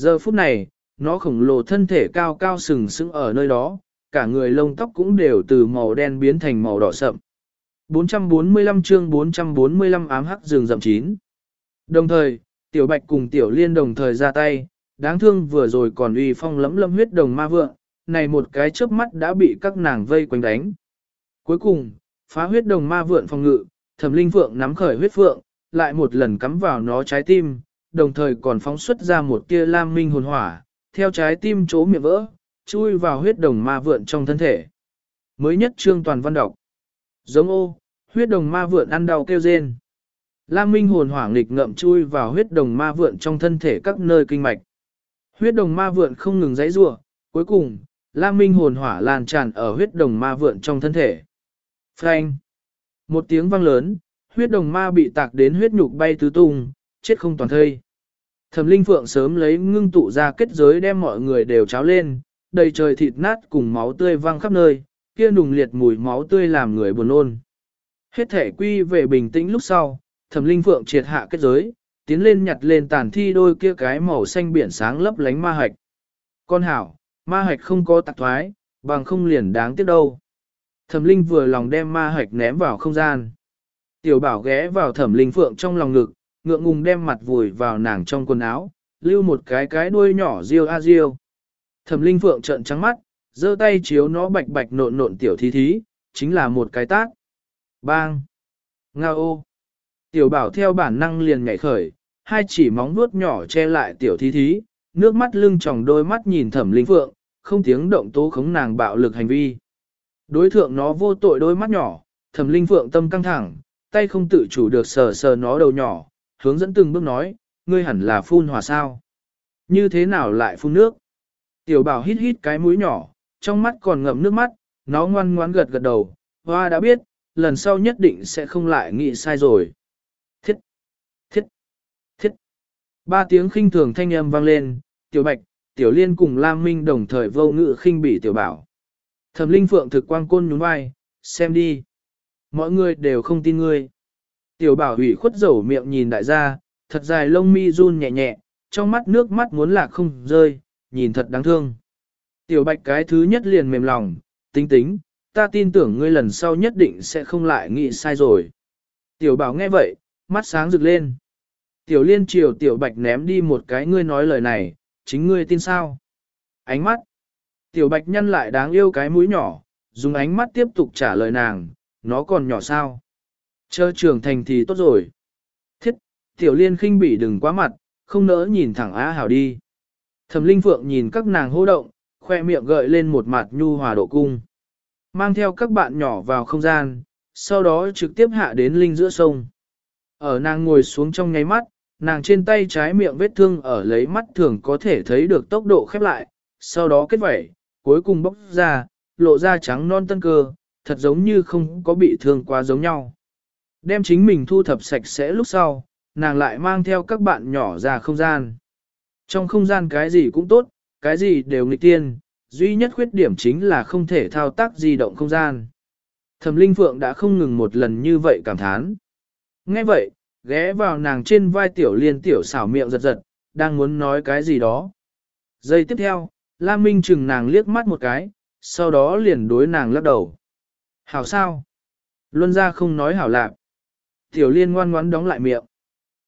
Giờ phút này, nó khổng lồ thân thể cao cao sừng sững ở nơi đó, cả người lông tóc cũng đều từ màu đen biến thành màu đỏ sậm. 445 chương 445 ám hắc rừng rậm chín. Đồng thời, Tiểu Bạch cùng Tiểu Liên đồng thời ra tay, đáng thương vừa rồi còn uy phong lẫm lâm huyết đồng ma vượng, này một cái chớp mắt đã bị các nàng vây quanh đánh. Cuối cùng, phá huyết đồng ma vượng phòng ngự, thẩm linh phượng nắm khởi huyết phượng, lại một lần cắm vào nó trái tim, đồng thời còn phóng xuất ra một tia lam minh hồn hỏa, theo trái tim chỗ miệng vỡ, chui vào huyết đồng ma vượn trong thân thể. Mới nhất trương toàn văn đọc. Giống ô, huyết đồng ma vượn ăn đau kêu rên. Lam minh hồn hỏa nghịch ngậm chui vào huyết đồng ma vượn trong thân thể các nơi kinh mạch. Huyết đồng ma vượn không ngừng giãy giụa, cuối cùng, Lam minh hồn hỏa lan tràn ở huyết đồng ma vượn trong thân thể. Phanh! Một tiếng vang lớn, huyết đồng ma bị tạc đến huyết nhục bay tứ tung, chết không toàn thây. Thẩm Linh Phượng sớm lấy ngưng tụ ra kết giới đem mọi người đều cháo lên, đầy trời thịt nát cùng máu tươi văng khắp nơi, kia nùng liệt mùi máu tươi làm người buồn nôn. Hết thể quy về bình tĩnh lúc sau, Thẩm Linh Phượng triệt hạ kết giới, tiến lên nhặt lên tàn thi đôi kia cái màu xanh biển sáng lấp lánh ma hạch. Con hảo, ma hạch không có tạc thoái, bằng không liền đáng tiếc đâu. Thẩm Linh vừa lòng đem ma hạch ném vào không gian. Tiểu bảo ghé vào Thẩm Linh Phượng trong lòng ngực, ngượng ngùng đem mặt vùi vào nàng trong quần áo, lưu một cái cái đuôi nhỏ riêu a riêu. Thẩm Linh Phượng trợn trắng mắt, giơ tay chiếu nó bạch bạch nộn nộn tiểu thí thí, chính là một cái tác. Bang! Ngao ô! Tiểu bảo theo bản năng liền nhảy khởi, hai chỉ móng vuốt nhỏ che lại tiểu thí thí, nước mắt lưng tròng đôi mắt nhìn Thẩm Linh Phượng, không tiếng động tố khống nàng bạo lực hành vi. Đối thượng nó vô tội đôi mắt nhỏ, Thẩm Linh Phượng tâm căng thẳng, tay không tự chủ được sờ sờ nó đầu nhỏ, hướng dẫn từng bước nói, ngươi hẳn là phun hòa sao. Như thế nào lại phun nước? Tiểu bảo hít hít cái mũi nhỏ, trong mắt còn ngậm nước mắt, nó ngoan ngoãn gật gật đầu, hoa đã biết, lần sau nhất định sẽ không lại nghĩ sai rồi. Thiết! Thiết! Thiết! Ba tiếng khinh thường thanh âm vang lên, tiểu bạch, tiểu liên cùng Lam Minh đồng thời vô ngự khinh bỉ tiểu bảo. Thẩm linh phượng thực quang côn nhún vai, xem đi. Mọi người đều không tin ngươi. Tiểu bảo hủy khuất dầu miệng nhìn đại gia, thật dài lông mi run nhẹ nhẹ, trong mắt nước mắt muốn lạc không rơi, nhìn thật đáng thương. Tiểu bạch cái thứ nhất liền mềm lòng, tính tính, ta tin tưởng ngươi lần sau nhất định sẽ không lại nghĩ sai rồi. Tiểu bảo nghe vậy, mắt sáng rực lên. Tiểu liên triều tiểu bạch ném đi một cái ngươi nói lời này, chính ngươi tin sao? Ánh mắt. Tiểu bạch nhăn lại đáng yêu cái mũi nhỏ, dùng ánh mắt tiếp tục trả lời nàng, nó còn nhỏ sao? Chờ trưởng thành thì tốt rồi. Thiết, tiểu liên khinh bỉ đừng quá mặt, không nỡ nhìn thẳng Á Hảo đi. Thẩm Linh Phượng nhìn các nàng hô động, khoe miệng gợi lên một mặt nhu hòa độ cung. Mang theo các bạn nhỏ vào không gian, sau đó trực tiếp hạ đến Linh giữa sông. Ở nàng ngồi xuống trong nháy mắt, nàng trên tay trái miệng vết thương ở lấy mắt thường có thể thấy được tốc độ khép lại, sau đó kết vẩy, cuối cùng bốc ra, lộ ra trắng non tân cơ, thật giống như không có bị thương quá giống nhau. Đem chính mình thu thập sạch sẽ lúc sau, nàng lại mang theo các bạn nhỏ ra không gian. Trong không gian cái gì cũng tốt, cái gì đều nghịch tiên, duy nhất khuyết điểm chính là không thể thao tác di động không gian. Thẩm Linh Phượng đã không ngừng một lần như vậy cảm thán. Nghe vậy, ghé vào nàng trên vai tiểu liên tiểu xảo miệng giật giật, đang muốn nói cái gì đó. Giây tiếp theo, Lam Minh chừng nàng liếc mắt một cái, sau đó liền đối nàng lắc đầu. Hảo sao? Luân ra không nói hảo lạc. Tiểu liên ngoan ngoãn đóng lại miệng.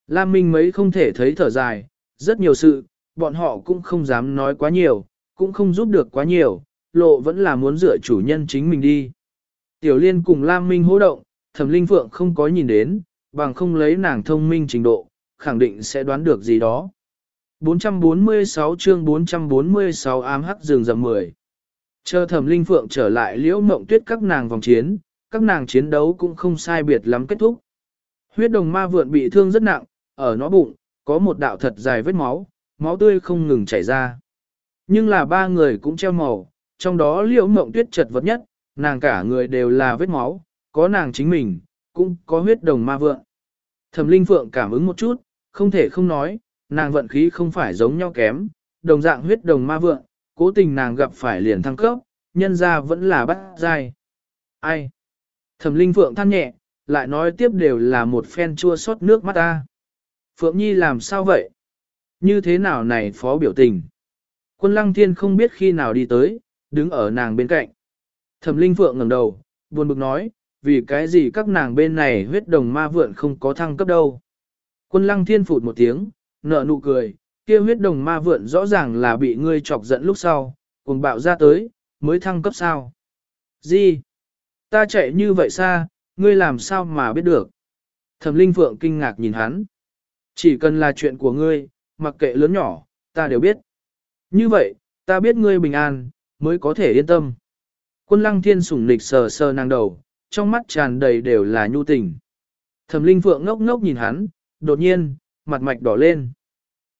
Lam Minh mấy không thể thấy thở dài, rất nhiều sự, bọn họ cũng không dám nói quá nhiều, cũng không giúp được quá nhiều, lộ vẫn là muốn dựa chủ nhân chính mình đi. Tiểu liên cùng Lam Minh hỗ động, thẩm linh phượng không có nhìn đến, bằng không lấy nàng thông minh trình độ, khẳng định sẽ đoán được gì đó. 446 chương 446 ám hắc rừng rầm 10. Chờ thẩm linh phượng trở lại liễu mộng tuyết các nàng vòng chiến, các nàng chiến đấu cũng không sai biệt lắm kết thúc. Huyết đồng ma vượn bị thương rất nặng, ở nó bụng, có một đạo thật dài vết máu, máu tươi không ngừng chảy ra. Nhưng là ba người cũng treo màu, trong đó liễu mộng tuyết chật vật nhất, nàng cả người đều là vết máu, có nàng chính mình, cũng có huyết đồng ma vượn. Thẩm Linh Phượng cảm ứng một chút, không thể không nói, nàng vận khí không phải giống nhau kém, đồng dạng huyết đồng ma vượn, cố tình nàng gặp phải liền thăng cấp, nhân ra vẫn là bắt dai. Ai? Thẩm Linh Phượng than nhẹ, lại nói tiếp đều là một phen chua xót nước mắt ta. Phượng Nhi làm sao vậy? Như thế nào này phó biểu tình? Quân lăng thiên không biết khi nào đi tới, đứng ở nàng bên cạnh. Thẩm linh phượng ngẩng đầu, buồn bực nói, vì cái gì các nàng bên này huyết đồng ma vượn không có thăng cấp đâu. Quân lăng thiên phụt một tiếng, nở nụ cười, kia huyết đồng ma vượn rõ ràng là bị ngươi chọc giận lúc sau, cùng bạo ra tới, mới thăng cấp sao. Gì? Ta chạy như vậy xa, ngươi làm sao mà biết được? Thẩm linh phượng kinh ngạc nhìn hắn. Chỉ cần là chuyện của ngươi, mặc kệ lớn nhỏ, ta đều biết. Như vậy, ta biết ngươi bình an, mới có thể yên tâm. Quân lăng thiên sủng nịch sờ sờ nàng đầu, trong mắt tràn đầy đều là nhu tình. Thẩm linh phượng ngốc ngốc nhìn hắn, đột nhiên, mặt mạch đỏ lên.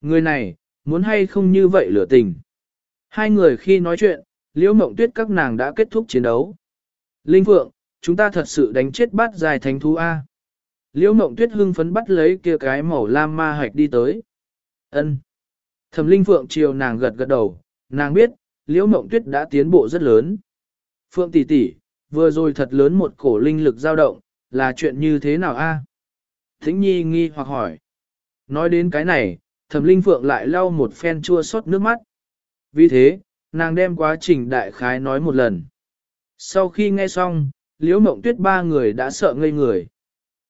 Người này, muốn hay không như vậy lửa tình. Hai người khi nói chuyện, liễu mộng tuyết các nàng đã kết thúc chiến đấu. Linh phượng, chúng ta thật sự đánh chết bát dài thánh thú A. Liễu mộng tuyết hưng phấn bắt lấy kia cái màu lam ma hạch đi tới. ân Thẩm linh phượng chiều nàng gật gật đầu, nàng biết, liễu mộng tuyết đã tiến bộ rất lớn. Phượng tỷ tỷ, vừa rồi thật lớn một cổ linh lực dao động, là chuyện như thế nào a? Thính nhi nghi hoặc hỏi. Nói đến cái này, thẩm linh phượng lại lau một phen chua xót nước mắt. Vì thế, nàng đem quá trình đại khái nói một lần. Sau khi nghe xong, liễu mộng tuyết ba người đã sợ ngây người.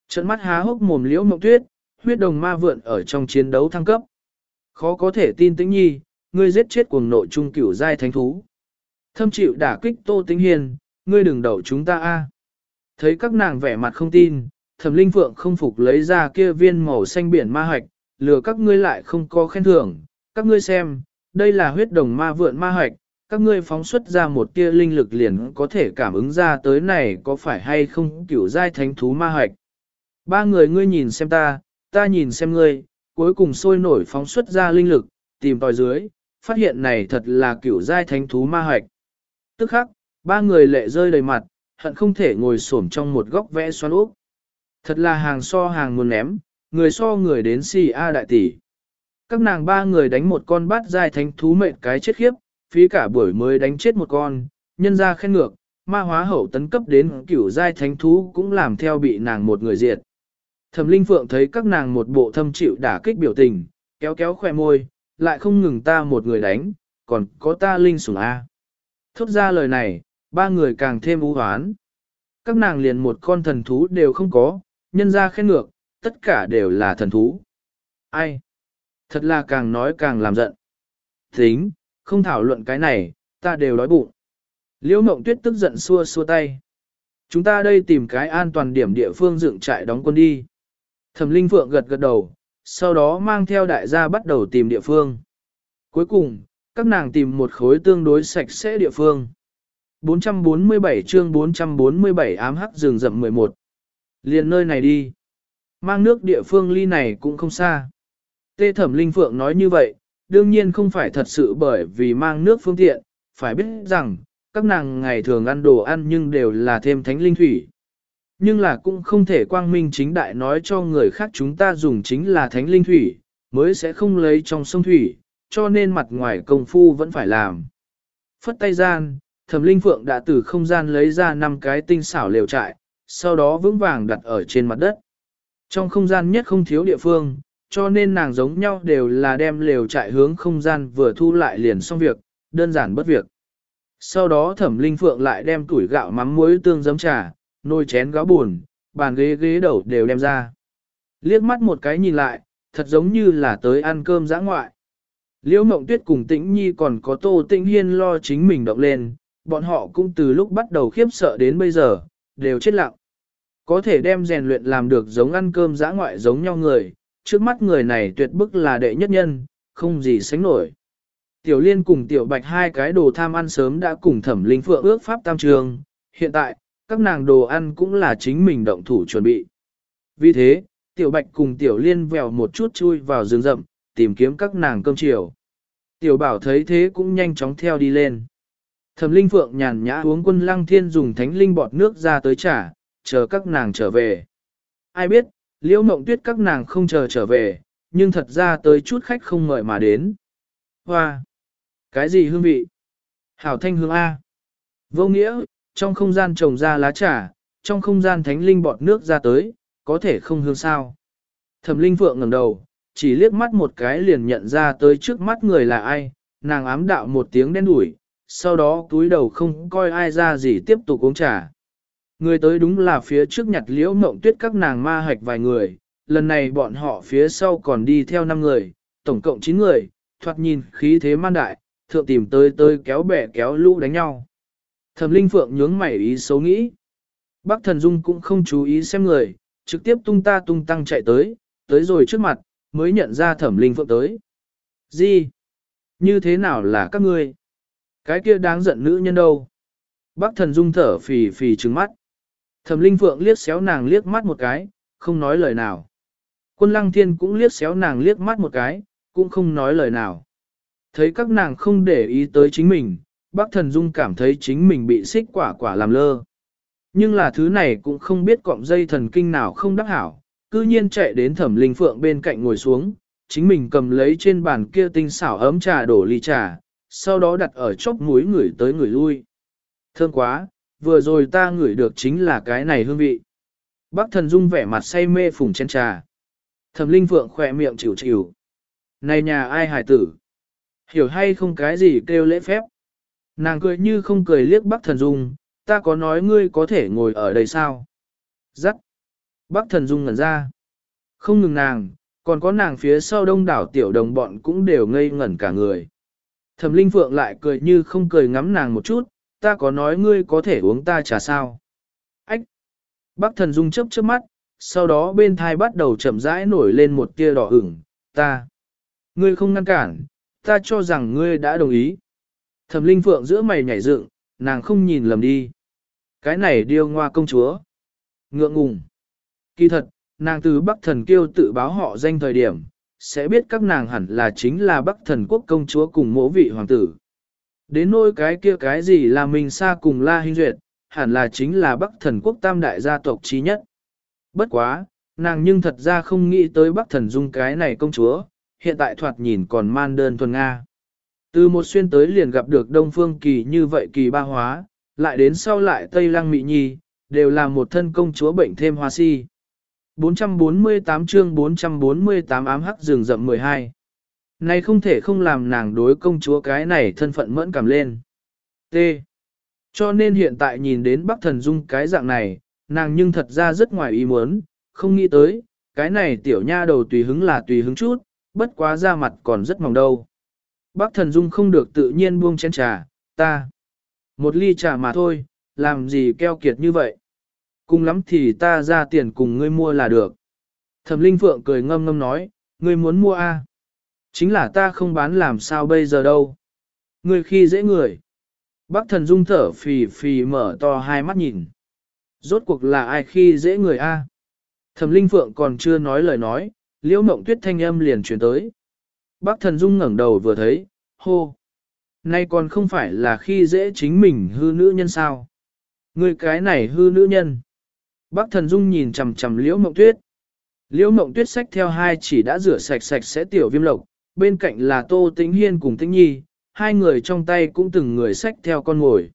Trận mắt há hốc mồm liễu mộng tuyết, huyết đồng ma vượn ở trong chiến đấu thăng cấp. Khó có thể tin tĩnh nhi, ngươi giết chết cuồng nội trung cửu giai thánh thú. Thâm chịu đả kích tô tĩnh hiền, ngươi đừng đậu chúng ta a. Thấy các nàng vẻ mặt không tin, thẩm linh phượng không phục lấy ra kia viên màu xanh biển ma hoạch, lừa các ngươi lại không có khen thưởng. Các ngươi xem, đây là huyết đồng ma vượn ma hoạch, các ngươi phóng xuất ra một tia linh lực liền có thể cảm ứng ra tới này có phải hay không kiểu giai thánh thú ma hạch. Ba người ngươi nhìn xem ta, ta nhìn xem ngươi, cuối cùng sôi nổi phóng xuất ra linh lực, tìm tòi dưới, phát hiện này thật là kiểu giai thánh thú ma hạch. Tức khắc, ba người lệ rơi đầy mặt, hận không thể ngồi xổm trong một góc vẽ xoắn úp. Thật là hàng so hàng muốn ném, người so người đến si A đại tỷ. Các nàng ba người đánh một con bát giai thánh thú mệt cái chết khiếp, phí cả buổi mới đánh chết một con, nhân ra khen ngược, ma hóa hậu tấn cấp đến cửu giai thánh thú cũng làm theo bị nàng một người diệt. Thẩm Linh Phượng thấy các nàng một bộ thâm chịu đả kích biểu tình, kéo kéo khỏe môi, lại không ngừng ta một người đánh, còn có ta Linh sủng A. Thốt ra lời này, ba người càng thêm u hoán. Các nàng liền một con thần thú đều không có, nhân ra khen ngược, tất cả đều là thần thú. Ai? Thật là càng nói càng làm giận. Tính, không thảo luận cái này, ta đều đói bụng. Liễu mộng tuyết tức giận xua xua tay. Chúng ta đây tìm cái an toàn điểm địa phương dựng trại đóng quân đi. Thẩm Linh Phượng gật gật đầu, sau đó mang theo đại gia bắt đầu tìm địa phương. Cuối cùng, các nàng tìm một khối tương đối sạch sẽ địa phương. 447 chương 447 ám hắc rừng rậm 11. Liền nơi này đi. Mang nước địa phương ly này cũng không xa. Tê Thẩm Linh Phượng nói như vậy, đương nhiên không phải thật sự bởi vì mang nước phương tiện, phải biết rằng, các nàng ngày thường ăn đồ ăn nhưng đều là thêm thánh linh thủy. Nhưng là cũng không thể quang minh chính đại nói cho người khác chúng ta dùng chính là thánh linh thủy, mới sẽ không lấy trong sông thủy, cho nên mặt ngoài công phu vẫn phải làm. Phất tay gian, thẩm linh phượng đã từ không gian lấy ra năm cái tinh xảo lều trại, sau đó vững vàng đặt ở trên mặt đất. Trong không gian nhất không thiếu địa phương, cho nên nàng giống nhau đều là đem lều trại hướng không gian vừa thu lại liền xong việc, đơn giản bất việc. Sau đó thẩm linh phượng lại đem tuổi gạo mắm muối tương giấm trà, nồi chén gáo buồn, bàn ghế ghế đầu đều đem ra. Liếc mắt một cái nhìn lại, thật giống như là tới ăn cơm giã ngoại. Liễu Mộng Tuyết cùng Tĩnh Nhi còn có Tô Tĩnh Hiên lo chính mình động lên, bọn họ cũng từ lúc bắt đầu khiếp sợ đến bây giờ, đều chết lặng. Có thể đem rèn luyện làm được giống ăn cơm giã ngoại giống nhau người, trước mắt người này tuyệt bức là đệ nhất nhân, không gì sánh nổi. Tiểu Liên cùng Tiểu Bạch hai cái đồ tham ăn sớm đã cùng Thẩm Linh Phượng ước pháp tam trường, hiện tại, các nàng đồ ăn cũng là chính mình động thủ chuẩn bị. Vì thế, Tiểu Bạch cùng Tiểu Liên vèo một chút chui vào rừng rậm, tìm kiếm các nàng cơm chiều. Tiểu Bảo thấy thế cũng nhanh chóng theo đi lên. Thẩm Linh Phượng nhàn nhã uống quân lăng thiên dùng thánh linh bọt nước ra tới trả, chờ các nàng trở về. Ai biết, liễu mộng tuyết các nàng không chờ trở về, nhưng thật ra tới chút khách không ngợi mà đến. Hoa! Cái gì hương vị? Hảo thanh hương A. Vô nghĩa, trong không gian trồng ra lá trà, trong không gian thánh linh bọt nước ra tới, có thể không hương sao. Thẩm linh phượng ngẩng đầu, chỉ liếc mắt một cái liền nhận ra tới trước mắt người là ai, nàng ám đạo một tiếng đen đủi, sau đó túi đầu không coi ai ra gì tiếp tục uống trà. Người tới đúng là phía trước nhặt liễu mộng tuyết các nàng ma hạch vài người, lần này bọn họ phía sau còn đi theo 5 người, tổng cộng 9 người, thoạt nhìn khí thế man đại, thượng tìm tới tới kéo bẻ kéo lũ đánh nhau. Thẩm Linh Phượng nhướng mày ý xấu nghĩ. Bác Thần Dung cũng không chú ý xem người, trực tiếp tung ta tung tăng chạy tới, tới rồi trước mặt, mới nhận ra Thẩm Linh Phượng tới. Gì? Như thế nào là các ngươi? Cái kia đáng giận nữ nhân đâu? Bác Thần Dung thở phì phì trừng mắt. Thẩm Linh Phượng liếc xéo nàng liếc mắt một cái, không nói lời nào. Quân Lăng Thiên cũng liếc xéo nàng liếc mắt một cái, cũng không nói lời nào. Thấy các nàng không để ý tới chính mình, bác thần dung cảm thấy chính mình bị xích quả quả làm lơ. Nhưng là thứ này cũng không biết cọng dây thần kinh nào không đắc hảo, cư nhiên chạy đến thẩm linh phượng bên cạnh ngồi xuống, chính mình cầm lấy trên bàn kia tinh xảo ấm trà đổ ly trà, sau đó đặt ở chốc mũi người tới người lui. Thơm quá, vừa rồi ta ngửi được chính là cái này hương vị. Bác thần dung vẻ mặt say mê phùng chén trà. Thẩm linh phượng khỏe miệng chịu chịu. Này nhà ai hải tử? Hiểu hay không cái gì kêu lễ phép? Nàng cười như không cười liếc bác thần dung, ta có nói ngươi có thể ngồi ở đây sao? Giắc! Bác thần dung ngẩn ra. Không ngừng nàng, còn có nàng phía sau đông đảo tiểu đồng bọn cũng đều ngây ngẩn cả người. Thẩm Linh Phượng lại cười như không cười ngắm nàng một chút, ta có nói ngươi có thể uống ta trà sao? Ách! Bác thần dung chấp chớp mắt, sau đó bên thai bắt đầu chậm rãi nổi lên một tia đỏ ửng, ta. Ngươi không ngăn cản, ta cho rằng ngươi đã đồng ý. Thẩm Linh Phượng giữa mày nhảy dựng, nàng không nhìn lầm đi. Cái này điêu ngoa công chúa. Ngượng ngùng. Kỳ thật, nàng từ Bắc Thần Kiêu tự báo họ danh thời điểm, sẽ biết các nàng hẳn là chính là Bắc Thần Quốc công chúa cùng mỗ vị hoàng tử. Đến nỗi cái kia cái gì là mình xa cùng La Hinh Duyệt, hẳn là chính là Bắc Thần Quốc tam đại gia tộc trí nhất. Bất quá, nàng nhưng thật ra không nghĩ tới Bắc Thần Dung cái này công chúa, hiện tại thoạt nhìn còn man đơn thuần Nga. Từ một xuyên tới liền gặp được Đông Phương Kỳ như vậy kỳ ba hóa, lại đến sau lại Tây Lăng Mỹ Nhi, đều là một thân công chúa bệnh thêm hoa si. 448 chương 448 ám hắc rừng rậm 12. Này không thể không làm nàng đối công chúa cái này thân phận mẫn cảm lên. T. Cho nên hiện tại nhìn đến Bắc Thần Dung cái dạng này, nàng nhưng thật ra rất ngoài ý muốn, không nghĩ tới, cái này tiểu nha đầu tùy hứng là tùy hứng chút, bất quá da mặt còn rất mỏng đâu. Bác thần dung không được tự nhiên buông chén trà, ta. Một ly trà mà thôi, làm gì keo kiệt như vậy. Cùng lắm thì ta ra tiền cùng ngươi mua là được. Thẩm Linh Phượng cười ngâm ngâm nói, ngươi muốn mua a? À? Chính là ta không bán làm sao bây giờ đâu. người khi dễ người. Bác thần dung thở phì phì mở to hai mắt nhìn. Rốt cuộc là ai khi dễ người a? À? Thẩm Linh Phượng còn chưa nói lời nói, liễu mộng tuyết thanh âm liền chuyển tới. Bác thần dung ngẩng đầu vừa thấy, hô. Nay còn không phải là khi dễ chính mình hư nữ nhân sao. Người cái này hư nữ nhân. Bác thần dung nhìn chằm chằm liễu mộng tuyết. Liễu mộng tuyết sách theo hai chỉ đã rửa sạch sạch sẽ tiểu viêm lộc, bên cạnh là tô tĩnh hiên cùng tĩnh nhi, hai người trong tay cũng từng người xách theo con ngồi.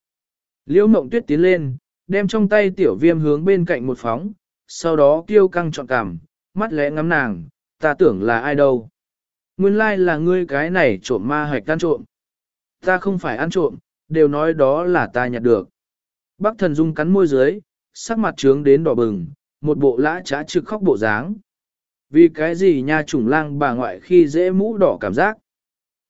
Liễu mộng tuyết tiến lên, đem trong tay tiểu viêm hướng bên cạnh một phóng, sau đó kêu căng trọn cảm, mắt lẽ ngắm nàng, ta tưởng là ai đâu. Nguyên lai là ngươi cái này trộm ma hạch ăn trộm. Ta không phải ăn trộm, đều nói đó là ta nhặt được. Bác thần dung cắn môi dưới, sắc mặt trướng đến đỏ bừng, một bộ lã trá trực khóc bộ dáng. Vì cái gì nha trùng lang bà ngoại khi dễ mũ đỏ cảm giác.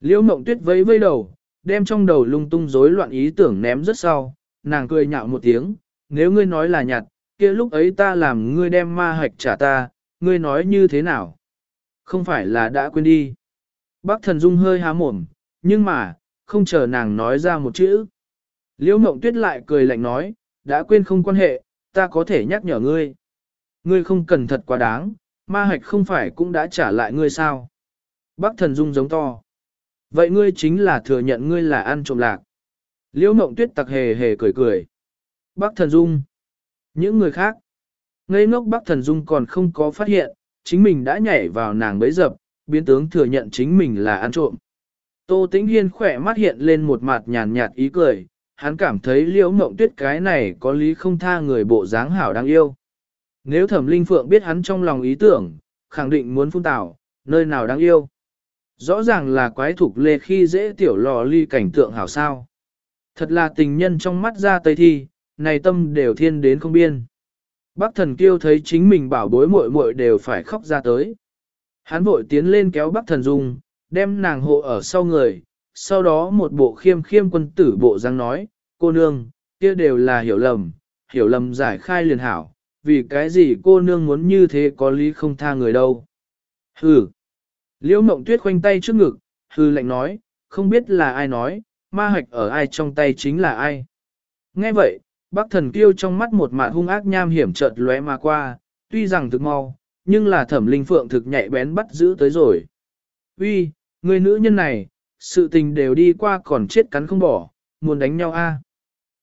Liễu mộng tuyết vẫy vây đầu, đem trong đầu lung tung rối loạn ý tưởng ném rất sau, nàng cười nhạo một tiếng, nếu ngươi nói là nhặt, kia lúc ấy ta làm ngươi đem ma hạch trả ta, ngươi nói như thế nào? Không phải là đã quên đi. Bác thần dung hơi há mồm, nhưng mà, không chờ nàng nói ra một chữ. Liễu mộng tuyết lại cười lạnh nói, đã quên không quan hệ, ta có thể nhắc nhở ngươi. Ngươi không cần thật quá đáng, ma hạch không phải cũng đã trả lại ngươi sao. Bác thần dung giống to. Vậy ngươi chính là thừa nhận ngươi là ăn trộm lạc. Liễu mộng tuyết tặc hề hề cười cười. Bác thần dung. Những người khác. Ngây ngốc bác thần dung còn không có phát hiện, chính mình đã nhảy vào nàng bấy dập, biến tướng thừa nhận chính mình là ăn trộm. Tô Tĩnh Hiên khỏe mắt hiện lên một mặt nhàn nhạt ý cười, hắn cảm thấy liễu mộng tuyết cái này có lý không tha người bộ dáng hảo đáng yêu. Nếu thẩm linh phượng biết hắn trong lòng ý tưởng, khẳng định muốn phun tảo, nơi nào đáng yêu. Rõ ràng là quái thục lê khi dễ tiểu lò ly cảnh tượng hảo sao. Thật là tình nhân trong mắt ra tây thi, này tâm đều thiên đến không biên. Bác thần kiêu thấy chính mình bảo bối muội muội đều phải khóc ra tới. Hắn vội tiến lên kéo bác thần dung, đem nàng hộ ở sau người, sau đó một bộ khiêm khiêm quân tử bộ răng nói, cô nương, kia đều là hiểu lầm, hiểu lầm giải khai liền hảo, vì cái gì cô nương muốn như thế có lý không tha người đâu. Hừ. Liễu mộng tuyết khoanh tay trước ngực, hừ lạnh nói, không biết là ai nói, ma hạch ở ai trong tay chính là ai. Nghe vậy, bác thần kiêu trong mắt một mạt hung ác nham hiểm chợt lóe mà qua, tuy rằng thực mau, nhưng là thẩm linh phượng thực nhạy bén bắt giữ tới rồi. Uy, người nữ nhân này, sự tình đều đi qua còn chết cắn không bỏ, muốn đánh nhau a.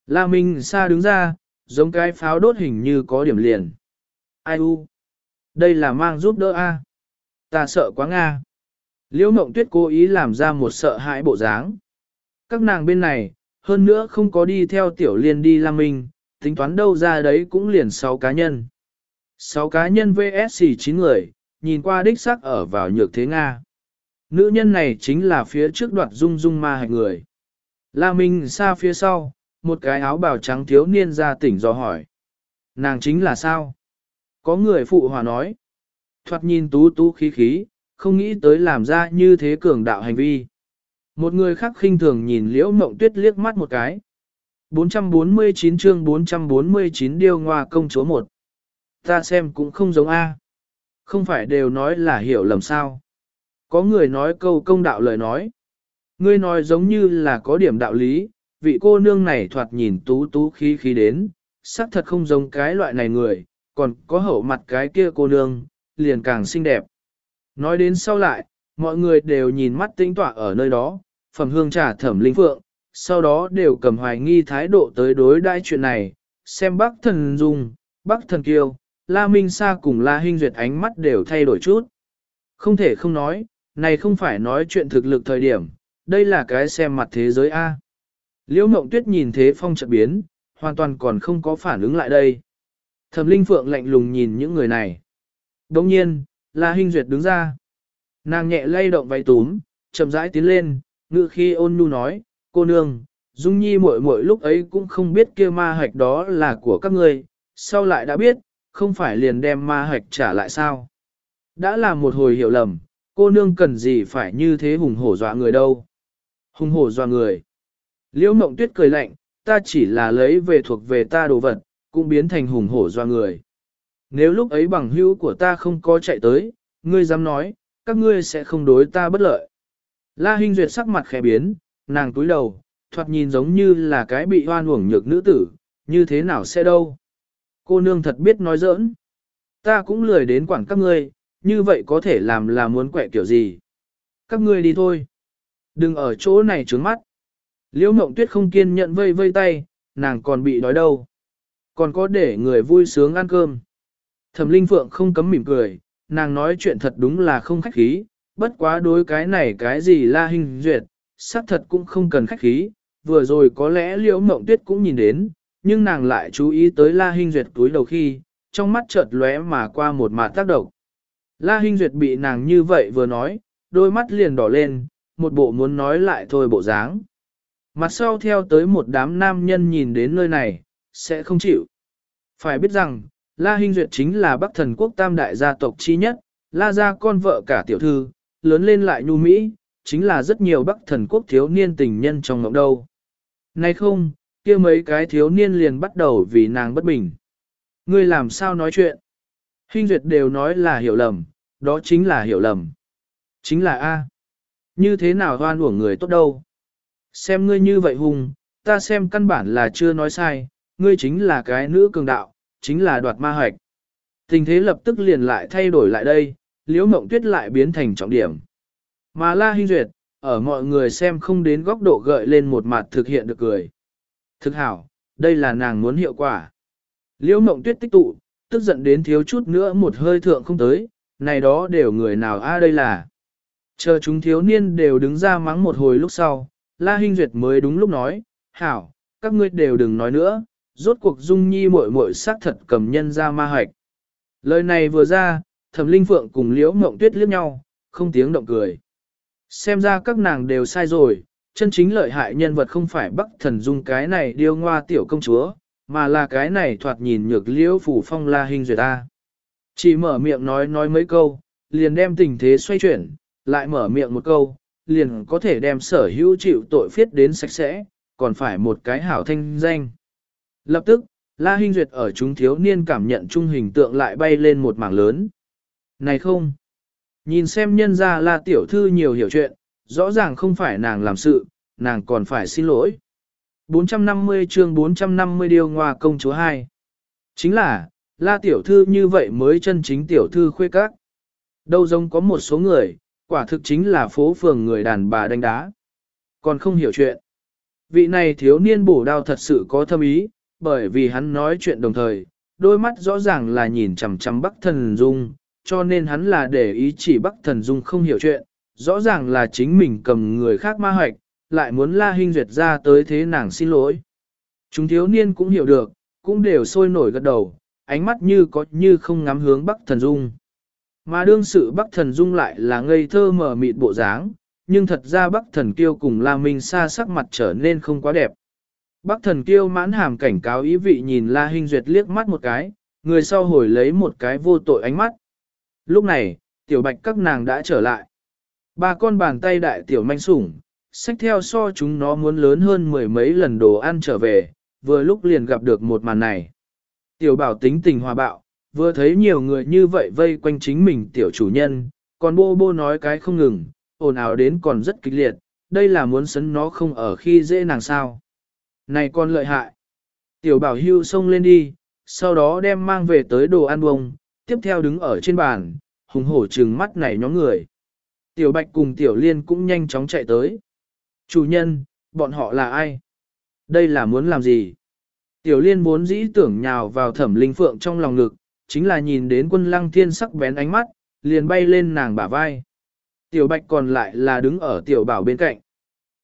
La Minh xa đứng ra, giống cái pháo đốt hình như có điểm liền. Ai u? Đây là mang giúp đỡ a. Ta sợ quá Nga. Liễu mộng tuyết cố ý làm ra một sợ hãi bộ dáng. Các nàng bên này, hơn nữa không có đi theo tiểu liên đi La Minh, tính toán đâu ra đấy cũng liền 6 cá nhân. 6 cá nhân VSC 9 người, nhìn qua đích xác ở vào nhược thế Nga. Nữ nhân này chính là phía trước đoạt dung dung ma hạch người. La Minh xa phía sau, một cái áo bào trắng thiếu niên ra tỉnh do hỏi. Nàng chính là sao? Có người phụ hòa nói. Thoạt nhìn tú tú khí khí, không nghĩ tới làm ra như thế cường đạo hành vi. Một người khác khinh thường nhìn liễu mộng tuyết liếc mắt một cái. 449 chương 449 điêu ngoa công chúa một. Ta xem cũng không giống A. Không phải đều nói là hiểu lầm sao. Có người nói câu công đạo lời nói. Ngươi nói giống như là có điểm đạo lý, vị cô nương này thoạt nhìn tú tú khí khí đến, sắc thật không giống cái loại này người, còn có hậu mặt cái kia cô nương, liền càng xinh đẹp. Nói đến sau lại, mọi người đều nhìn mắt tinh tọa ở nơi đó, phẩm hương trà thẩm linh phượng, sau đó đều cầm hoài nghi thái độ tới đối đãi chuyện này, xem bác thần dung, bác thần kiêu, la minh sa cùng la hinh duyệt ánh mắt đều thay đổi chút. Không thể không nói, này không phải nói chuyện thực lực thời điểm, đây là cái xem mặt thế giới A. Liễu mộng tuyết nhìn thế phong trận biến, hoàn toàn còn không có phản ứng lại đây. Thẩm linh phượng lạnh lùng nhìn những người này. Đồng nhiên, La Hinh Duyệt đứng ra. Nàng nhẹ lay động váy túm, chậm rãi tiến lên, ngự khi ôn nhu nói, cô nương, Dung Nhi muội muội lúc ấy cũng không biết kia ma hạch đó là của các ngươi, sau lại đã biết, không phải liền đem ma hạch trả lại sao. Đã là một hồi hiểu lầm, cô nương cần gì phải như thế hùng hổ dọa người đâu. Hùng hổ dọa người. Liễu mộng tuyết cười lạnh, ta chỉ là lấy về thuộc về ta đồ vật, cũng biến thành hùng hổ doa người. Nếu lúc ấy bằng hữu của ta không có chạy tới, ngươi dám nói, các ngươi sẽ không đối ta bất lợi. La Hinh Duyệt sắc mặt khẽ biến, nàng túi đầu, thoạt nhìn giống như là cái bị hoan uổng nhược nữ tử, như thế nào sẽ đâu. Cô nương thật biết nói giỡn. Ta cũng lười đến quản các ngươi, như vậy có thể làm là muốn quẹ kiểu gì. Các ngươi đi thôi. Đừng ở chỗ này trướng mắt. Liễu mộng tuyết không kiên nhận vây vây tay, nàng còn bị đói đâu. Còn có để người vui sướng ăn cơm. Thẩm Linh Phượng không cấm mỉm cười, nàng nói chuyện thật đúng là không khách khí, bất quá đối cái này cái gì la hình duyệt, xác thật cũng không cần khách khí, vừa rồi có lẽ liễu mộng tuyết cũng nhìn đến, nhưng nàng lại chú ý tới la hình duyệt túi đầu khi, trong mắt chợt lóe mà qua một mạt tác động. La hình duyệt bị nàng như vậy vừa nói, đôi mắt liền đỏ lên, một bộ muốn nói lại thôi bộ dáng. Mặt sau theo tới một đám nam nhân nhìn đến nơi này, sẽ không chịu. Phải biết rằng, La Hinh Duyệt chính là Bắc thần quốc tam đại gia tộc chi nhất, La gia con vợ cả tiểu thư, lớn lên lại nhu mỹ, chính là rất nhiều Bắc thần quốc thiếu niên tình nhân trong ngộng đâu. Nay không, kia mấy cái thiếu niên liền bắt đầu vì nàng bất bình. Ngươi làm sao nói chuyện? Hinh Duyệt đều nói là hiểu lầm, đó chính là hiểu lầm. Chính là A. Như thế nào hoan uổng người tốt đâu? Xem ngươi như vậy hùng, ta xem căn bản là chưa nói sai, ngươi chính là cái nữ cường đạo, chính là đoạt ma hoạch. Tình thế lập tức liền lại thay đổi lại đây, liễu mộng tuyết lại biến thành trọng điểm. Mà la hinh duyệt, ở mọi người xem không đến góc độ gợi lên một mặt thực hiện được cười. Thực hảo, đây là nàng muốn hiệu quả. Liễu mộng tuyết tích tụ, tức giận đến thiếu chút nữa một hơi thượng không tới, này đó đều người nào a à đây là. Chờ chúng thiếu niên đều đứng ra mắng một hồi lúc sau, La Hinh Duyệt mới đúng lúc nói, hảo, các ngươi đều đừng nói nữa, rốt cuộc dung nhi muội muội xác thật cầm nhân ra ma hạch. Lời này vừa ra, thẩm linh phượng cùng liễu mộng tuyết liếc nhau, không tiếng động cười. Xem ra các nàng đều sai rồi, chân chính lợi hại nhân vật không phải Bắc Thần Dung cái này điêu ngoa tiểu công chúa, mà là cái này thoạt nhìn nhược liễu phủ phong la hình duyệt ta. Chỉ mở miệng nói nói mấy câu, liền đem tình thế xoay chuyển, lại mở miệng một câu, liền có thể đem sở hữu chịu tội phiết đến sạch sẽ, còn phải một cái hảo thanh danh. Lập tức, La Hinh Duyệt ở chúng thiếu niên cảm nhận trung hình tượng lại bay lên một mảng lớn. Này không! Nhìn xem nhân ra La Tiểu Thư nhiều hiểu chuyện, rõ ràng không phải nàng làm sự, nàng còn phải xin lỗi. 450 chương 450 điều ngoa công chúa 2. Chính là, La Tiểu Thư như vậy mới chân chính Tiểu Thư khuê các. Đâu giống có một số người, quả thực chính là phố phường người đàn bà đánh đá. Còn không hiểu chuyện. Vị này thiếu niên bổ đao thật sự có thâm ý, bởi vì hắn nói chuyện đồng thời, đôi mắt rõ ràng là nhìn chằm chằm Bắc Thần Dung, cho nên hắn là để ý chỉ Bắc Thần Dung không hiểu chuyện, rõ ràng là chính mình cầm người khác ma hoạch, lại muốn La Hinh Duyệt ra tới thế nàng xin lỗi. Chúng thiếu niên cũng hiểu được, cũng đều sôi nổi gật đầu, ánh mắt như có như không ngắm hướng Bắc Thần Dung. Mà đương sự Bắc Thần Dung lại là ngây thơ mở mịt bộ dáng, nhưng thật ra Bắc Thần Kiêu cùng La Minh Sa sắc mặt trở nên không quá đẹp. Bắc Thần Kiêu mãn hàm cảnh cáo ý vị nhìn La Hinh Duyệt liếc mắt một cái, người sau hồi lấy một cái vô tội ánh mắt. Lúc này, tiểu bạch các nàng đã trở lại. Ba con bàn tay đại tiểu manh sủng, xách theo so chúng nó muốn lớn hơn mười mấy lần đồ ăn trở về, vừa lúc liền gặp được một màn này. Tiểu bảo tính tình hòa bạo, vừa thấy nhiều người như vậy vây quanh chính mình tiểu chủ nhân, còn bô bô nói cái không ngừng, ồn ào đến còn rất kịch liệt, đây là muốn sấn nó không ở khi dễ nàng sao. Này con lợi hại. Tiểu bảo hưu xông lên đi, sau đó đem mang về tới đồ ăn bông, tiếp theo đứng ở trên bàn, hùng hổ trừng mắt này nhóm người. Tiểu bạch cùng tiểu liên cũng nhanh chóng chạy tới. Chủ nhân, bọn họ là ai? Đây là muốn làm gì? Tiểu liên muốn dĩ tưởng nhào vào thẩm linh phượng trong lòng ngực, chính là nhìn đến quân lăng thiên sắc bén ánh mắt, liền bay lên nàng bả vai. Tiểu bạch còn lại là đứng ở tiểu bảo bên cạnh.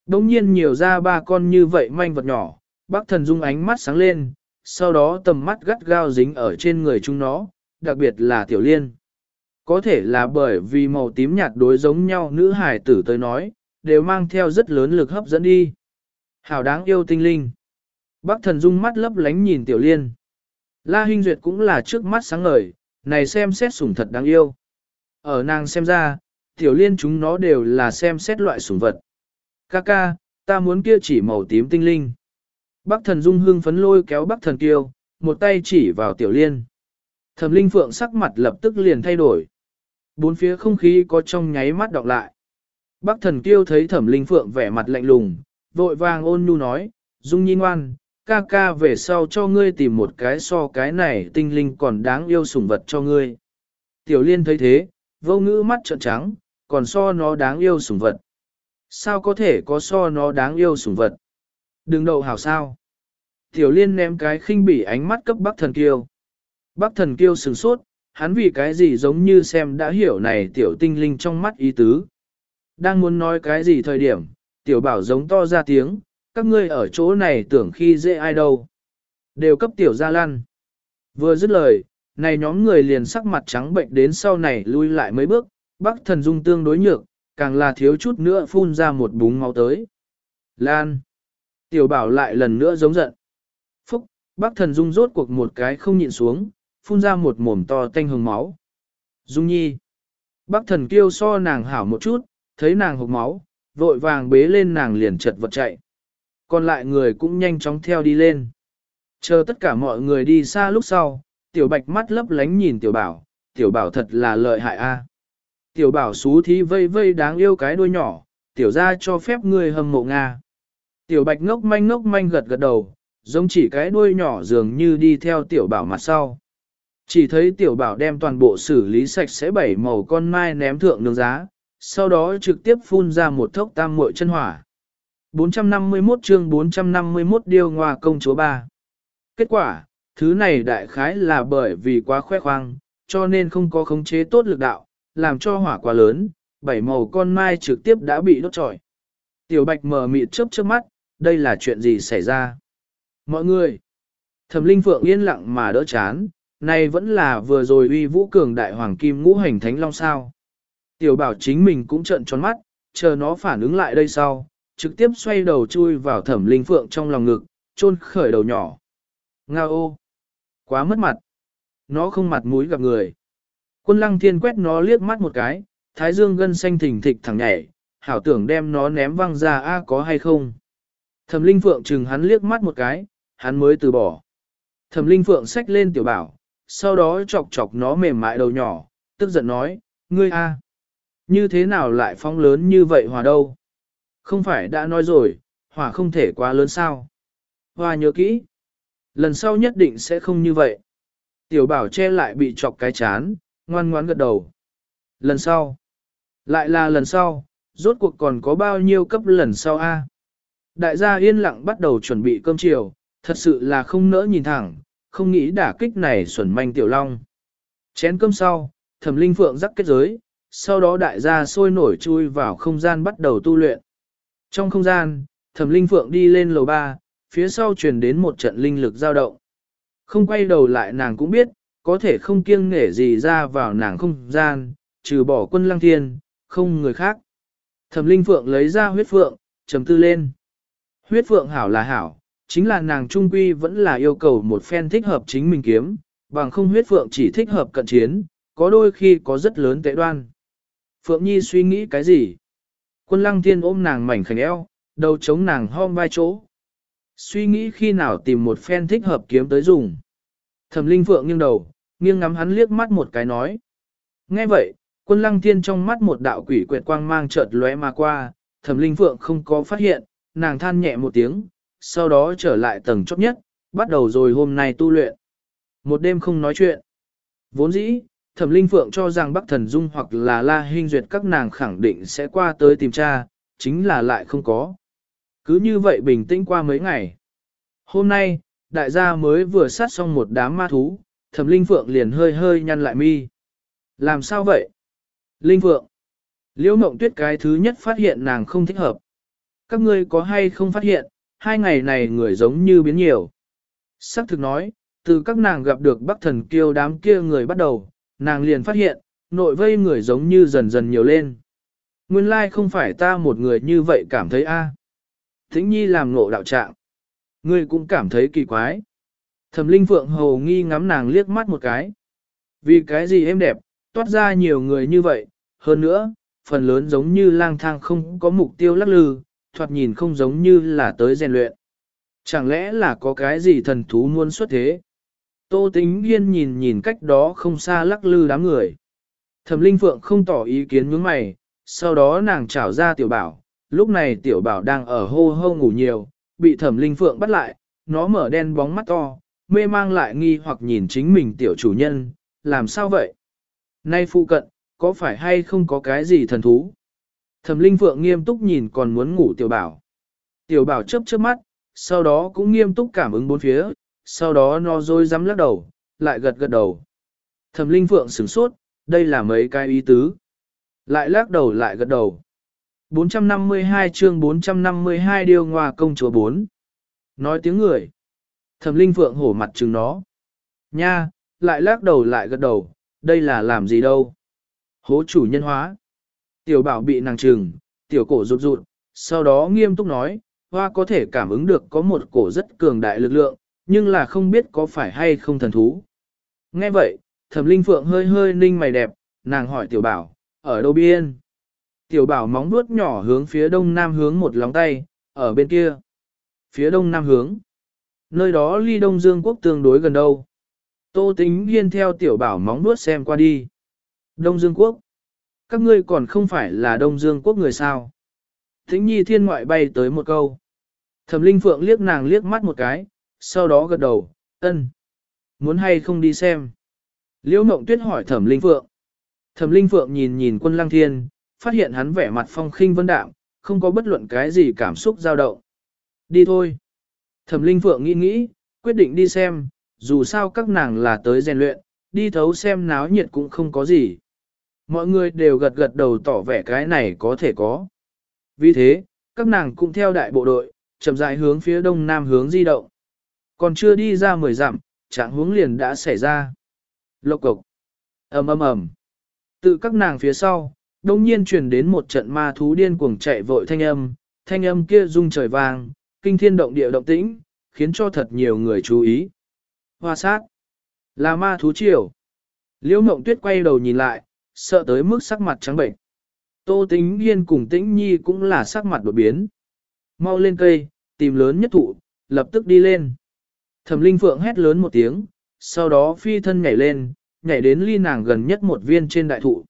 Đông nhiên nhiều ra ba con như vậy manh vật nhỏ, bác thần dung ánh mắt sáng lên, sau đó tầm mắt gắt gao dính ở trên người chúng nó, đặc biệt là tiểu liên. Có thể là bởi vì màu tím nhạt đối giống nhau nữ hải tử tới nói, đều mang theo rất lớn lực hấp dẫn đi. Hảo đáng yêu tinh linh. Bác thần dung mắt lấp lánh nhìn tiểu liên. La Hinh Duyệt cũng là trước mắt sáng ngời, này xem xét sủng thật đáng yêu. Ở nàng xem ra, tiểu liên chúng nó đều là xem xét loại sủng vật. Kaka, ta muốn kia chỉ màu tím tinh linh. Bác thần dung Hương phấn lôi kéo bác thần kiêu, một tay chỉ vào tiểu liên. Thẩm linh phượng sắc mặt lập tức liền thay đổi. Bốn phía không khí có trong nháy mắt đọc lại. Bác thần kiêu thấy thẩm linh phượng vẻ mặt lạnh lùng, vội vàng ôn nhu nói, dung nhi ngoan, ca ca về sau cho ngươi tìm một cái so cái này tinh linh còn đáng yêu sủng vật cho ngươi. Tiểu liên thấy thế, vô ngữ mắt trợn trắng, còn so nó đáng yêu sủng vật. Sao có thể có so nó đáng yêu sủng vật? Đừng đậu hảo sao. Tiểu liên ném cái khinh bỉ ánh mắt cấp bác thần kiêu. Bác thần kiêu sừng sốt, hắn vì cái gì giống như xem đã hiểu này tiểu tinh linh trong mắt ý tứ. Đang muốn nói cái gì thời điểm, tiểu bảo giống to ra tiếng, các ngươi ở chỗ này tưởng khi dễ ai đâu. Đều cấp tiểu ra lăn. Vừa dứt lời, này nhóm người liền sắc mặt trắng bệnh đến sau này lui lại mấy bước, bác thần dung tương đối nhược, càng là thiếu chút nữa phun ra một búng máu tới. Lan. Tiểu bảo lại lần nữa giống giận. Phúc, bác thần dung rốt cuộc một cái không nhịn xuống, phun ra một mồm to tanh hồng máu. Dung nhi. Bác thần kêu so nàng hảo một chút, thấy nàng hộp máu, vội vàng bế lên nàng liền chật vật chạy. Còn lại người cũng nhanh chóng theo đi lên. Chờ tất cả mọi người đi xa lúc sau, tiểu bạch mắt lấp lánh nhìn tiểu bảo, tiểu bảo thật là lợi hại a. Tiểu bảo xú thí vây vây đáng yêu cái đuôi nhỏ, tiểu ra cho phép người hâm mộ Nga. Tiểu bạch ngốc manh ngốc manh gật gật đầu, giống chỉ cái đuôi nhỏ dường như đi theo tiểu bảo mặt sau. Chỉ thấy tiểu bảo đem toàn bộ xử lý sạch sẽ bảy màu con mai ném thượng nướng giá, sau đó trực tiếp phun ra một thốc tam muội chân hỏa. 451 chương 451 điêu ngoa công chúa ba. Kết quả, thứ này đại khái là bởi vì quá khoe khoang, cho nên không có khống chế tốt lực đạo, làm cho hỏa quá lớn, bảy màu con mai trực tiếp đã bị đốt trọi. Tiểu bạch mở mịt chớp chớp mắt, đây là chuyện gì xảy ra? Mọi người! Thẩm linh phượng yên lặng mà đỡ chán, này vẫn là vừa rồi uy vũ cường đại hoàng kim ngũ hành thánh long sao. Tiểu bảo chính mình cũng trợn tròn mắt, chờ nó phản ứng lại đây sau, trực tiếp xoay đầu chui vào thẩm linh phượng trong lòng ngực, chôn khởi đầu nhỏ. Nga ô! Quá mất mặt! Nó không mặt mũi gặp người. Quân lăng thiên quét nó liếc mắt một cái, thái dương gân xanh thình thịch thẳng nhảy, hảo tưởng đem nó ném văng ra a có hay không. Thẩm linh phượng chừng hắn liếc mắt một cái, hắn mới từ bỏ. Thẩm linh phượng xách lên tiểu bảo, sau đó chọc chọc nó mềm mại đầu nhỏ, tức giận nói, ngươi a, như thế nào lại phong lớn như vậy hòa đâu? Không phải đã nói rồi, hỏa không thể quá lớn sao? Hoa nhớ kỹ, lần sau nhất định sẽ không như vậy. Tiểu bảo che lại bị chọc cái chán, ngoan ngoãn gật đầu. Lần sau, lại là lần sau, rốt cuộc còn có bao nhiêu cấp lần sau a? Đại gia yên lặng bắt đầu chuẩn bị cơm chiều, thật sự là không nỡ nhìn thẳng, không nghĩ đả kích này xuẩn manh tiểu long. Chén cơm sau, thẩm linh phượng rắc kết giới, sau đó đại gia sôi nổi chui vào không gian bắt đầu tu luyện. Trong không gian, thẩm linh phượng đi lên lầu ba, phía sau truyền đến một trận linh lực dao động. Không quay đầu lại nàng cũng biết, có thể không kiêng nể gì ra vào nàng không gian, trừ bỏ quân lăng thiên, không người khác. Thẩm linh phượng lấy ra huyết phượng, trầm tư lên. Huyết phượng hảo là hảo, chính là nàng trung quy vẫn là yêu cầu một phen thích hợp chính mình kiếm, bằng không huyết phượng chỉ thích hợp cận chiến, có đôi khi có rất lớn tệ đoan. Phượng Nhi suy nghĩ cái gì? Quân lăng thiên ôm nàng mảnh khảnh eo, đầu chống nàng hom vai chỗ. Suy nghĩ khi nào tìm một phen thích hợp kiếm tới dùng. Thẩm linh phượng nghiêng đầu, nghiêng ngắm hắn liếc mắt một cái nói. Nghe vậy, quân lăng thiên trong mắt một đạo quỷ quyệt quang mang chợt lóe mà qua, thẩm linh phượng không có phát hiện, nàng than nhẹ một tiếng, sau đó trở lại tầng chóp nhất, bắt đầu rồi hôm nay tu luyện. Một đêm không nói chuyện. Vốn dĩ, Thẩm Linh Phượng cho rằng Bắc Thần Dung hoặc là La Hinh Duyệt các nàng khẳng định sẽ qua tới tìm cha, chính là lại không có. Cứ như vậy bình tĩnh qua mấy ngày. Hôm nay, đại gia mới vừa sát xong một đám ma thú, Thẩm Linh Phượng liền hơi hơi nhăn lại mi. Làm sao vậy? Linh Phượng. Liễu Mộng Tuyết cái thứ nhất phát hiện nàng không thích hợp. Các ngươi có hay không phát hiện, hai ngày này người giống như biến nhiều. Sắc thực nói, từ các nàng gặp được Bắc Thần Kiêu đám kia người bắt đầu, nàng liền phát hiện, nội vây người giống như dần dần nhiều lên. Nguyên lai không phải ta một người như vậy cảm thấy a. À. Thính nhi làm ngộ đạo trạng. Ngươi cũng cảm thấy kỳ quái. Thẩm linh phượng hầu nghi ngắm nàng liếc mắt một cái. Vì cái gì em đẹp, toát ra nhiều người như vậy, hơn nữa, phần lớn giống như lang thang không có mục tiêu lắc lư, thoạt nhìn không giống như là tới rèn luyện. Chẳng lẽ là có cái gì thần thú muốn xuất thế? Tô tính Hiên nhìn nhìn cách đó không xa lắc lư đám người. Thẩm linh phượng không tỏ ý kiến nhướng mày, sau đó nàng trảo ra tiểu bảo, lúc này tiểu bảo đang ở hô hô ngủ nhiều, bị thẩm linh phượng bắt lại, nó mở đen bóng mắt to, mê mang lại nghi hoặc nhìn chính mình tiểu chủ nhân, làm sao vậy? Nay phụ cận, có phải hay không có cái gì thần thú? Thẩm linh phượng nghiêm túc nhìn còn muốn ngủ tiểu bảo. Tiểu bảo chớp chớp mắt, sau đó cũng nghiêm túc cảm ứng bốn phía, sau đó nó rồi dám lắc đầu, lại gật gật đầu. Thẩm linh phượng sửng sốt, đây là mấy cái ý tứ. Lại lắc đầu lại gật đầu. 452 chương 452 điêu ngoa công chúa 4. Nói tiếng người. Thẩm linh phượng hổ mặt chừng nó. Nha, lại lắc đầu lại gật đầu, đây là làm gì đâu. Hố chủ nhân hóa. Tiểu bảo bị nàng trừng, tiểu cổ rụt rụt, sau đó nghiêm túc nói, hoa có thể cảm ứng được có một cổ rất cường đại lực lượng, nhưng là không biết có phải hay không thần thú. Nghe vậy, thẩm linh phượng hơi hơi ninh mày đẹp, nàng hỏi tiểu bảo, ở đâu biên? Tiểu bảo móng vuốt nhỏ hướng phía đông nam hướng một lóng tay, ở bên kia. Phía đông nam hướng. Nơi đó ly đông dương quốc tương đối gần đâu. Tô tính yên theo tiểu bảo móng vuốt xem qua đi. Đông dương quốc. Các ngươi còn không phải là đông dương quốc người sao. Thính nhi thiên ngoại bay tới một câu. Thẩm linh phượng liếc nàng liếc mắt một cái, sau đó gật đầu, ân. Muốn hay không đi xem? Liễu Mộng Tuyết hỏi Thẩm Linh Phượng. Thẩm Linh Phượng nhìn nhìn quân lăng thiên, phát hiện hắn vẻ mặt phong khinh vân đạm, không có bất luận cái gì cảm xúc dao động. Đi thôi. Thẩm Linh Phượng nghĩ nghĩ, quyết định đi xem, dù sao các nàng là tới rèn luyện, đi thấu xem náo nhiệt cũng không có gì. Mọi người đều gật gật đầu tỏ vẻ cái này có thể có. Vì thế, các nàng cũng theo đại bộ đội, chậm rãi hướng phía đông nam hướng di động. Còn chưa đi ra mười dặm, trạng huống liền đã xảy ra. Lộc cộc. ầm ầm ầm. từ các nàng phía sau, đông nhiên truyền đến một trận ma thú điên cuồng chạy vội thanh âm, thanh âm kia rung trời vang, kinh thiên động địa động tĩnh, khiến cho thật nhiều người chú ý. Hoa sát, là ma thú triều. Liễu mộng tuyết quay đầu nhìn lại, sợ tới mức sắc mặt trắng bệnh. Tô tính yên cùng tĩnh nhi cũng là sắc mặt đột biến. Mau lên cây, tìm lớn nhất thụ, lập tức đi lên. Thẩm linh phượng hét lớn một tiếng, sau đó phi thân nhảy lên, nhảy đến ly nàng gần nhất một viên trên đại thụ.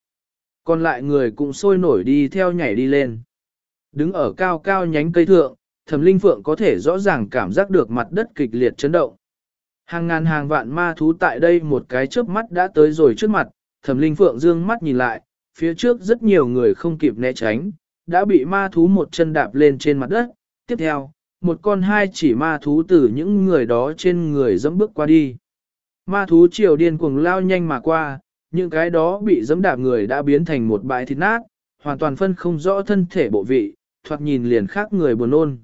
Còn lại người cũng sôi nổi đi theo nhảy đi lên. Đứng ở cao cao nhánh cây thượng, thẩm linh phượng có thể rõ ràng cảm giác được mặt đất kịch liệt chấn động. Hàng ngàn hàng vạn ma thú tại đây một cái chớp mắt đã tới rồi trước mặt, thẩm linh phượng dương mắt nhìn lại, phía trước rất nhiều người không kịp né tránh, đã bị ma thú một chân đạp lên trên mặt đất. Tiếp theo, một con hai chỉ ma thú từ những người đó trên người dẫm bước qua đi. Ma thú triều điên cuồng lao nhanh mà qua, những cái đó bị dẫm đạp người đã biến thành một bãi thịt nát, hoàn toàn phân không rõ thân thể bộ vị, thoạt nhìn liền khác người buồn ôn.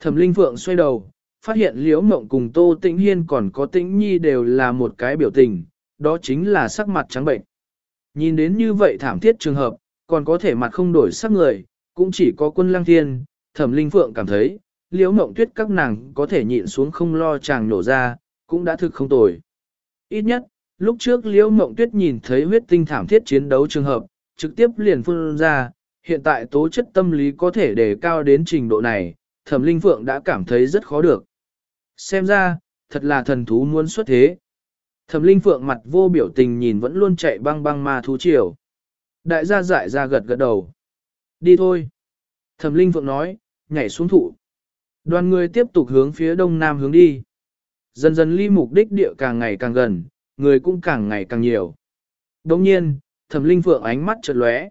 Thẩm Linh Phượng xoay đầu, phát hiện Liễu Mộng cùng Tô Tĩnh Hiên còn có Tĩnh Nhi đều là một cái biểu tình, đó chính là sắc mặt trắng bệnh. Nhìn đến như vậy thảm thiết trường hợp, còn có thể mặt không đổi sắc người, cũng chỉ có quân lăng thiên, Thẩm Linh Phượng cảm thấy, Liễu Mộng Tuyết các nàng có thể nhịn xuống không lo chàng nổ ra, cũng đã thực không tồi. Ít nhất, lúc trước Liễu Mộng Tuyết nhìn thấy huyết tinh thảm thiết chiến đấu trường hợp, trực tiếp liền phun ra, hiện tại tố chất tâm lý có thể đề cao đến trình độ này, Thẩm Linh Phượng đã cảm thấy rất khó được. Xem ra, thật là thần thú muốn xuất thế. Thẩm Linh Phượng mặt vô biểu tình nhìn vẫn luôn chạy băng băng ma thú chiều. Đại gia dại ra gật gật đầu. Đi thôi. Thẩm Linh Phượng nói, nhảy xuống thụ. Đoàn người tiếp tục hướng phía đông nam hướng đi. Dần dần ly mục đích địa càng ngày càng gần, người cũng càng ngày càng nhiều. Đồng nhiên, thẩm linh phượng ánh mắt chợt lóe.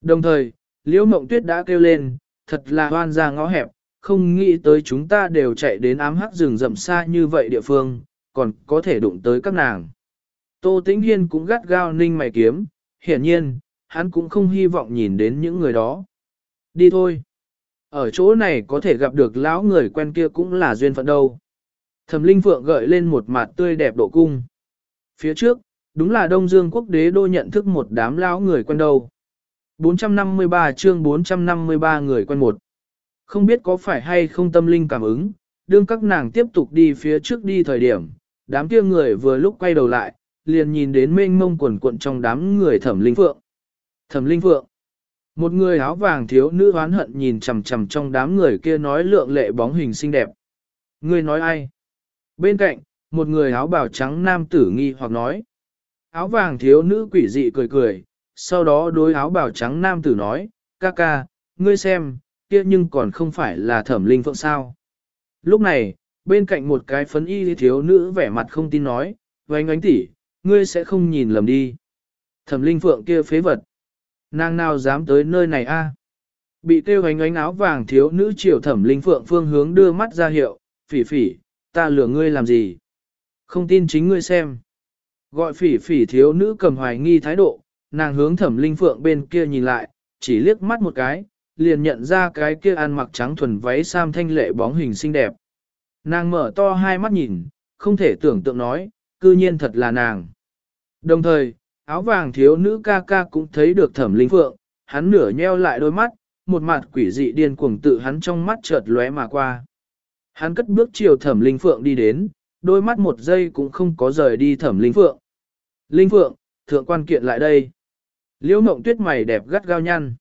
Đồng thời, liễu mộng tuyết đã kêu lên, thật là hoan ra ngõ hẹp, không nghĩ tới chúng ta đều chạy đến ám hắc rừng rậm xa như vậy địa phương, còn có thể đụng tới các nàng. Tô Tĩnh Hiên cũng gắt gao ninh mày kiếm, hiển nhiên, hắn cũng không hy vọng nhìn đến những người đó. Đi thôi. Ở chỗ này có thể gặp được lão người quen kia cũng là duyên phận đâu. Thẩm Linh Phượng gợi lên một mặt tươi đẹp độ cung. Phía trước, đúng là Đông Dương quốc đế đô nhận thức một đám lão người quen đâu. 453 chương 453 người quen một. Không biết có phải hay không tâm linh cảm ứng, đương các nàng tiếp tục đi phía trước đi thời điểm, đám kia người vừa lúc quay đầu lại, liền nhìn đến mênh mông quần cuộn trong đám người thẩm linh phượng. Thẩm linh phượng. Một người áo vàng thiếu nữ hoán hận nhìn chằm chằm trong đám người kia nói lượng lệ bóng hình xinh đẹp. Người nói ai? Bên cạnh, một người áo bào trắng nam tử nghi hoặc nói. Áo vàng thiếu nữ quỷ dị cười cười, sau đó đối áo bào trắng nam tử nói, ca ca, ngươi xem, kia nhưng còn không phải là thẩm linh phượng sao. Lúc này, bên cạnh một cái phấn y thiếu nữ vẻ mặt không tin nói, vánh ánh tỷ, ngươi sẽ không nhìn lầm đi. Thẩm linh phượng kia phế vật. Nàng nào dám tới nơi này a? Bị tiêu ánh ánh áo vàng thiếu nữ triều thẩm linh phượng phương hướng đưa mắt ra hiệu, phỉ phỉ, ta lừa ngươi làm gì? Không tin chính ngươi xem. Gọi phỉ phỉ thiếu nữ cầm hoài nghi thái độ, nàng hướng thẩm linh phượng bên kia nhìn lại, chỉ liếc mắt một cái, liền nhận ra cái kia ăn mặc trắng thuần váy sam thanh lệ bóng hình xinh đẹp. Nàng mở to hai mắt nhìn, không thể tưởng tượng nói, cư nhiên thật là nàng. Đồng thời, áo vàng thiếu nữ ca ca cũng thấy được thẩm linh phượng, hắn nửa nheo lại đôi mắt, một mặt quỷ dị điên cuồng tự hắn trong mắt chợt lóe mà qua. Hắn cất bước chiều thẩm linh phượng đi đến, đôi mắt một giây cũng không có rời đi thẩm linh phượng. Linh phượng, thượng quan kiện lại đây. Liễu mộng tuyết mày đẹp gắt gao nhăn.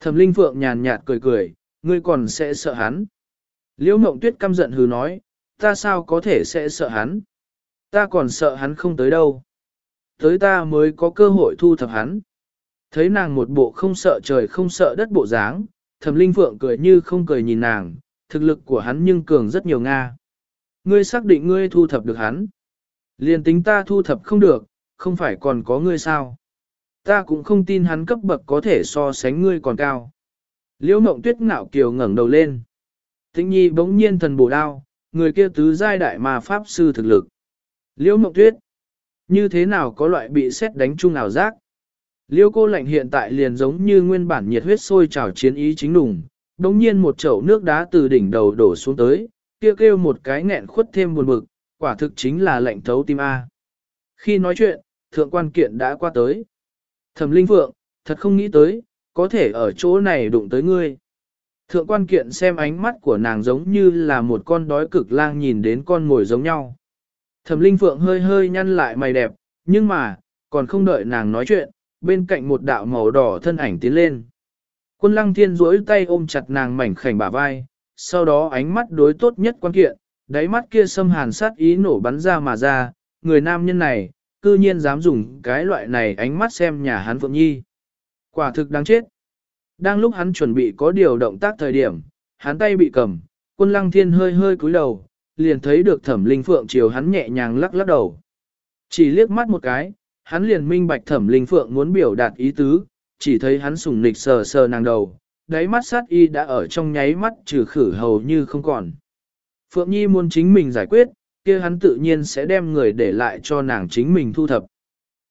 Thẩm linh phượng nhàn nhạt cười cười, ngươi còn sẽ sợ hắn. Liễu mộng tuyết căm giận hừ nói, ta sao có thể sẽ sợ hắn. Ta còn sợ hắn không tới đâu. Tới ta mới có cơ hội thu thập hắn. Thấy nàng một bộ không sợ trời không sợ đất bộ dáng, thẩm linh phượng cười như không cười nhìn nàng, thực lực của hắn nhưng cường rất nhiều Nga. Ngươi xác định ngươi thu thập được hắn. liền tính ta thu thập không được, không phải còn có ngươi sao. Ta cũng không tin hắn cấp bậc có thể so sánh ngươi còn cao. Liễu mộng tuyết ngạo kiều ngẩng đầu lên. Tĩnh nhi bỗng nhiên thần bổ đao, người kia tứ giai đại mà pháp sư thực lực. Liễu mộng tuyết, như thế nào có loại bị xét đánh chung ảo giác? Liêu cô lạnh hiện tại liền giống như nguyên bản nhiệt huyết sôi trào chiến ý chính đủng, đồng nhiên một chậu nước đá từ đỉnh đầu đổ xuống tới, kia kêu một cái nghẹn khuất thêm buồn bực, quả thực chính là lạnh thấu tim A. Khi nói chuyện, thượng quan kiện đã qua tới. Thẩm linh phượng, thật không nghĩ tới, có thể ở chỗ này đụng tới ngươi. Thượng quan kiện xem ánh mắt của nàng giống như là một con đói cực lang nhìn đến con ngồi giống nhau. Thẩm Linh Phượng hơi hơi nhăn lại mày đẹp, nhưng mà, còn không đợi nàng nói chuyện, bên cạnh một đạo màu đỏ thân ảnh tiến lên. Quân lăng thiên duỗi tay ôm chặt nàng mảnh khảnh bả vai, sau đó ánh mắt đối tốt nhất quan kiện, đáy mắt kia xâm hàn sát ý nổ bắn ra mà ra, người nam nhân này, cư nhiên dám dùng cái loại này ánh mắt xem nhà hắn Phượng Nhi. Quả thực đáng chết. Đang lúc hắn chuẩn bị có điều động tác thời điểm, hắn tay bị cầm, quân lăng thiên hơi hơi cúi đầu, liền thấy được thẩm linh phượng chiều hắn nhẹ nhàng lắc lắc đầu. Chỉ liếc mắt một cái, hắn liền minh bạch thẩm linh phượng muốn biểu đạt ý tứ, chỉ thấy hắn sùng nịch sờ sờ nàng đầu, đáy mắt sát y đã ở trong nháy mắt trừ khử hầu như không còn. Phượng Nhi muốn chính mình giải quyết, kia hắn tự nhiên sẽ đem người để lại cho nàng chính mình thu thập.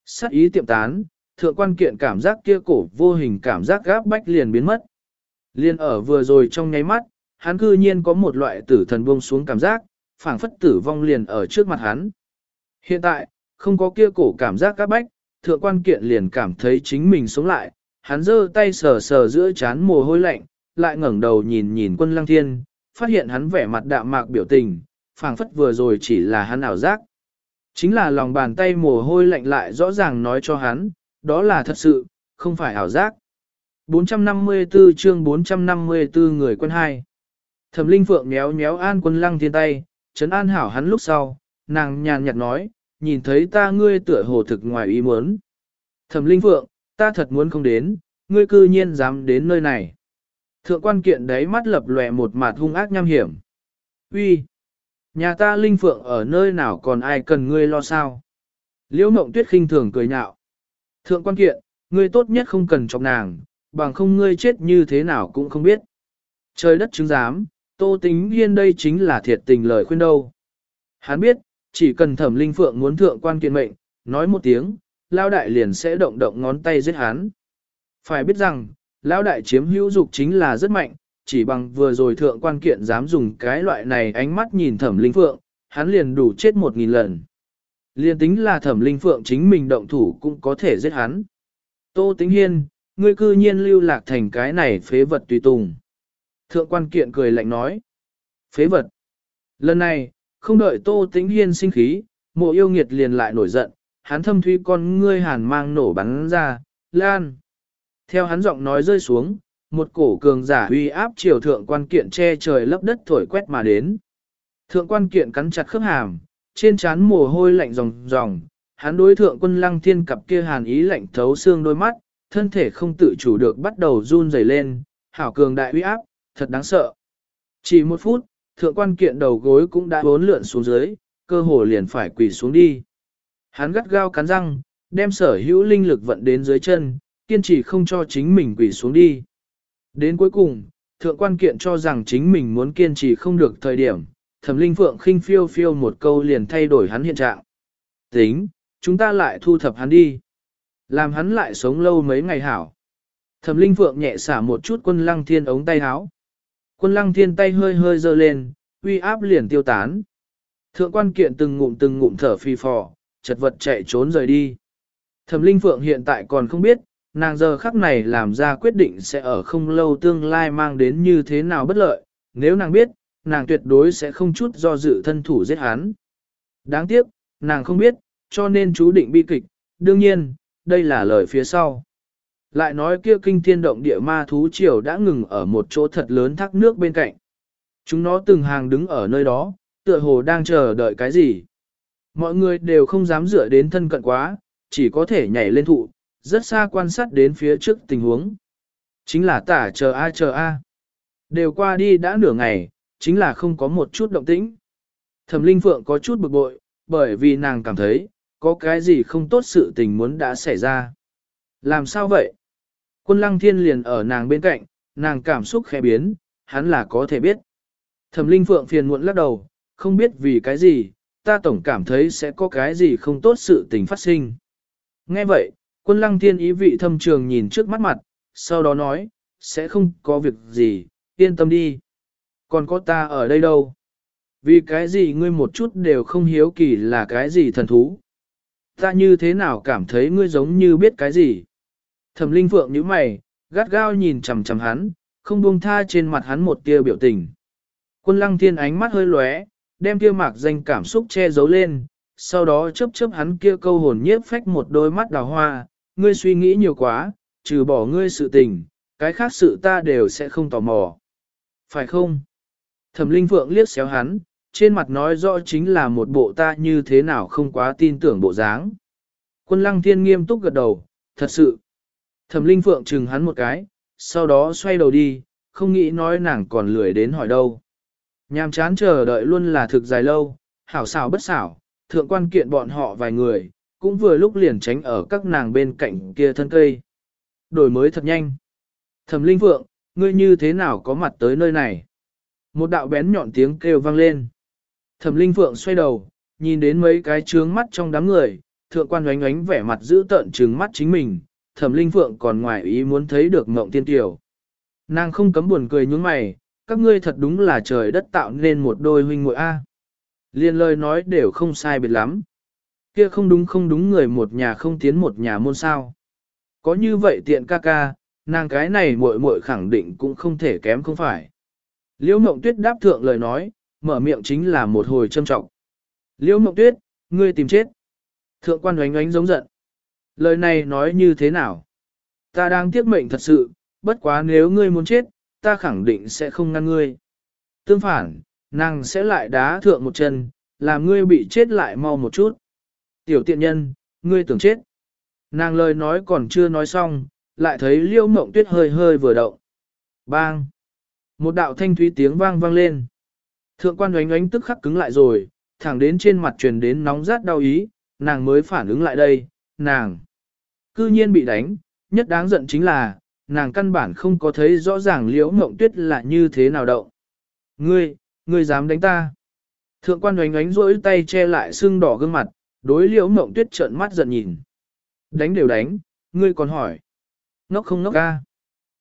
Sát ý tiệm tán, thượng quan kiện cảm giác kia cổ vô hình cảm giác gáp bách liền biến mất. Liên ở vừa rồi trong nháy mắt, hắn cư nhiên có một loại tử thần buông xuống cảm giác, phảng phất tử vong liền ở trước mặt hắn. Hiện tại, không có kia cổ cảm giác các bách, thượng quan kiện liền cảm thấy chính mình sống lại, hắn giơ tay sờ sờ giữa chán mồ hôi lạnh, lại ngẩng đầu nhìn nhìn quân lăng thiên, phát hiện hắn vẻ mặt đạm mạc biểu tình, phảng phất vừa rồi chỉ là hắn ảo giác. Chính là lòng bàn tay mồ hôi lạnh lại rõ ràng nói cho hắn, đó là thật sự, không phải ảo giác. 454 chương 454 người quân hai. Thẩm Linh Phượng méo méo an quân lăng thiên tay, chấn an hảo hắn lúc sau, nàng nhàn nhạt nói, nhìn thấy ta ngươi tựa hồ thực ngoài ý muốn. Thẩm Linh Phượng, ta thật muốn không đến, ngươi cư nhiên dám đến nơi này. Thượng quan kiện đấy mắt lập lòe một mặt hung ác nham hiểm. Uy, Nhà ta Linh Phượng ở nơi nào còn ai cần ngươi lo sao? Liễu mộng tuyết khinh thường cười nhạo. Thượng quan kiện, ngươi tốt nhất không cần chọc nàng, bằng không ngươi chết như thế nào cũng không biết. Trời đất chứng giám, tô tính hiên đây chính là thiệt tình lời khuyên đâu. Hắn biết, chỉ cần thẩm linh phượng muốn thượng quan kiện mệnh, nói một tiếng, lao đại liền sẽ động động ngón tay giết hắn. Phải biết rằng, lao đại chiếm hữu dục chính là rất mạnh, chỉ bằng vừa rồi thượng quan kiện dám dùng cái loại này ánh mắt nhìn thẩm linh phượng, hắn liền đủ chết một nghìn lần. Liên tính là thẩm linh phượng chính mình động thủ cũng có thể giết hắn. Tô tính hiên, ngươi cư nhiên lưu lạc thành cái này phế vật tùy tùng. Thượng quan kiện cười lạnh nói. Phế vật. Lần này, không đợi tô tĩnh hiên sinh khí, mộ yêu nghiệt liền lại nổi giận, hắn thâm thuy con ngươi hàn mang nổ bắn ra, lan. Theo hắn giọng nói rơi xuống, một cổ cường giả uy áp chiều thượng quan kiện che trời lấp đất thổi quét mà đến. Thượng quan kiện cắn chặt khớp hàm, trên trán mồ hôi lạnh ròng ròng, hắn đối thượng quân lăng thiên cặp kia hàn ý lạnh thấu xương đôi mắt, thân thể không tự chủ được bắt đầu run rẩy lên, hảo cường đại uy áp, thật đáng sợ. Chỉ một phút, thượng quan kiện đầu gối cũng đã bốn lượn xuống dưới, cơ hồ liền phải quỳ xuống đi. Hắn gắt gao cắn răng, đem sở hữu linh lực vận đến dưới chân, kiên trì không cho chính mình quỳ xuống đi. Đến cuối cùng, thượng quan kiện cho rằng chính mình muốn kiên trì không được thời điểm, thẩm linh phượng khinh phiêu phiêu một câu liền thay đổi hắn hiện trạng. Tính, chúng ta lại thu thập hắn đi. Làm hắn lại sống lâu mấy ngày hảo. Thẩm linh phượng nhẹ xả một chút quân lăng thiên ống tay háo. Quân lăng thiên tay hơi hơi dơ lên, uy áp liền tiêu tán. Thượng quan kiện từng ngụm từng ngụm thở phì phò, chật vật chạy trốn rời đi. Thẩm linh phượng hiện tại còn không biết, nàng giờ khắc này làm ra quyết định sẽ ở không lâu tương lai mang đến như thế nào bất lợi, nếu nàng biết, nàng tuyệt đối sẽ không chút do dự thân thủ giết hắn. Đáng tiếc, nàng không biết, cho nên chú định bi kịch, đương nhiên, đây là lời phía sau. Lại nói kia kinh thiên động địa ma thú triều đã ngừng ở một chỗ thật lớn thác nước bên cạnh. Chúng nó từng hàng đứng ở nơi đó, tựa hồ đang chờ đợi cái gì. Mọi người đều không dám dựa đến thân cận quá, chỉ có thể nhảy lên thụ, rất xa quan sát đến phía trước tình huống. Chính là tả chờ a chờ a. Đều qua đi đã nửa ngày, chính là không có một chút động tĩnh. Thẩm Linh Phượng có chút bực bội, bởi vì nàng cảm thấy, có cái gì không tốt sự tình muốn đã xảy ra. Làm sao vậy? Quân lăng thiên liền ở nàng bên cạnh, nàng cảm xúc khẽ biến, hắn là có thể biết. Thẩm Linh Phượng phiền muộn lắc đầu, không biết vì cái gì, ta tổng cảm thấy sẽ có cái gì không tốt sự tình phát sinh. Nghe vậy, quân lăng thiên ý vị thâm trường nhìn trước mắt mặt, sau đó nói, sẽ không có việc gì, yên tâm đi. Còn có ta ở đây đâu? Vì cái gì ngươi một chút đều không hiếu kỳ là cái gì thần thú? Ta như thế nào cảm thấy ngươi giống như biết cái gì? Thẩm linh phượng nhíu mày, gắt gao nhìn chằm chằm hắn, không buông tha trên mặt hắn một tia biểu tình. Quân lăng thiên ánh mắt hơi lóe, đem kia mạc danh cảm xúc che giấu lên, sau đó chớp chớp hắn kia câu hồn nhiếp phách một đôi mắt đào hoa, ngươi suy nghĩ nhiều quá, trừ bỏ ngươi sự tình, cái khác sự ta đều sẽ không tò mò. Phải không? Thẩm linh phượng liếc xéo hắn, trên mặt nói rõ chính là một bộ ta như thế nào không quá tin tưởng bộ dáng. Quân lăng thiên nghiêm túc gật đầu, thật sự. Thẩm linh phượng chừng hắn một cái, sau đó xoay đầu đi, không nghĩ nói nàng còn lười đến hỏi đâu. Nhàm chán chờ đợi luôn là thực dài lâu, hảo xảo bất xảo, thượng quan kiện bọn họ vài người, cũng vừa lúc liền tránh ở các nàng bên cạnh kia thân cây. Đổi mới thật nhanh. Thẩm linh phượng, ngươi như thế nào có mặt tới nơi này? Một đạo bén nhọn tiếng kêu vang lên. Thẩm linh phượng xoay đầu, nhìn đến mấy cái trướng mắt trong đám người, thượng quan oánh oánh vẻ mặt giữ tợn trừng mắt chính mình, thẩm linh phượng còn ngoài ý muốn thấy được mộng tiên tiểu. Nàng không cấm buồn cười nhướng mày, các ngươi thật đúng là trời đất tạo nên một đôi huynh muội A. Liên lời nói đều không sai biệt lắm. Kia không đúng không đúng người một nhà không tiến một nhà môn sao. Có như vậy tiện ca ca, nàng cái này muội muội khẳng định cũng không thể kém không phải. Liễu mộng tuyết đáp thượng lời nói, mở miệng chính là một hồi châm trọng. Liễu mộng tuyết, ngươi tìm chết. Thượng quan oánh oánh giống giận. Lời này nói như thế nào? Ta đang tiếc mệnh thật sự, bất quá nếu ngươi muốn chết, ta khẳng định sẽ không ngăn ngươi. Tương phản, nàng sẽ lại đá thượng một chân, làm ngươi bị chết lại mau một chút. Tiểu tiện nhân, ngươi tưởng chết. Nàng lời nói còn chưa nói xong, lại thấy liêu mộng tuyết hơi hơi vừa động. Bang! Một đạo thanh thúy tiếng vang vang lên. Thượng quan oánh oánh tức khắc cứng lại rồi, thẳng đến trên mặt truyền đến nóng rát đau ý, nàng mới phản ứng lại đây, nàng. Cư nhiên bị đánh, nhất đáng giận chính là, nàng căn bản không có thấy rõ ràng liễu mộng tuyết là như thế nào động. Ngươi, ngươi dám đánh ta. Thượng quan oánh oánh rỗi tay che lại sưng đỏ gương mặt, đối liễu mộng tuyết trợn mắt giận nhìn. Đánh đều đánh, ngươi còn hỏi. Ngốc không ngốc ca.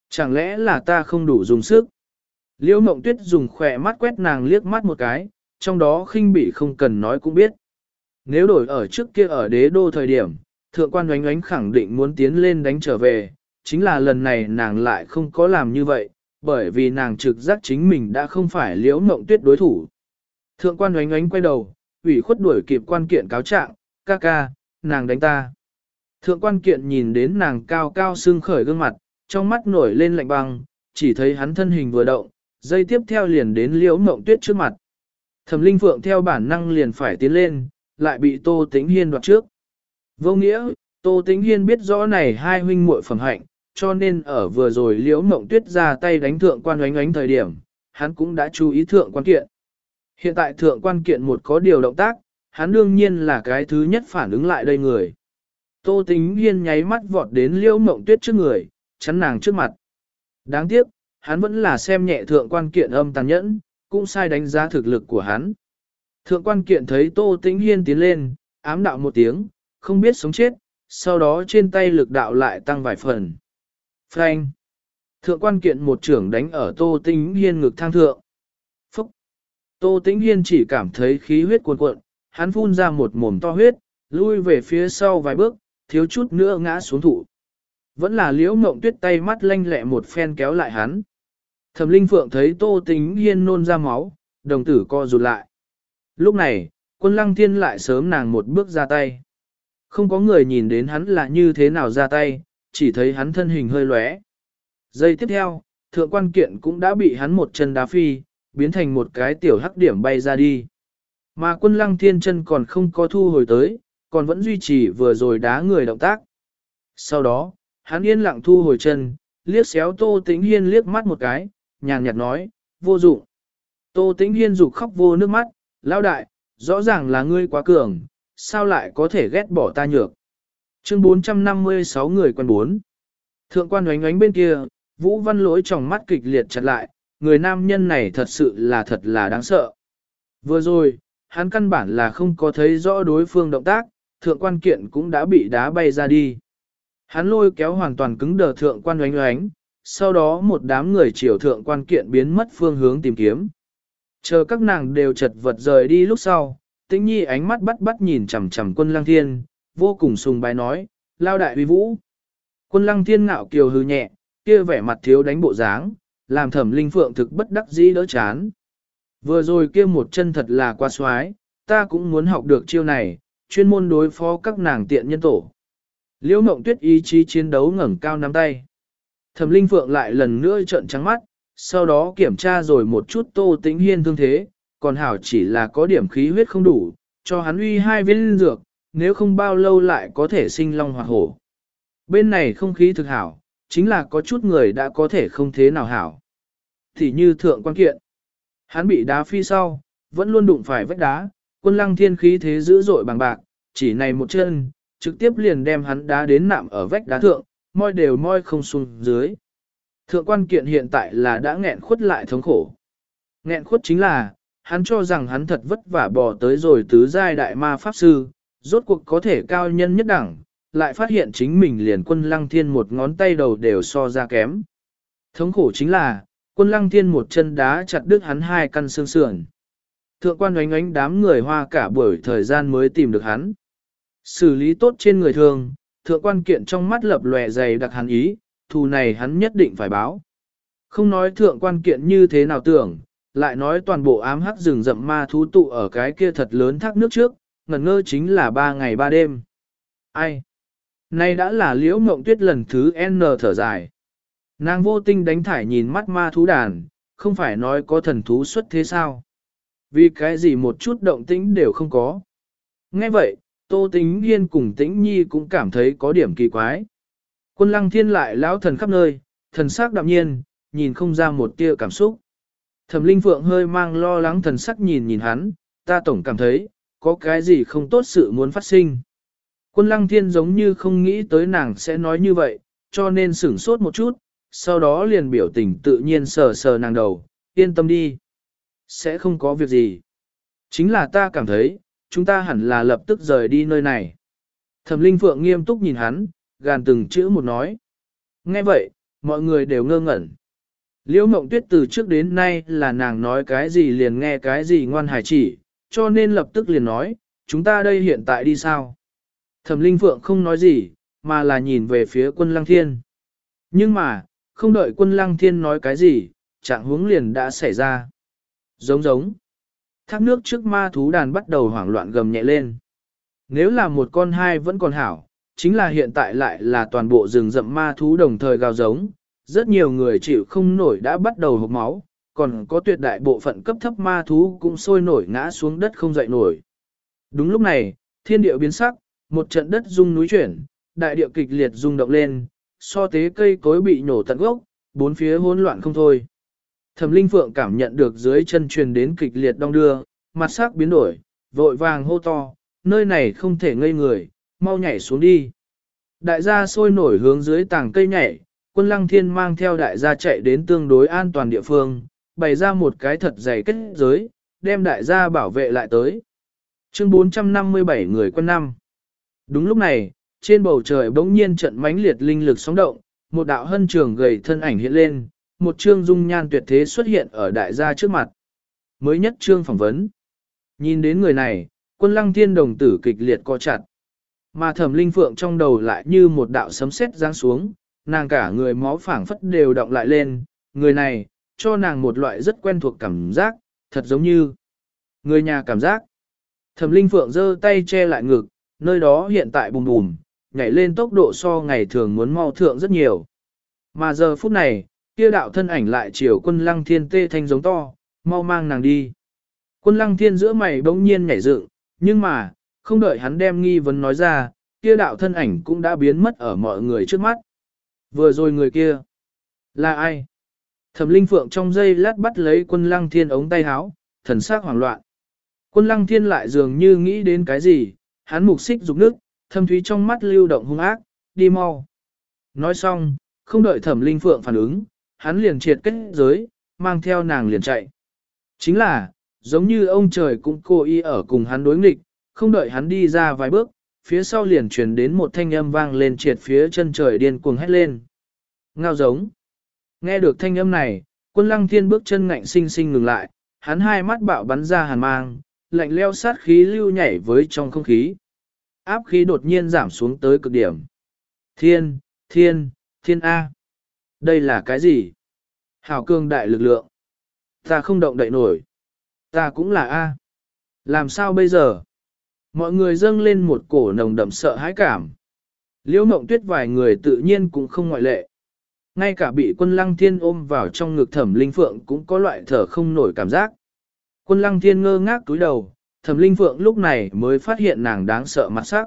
Chẳng lẽ là ta không đủ dùng sức? Liễu mộng tuyết dùng khỏe mắt quét nàng liếc mắt một cái, trong đó khinh bị không cần nói cũng biết. Nếu đổi ở trước kia ở đế đô thời điểm, thượng quan oánh oánh khẳng định muốn tiến lên đánh trở về, chính là lần này nàng lại không có làm như vậy, bởi vì nàng trực giác chính mình đã không phải liễu mộng tuyết đối thủ. Thượng quan oánh oánh quay đầu, ủy khuất đuổi kịp quan kiện cáo trạng, ca ca, nàng đánh ta. Thượng quan kiện nhìn đến nàng cao cao xương khởi gương mặt, trong mắt nổi lên lạnh băng, chỉ thấy hắn thân hình vừa động, dây tiếp theo liền đến liễu mộng tuyết trước mặt. Thẩm linh phượng theo bản năng liền phải tiến lên, lại bị tô tĩnh hiên đoạt trước. Vô nghĩa, tô tĩnh hiên biết rõ này hai huynh muội phẩm hạnh, cho nên ở vừa rồi liễu mộng tuyết ra tay đánh thượng quan oánh oánh thời điểm, hắn cũng đã chú ý thượng quan kiện. Hiện tại thượng quan kiện một có điều động tác, hắn đương nhiên là cái thứ nhất phản ứng lại đây người. Tô tĩnh hiên nháy mắt vọt đến liễu mộng tuyết trước người, chắn nàng trước mặt. Đáng tiếc, hắn vẫn là xem nhẹ thượng quan kiện âm tàn nhẫn, cũng sai đánh giá thực lực của hắn. Thượng quan kiện thấy tô tĩnh hiên tiến lên, ám đạo một tiếng, không biết sống chết, sau đó trên tay lực đạo lại tăng vài phần. Frank. Thượng quan kiện một trưởng đánh ở Tô Tĩnh Hiên ngực thang thượng. Phúc. Tô Tĩnh Hiên chỉ cảm thấy khí huyết cuồn cuộn, hắn phun ra một mồm to huyết, lui về phía sau vài bước, thiếu chút nữa ngã xuống thụ. Vẫn là liễu mộng tuyết tay mắt lanh lẹ một phen kéo lại hắn. Thẩm Linh Phượng thấy Tô Tĩnh Hiên nôn ra máu, đồng tử co rụt lại. Lúc này, quân lăng thiên lại sớm nàng một bước ra tay. Không có người nhìn đến hắn là như thế nào ra tay, chỉ thấy hắn thân hình hơi lóe. Giây tiếp theo, thượng quan kiện cũng đã bị hắn một chân đá phi, biến thành một cái tiểu hắc điểm bay ra đi. Mà quân lăng thiên chân còn không có thu hồi tới, còn vẫn duy trì vừa rồi đá người động tác. Sau đó, hắn yên lặng thu hồi chân, liếc xéo Tô Tĩnh Hiên liếc mắt một cái, nhàn nhạt nói, vô dụng. Tô Tĩnh Hiên rụt khóc vô nước mắt, lao đại, rõ ràng là ngươi quá cường, sao lại có thể ghét bỏ ta nhược. Chương 456 người quân bốn. Thượng quan oánh oánh bên kia, Vũ Văn lỗi trong mắt kịch liệt chặt lại, người nam nhân này thật sự là thật là đáng sợ. Vừa rồi, hắn căn bản là không có thấy rõ đối phương động tác, thượng quan kiện cũng đã bị đá bay ra đi. Hắn lôi kéo hoàn toàn cứng đờ thượng quan oánh oánh, sau đó một đám người chiều thượng quan kiện biến mất phương hướng tìm kiếm. Chờ các nàng đều chật vật rời đi lúc sau, tĩnh nhi ánh mắt bắt bắt nhìn chằm chằm quân lang thiên, vô cùng sùng bái nói, lao đại uy vũ. Quân lăng thiên ngạo kiều hư nhẹ, kia vẻ mặt thiếu đánh bộ dáng, làm thẩm linh phượng thực bất đắc dĩ đỡ chán. Vừa rồi kia một chân thật là qua xoái, ta cũng muốn học được chiêu này, chuyên môn đối phó các nàng tiện nhân tổ. Liễu mộng tuyết ý chí chiến đấu ngẩng cao nắm tay. Thẩm linh phượng lại lần nữa trợn trắng mắt, sau đó kiểm tra rồi một chút tô tĩnh hiên thương thế, còn hảo chỉ là có điểm khí huyết không đủ, cho hắn uy hai viên dược, nếu không bao lâu lại có thể sinh long hoặc hổ. Bên này không khí thực hảo, chính là có chút người đã có thể không thế nào hảo. Thì như thượng quan kiện, hắn bị đá phi sau, vẫn luôn đụng phải vách đá, quân lăng thiên khí thế dữ dội bằng bạc, chỉ này một chân, trực tiếp liền đem hắn đá đến nạm ở vách đá thượng, môi đều môi không xuống dưới. Thượng quan kiện hiện tại là đã nghẹn khuất lại thống khổ. Nghẹn khuất chính là, hắn cho rằng hắn thật vất vả bỏ tới rồi tứ giai đại ma pháp sư, rốt cuộc có thể cao nhân nhất đẳng, lại phát hiện chính mình liền quân lăng thiên một ngón tay đầu đều so ra kém. Thống khổ chính là, quân lăng thiên một chân đá chặt đứt hắn hai căn xương sườn. Thượng quan oánh oánh đám người hoa cả buổi thời gian mới tìm được hắn. Xử lý tốt trên người thường, thượng quan kiện trong mắt lập lòe dày đặc hắn ý, thù này hắn nhất định phải báo. Không nói thượng quan kiện như thế nào tưởng, lại nói toàn bộ ám hắc rừng rậm ma thú tụ ở cái kia thật lớn thác nước trước, ngẩn ngơ chính là ba ngày ba đêm. Ai? Nay đã là liễu mộng tuyết lần thứ N thở dài. Nàng vô tinh đánh thải nhìn mắt ma thú đàn, không phải nói có thần thú xuất thế sao? Vì cái gì một chút động tĩnh đều không có. Nghe vậy, Tô Tĩnh yên cùng Tĩnh Nhi cũng cảm thấy có điểm kỳ quái. Quân lăng thiên lại lão thần khắp nơi, thần sắc đạm nhiên, nhìn không ra một tia cảm xúc. Thẩm Linh Phượng hơi mang lo lắng thần sắc nhìn nhìn hắn, ta tổng cảm thấy, có cái gì không tốt sự muốn phát sinh. Quân lăng thiên giống như không nghĩ tới nàng sẽ nói như vậy, cho nên sửng sốt một chút, sau đó liền biểu tình tự nhiên sờ sờ nàng đầu, yên tâm đi. Sẽ không có việc gì. Chính là ta cảm thấy, chúng ta hẳn là lập tức rời đi nơi này. Thẩm Linh Phượng nghiêm túc nhìn hắn, gàn từng chữ một nói. Nghe vậy, mọi người đều ngơ ngẩn. Liễu Mộng Tuyết từ trước đến nay là nàng nói cái gì liền nghe cái gì ngoan hài chỉ, cho nên lập tức liền nói, chúng ta đây hiện tại đi sao? Thẩm Linh Phượng không nói gì, mà là nhìn về phía quân Lăng Thiên. Nhưng mà, không đợi quân Lăng Thiên nói cái gì, trạng huống liền đã xảy ra. Giống giống. Thác nước trước ma thú đàn bắt đầu hoảng loạn gầm nhẹ lên. Nếu là một con hai vẫn còn hảo, chính là hiện tại lại là toàn bộ rừng rậm ma thú đồng thời gào giống. Rất nhiều người chịu không nổi đã bắt đầu hộp máu, còn có tuyệt đại bộ phận cấp thấp ma thú cũng sôi nổi ngã xuống đất không dậy nổi. Đúng lúc này, thiên địa biến sắc, một trận đất rung núi chuyển, đại địa kịch liệt rung động lên, so tế cây cối bị nổ tận gốc, bốn phía hỗn loạn không thôi. Thẩm Linh Phượng cảm nhận được dưới chân truyền đến kịch liệt đong đưa, mặt sắc biến đổi, vội vàng hô to, nơi này không thể ngây người, mau nhảy xuống đi. Đại gia sôi nổi hướng dưới tảng cây nhảy, quân lăng thiên mang theo đại gia chạy đến tương đối an toàn địa phương, bày ra một cái thật dày kết giới, đem đại gia bảo vệ lại tới. Chương 457 người quân năm. Đúng lúc này, trên bầu trời bỗng nhiên trận mãnh liệt linh lực sóng động, một đạo hân trường gầy thân ảnh hiện lên, một chương dung nhan tuyệt thế xuất hiện ở đại gia trước mặt. Mới nhất chương phỏng vấn. Nhìn đến người này, quân lăng thiên đồng tử kịch liệt co chặt. Mà thẩm linh phượng trong đầu lại như một đạo sấm sét giáng xuống, nàng cả người máu phảng phất đều động lại lên, người này, cho nàng một loại rất quen thuộc cảm giác, thật giống như người nhà cảm giác. Thẩm linh phượng giơ tay che lại ngực, nơi đó hiện tại bùm bùm, nhảy lên tốc độ so ngày thường muốn mau thượng rất nhiều. Mà giờ phút này, kia đạo thân ảnh lại chiều quân lăng thiên tê thanh giống to, mau mang nàng đi. Quân lăng thiên giữa mày bỗng nhiên nhảy dựng, nhưng mà, không đợi hắn đem nghi vấn nói ra, kia đạo thân ảnh cũng đã biến mất ở mọi người trước mắt. Vừa rồi người kia, là ai? Thẩm linh phượng trong giây lát bắt lấy quân lăng thiên ống tay háo, thần sắc hoảng loạn. Quân lăng thiên lại dường như nghĩ đến cái gì, hắn mục xích rục nước, thâm thúy trong mắt lưu động hung ác, đi mau. Nói xong, không đợi thẩm linh phượng phản ứng, hắn liền triệt kết giới, mang theo nàng liền chạy. Chính là, giống như ông trời cũng cố ý ở cùng hắn đối nghịch, không đợi hắn đi ra vài bước, phía sau liền truyền đến một thanh âm vang lên triệt phía chân trời điên cuồng hét lên. Ngao giống. Nghe được thanh âm này, quân lăng thiên bước chân ngạnh sinh sinh ngừng lại, hắn hai mắt bạo bắn ra hàn mang, lạnh leo sát khí lưu nhảy với trong không khí. Áp khí đột nhiên giảm xuống tới cực điểm. Thiên, thiên, thiên A. Đây là cái gì? Hảo cương đại lực lượng. Ta không động đậy nổi. Ta cũng là A. Làm sao bây giờ? Mọi người dâng lên một cổ nồng đậm sợ hãi cảm. Liễu mộng tuyết vài người tự nhiên cũng không ngoại lệ. Ngay cả bị quân lăng thiên ôm vào trong ngực thẩm linh phượng cũng có loại thở không nổi cảm giác. Quân lăng thiên ngơ ngác túi đầu, thẩm linh phượng lúc này mới phát hiện nàng đáng sợ mặt sắc.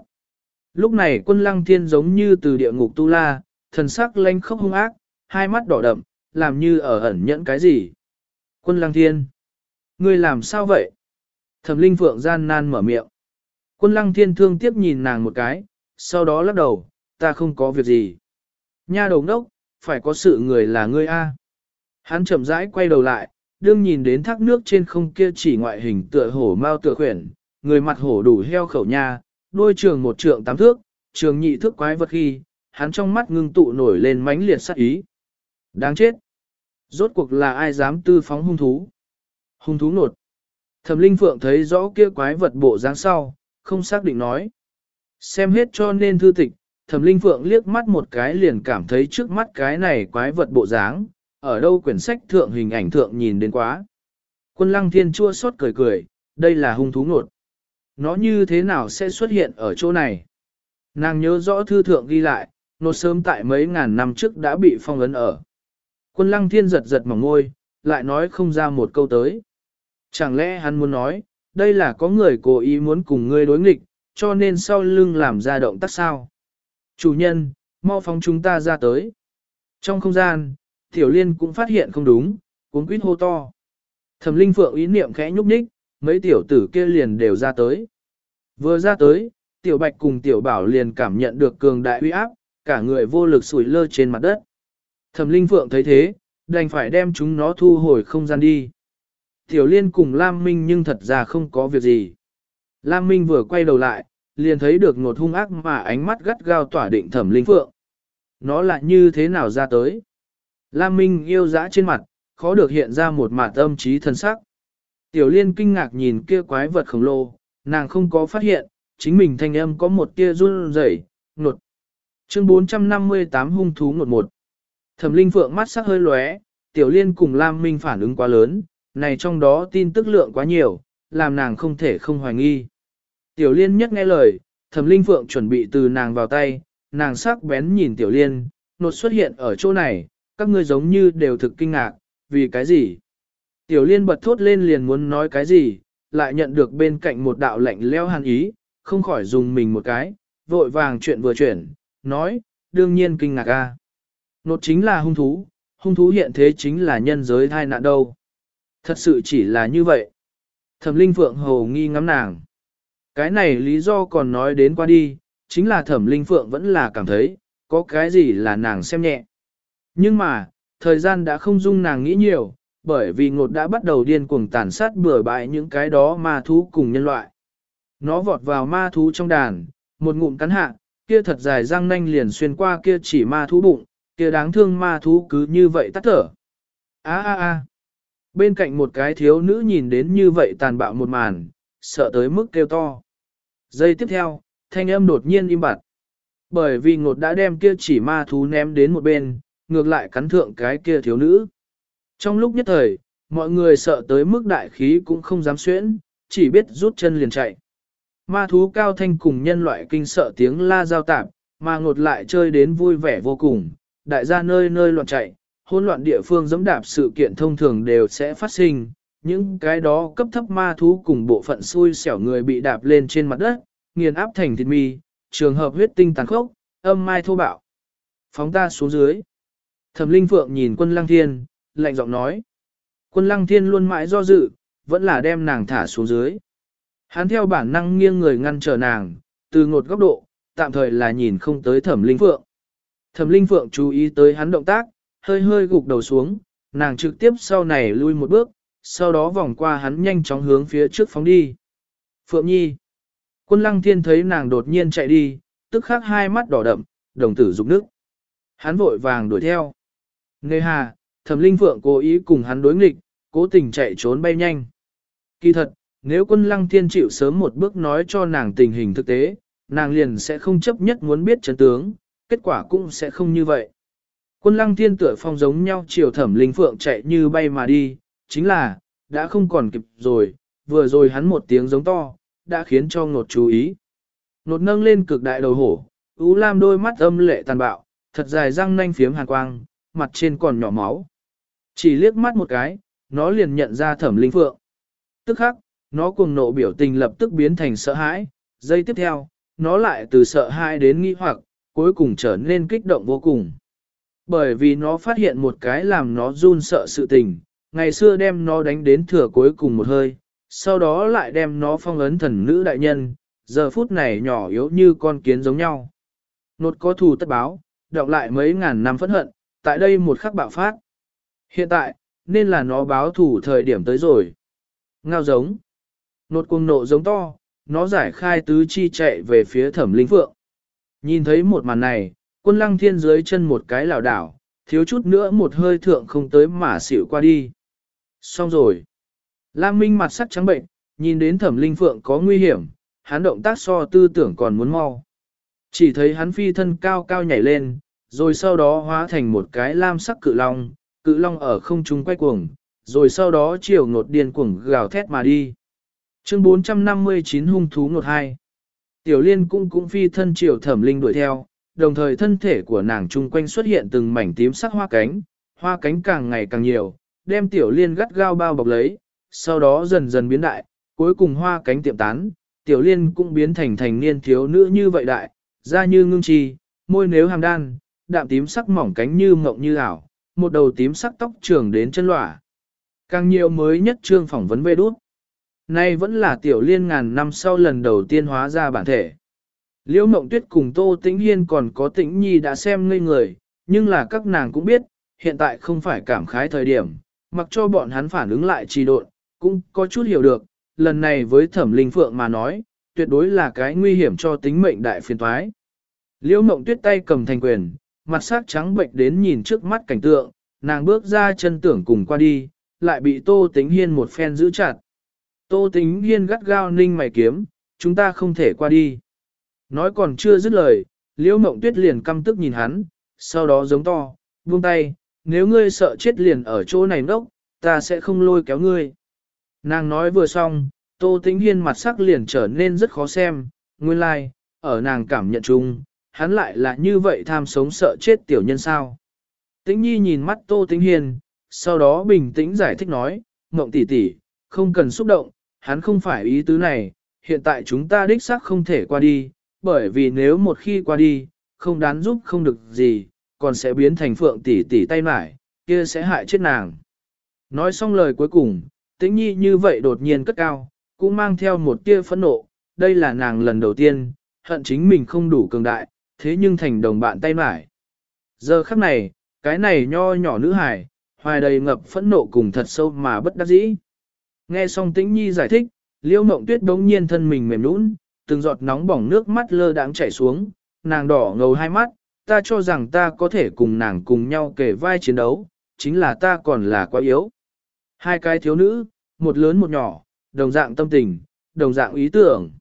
Lúc này quân lăng thiên giống như từ địa ngục tu la, thần sắc lanh khốc hung ác, hai mắt đỏ đậm, làm như ở ẩn nhẫn cái gì. Quân lăng thiên, ngươi làm sao vậy? Thẩm linh phượng gian nan mở miệng. Quân lăng thiên thương tiếp nhìn nàng một cái, sau đó lắc đầu, ta không có việc gì. Nha đầu đốc, phải có sự người là ngươi A. Hắn chậm rãi quay đầu lại, đương nhìn đến thác nước trên không kia chỉ ngoại hình tựa hổ mau tựa khuyển, người mặt hổ đủ heo khẩu nha, đôi trường một trượng tám thước, trường nhị thước quái vật khi, hắn trong mắt ngưng tụ nổi lên mãnh liệt sát ý. Đáng chết! Rốt cuộc là ai dám tư phóng hung thú? Hung thú nột. Thẩm Linh Phượng thấy rõ kia quái vật bộ dáng sau, không xác định nói. Xem hết cho nên thư tịch, Thẩm Linh Phượng liếc mắt một cái liền cảm thấy trước mắt cái này quái vật bộ dáng, ở đâu quyển sách thượng hình ảnh thượng nhìn đến quá. Quân lăng thiên chua xót cười cười, đây là hung thú nột. Nó như thế nào sẽ xuất hiện ở chỗ này? Nàng nhớ rõ thư thượng ghi lại, nột sớm tại mấy ngàn năm trước đã bị phong ấn ở. Quân lăng thiên giật giật mỏng ngôi, lại nói không ra một câu tới. Chẳng lẽ hắn muốn nói, đây là có người cố ý muốn cùng ngươi đối nghịch, cho nên sau lưng làm ra động tác sao? Chủ nhân, mau phóng chúng ta ra tới. Trong không gian, Tiểu Liên cũng phát hiện không đúng, cuốn quýt hô to. Thẩm Linh Phượng ý niệm khẽ nhúc nhích, mấy tiểu tử kia liền đều ra tới. Vừa ra tới, Tiểu Bạch cùng Tiểu Bảo liền cảm nhận được cường đại uy áp, cả người vô lực sủi lơ trên mặt đất. Thẩm Linh Phượng thấy thế, đành phải đem chúng nó thu hồi không gian đi. Tiểu Liên cùng Lam Minh nhưng thật ra không có việc gì. Lam Minh vừa quay đầu lại, liền thấy được ngột hung ác mà ánh mắt gắt gao tỏa định thẩm linh phượng. Nó lại như thế nào ra tới? Lam Minh yêu dã trên mặt, khó được hiện ra một mặt âm trí thân sắc. Tiểu liên kinh ngạc nhìn kia quái vật khổng lồ, nàng không có phát hiện, chính mình thanh âm có một tia run rẩy, ngột. Chương 458 hung thú ngột một. Thẩm linh phượng mắt sắc hơi lóe, tiểu liên cùng Lam Minh phản ứng quá lớn, này trong đó tin tức lượng quá nhiều, làm nàng không thể không hoài nghi. Tiểu liên nhất nghe lời, thẩm linh phượng chuẩn bị từ nàng vào tay, nàng sắc bén nhìn tiểu liên, nột xuất hiện ở chỗ này, các ngươi giống như đều thực kinh ngạc, vì cái gì? Tiểu liên bật thốt lên liền muốn nói cái gì, lại nhận được bên cạnh một đạo lạnh leo hàn ý, không khỏi dùng mình một cái, vội vàng chuyện vừa chuyển, nói, đương nhiên kinh ngạc a. Nột chính là hung thú, hung thú hiện thế chính là nhân giới thai nạn đâu. Thật sự chỉ là như vậy. Thẩm linh phượng hồ nghi ngắm nàng. Cái này lý do còn nói đến qua đi, chính là thẩm linh phượng vẫn là cảm thấy, có cái gì là nàng xem nhẹ. Nhưng mà, thời gian đã không dung nàng nghĩ nhiều, bởi vì ngột đã bắt đầu điên cuồng tàn sát bừa bãi những cái đó ma thú cùng nhân loại. Nó vọt vào ma thú trong đàn, một ngụm cắn hạ, kia thật dài răng nanh liền xuyên qua kia chỉ ma thú bụng, kia đáng thương ma thú cứ như vậy tắt thở. A a a. Bên cạnh một cái thiếu nữ nhìn đến như vậy tàn bạo một màn, sợ tới mức kêu to. Giây tiếp theo, thanh âm đột nhiên im bặt. Bởi vì ngột đã đem kia chỉ ma thú ném đến một bên, ngược lại cắn thượng cái kia thiếu nữ. Trong lúc nhất thời, mọi người sợ tới mức đại khí cũng không dám xuyễn, chỉ biết rút chân liền chạy. Ma thú cao thanh cùng nhân loại kinh sợ tiếng la giao tạp, mà ngột lại chơi đến vui vẻ vô cùng, đại gia nơi nơi loạn chạy, hỗn loạn địa phương dẫm đạp sự kiện thông thường đều sẽ phát sinh, những cái đó cấp thấp ma thú cùng bộ phận xui xẻo người bị đạp lên trên mặt đất, nghiền áp thành thịt mi, trường hợp huyết tinh tàn khốc, âm mai thô bạo. Phóng ta xuống dưới. Thẩm Linh Phượng nhìn quân lăng thiên, lạnh giọng nói. Quân lăng thiên luôn mãi do dự, vẫn là đem nàng thả xuống dưới. Hắn theo bản năng nghiêng người ngăn trở nàng, từ ngột góc độ, tạm thời là nhìn không tới thẩm linh phượng. Thẩm linh phượng chú ý tới hắn động tác, hơi hơi gục đầu xuống, nàng trực tiếp sau này lui một bước, sau đó vòng qua hắn nhanh chóng hướng phía trước phóng đi. Phượng Nhi. Quân lăng thiên thấy nàng đột nhiên chạy đi, tức khắc hai mắt đỏ đậm, đồng tử rụng nước. Hắn vội vàng đuổi theo. Nề hà, thẩm linh phượng cố ý cùng hắn đối nghịch, cố tình chạy trốn bay nhanh. Kỳ thật, nếu quân lăng thiên chịu sớm một bước nói cho nàng tình hình thực tế, nàng liền sẽ không chấp nhất muốn biết chân tướng, kết quả cũng sẽ không như vậy. Quân lăng thiên tựa phong giống nhau chiều thẩm linh phượng chạy như bay mà đi, chính là, đã không còn kịp rồi, vừa rồi hắn một tiếng giống to, đã khiến cho ngột chú ý. Nột nâng lên cực đại đầu hổ, ú lam đôi mắt âm lệ tàn bạo, thật dài răng nanh phiếm hàn quang, mặt trên còn nhỏ máu. Chỉ liếc mắt một cái, nó liền nhận ra thẩm linh phượng. Tức khắc, nó cuồng nộ biểu tình lập tức biến thành sợ hãi, giây tiếp theo, nó lại từ sợ hãi đến nghi hoặc, cuối cùng trở nên kích động vô cùng. Bởi vì nó phát hiện một cái làm nó run sợ sự tình, ngày xưa đem nó đánh đến thừa cuối cùng một hơi, sau đó lại đem nó phong ấn thần nữ đại nhân, giờ phút này nhỏ yếu như con kiến giống nhau. Nột có thù tất báo, đọc lại mấy ngàn năm phẫn hận, tại đây một khắc bạo phát. Hiện tại, nên là nó báo thủ thời điểm tới rồi. Ngao giống. Nột cuồng nộ giống to, nó giải khai tứ chi chạy về phía thẩm linh phượng. Nhìn thấy một màn này, quân lăng thiên dưới chân một cái lảo đảo, thiếu chút nữa một hơi thượng không tới mà xỉu qua đi. Xong rồi. Lam Minh mặt sắc trắng bệnh, nhìn đến thẩm linh phượng có nguy hiểm, hắn động tác so tư tưởng còn muốn mau. Chỉ thấy hắn phi thân cao cao nhảy lên, rồi sau đó hóa thành một cái lam sắc cự long, cự long ở không trung quay cuồng, rồi sau đó chiều ngột điên cuồng gào thét mà đi. Chương 459 hung thú ngột hai. Tiểu liên cũng cũng phi thân chiều thẩm linh đuổi theo, đồng thời thân thể của nàng chung quanh xuất hiện từng mảnh tím sắc hoa cánh, hoa cánh càng ngày càng nhiều, đem tiểu liên gắt gao bao bọc lấy, sau đó dần dần biến đại, cuối cùng hoa cánh tiệm tán, tiểu liên cũng biến thành thành niên thiếu nữ như vậy đại, da như ngưng trì, môi nếu hàm đan, đạm tím sắc mỏng cánh như mộng như ảo, một đầu tím sắc tóc trường đến chân lỏa. Càng nhiều mới nhất trương phỏng vấn về đút. Nay vẫn là tiểu liên ngàn năm sau lần đầu tiên hóa ra bản thể. Liễu Mộng Tuyết cùng Tô Tĩnh Hiên còn có Tĩnh Nhi đã xem ngây người, nhưng là các nàng cũng biết, hiện tại không phải cảm khái thời điểm, mặc cho bọn hắn phản ứng lại trì độn, cũng có chút hiểu được, lần này với Thẩm Linh Phượng mà nói, tuyệt đối là cái nguy hiểm cho tính mệnh đại phiền toái. Liễu Mộng Tuyết tay cầm thành quyền, mặt sắc trắng bệnh đến nhìn trước mắt cảnh tượng, nàng bước ra chân tưởng cùng qua đi, lại bị Tô Tĩnh Hiên một phen giữ chặt. Tô Tĩnh Hiên gắt gao ninh mày kiếm, chúng ta không thể qua đi. Nói còn chưa dứt lời, Liễu Mộng Tuyết liền căm tức nhìn hắn, sau đó giống to, buông tay, nếu ngươi sợ chết liền ở chỗ này ngốc, ta sẽ không lôi kéo ngươi. Nàng nói vừa xong, Tô Tĩnh Hiên mặt sắc liền trở nên rất khó xem, nguyên lai, like, ở nàng cảm nhận chung, hắn lại là như vậy tham sống sợ chết tiểu nhân sao. Tĩnh Nhi nhìn mắt Tô Tĩnh Hiên, sau đó bình tĩnh giải thích nói, Mộng tỷ tỷ, không cần xúc động, hắn không phải ý tứ này, hiện tại chúng ta đích xác không thể qua đi, bởi vì nếu một khi qua đi, không đán giúp không được gì, còn sẽ biến thành phượng tỷ tỷ tay mải, kia sẽ hại chết nàng. Nói xong lời cuối cùng, tĩnh nhi như vậy đột nhiên cất cao, cũng mang theo một tia phẫn nộ, đây là nàng lần đầu tiên, hận chính mình không đủ cường đại, thế nhưng thành đồng bạn tay mải. Giờ khắc này, cái này nho nhỏ nữ hải, hoài đầy ngập phẫn nộ cùng thật sâu mà bất đắc dĩ. Nghe xong tĩnh nhi giải thích, liêu mộng tuyết đống nhiên thân mình mềm nũng, từng giọt nóng bỏng nước mắt lơ đãng chảy xuống, nàng đỏ ngầu hai mắt, ta cho rằng ta có thể cùng nàng cùng nhau kể vai chiến đấu, chính là ta còn là quá yếu. Hai cái thiếu nữ, một lớn một nhỏ, đồng dạng tâm tình, đồng dạng ý tưởng.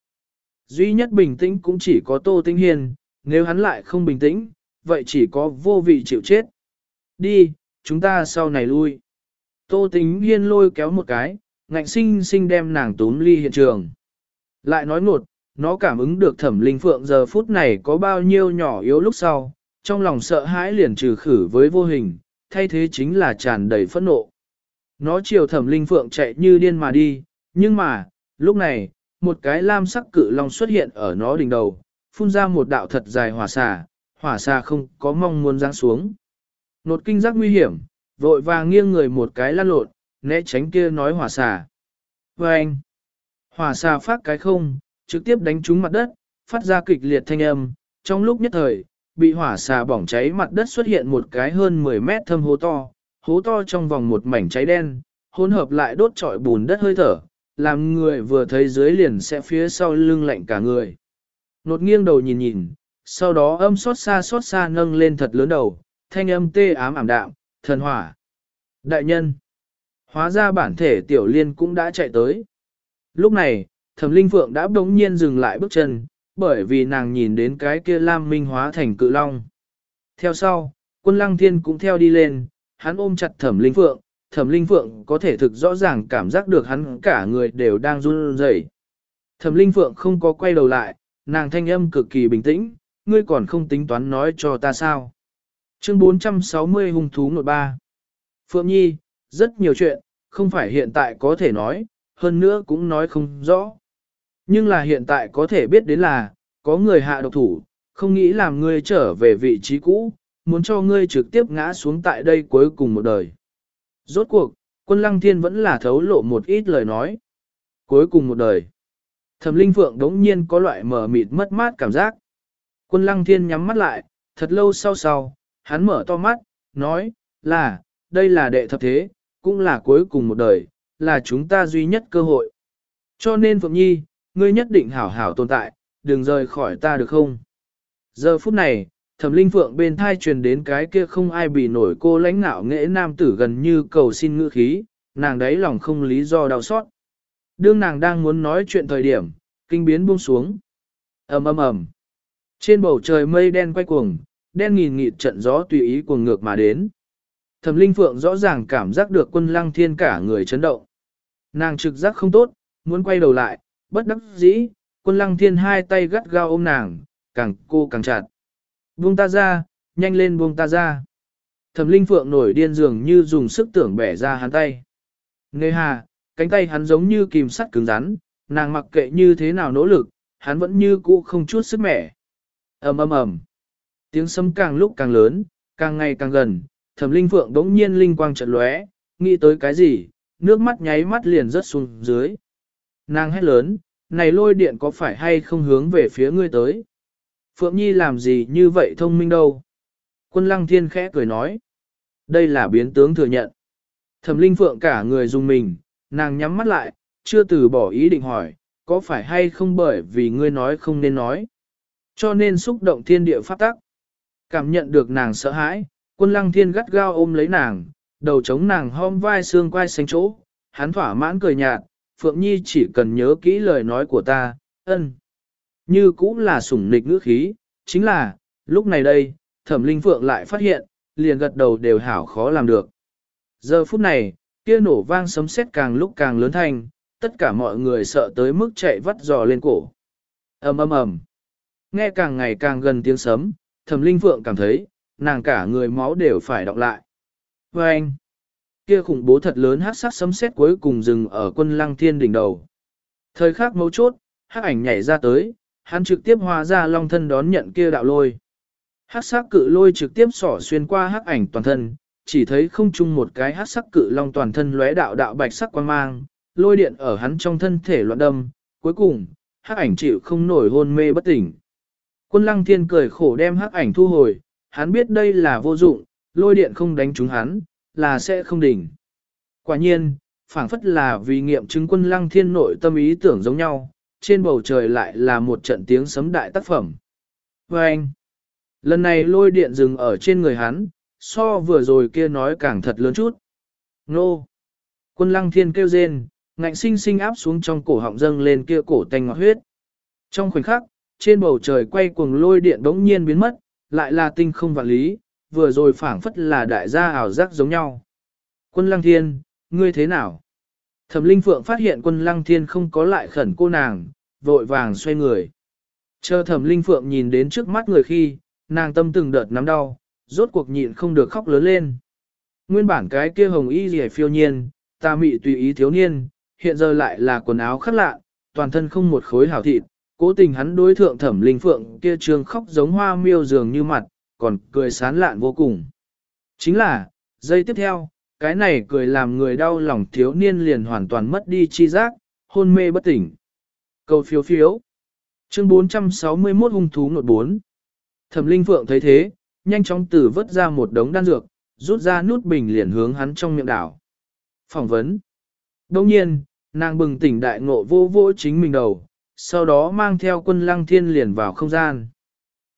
Duy nhất bình tĩnh cũng chỉ có Tô Tinh hiền, nếu hắn lại không bình tĩnh, vậy chỉ có vô vị chịu chết. Đi, chúng ta sau này lui. Tô Tinh Hiên lôi kéo một cái, ngạnh sinh sinh đem nàng túm ly hiện trường. Lại nói ngột, nó cảm ứng được thẩm linh phượng giờ phút này có bao nhiêu nhỏ yếu lúc sau, trong lòng sợ hãi liền trừ khử với vô hình, thay thế chính là tràn đầy phẫn nộ. Nó chiều thẩm linh phượng chạy như điên mà đi, nhưng mà, lúc này, một cái lam sắc cự long xuất hiện ở nó đỉnh đầu, phun ra một đạo thật dài hỏa xà, hỏa xà không có mong muốn giáng xuống. Nột kinh giác nguy hiểm, vội vàng nghiêng người một cái lăn lộn, né tránh kia nói hỏa xà. Và anh, hỏa xà phát cái không, trực tiếp đánh trúng mặt đất, phát ra kịch liệt thanh âm, trong lúc nhất thời, bị hỏa xà bỏng cháy mặt đất xuất hiện một cái hơn 10 mét thâm hố to, hố to trong vòng một mảnh cháy đen, hỗn hợp lại đốt trọi bùn đất hơi thở, làm người vừa thấy dưới liền sẽ phía sau lưng lạnh cả người. Nột nghiêng đầu nhìn nhìn, sau đó âm xót xa xót xa nâng lên thật lớn đầu, thanh âm tê ám ảm đạm, thần hỏa. Đại nhân, hóa ra bản thể tiểu liên cũng đã chạy tới. Lúc này, thẩm linh phượng đã bỗng nhiên dừng lại bước chân, bởi vì nàng nhìn đến cái kia lam minh hóa thành cự long. Theo sau, quân lăng thiên cũng theo đi lên, hắn ôm chặt thẩm linh phượng, thẩm linh phượng có thể thực rõ ràng cảm giác được hắn cả người đều đang run rẩy. Thẩm linh phượng không có quay đầu lại, nàng thanh âm cực kỳ bình tĩnh, ngươi còn không tính toán nói cho ta sao. Chương 460 hung thú nội ba. Phượng Nhi, rất nhiều chuyện, không phải hiện tại có thể nói, hơn nữa cũng nói không rõ. Nhưng là hiện tại có thể biết đến là, có người hạ độc thủ, không nghĩ làm ngươi trở về vị trí cũ, muốn cho ngươi trực tiếp ngã xuống tại đây cuối cùng một đời. Rốt cuộc, quân lăng thiên vẫn là thấu lộ một ít lời nói. Cuối cùng một đời. Thẩm linh phượng đống nhiên có loại mở mịt mất mát cảm giác. Quân lăng thiên nhắm mắt lại, thật lâu sau sau, hắn mở to mắt, nói, là, đây là đệ thập thế, cũng là cuối cùng một đời, là chúng ta duy nhất cơ hội. Cho nên Phượng Nhi, ngươi nhất định hảo hảo tồn tại, đừng rời khỏi ta được không? Giờ phút này, thẩm linh phượng bên thai truyền đến cái kia không ai bị nổi cô lãnh nạo nghệ nam tử gần như cầu xin ngữ khí, nàng đấy lòng không lý do đau xót. Đương nàng đang muốn nói chuyện thời điểm, kinh biến buông xuống. ầm ầm ầm. Trên bầu trời mây đen quay cuồng, đen nghìn nghịt trận gió tùy ý cuồng ngược mà đến. Thẩm Linh Phượng rõ ràng cảm giác được quân lăng thiên cả người chấn động. Nàng trực giác không tốt, muốn quay đầu lại, bất đắc dĩ, quân lăng thiên hai tay gắt gao ôm nàng, càng cô càng chặt. Buông ta ra, nhanh lên buông ta ra. Thẩm Linh Phượng nổi điên dường như dùng sức tưởng bẻ ra hắn tay. Nghe hà, cánh tay hắn giống như kìm sắt cứng rắn, nàng mặc kệ như thế nào nỗ lực, hắn vẫn như cũ không chút sức mẻ. ầm ầm ầm, tiếng sấm càng lúc càng lớn, càng ngày càng gần. Thẩm Linh Phượng đống nhiên linh quang trận lóe, nghĩ tới cái gì, nước mắt nháy mắt liền rớt xuống dưới. Nàng hét lớn, này lôi điện có phải hay không hướng về phía ngươi tới? Phượng Nhi làm gì như vậy thông minh đâu? Quân lăng thiên khẽ cười nói. Đây là biến tướng thừa nhận. Thẩm linh phượng cả người dùng mình, nàng nhắm mắt lại, chưa từ bỏ ý định hỏi, có phải hay không bởi vì ngươi nói không nên nói. Cho nên xúc động thiên địa pháp tắc. Cảm nhận được nàng sợ hãi, quân lăng thiên gắt gao ôm lấy nàng, đầu chống nàng hôm vai xương quai xanh chỗ, hắn thỏa mãn cười nhạt, Phượng Nhi chỉ cần nhớ kỹ lời nói của ta, ân. Như cũng là sủng nịch ngữ khí, chính là, lúc này đây, thẩm linh Phượng lại phát hiện, liền gật đầu đều hảo khó làm được. Giờ phút này, kia nổ vang sấm sét càng lúc càng lớn thanh, tất cả mọi người sợ tới mức chạy vắt giò lên cổ. ầm ầm ầm, nghe càng ngày càng gần tiếng sấm, thẩm linh Phượng cảm thấy, nàng cả người máu đều phải đọc lại. Và anh, kia khủng bố thật lớn hát sắc sấm sét cuối cùng dừng ở quân lăng thiên đỉnh đầu. Thời khắc mấu chốt, hắc ảnh nhảy ra tới, hắn trực tiếp hóa ra long thân đón nhận kia đạo lôi. Hắc sắc cự lôi trực tiếp xỏ xuyên qua hắc ảnh toàn thân, chỉ thấy không chung một cái hắc sắc cự long toàn thân lóe đạo đạo bạch sắc quang mang, lôi điện ở hắn trong thân thể loạn đâm, cuối cùng, hắc ảnh chịu không nổi hôn mê bất tỉnh. Quân lăng thiên cười khổ đem hắc ảnh thu hồi, hắn biết đây là vô dụng, lôi điện không đánh trúng hắn, là sẽ không đỉnh. Quả nhiên, phảng phất là vì nghiệm chứng quân lăng thiên nội tâm ý tưởng giống nhau, trên bầu trời lại là một trận tiếng sấm đại tác phẩm. Và anh, lần này lôi điện dừng ở trên người hắn, so vừa rồi kia nói càng thật lớn chút. Nô! Quân lăng thiên kêu rên, ngạnh sinh sinh áp xuống trong cổ họng dâng lên kia cổ tanh ngọt huyết. Trong khoảnh khắc, trên bầu trời quay cuồng lôi điện đống nhiên biến mất, lại là tinh không vạn lý, vừa rồi phảng phất là đại gia ảo giác giống nhau. Quân lăng thiên, ngươi thế nào? Thẩm Linh Phượng phát hiện quân lăng thiên không có lại khẩn cô nàng, vội vàng xoay người. Chờ thẩm Linh Phượng nhìn đến trước mắt người khi, nàng tâm từng đợt nắm đau, rốt cuộc nhịn không được khóc lớn lên. Nguyên bản cái kia hồng y rẻ phiêu nhiên, ta mị tùy ý thiếu niên, hiện giờ lại là quần áo khắc lạ, toàn thân không một khối hảo thịt, cố tình hắn đối thượng thẩm linh phượng kia trường khóc giống hoa miêu dường như mặt, còn cười sán lạn vô cùng. Chính là, giây tiếp theo, cái này cười làm người đau lòng thiếu niên liền hoàn toàn mất đi chi giác, hôn mê bất tỉnh. Câu phiếu phiếu. Chương 461 hung thú nội 4. Thẩm Linh Phượng thấy thế, nhanh chóng từ vớt ra một đống đan dược, rút ra nút bình liền hướng hắn trong miệng đảo. Phỏng vấn. Đồng nhiên, nàng bừng tỉnh đại ngộ vô vô chính mình đầu, sau đó mang theo quân lăng thiên liền vào không gian.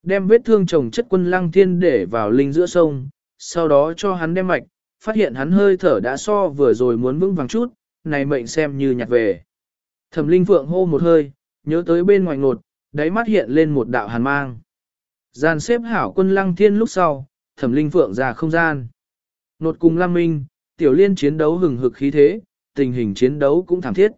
Đem vết thương chồng chất quân lăng thiên để vào linh giữa sông, sau đó cho hắn đem mạch, phát hiện hắn hơi thở đã so vừa rồi muốn vững vàng chút, này mệnh xem như nhặt về. Thẩm linh phượng hô một hơi, nhớ tới bên ngoài ngột, đáy mắt hiện lên một đạo hàn mang. Gian xếp hảo quân lăng thiên lúc sau, thẩm linh phượng ra không gian. Nột cùng Lam Minh, tiểu liên chiến đấu hừng hực khí thế, tình hình chiến đấu cũng thảm thiết.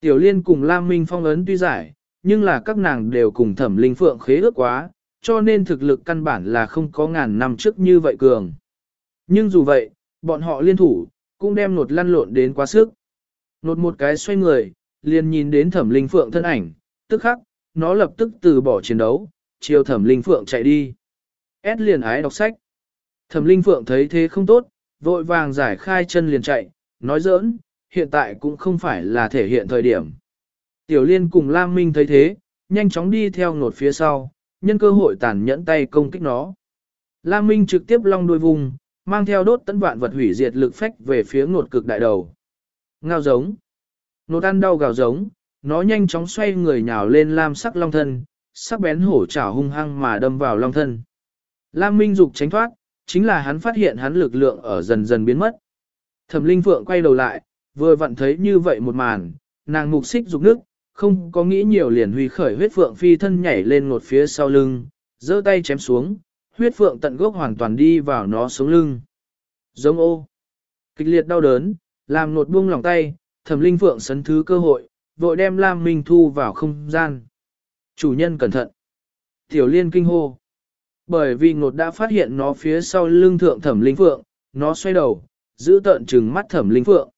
Tiểu liên cùng Lam Minh phong ấn tuy giải, nhưng là các nàng đều cùng thẩm linh phượng khế ước quá, cho nên thực lực căn bản là không có ngàn năm trước như vậy cường. Nhưng dù vậy, bọn họ liên thủ, cũng đem nột lăn lộn đến quá sức. Nột một cái xoay người, liền nhìn đến thẩm linh phượng thân ảnh, tức khắc, nó lập tức từ bỏ chiến đấu, chiều thẩm linh phượng chạy đi. S liền ái đọc sách. Thẩm linh phượng thấy thế không tốt, vội vàng giải khai chân liền chạy, nói giỡn, hiện tại cũng không phải là thể hiện thời điểm. Tiểu liên cùng Lam Minh thấy thế, nhanh chóng đi theo nột phía sau, nhân cơ hội tàn nhẫn tay công kích nó. Lam Minh trực tiếp long đuôi vùng, mang theo đốt tấn vạn vật hủy diệt lực phách về phía ngột cực đại đầu. Ngao giống. Nột ăn đau gào giống, nó nhanh chóng xoay người nhào lên lam sắc long thân, sắc bén hổ chảo hung hăng mà đâm vào long thân. Lam Minh dục tránh thoát, chính là hắn phát hiện hắn lực lượng ở dần dần biến mất. Thẩm Linh Phượng quay đầu lại, vừa vặn thấy như vậy một màn, nàng mục xích dục nước, không có nghĩ nhiều liền huy khởi huyết phượng phi thân nhảy lên một phía sau lưng, giơ tay chém xuống, huyết phượng tận gốc hoàn toàn đi vào nó sống lưng. Giống ô, kịch liệt đau đớn, làm nột buông lòng tay, thẩm linh phượng sấn thứ cơ hội, vội đem Lam Minh thu vào không gian. Chủ nhân cẩn thận. Tiểu liên kinh hô. Bởi vì ngột đã phát hiện nó phía sau lưng thượng thẩm linh phượng, nó xoay đầu, giữ tợn trừng mắt thẩm linh phượng.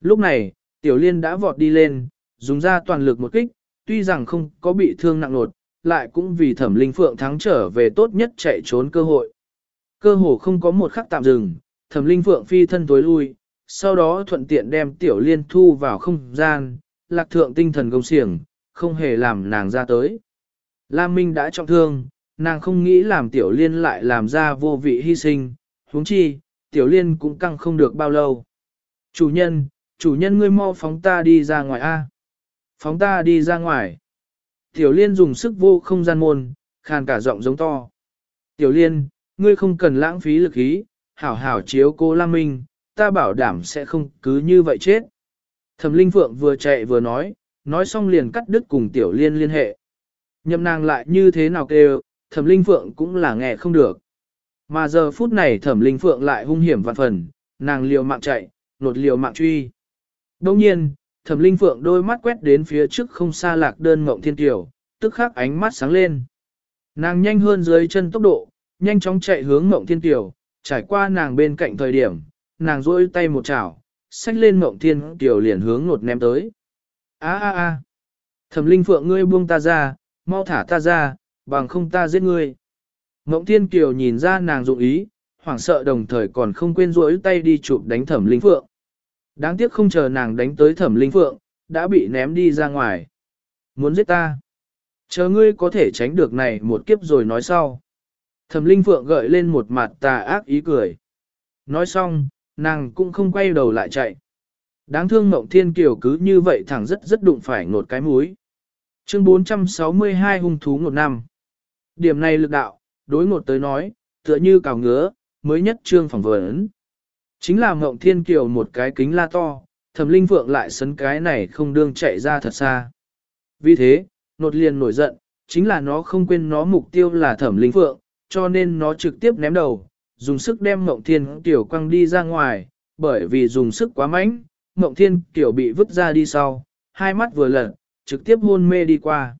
Lúc này, tiểu liên đã vọt đi lên, dùng ra toàn lực một kích, tuy rằng không có bị thương nặng nột, lại cũng vì thẩm linh phượng thắng trở về tốt nhất chạy trốn cơ hội. Cơ hồ không có một khắc tạm dừng, thẩm linh phượng phi thân tối lui, sau đó thuận tiện đem tiểu liên thu vào không gian, lạc thượng tinh thần công siềng, không hề làm nàng ra tới. Lam Minh đã trọng thương, nàng không nghĩ làm tiểu liên lại làm ra vô vị hy sinh, huống chi, tiểu liên cũng căng không được bao lâu. Chủ nhân, chủ nhân ngươi mau phóng ta đi ra ngoài A. Phóng ta đi ra ngoài. Tiểu liên dùng sức vô không gian môn, khàn cả giọng giống to. Tiểu liên, ngươi không cần lãng phí lực ý, hảo hảo chiếu cô Lam Minh, ta bảo đảm sẽ không cứ như vậy chết. Thẩm Linh Phượng vừa chạy vừa nói, nói xong liền cắt đứt cùng Tiểu Liên liên hệ. Nhậm nàng lại như thế nào kêu, Thẩm Linh Phượng cũng là nghe không được. Mà giờ phút này Thẩm Linh Phượng lại hung hiểm vạn phần, nàng liều mạng chạy, nột liều mạng truy. Đồng nhiên, Thẩm Linh Phượng đôi mắt quét đến phía trước không xa lạc đơn ngộng thiên tiểu, tức khắc ánh mắt sáng lên. Nàng nhanh hơn dưới chân tốc độ, nhanh chóng chạy hướng ngộng thiên tiểu, trải qua nàng bên cạnh thời điểm, nàng rôi tay một chảo, xách lên ngộng thiên tiểu liền hướng ngột ném tới. A a a! Thẩm linh phượng ngươi buông ta ra, mau thả ta ra, bằng không ta giết ngươi. Ngộng thiên kiều nhìn ra nàng dụng ý, hoảng sợ đồng thời còn không quên rỗi tay đi chụp đánh thẩm linh phượng. Đáng tiếc không chờ nàng đánh tới thẩm linh phượng, đã bị ném đi ra ngoài. Muốn giết ta? Chờ ngươi có thể tránh được này một kiếp rồi nói sau. Thẩm linh phượng gợi lên một mặt tà ác ý cười. Nói xong, nàng cũng không quay đầu lại chạy. Đáng thương Mộng Thiên Kiều cứ như vậy thẳng rất rất đụng phải ngột cái múi. Chương 462 hung thú ngột năm. Điểm này lực đạo, đối ngột tới nói, tựa như cào ngứa, mới nhất trương phỏng vấn. Chính là Ngộng Thiên Kiều một cái kính la to, thẩm linh phượng lại sấn cái này không đương chạy ra thật xa. Vì thế, nột liền nổi giận, chính là nó không quên nó mục tiêu là thẩm linh phượng, cho nên nó trực tiếp ném đầu, dùng sức đem Ngộng Thiên Kiều quăng đi ra ngoài, bởi vì dùng sức quá mạnh, Ngộng Thiên Kiều bị vứt ra đi sau, hai mắt vừa lật, trực tiếp hôn mê đi qua.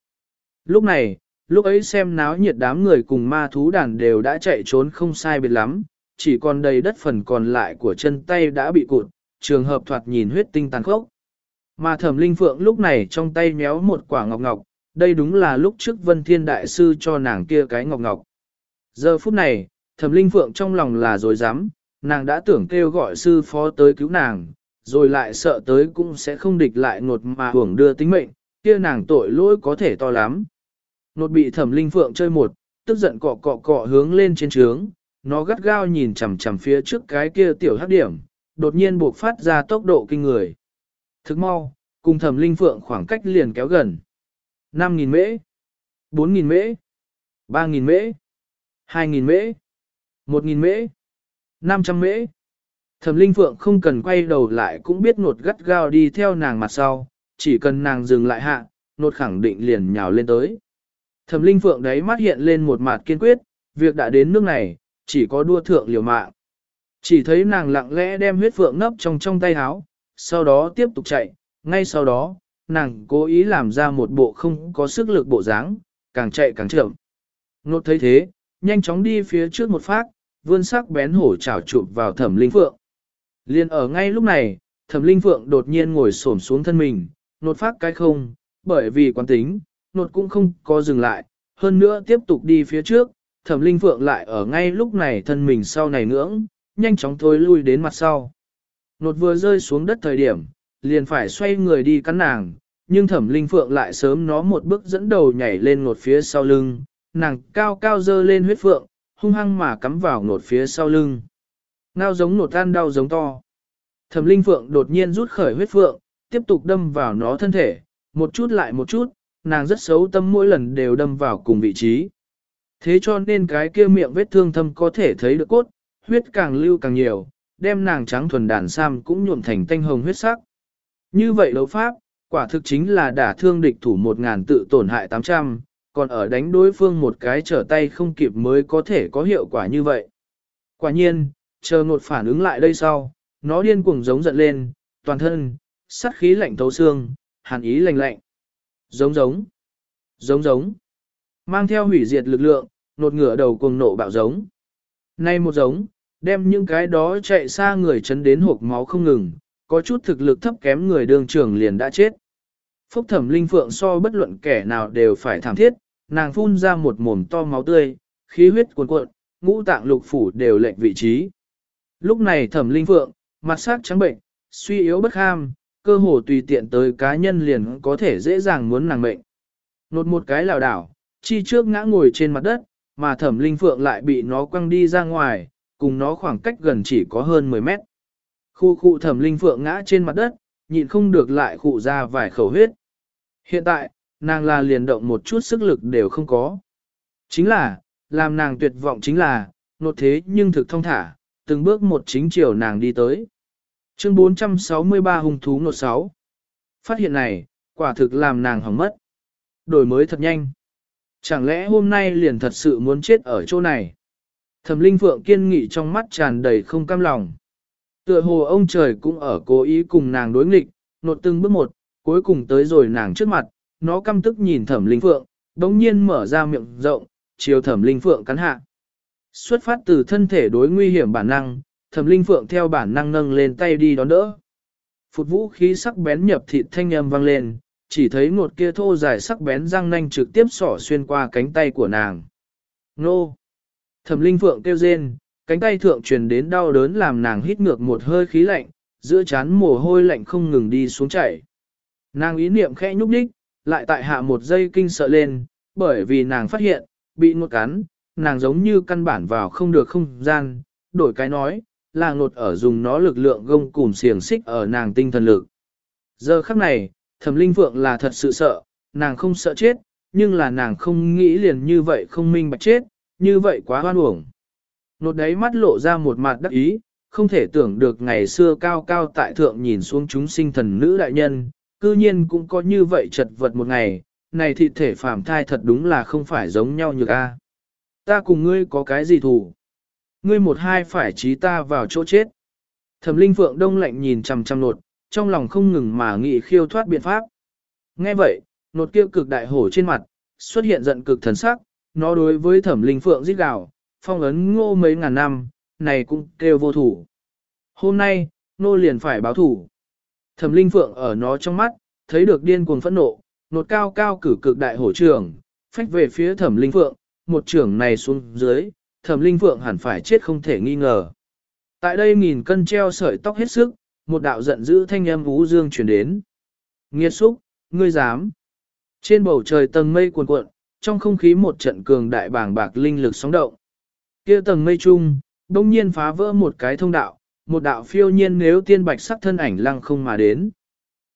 Lúc này, lúc ấy xem náo nhiệt đám người cùng ma thú đàn đều đã chạy trốn không sai biệt lắm, chỉ còn đầy đất phần còn lại của chân tay đã bị cụt, trường hợp thoạt nhìn huyết tinh tàn khốc. Mà thẩm linh phượng lúc này trong tay méo một quả ngọc ngọc, đây đúng là lúc trước vân thiên đại sư cho nàng kia cái ngọc ngọc. Giờ phút này, Thẩm Linh Phượng trong lòng là dối dám, nàng đã tưởng kêu gọi sư phó tới cứu nàng, rồi lại sợ tới cũng sẽ không địch lại ngột mà hưởng đưa tính mệnh, kia nàng tội lỗi có thể to lắm. Nột bị Thẩm Linh Phượng chơi một, tức giận cọ cọ cọ hướng lên trên trướng, nó gắt gao nhìn chằm chằm phía trước cái kia tiểu hắc điểm, đột nhiên buộc phát ra tốc độ kinh người. Thức mau, cùng Thẩm Linh Phượng khoảng cách liền kéo gần. 5.000 mễ, 4.000 mễ, 3.000 mễ, 2.000 mễ. Một nghìn mễ, năm trăm mễ. Thẩm Linh Phượng không cần quay đầu lại cũng biết nột gắt gao đi theo nàng mặt sau, chỉ cần nàng dừng lại hạ, nột khẳng định liền nhào lên tới. Thẩm Linh Phượng đấy mắt hiện lên một mặt kiên quyết, việc đã đến nước này, chỉ có đua thượng liều mạng. Chỉ thấy nàng lặng lẽ đem huyết phượng nấp trong trong tay háo, sau đó tiếp tục chạy, ngay sau đó, nàng cố ý làm ra một bộ không có sức lực bộ dáng, càng chạy càng chậm. Nốt thấy thế, nhanh chóng đi phía trước một phát, vươn sắc bén hổ chảo chụp vào thẩm linh phượng. Liên ở ngay lúc này, thẩm linh phượng đột nhiên ngồi xổm xuống thân mình, nột phát cái không, bởi vì quán tính, nột cũng không có dừng lại, hơn nữa tiếp tục đi phía trước, thẩm linh phượng lại ở ngay lúc này thân mình sau này ngưỡng, nhanh chóng thôi lui đến mặt sau. Nột vừa rơi xuống đất thời điểm, liền phải xoay người đi cắn nàng, nhưng thẩm linh phượng lại sớm nó một bước dẫn đầu nhảy lên nột phía sau lưng, nàng cao cao dơ lên huyết phượng, hung hăng mà cắm vào nột phía sau lưng. Ngao giống nột tan đau giống to. Thẩm linh phượng đột nhiên rút khởi huyết phượng, tiếp tục đâm vào nó thân thể, một chút lại một chút, nàng rất xấu tâm mỗi lần đều đâm vào cùng vị trí. Thế cho nên cái kia miệng vết thương thâm có thể thấy được cốt, huyết càng lưu càng nhiều, đem nàng trắng thuần đàn sam cũng nhuộm thành tanh hồng huyết sắc. Như vậy đấu pháp, quả thực chính là đả thương địch thủ một ngàn tự tổn hại 800, còn ở đánh đối phương một cái trở tay không kịp mới có thể có hiệu quả như vậy. Quả nhiên, chờ ngột phản ứng lại đây sau, nó điên cuồng giống giận lên, toàn thân, sát khí lạnh thấu xương, hàn ý lạnh lạnh. Giống giống, giống giống, mang theo hủy diệt lực lượng, nột ngửa đầu cuồng nộ bạo giống. Nay một giống, đem những cái đó chạy xa người chấn đến hộp máu không ngừng, có chút thực lực thấp kém người đường trưởng liền đã chết. Phúc thẩm linh phượng so bất luận kẻ nào đều phải thảm thiết, nàng phun ra một mồm to máu tươi, khí huyết cuồn cuộn, ngũ tạng lục phủ đều lệnh vị trí. Lúc này thẩm linh phượng, mặt sắc trắng bệnh, suy yếu bất ham, cơ hồ tùy tiện tới cá nhân liền có thể dễ dàng muốn nàng mệnh. Nột một cái lảo đảo, chi trước ngã ngồi trên mặt đất, mà thẩm linh phượng lại bị nó quăng đi ra ngoài, cùng nó khoảng cách gần chỉ có hơn 10 mét. Khu khu thẩm linh phượng ngã trên mặt đất, nhịn không được lại khụ ra vài khẩu huyết. Hiện tại, nàng là liền động một chút sức lực đều không có. Chính là, làm nàng tuyệt vọng chính là, nột thế nhưng thực thông thả, từng bước một chính chiều nàng đi tới. Chương 463 hung thú nột 6. Phát hiện này, quả thực làm nàng hỏng mất. Đổi mới thật nhanh. Chẳng lẽ hôm nay liền thật sự muốn chết ở chỗ này? Thẩm Linh Phượng kiên nghị trong mắt tràn đầy không cam lòng. Tựa hồ ông trời cũng ở cố ý cùng nàng đối nghịch, nột từng bước một, cuối cùng tới rồi nàng trước mặt, nó căm tức nhìn Thẩm Linh Phượng, đống nhiên mở ra miệng rộng, chiều Thẩm Linh Phượng cắn hạ. Xuất phát từ thân thể đối nguy hiểm bản năng, Thẩm Linh Phượng theo bản năng nâng lên tay đi đón đỡ. Phụt vũ khí sắc bén nhập thịt thanh âm vang lên, chỉ thấy ngột kia thô dài sắc bén răng nanh trực tiếp sỏ xuyên qua cánh tay của nàng. Nô! Thẩm linh phượng kêu rên, cánh tay thượng truyền đến đau đớn làm nàng hít ngược một hơi khí lạnh, giữa chán mồ hôi lạnh không ngừng đi xuống chảy. Nàng ý niệm khẽ nhúc nhích, lại tại hạ một giây kinh sợ lên, bởi vì nàng phát hiện, bị ngột cắn, nàng giống như căn bản vào không được không gian, đổi cái nói, là ngột ở dùng nó lực lượng gông cùm xiềng xích ở nàng tinh thần lực. Giờ khắc này, thẩm linh phượng là thật sự sợ, nàng không sợ chết, nhưng là nàng không nghĩ liền như vậy không minh bạch chết, như vậy quá hoan uổng. Nột đấy mắt lộ ra một mặt đắc ý, không thể tưởng được ngày xưa cao cao tại thượng nhìn xuống chúng sinh thần nữ đại nhân, cư nhiên cũng có như vậy chật vật một ngày, này thịt thể phàm thai thật đúng là không phải giống nhau như a. Ta cùng ngươi có cái gì thù? Ngươi một hai phải trí ta vào chỗ chết. Thẩm linh phượng đông lạnh nhìn chằm chằm nột, trong lòng không ngừng mà nghị khiêu thoát biện pháp. Nghe vậy, nột kia cực đại hổ trên mặt, xuất hiện giận cực thần sắc, nó đối với thẩm linh phượng giết gào, phong ấn ngô mấy ngàn năm, này cũng kêu vô thủ. Hôm nay, nô liền phải báo thủ. Thẩm linh phượng ở nó trong mắt, thấy được điên cuồng phẫn nộ, nột cao cao cử cực đại hổ trưởng, phách về phía thẩm linh phượng, một trưởng này xuống dưới, thẩm linh phượng hẳn phải chết không thể nghi ngờ. Tại đây nghìn cân treo sợi tóc hết sức, một đạo giận dữ thanh âm vũ dương chuyển đến. Nghiệt xúc, ngươi dám. Trên bầu trời tầng mây cuồn cuộn, trong không khí một trận cường đại bàng bạc linh lực sóng động. Kia tầng mây chung, đông nhiên phá vỡ một cái thông đạo, một đạo phiêu nhiên nếu tiên bạch sắc thân ảnh lăng không mà đến.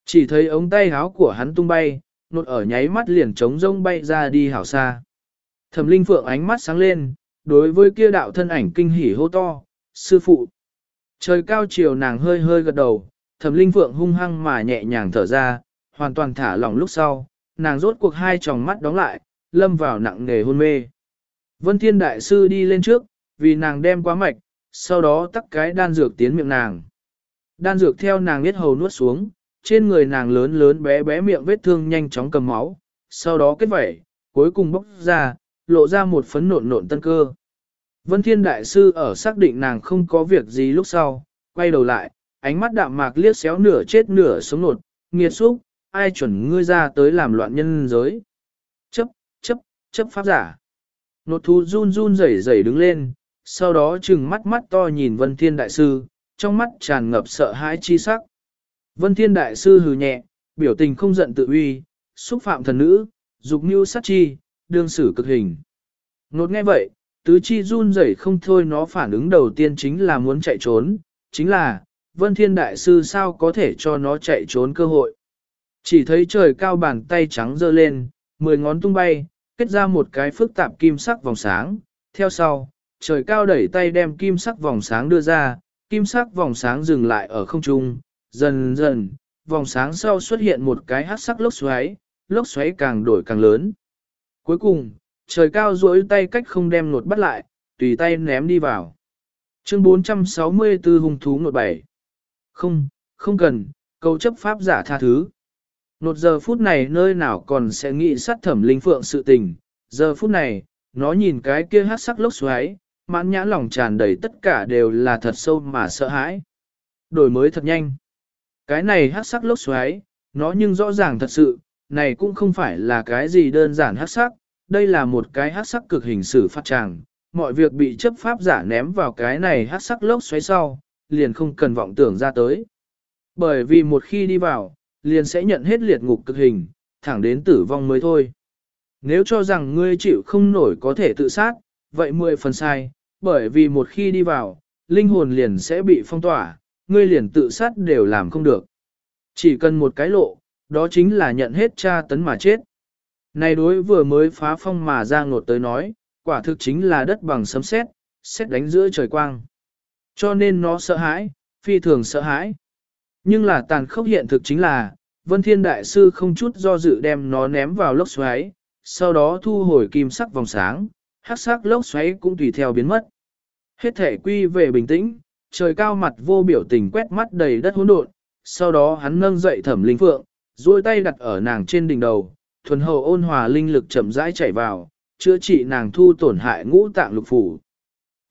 Chỉ thấy ống tay háo của hắn tung bay, nột ở nháy mắt liền trống rông bay ra đi hảo xa. Thẩm linh phượng ánh mắt sáng lên, đối với kia đạo thân ảnh kinh hỉ hô to, sư phụ. Trời cao chiều nàng hơi hơi gật đầu, thẩm linh phượng hung hăng mà nhẹ nhàng thở ra, hoàn toàn thả lỏng lúc sau, nàng rốt cuộc hai tròng mắt đóng lại, lâm vào nặng nề hôn mê. Vân Thiên Đại Sư đi lên trước, vì nàng đem quá mạch, sau đó tắt cái đan dược tiến miệng nàng. Đan dược theo nàng biết hầu nuốt xuống, trên người nàng lớn lớn bé bé miệng vết thương nhanh chóng cầm máu, sau đó kết vẩy, cuối cùng bốc ra, lộ ra một phấn nộn nộn tân cơ. Vân Thiên Đại Sư ở xác định nàng không có việc gì lúc sau, quay đầu lại, ánh mắt đạm mạc liếc xéo nửa chết nửa sống nột, nghiệt xúc, ai chuẩn ngươi ra tới làm loạn nhân giới. Chấp, chấp, chấp pháp giả. Nột thú run run rẩy rẩy đứng lên, sau đó trừng mắt mắt to nhìn Vân Thiên Đại Sư, trong mắt tràn ngập sợ hãi chi sắc. Vân Thiên Đại Sư hừ nhẹ, biểu tình không giận tự uy, xúc phạm thần nữ, dục mưu sát chi, đương xử cực hình. Nột nghe vậy, tứ chi run rẩy không thôi nó phản ứng đầu tiên chính là muốn chạy trốn, chính là, Vân Thiên Đại Sư sao có thể cho nó chạy trốn cơ hội. Chỉ thấy trời cao bàn tay trắng dơ lên, mười ngón tung bay, kết ra một cái phức tạp kim sắc vòng sáng, theo sau, trời cao đẩy tay đem kim sắc vòng sáng đưa ra, kim sắc vòng sáng dừng lại ở không trung, dần dần, vòng sáng sau xuất hiện một cái hắc sắc lốc xoáy, lốc xoáy càng đổi càng lớn. Cuối cùng, trời cao duỗi tay cách không đem nột bắt lại, tùy tay ném đi vào. Chương 464 hung thú nột bảy. Không, không cần, câu chấp pháp giả tha thứ. Nột giờ phút này nơi nào còn sẽ nghĩ sát thẩm linh phượng sự tình, giờ phút này, nó nhìn cái kia hát sắc lốc xoáy, mãn nhã lòng tràn đầy tất cả đều là thật sâu mà sợ hãi. Đổi mới thật nhanh. Cái này hát sắc lốc xoáy, nó nhưng rõ ràng thật sự, này cũng không phải là cái gì đơn giản hát sắc, đây là một cái hát sắc cực hình xử phát tràng, mọi việc bị chấp pháp giả ném vào cái này hát sắc lốc xoáy sau, liền không cần vọng tưởng ra tới. Bởi vì một khi đi vào, liền sẽ nhận hết liệt ngục cực hình, thẳng đến tử vong mới thôi. Nếu cho rằng ngươi chịu không nổi có thể tự sát, vậy mười phần sai, bởi vì một khi đi vào, linh hồn liền sẽ bị phong tỏa, ngươi liền tự sát đều làm không được. Chỉ cần một cái lộ, đó chính là nhận hết tra tấn mà chết. Này đối vừa mới phá phong mà ra ngột tới nói, quả thực chính là đất bằng sấm sét, sét đánh giữa trời quang. Cho nên nó sợ hãi, phi thường sợ hãi. Nhưng là tàn khốc hiện thực chính là, Vân Thiên Đại Sư không chút do dự đem nó ném vào lốc xoáy, sau đó thu hồi kim sắc vòng sáng, hắc sắc lốc xoáy cũng tùy theo biến mất. Hết thể quy về bình tĩnh, trời cao mặt vô biểu tình quét mắt đầy đất hỗn độn, sau đó hắn nâng dậy thẩm linh phượng, duỗi tay đặt ở nàng trên đỉnh đầu, thuần hậu ôn hòa linh lực chậm rãi chảy vào, chữa trị nàng thu tổn hại ngũ tạng lục phủ.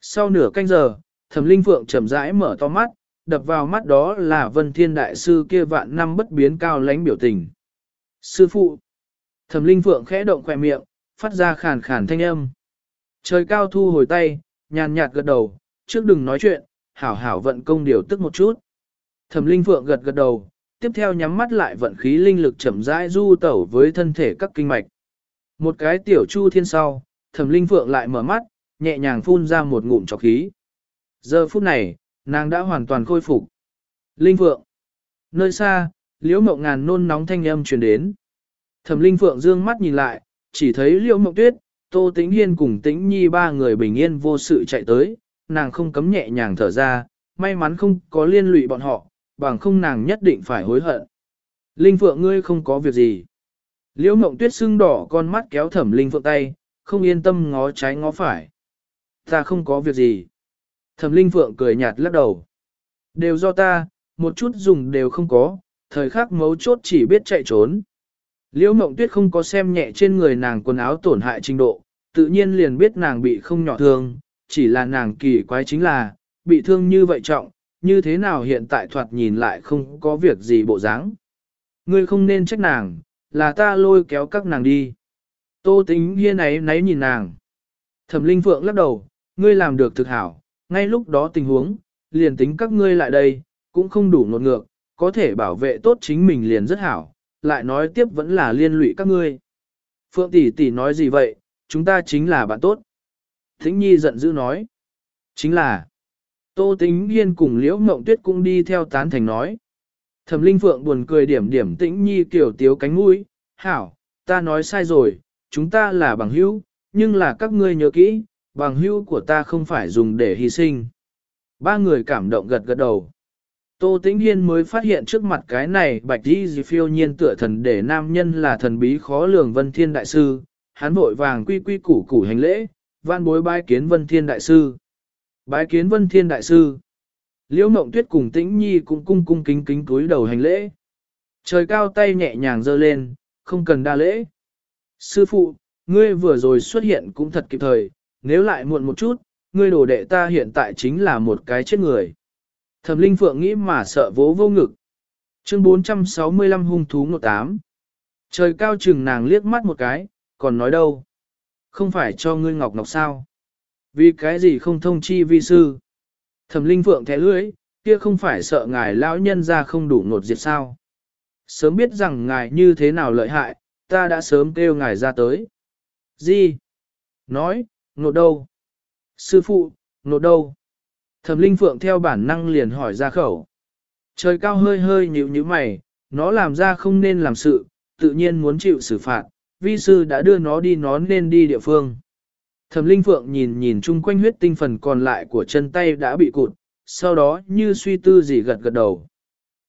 Sau nửa canh giờ, thẩm linh phượng chậm rãi mở to mắt, đập vào mắt đó là vân thiên đại sư kia vạn năm bất biến cao lãnh biểu tình. Sư phụ! Thẩm linh phượng khẽ động khỏe miệng, phát ra khàn khàn thanh âm. Trời cao thu hồi tay, nhàn nhạt gật đầu, trước đừng nói chuyện, hảo hảo vận công điều tức một chút. Thẩm linh phượng gật gật đầu, tiếp theo nhắm mắt lại vận khí linh lực chậm rãi du tẩu với thân thể các kinh mạch. Một cái tiểu chu thiên sau, thẩm linh phượng lại mở mắt, nhẹ nhàng phun ra một ngụm trọc khí. Giờ phút này, nàng đã hoàn toàn khôi phục. Linh phượng. Nơi xa, liễu mộng ngàn nôn nóng thanh âm truyền đến. Thẩm linh phượng dương mắt nhìn lại, chỉ thấy liễu mộng tuyết, tô tĩnh hiên cùng tĩnh nhi ba người bình yên vô sự chạy tới, nàng không cấm nhẹ nhàng thở ra, may mắn không có liên lụy bọn họ, bằng không nàng nhất định phải hối hận. Linh Phượng ngươi không có việc gì. Liễu mộng tuyết sưng đỏ con mắt kéo thẩm Linh Phượng tay, không yên tâm ngó trái ngó phải. Ta không có việc gì. Thẩm Linh Phượng cười nhạt lắc đầu. Đều do ta, một chút dùng đều không có, thời khắc mấu chốt chỉ biết chạy trốn. Liễu mộng tuyết không có xem nhẹ trên người nàng quần áo tổn hại trình độ, tự nhiên liền biết nàng bị không nhỏ thương, chỉ là nàng kỳ quái chính là, bị thương như vậy trọng, như thế nào hiện tại thoạt nhìn lại không có việc gì bộ dáng. Ngươi không nên trách nàng, là ta lôi kéo các nàng đi. Tô tính hiên ấy nấy nhìn nàng. Thẩm linh phượng lắc đầu, ngươi làm được thực hảo, ngay lúc đó tình huống, liền tính các ngươi lại đây, cũng không đủ nột ngược, có thể bảo vệ tốt chính mình liền rất hảo, lại nói tiếp vẫn là liên lụy các ngươi. Phượng tỷ tỷ nói gì vậy, chúng ta chính là bạn tốt. Thính nhi giận dữ nói. Chính là, Tô Tĩnh Hiên cùng Liễu Mộng Tuyết cũng đi theo tán thành nói. Thẩm Linh Phượng buồn cười điểm điểm Tĩnh Nhi kiểu tiếu cánh mũi, hảo, ta nói sai rồi, chúng ta là bằng hữu, nhưng là các ngươi nhớ kỹ, bằng hữu của ta không phải dùng để hy sinh. Ba người cảm động gật gật đầu. Tô Tĩnh Hiên mới phát hiện trước mặt cái này bạch đi gì phiêu nhiên tựa thần để nam nhân là thần bí khó lường vân thiên đại sư, hắn vội vàng quy quy củ củ hành lễ, van bối bái kiến vân thiên đại sư. Bái kiến vân thiên đại sư. Liễu mộng tuyết cùng tĩnh nhi cũng cung cung kính kính túi đầu hành lễ. Trời cao tay nhẹ nhàng giơ lên, không cần đa lễ. Sư phụ, ngươi vừa rồi xuất hiện cũng thật kịp thời, nếu lại muộn một chút, ngươi đồ đệ ta hiện tại chính là một cái chết người. Thẩm Linh Phượng nghĩ mà sợ vỗ vô ngực. Chương 465 hung thú ngột tám. Trời cao chừng nàng liếc mắt một cái, còn nói đâu? Không phải cho ngươi ngọc ngọc sao? Vì cái gì không thông chi vi sư? Thẩm Linh Phượng thẻ lưỡi, kia không phải sợ ngài lão nhân ra không đủ nột diệt sao? Sớm biết rằng ngài như thế nào lợi hại, ta đã sớm kêu ngài ra tới. Gì? Nói, nột đâu? Sư phụ, nột đâu? Thẩm Linh Phượng theo bản năng liền hỏi ra khẩu. Trời cao hơi hơi nhịu như mày, nó làm ra không nên làm sự, tự nhiên muốn chịu xử phạt, vi sư đã đưa nó đi nó nên đi địa phương. Thẩm Linh Phượng nhìn nhìn chung quanh huyết tinh phần còn lại của chân tay đã bị cụt, sau đó như suy tư gì gật gật đầu.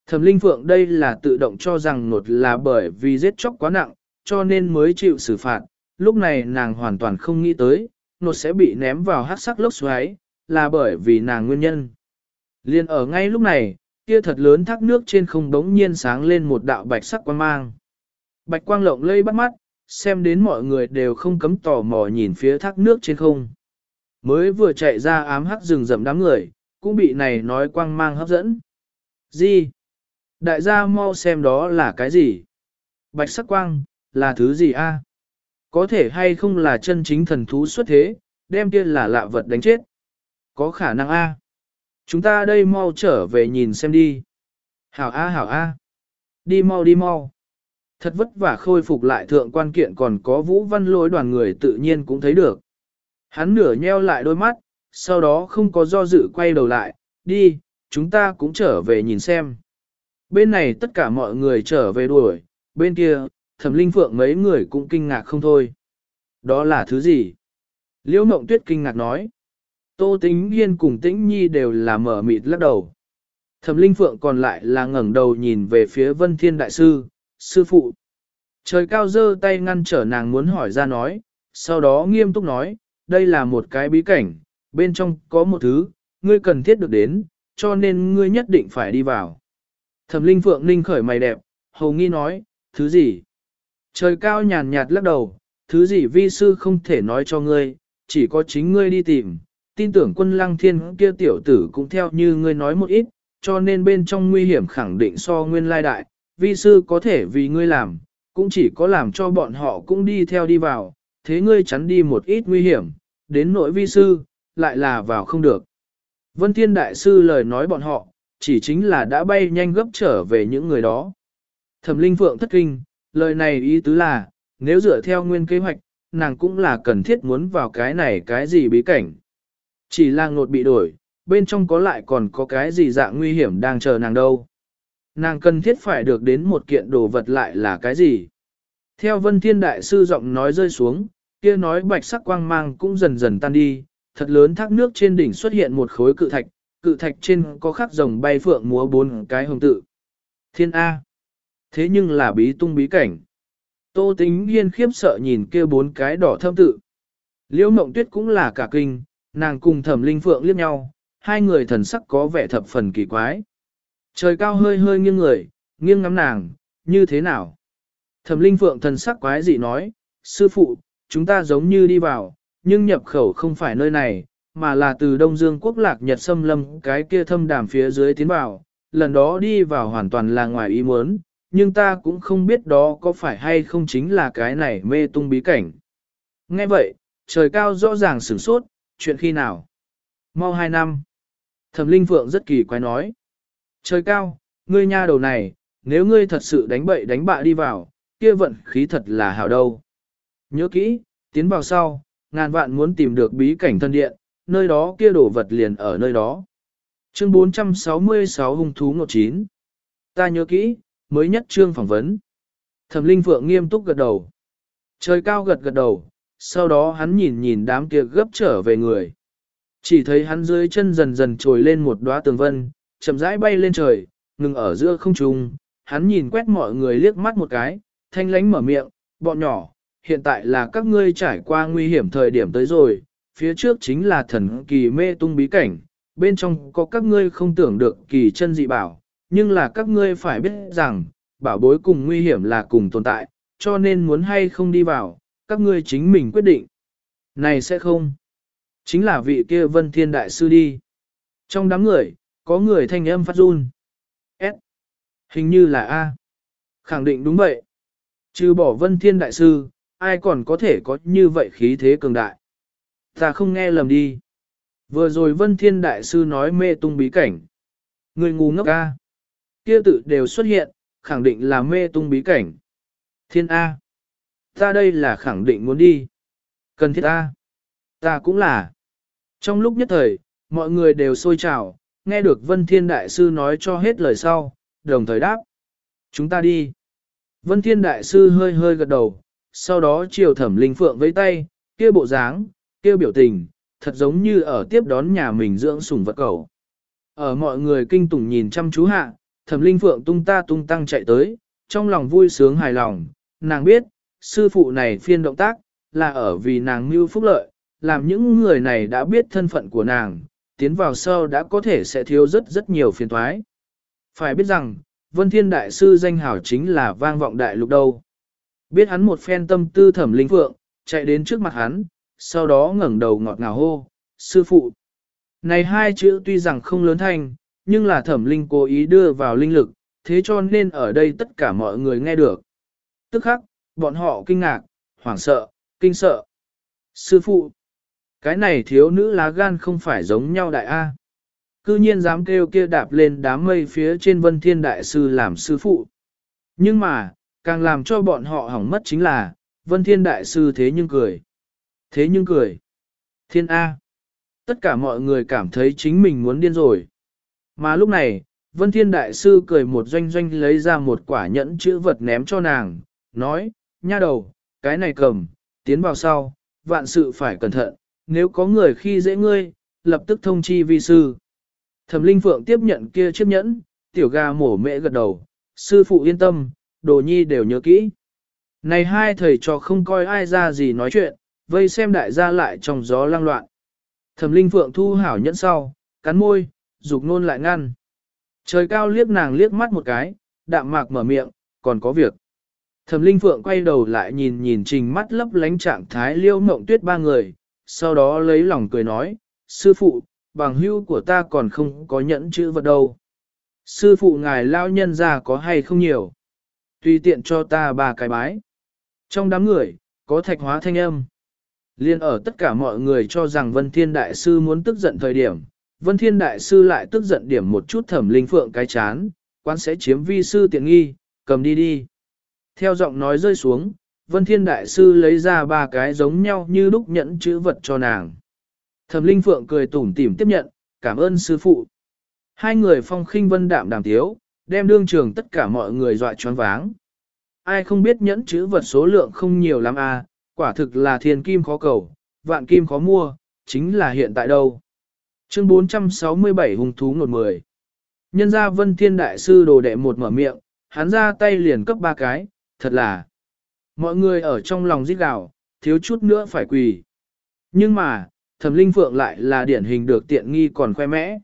Thẩm Linh Phượng đây là tự động cho rằng nột là bởi vì giết chóc quá nặng, cho nên mới chịu xử phạt, lúc này nàng hoàn toàn không nghĩ tới, nột sẽ bị ném vào hát sắc lốc xoáy, là bởi vì nàng nguyên nhân. Liên ở ngay lúc này, kia thật lớn thác nước trên không đống nhiên sáng lên một đạo bạch sắc quang mang. Bạch quang lộng lây bắt mắt, xem đến mọi người đều không cấm tò mò nhìn phía thác nước trên không. Mới vừa chạy ra ám hắc rừng rậm đám người, cũng bị này nói quang mang hấp dẫn. Gì? Đại gia mau xem đó là cái gì? Bạch sắc quang, là thứ gì a? Có thể hay không là chân chính thần thú xuất thế, đem kia là lạ vật đánh chết. Có khả năng a. Chúng ta đây mau trở về nhìn xem đi. Hảo a hảo a. Đi mau đi mau. Thật vất vả khôi phục lại thượng quan kiện còn có vũ văn lỗi đoàn người tự nhiên cũng thấy được. Hắn nửa nheo lại đôi mắt, sau đó không có do dự quay đầu lại, đi, chúng ta cũng trở về nhìn xem. Bên này tất cả mọi người trở về đuổi, bên kia, thẩm linh phượng mấy người cũng kinh ngạc không thôi. Đó là thứ gì? Liễu mộng tuyết kinh ngạc nói. Tô tính yên cùng tĩnh nhi đều là mở mịt lắc đầu. Thẩm linh phượng còn lại là ngẩng đầu nhìn về phía vân thiên đại sư, sư phụ. Trời cao dơ tay ngăn trở nàng muốn hỏi ra nói, sau đó nghiêm túc nói, đây là một cái bí cảnh, bên trong có một thứ, ngươi cần thiết được đến, cho nên ngươi nhất định phải đi vào. Thẩm linh phượng ninh khởi mày đẹp, hầu nghi nói, thứ gì? Trời cao nhàn nhạt lắc đầu, thứ gì vi sư không thể nói cho ngươi, chỉ có chính ngươi đi tìm, tin tưởng quân lăng thiên kia tiểu tử cũng theo như ngươi nói một ít, cho nên bên trong nguy hiểm khẳng định so nguyên lai đại, vi sư có thể vì ngươi làm, cũng chỉ có làm cho bọn họ cũng đi theo đi vào, thế ngươi chắn đi một ít nguy hiểm, đến nỗi vi sư, lại là vào không được. Vân Thiên Đại Sư lời nói bọn họ, chỉ chính là đã bay nhanh gấp trở về những người đó. Thẩm Linh Phượng thất kinh, lời này ý tứ là, nếu dựa theo nguyên kế hoạch, nàng cũng là cần thiết muốn vào cái này cái gì bí cảnh. Chỉ là ngột bị đổi, bên trong có lại còn có cái gì dạng nguy hiểm đang chờ nàng đâu. Nàng cần thiết phải được đến một kiện đồ vật lại là cái gì? Theo Vân Thiên Đại Sư giọng nói rơi xuống, kia nói bạch sắc quang mang cũng dần dần tan đi, thật lớn thác nước trên đỉnh xuất hiện một khối cự thạch, cự thạch trên có khắc rồng bay phượng múa bốn cái hồng tự. Thiên A. Thế nhưng là bí tung bí cảnh. Tô tính hiên khiếp sợ nhìn kia bốn cái đỏ thâm tự. Liễu mộng tuyết cũng là cả kinh, nàng cùng thẩm linh phượng liếc nhau, hai người thần sắc có vẻ thập phần kỳ quái. Trời cao hơi hơi nghiêng người, nghiêng ngắm nàng, như thế nào? Thẩm linh phượng thần sắc quái dị nói, sư phụ, chúng ta giống như đi vào, nhưng nhập khẩu không phải nơi này, mà là từ Đông Dương quốc lạc Nhật xâm lâm cái kia thâm đàm phía dưới tiến vào, lần đó đi vào hoàn toàn là ngoài ý muốn, nhưng ta cũng không biết đó có phải hay không chính là cái này mê tung bí cảnh. Nghe vậy, trời cao rõ ràng sửng sốt, chuyện khi nào? Mau hai năm. Thẩm Linh Phượng rất kỳ quái nói. Trời cao, ngươi nha đầu này, nếu ngươi thật sự đánh bậy đánh bạ đi vào, kia vận khí thật là hảo đâu. Nhớ kỹ, tiến vào sau, ngàn vạn muốn tìm được bí cảnh thân điện, nơi đó kia đổ vật liền ở nơi đó. Chương 466 hung thú ngột chín. Ta nhớ kỹ, mới nhất chương phỏng vấn. Thẩm Linh Phượng nghiêm túc gật đầu. Trời cao gật gật đầu, sau đó hắn nhìn nhìn đám kia gấp trở về người. Chỉ thấy hắn dưới chân dần dần trồi lên một đóa tường vân, chậm rãi bay lên trời, ngừng ở giữa không trung. Hắn nhìn quét mọi người liếc mắt một cái, thanh lánh mở miệng, bọn nhỏ, hiện tại là các ngươi trải qua nguy hiểm thời điểm tới rồi, phía trước chính là thần kỳ mê tung bí cảnh, bên trong có các ngươi không tưởng được kỳ chân dị bảo, nhưng là các ngươi phải biết rằng, bảo bối cùng nguy hiểm là cùng tồn tại, cho nên muốn hay không đi vào, các ngươi chính mình quyết định. Này sẽ không. Chính là vị kia vân thiên đại sư đi. Trong đám người, có người thanh âm phát run. S. Hình như là A. Khẳng định đúng vậy. Trừ bỏ vân thiên đại sư, ai còn có thể có như vậy khí thế cường đại. Ta không nghe lầm đi. Vừa rồi vân thiên đại sư nói mê tung bí cảnh. Người ngu ngốc A. Kia tự đều xuất hiện, khẳng định là mê tung bí cảnh. Thiên A. Ta đây là khẳng định muốn đi. Cần thiết A. Ta cũng là. Trong lúc nhất thời, mọi người đều sôi trào, nghe được Vân Thiên Đại Sư nói cho hết lời sau, đồng thời đáp. Chúng ta đi. Vân Thiên Đại Sư hơi hơi gật đầu, sau đó chiều thẩm linh phượng với tay, kia bộ dáng, kia biểu tình, thật giống như ở tiếp đón nhà mình dưỡng sủng vật cầu. Ở mọi người kinh tủng nhìn chăm chú hạ, thẩm linh phượng tung ta tung tăng chạy tới, trong lòng vui sướng hài lòng, nàng biết, sư phụ này phiên động tác, là ở vì nàng mưu phúc lợi, làm những người này đã biết thân phận của nàng, tiến vào sau đã có thể sẽ thiếu rất rất nhiều phiền toái. Phải biết rằng, Vân Thiên Đại Sư danh hảo chính là vang vọng đại lục đâu. Biết hắn một phen tâm tư thẩm linh phượng, chạy đến trước mặt hắn, sau đó ngẩng đầu ngọt ngào hô, sư phụ. Này hai chữ tuy rằng không lớn thành nhưng là thẩm linh cố ý đưa vào linh lực, thế cho nên ở đây tất cả mọi người nghe được. Tức khắc, bọn họ kinh ngạc, hoảng sợ, kinh sợ. Sư phụ, cái này thiếu nữ lá gan không phải giống nhau đại A. Cư nhiên dám kêu kia đạp lên đám mây phía trên vân thiên đại sư làm sư phụ. Nhưng mà, càng làm cho bọn họ hỏng mất chính là, vân thiên đại sư thế nhưng cười. Thế nhưng cười. Thiên A. Tất cả mọi người cảm thấy chính mình muốn điên rồi. Mà lúc này, Vân Thiên Đại Sư cười một doanh doanh lấy ra một quả nhẫn chữ vật ném cho nàng, nói, nha đầu, cái này cầm, tiến vào sau, vạn sự phải cẩn thận, nếu có người khi dễ ngươi, lập tức thông chi vi sư. Thẩm Linh Phượng tiếp nhận kia chiếc nhẫn, tiểu gà mổ mễ gật đầu, sư phụ yên tâm, đồ nhi đều nhớ kỹ. Này hai thầy trò không coi ai ra gì nói chuyện, vây xem đại gia lại trong gió lang loạn. Thẩm Linh Phượng thu hảo nhẫn sau, cắn môi, dục nôn lại ngăn. Trời cao liếc nàng liếc mắt một cái, đạm mạc mở miệng, còn có việc. Thẩm Linh Phượng quay đầu lại nhìn nhìn trình mắt lấp lánh trạng thái liêu mộng tuyết ba người, sau đó lấy lòng cười nói, sư phụ, bằng hữu của ta còn không có nhẫn chữ vật đâu. Sư phụ ngài lao nhân ra có hay không nhiều. Tùy tiện cho ta ba cái bái. Trong đám người, có thạch hóa thanh âm. Liên ở tất cả mọi người cho rằng Vân Thiên Đại Sư muốn tức giận thời điểm, Vân Thiên Đại Sư lại tức giận điểm một chút thẩm linh phượng cái chán, quan sẽ chiếm vi sư tiện nghi, cầm đi đi. Theo giọng nói rơi xuống, Vân Thiên Đại Sư lấy ra ba cái giống nhau như lúc nhẫn chữ vật cho nàng. Thẩm Linh Phượng cười tủm tỉm tiếp nhận, cảm ơn sư phụ. Hai người phong khinh vân đạm đàm tiếu, đem đương trường tất cả mọi người dọa choáng váng. Ai không biết nhẫn chữ vật số lượng không nhiều lắm à, quả thực là thiên kim khó cầu, vạn kim khó mua, chính là hiện tại đâu. Chương 467 hùng thú ngột 10 Nhân ra Vân Thiên Đại Sư đồ đệ một mở miệng, hắn ra tay liền cấp ba cái, thật là. Mọi người ở trong lòng rít gào, thiếu chút nữa phải quỳ. Nhưng mà, thẩm linh phượng lại là điển hình được tiện nghi còn khoe mẽ.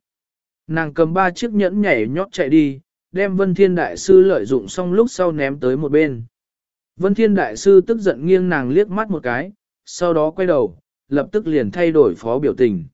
Nàng cầm ba chiếc nhẫn nhảy nhót chạy đi, đem Vân Thiên Đại Sư lợi dụng xong lúc sau ném tới một bên. Vân Thiên Đại Sư tức giận nghiêng nàng liếc mắt một cái, sau đó quay đầu, lập tức liền thay đổi phó biểu tình.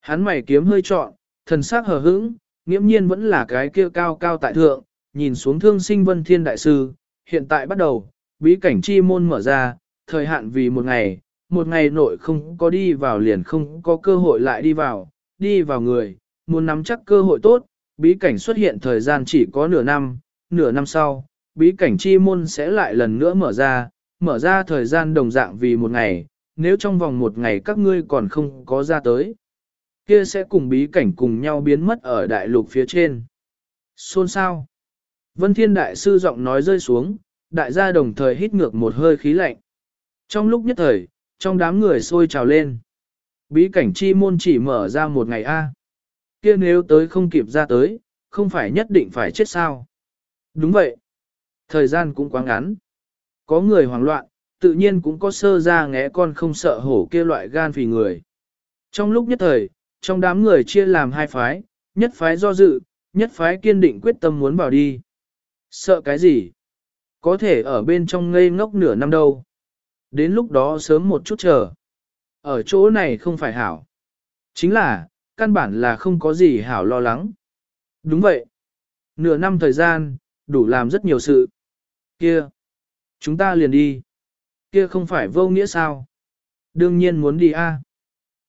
Hắn mày kiếm hơi trọn, thần sắc hờ hững, nghiễm nhiên vẫn là cái kia cao cao tại thượng, nhìn xuống thương sinh Vân Thiên Đại Sư, hiện tại bắt đầu, bí cảnh chi môn mở ra, thời hạn vì một ngày, một ngày nội không có đi vào liền không có cơ hội lại đi vào, đi vào người, muốn nắm chắc cơ hội tốt, bí cảnh xuất hiện thời gian chỉ có nửa năm, nửa năm sau, bí cảnh chi môn sẽ lại lần nữa mở ra, mở ra thời gian đồng dạng vì một ngày, nếu trong vòng một ngày các ngươi còn không có ra tới, kia sẽ cùng bí cảnh cùng nhau biến mất ở đại lục phía trên. Xôn sao? Vân Thiên Đại Sư giọng nói rơi xuống, đại gia đồng thời hít ngược một hơi khí lạnh. Trong lúc nhất thời, trong đám người sôi trào lên. Bí cảnh chi môn chỉ mở ra một ngày A. kia nếu tới không kịp ra tới, không phải nhất định phải chết sao. Đúng vậy. Thời gian cũng quá ngắn. Có người hoảng loạn, tự nhiên cũng có sơ ra ngẽ con không sợ hổ kia loại gan phì người. Trong lúc nhất thời, trong đám người chia làm hai phái, nhất phái do dự, nhất phái kiên định quyết tâm muốn vào đi. Sợ cái gì? Có thể ở bên trong ngây ngốc nửa năm đâu. Đến lúc đó sớm một chút chờ. Ở chỗ này không phải hảo. Chính là, căn bản là không có gì hảo lo lắng. Đúng vậy. Nửa năm thời gian, đủ làm rất nhiều sự. Kia. Chúng ta liền đi. Kia không phải vô nghĩa sao? Đương nhiên muốn đi a.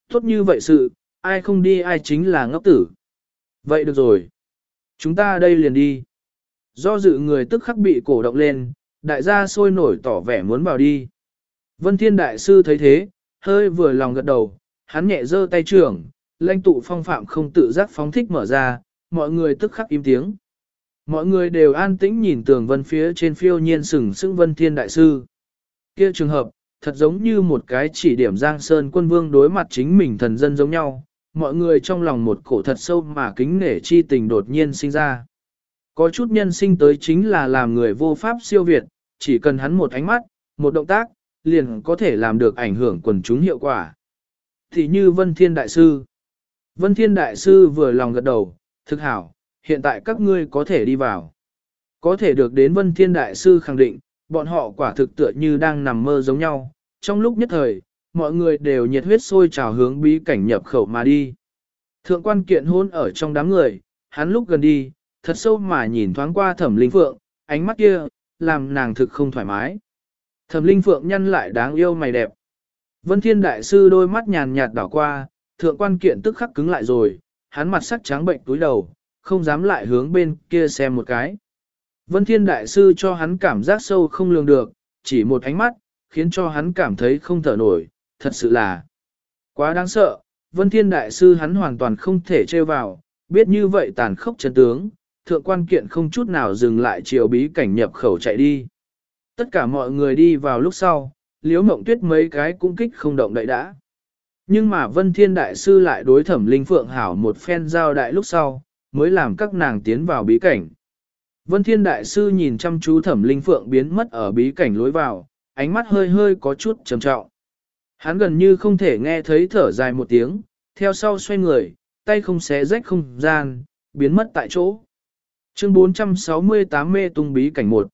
Tốt như vậy sự, ai không đi ai chính là ngốc tử. Vậy được rồi. Chúng ta đây liền đi. Do dự người tức khắc bị cổ động lên, đại gia sôi nổi tỏ vẻ muốn vào đi. Vân Thiên Đại Sư thấy thế, hơi vừa lòng gật đầu, hắn nhẹ giơ tay trưởng, lãnh tụ phong phạm không tự giác phóng thích mở ra, mọi người tức khắc im tiếng. Mọi người đều an tĩnh nhìn tường vân phía trên phiêu nhiên sừng sững Vân Thiên Đại Sư. Kia trường hợp, thật giống như một cái chỉ điểm Giang Sơn quân vương đối mặt chính mình thần dân giống nhau, mọi người trong lòng một cổ thật sâu mà kính nể chi tình đột nhiên sinh ra. Có chút nhân sinh tới chính là làm người vô pháp siêu việt, chỉ cần hắn một ánh mắt, một động tác, liền có thể làm được ảnh hưởng quần chúng hiệu quả. Thì như Vân Thiên Đại Sư. Vân Thiên Đại Sư vừa lòng gật đầu, thực hảo, hiện tại các ngươi có thể đi vào. Có thể được đến Vân Thiên Đại Sư khẳng định, bọn họ quả thực tựa như đang nằm mơ giống nhau. Trong lúc nhất thời, mọi người đều nhiệt huyết sôi trào hướng bí cảnh nhập khẩu mà đi. Thượng quan kiện hôn ở trong đám người, hắn lúc gần đi, thật sâu mà nhìn thoáng qua thẩm linh phượng, ánh mắt kia, làm nàng thực không thoải mái. Thẩm linh phượng nhăn lại đáng yêu mày đẹp. Vân Thiên Đại Sư đôi mắt nhàn nhạt đảo qua, thượng quan kiện tức khắc cứng lại rồi, hắn mặt sắc trắng bệnh túi đầu, không dám lại hướng bên kia xem một cái. Vân Thiên Đại Sư cho hắn cảm giác sâu không lường được, chỉ một ánh mắt, khiến cho hắn cảm thấy không thở nổi, thật sự là quá đáng sợ. Vân Thiên Đại Sư hắn hoàn toàn không thể trêu vào, biết như vậy tàn khốc chân tướng, thượng quan kiện không chút nào dừng lại chiều bí cảnh nhập khẩu chạy đi. Tất cả mọi người đi vào lúc sau, liếu mộng tuyết mấy cái cũng kích không động đậy đã. Nhưng mà Vân Thiên Đại Sư lại đối thẩm linh phượng hảo một phen giao đại lúc sau, mới làm các nàng tiến vào bí cảnh. Vân Thiên Đại Sư nhìn chăm chú thẩm linh phượng biến mất ở bí cảnh lối vào, ánh mắt hơi hơi có chút trầm trọng. Hắn gần như không thể nghe thấy thở dài một tiếng, theo sau xoay người, tay không xé rách không gian, biến mất tại chỗ. Chương 468 mê tung bí cảnh 1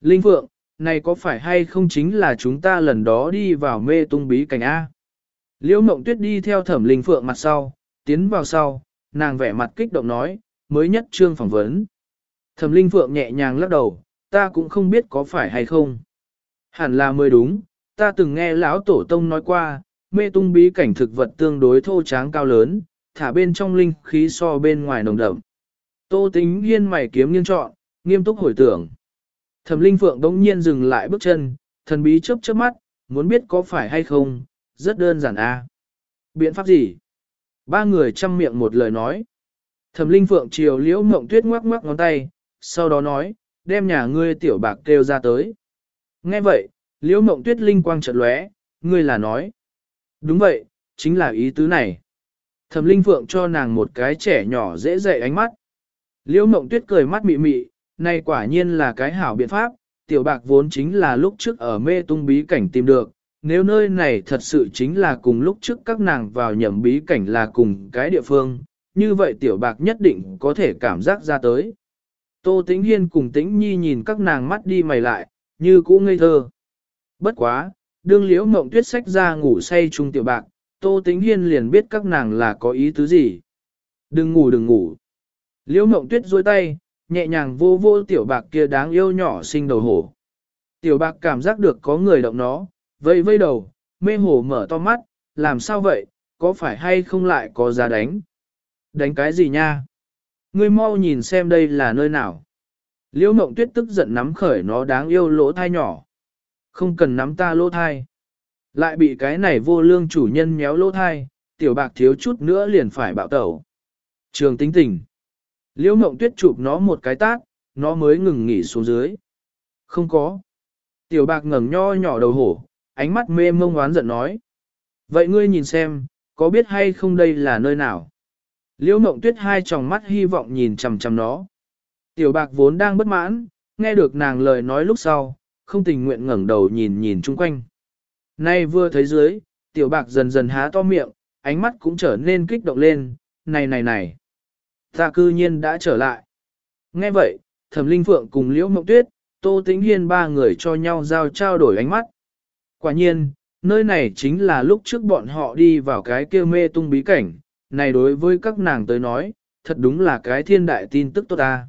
Linh Phượng, này có phải hay không chính là chúng ta lần đó đi vào mê tung bí cảnh A? Liễu Mộng Tuyết đi theo thẩm Linh Phượng mặt sau, tiến vào sau, nàng vẻ mặt kích động nói, mới nhất trương phỏng vấn. Thẩm Linh Phượng nhẹ nhàng lắc đầu, ta cũng không biết có phải hay không. Hẳn là mới đúng, ta từng nghe lão tổ tông nói qua, mê tung bí cảnh thực vật tương đối thô tráng cao lớn, thả bên trong linh khí so bên ngoài nồng đậm. Tô tính hiên mày kiếm nghiêng trọn, nghiêm túc hồi tưởng. Thẩm linh phượng đống nhiên dừng lại bước chân, thần bí chớp chớp mắt, muốn biết có phải hay không, rất đơn giản a. À. Biện pháp gì? Ba người chăm miệng một lời nói. Thẩm linh phượng chiều liễu mộng tuyết ngoắc ngoắc ngón tay, sau đó nói, đem nhà ngươi tiểu bạc kêu ra tới. Nghe vậy, liễu mộng tuyết linh quang chợt lóe, ngươi là nói. Đúng vậy, chính là ý tứ này. Thẩm linh phượng cho nàng một cái trẻ nhỏ dễ dậy ánh mắt. Liễu mộng tuyết cười mắt mị mị, này quả nhiên là cái hảo biện pháp, tiểu bạc vốn chính là lúc trước ở mê tung bí cảnh tìm được, nếu nơi này thật sự chính là cùng lúc trước các nàng vào nhầm bí cảnh là cùng cái địa phương, như vậy tiểu bạc nhất định có thể cảm giác ra tới. Tô Tĩnh Hiên cùng Tĩnh Nhi nhìn các nàng mắt đi mày lại, như cũ ngây thơ. Bất quá, đương liễu mộng tuyết sách ra ngủ say chung tiểu bạc, Tô Tĩnh Hiên liền biết các nàng là có ý tứ gì. Đừng ngủ đừng ngủ. Liễu mộng tuyết dôi tay, nhẹ nhàng vô vô tiểu bạc kia đáng yêu nhỏ sinh đầu hổ. Tiểu bạc cảm giác được có người động nó, vây vây đầu, mê hổ mở to mắt, làm sao vậy, có phải hay không lại có giá đánh? Đánh cái gì nha? Ngươi mau nhìn xem đây là nơi nào. Liễu mộng tuyết tức giận nắm khởi nó đáng yêu lỗ thai nhỏ. Không cần nắm ta lỗ thai. Lại bị cái này vô lương chủ nhân méo lỗ thai, tiểu bạc thiếu chút nữa liền phải bạo tẩu. Trường tính tình. Liễu mộng tuyết chụp nó một cái tát, nó mới ngừng nghỉ xuống dưới. Không có. Tiểu bạc ngẩng nho nhỏ đầu hổ, ánh mắt mê mông oán giận nói. Vậy ngươi nhìn xem, có biết hay không đây là nơi nào? Liễu mộng tuyết hai tròng mắt hy vọng nhìn chằm chằm nó. Tiểu bạc vốn đang bất mãn, nghe được nàng lời nói lúc sau, không tình nguyện ngẩng đầu nhìn nhìn chung quanh. Nay vừa thấy dưới, tiểu bạc dần dần há to miệng, ánh mắt cũng trở nên kích động lên, này này này. Ta cư nhiên đã trở lại. Nghe vậy, thẩm linh phượng cùng liễu mộng tuyết, tô tĩnh hiên ba người cho nhau giao trao đổi ánh mắt. Quả nhiên, nơi này chính là lúc trước bọn họ đi vào cái kia mê tung bí cảnh, này đối với các nàng tới nói, thật đúng là cái thiên đại tin tức tốt ta.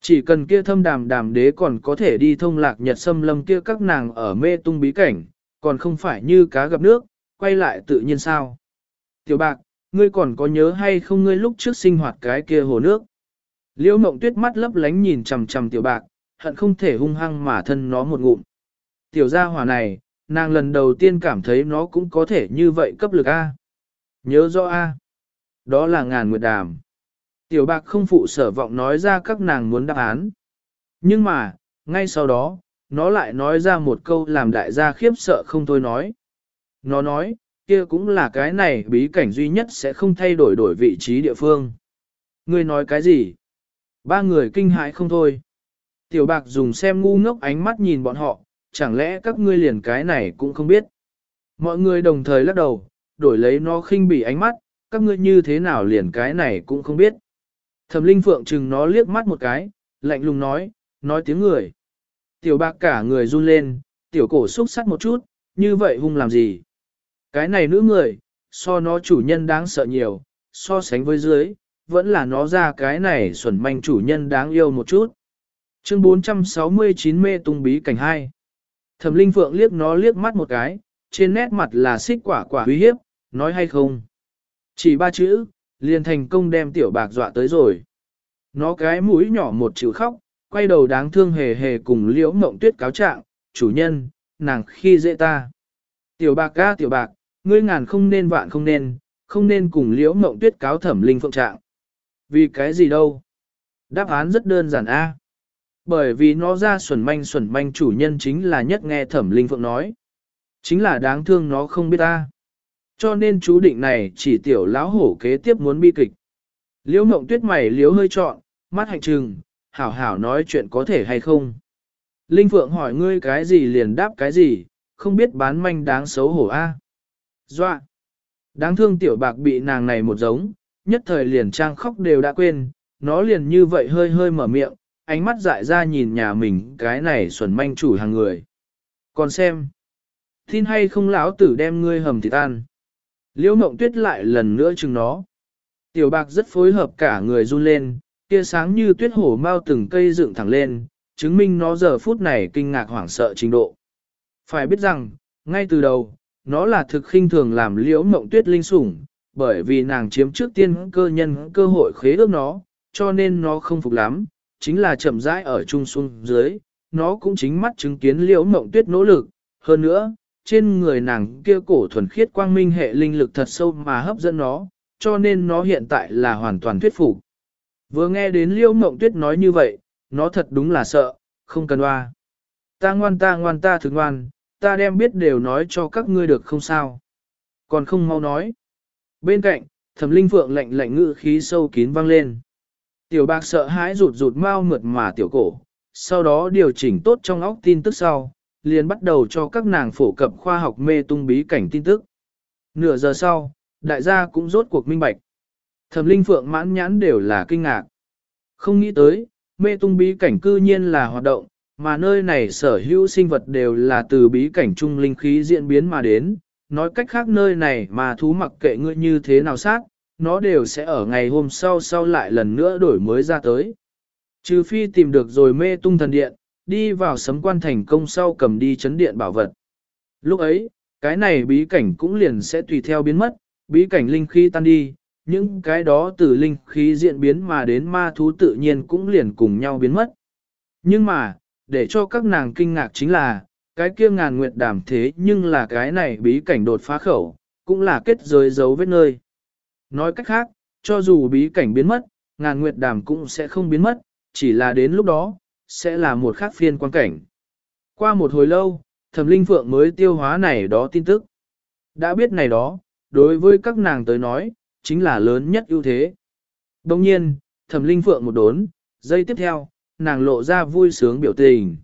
Chỉ cần kia thâm đàm đàm đế còn có thể đi thông lạc nhật xâm lâm kia các nàng ở mê tung bí cảnh, còn không phải như cá gặp nước, quay lại tự nhiên sao. Tiểu bạc, ngươi còn có nhớ hay không ngươi lúc trước sinh hoạt cái kia hồ nước? Liễu mộng tuyết mắt lấp lánh nhìn chằm chằm tiểu bạc, hận không thể hung hăng mà thân nó một ngụm. Tiểu gia hỏa này, nàng lần đầu tiên cảm thấy nó cũng có thể như vậy cấp lực A. Nhớ rõ A. Đó là ngàn nguyệt đàm. Tiểu bạc không phụ sở vọng nói ra các nàng muốn đáp án. Nhưng mà, ngay sau đó, nó lại nói ra một câu làm đại gia khiếp sợ không thôi nói. Nó nói, kia cũng là cái này bí cảnh duy nhất sẽ không thay đổi đổi vị trí địa phương. Ngươi nói cái gì? Ba người kinh hãi không thôi. Tiểu bạc dùng xem ngu ngốc ánh mắt nhìn bọn họ, chẳng lẽ các ngươi liền cái này cũng không biết. Mọi người đồng thời lắc đầu, đổi lấy nó khinh bỉ ánh mắt, các ngươi như thế nào liền cái này cũng không biết. Thẩm linh phượng chừng nó liếc mắt một cái, lạnh lùng nói, nói tiếng người. Tiểu bạc cả người run lên, tiểu cổ xúc sắc một chút, như vậy hung làm gì? Cái này nữ người, so nó chủ nhân đáng sợ nhiều, so sánh với dưới, vẫn là nó ra cái này xuẩn manh chủ nhân đáng yêu một chút. Chương 469 mê tung bí cảnh 2 Thẩm Linh Phượng liếc nó liếc mắt một cái, trên nét mặt là xích quả quả uy hiếp, nói hay không. Chỉ ba chữ, liền thành công đem tiểu bạc dọa tới rồi. Nó cái mũi nhỏ một chữ khóc, quay đầu đáng thương hề hề cùng liễu mộng tuyết cáo trạng, chủ nhân, nàng khi dễ ta. Tiểu bạc ca tiểu bạc, ngươi ngàn không nên vạn không nên, không nên cùng liễu mộng tuyết cáo thẩm linh phượng trạng. Vì cái gì đâu? Đáp án rất đơn giản a. Bởi vì nó ra xuẩn manh xuẩn manh chủ nhân chính là nhất nghe thẩm linh phượng nói. Chính là đáng thương nó không biết ta. Cho nên chú định này chỉ tiểu lão hổ kế tiếp muốn bi kịch. Liễu mộng tuyết mày liễu hơi trọn, mắt hạnh trừng, hảo hảo nói chuyện có thể hay không. Linh Phượng hỏi ngươi cái gì liền đáp cái gì, không biết bán manh đáng xấu hổ a. À? Doa! Đáng thương tiểu bạc bị nàng này một giống, nhất thời liền trang khóc đều đã quên, nó liền như vậy hơi hơi mở miệng, ánh mắt dại ra nhìn nhà mình cái này xuẩn manh chủ hàng người. Còn xem, tin hay không lão tử đem ngươi hầm thịt ăn. Liễu mộng tuyết lại lần nữa chừng nó. Tiểu bạc rất phối hợp cả người run lên, kia sáng như tuyết hổ mau từng cây dựng thẳng lên, chứng minh nó giờ phút này kinh ngạc hoảng sợ trình độ. Phải biết rằng, ngay từ đầu, nó là thực khinh thường làm liễu mộng tuyết linh sủng, bởi vì nàng chiếm trước tiên cơ nhân cơ hội khế ước nó, cho nên nó không phục lắm, chính là chậm rãi ở trung xuống dưới, nó cũng chính mắt chứng kiến liễu mộng tuyết nỗ lực, hơn nữa, trên người nàng kia cổ thuần khiết quang minh hệ linh lực thật sâu mà hấp dẫn nó, cho nên nó hiện tại là hoàn toàn thuyết phục. Vừa nghe đến liễu mộng tuyết nói như vậy, nó thật đúng là sợ, không cần hoa. Ta ngoan ta ngoan ta thực ngoan, ta đem biết đều nói cho các ngươi được không sao. Còn không mau nói. Bên cạnh, thẩm linh phượng lạnh lạnh ngự khí sâu kín vang lên. Tiểu bạc sợ hãi rụt rụt mau mượt mà tiểu cổ, sau đó điều chỉnh tốt trong óc tin tức sau, liền bắt đầu cho các nàng phổ cập khoa học mê tung bí cảnh tin tức. Nửa giờ sau, đại gia cũng rốt cuộc minh bạch. Thẩm linh phượng mãn nhãn đều là kinh ngạc. Không nghĩ tới, mê tung bí cảnh cư nhiên là hoạt động, mà nơi này sở hữu sinh vật đều là từ bí cảnh trung linh khí diễn biến mà đến. Nói cách khác nơi này mà thú mặc kệ ngươi như thế nào sát, nó đều sẽ ở ngày hôm sau sau lại lần nữa đổi mới ra tới. Trừ phi tìm được rồi mê tung thần điện, đi vào sấm quan thành công sau cầm đi chấn điện bảo vật. Lúc ấy, cái này bí cảnh cũng liền sẽ tùy theo biến mất, bí cảnh linh khí tan đi, những cái đó từ linh khí diễn biến mà đến ma thú tự nhiên cũng liền cùng nhau biến mất. Nhưng mà, để cho các nàng kinh ngạc chính là, cái kia ngàn nguyệt đàm thế nhưng là cái này bí cảnh đột phá khẩu, cũng là kết giới dấu vết nơi. Nói cách khác, cho dù bí cảnh biến mất, ngàn nguyệt đàm cũng sẽ không biến mất, chỉ là đến lúc đó, sẽ là một khác phiên quan cảnh. Qua một hồi lâu, thẩm linh phượng mới tiêu hóa này đó tin tức. Đã biết này đó, đối với các nàng tới nói, chính là lớn nhất ưu thế. Đồng nhiên, thẩm linh phượng một đốn, giây tiếp theo, nàng lộ ra vui sướng biểu tình.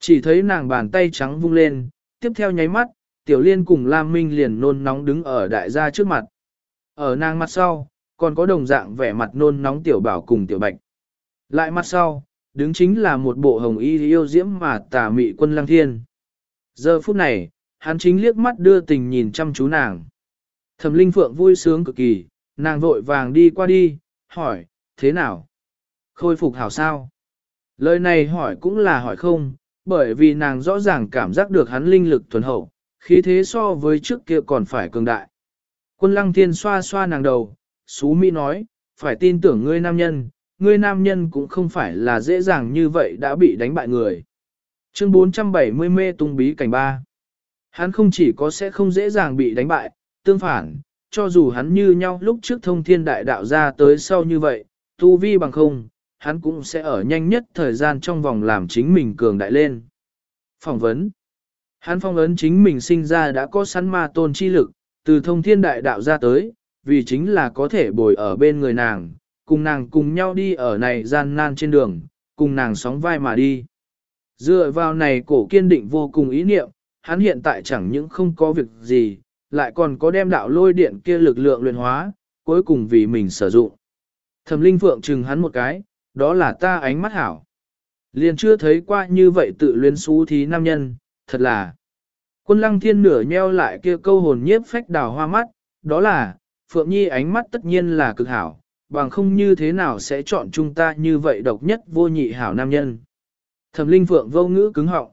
Chỉ thấy nàng bàn tay trắng vung lên, tiếp theo nháy mắt, tiểu liên cùng Lam Minh liền nôn nóng đứng ở đại gia trước mặt. Ở nàng mặt sau, còn có đồng dạng vẻ mặt nôn nóng tiểu bảo cùng tiểu bạch. Lại mặt sau, đứng chính là một bộ hồng y yêu diễm mà tà mị quân lăng thiên. Giờ phút này, hắn chính liếc mắt đưa tình nhìn chăm chú nàng. Thẩm linh phượng vui sướng cực kỳ, nàng vội vàng đi qua đi, hỏi, thế nào? Khôi phục hảo sao? Lời này hỏi cũng là hỏi không, bởi vì nàng rõ ràng cảm giác được hắn linh lực thuần hậu, khí thế so với trước kia còn phải cường đại. Quân lăng thiên xoa xoa nàng đầu, Xú Mỹ nói, phải tin tưởng ngươi nam nhân, ngươi nam nhân cũng không phải là dễ dàng như vậy đã bị đánh bại người. Chương 470 mê tung bí cảnh ba. Hắn không chỉ có sẽ không dễ dàng bị đánh bại, tương phản, cho dù hắn như nhau lúc trước thông thiên đại đạo ra tới sau như vậy, tu vi bằng không, hắn cũng sẽ ở nhanh nhất thời gian trong vòng làm chính mình cường đại lên. Phỏng vấn Hắn phong ấn chính mình sinh ra đã có sẵn ma tôn chi lực, từ thông thiên đại đạo ra tới, vì chính là có thể bồi ở bên người nàng, cùng nàng cùng nhau đi ở này gian nan trên đường, cùng nàng sóng vai mà đi. Dựa vào này cổ kiên định vô cùng ý niệm, hắn hiện tại chẳng những không có việc gì, lại còn có đem đạo lôi điện kia lực lượng luyện hóa, cuối cùng vì mình sử dụng. Thẩm linh phượng chừng hắn một cái, đó là ta ánh mắt hảo. Liền chưa thấy qua như vậy tự luyến xú thí nam nhân, thật là. Quân lăng thiên nửa nheo lại kia câu hồn nhiếp phách đào hoa mắt, đó là, Phượng Nhi ánh mắt tất nhiên là cực hảo, bằng không như thế nào sẽ chọn chúng ta như vậy độc nhất vô nhị hảo nam nhân. Thẩm Linh Phượng vô ngữ cứng họng.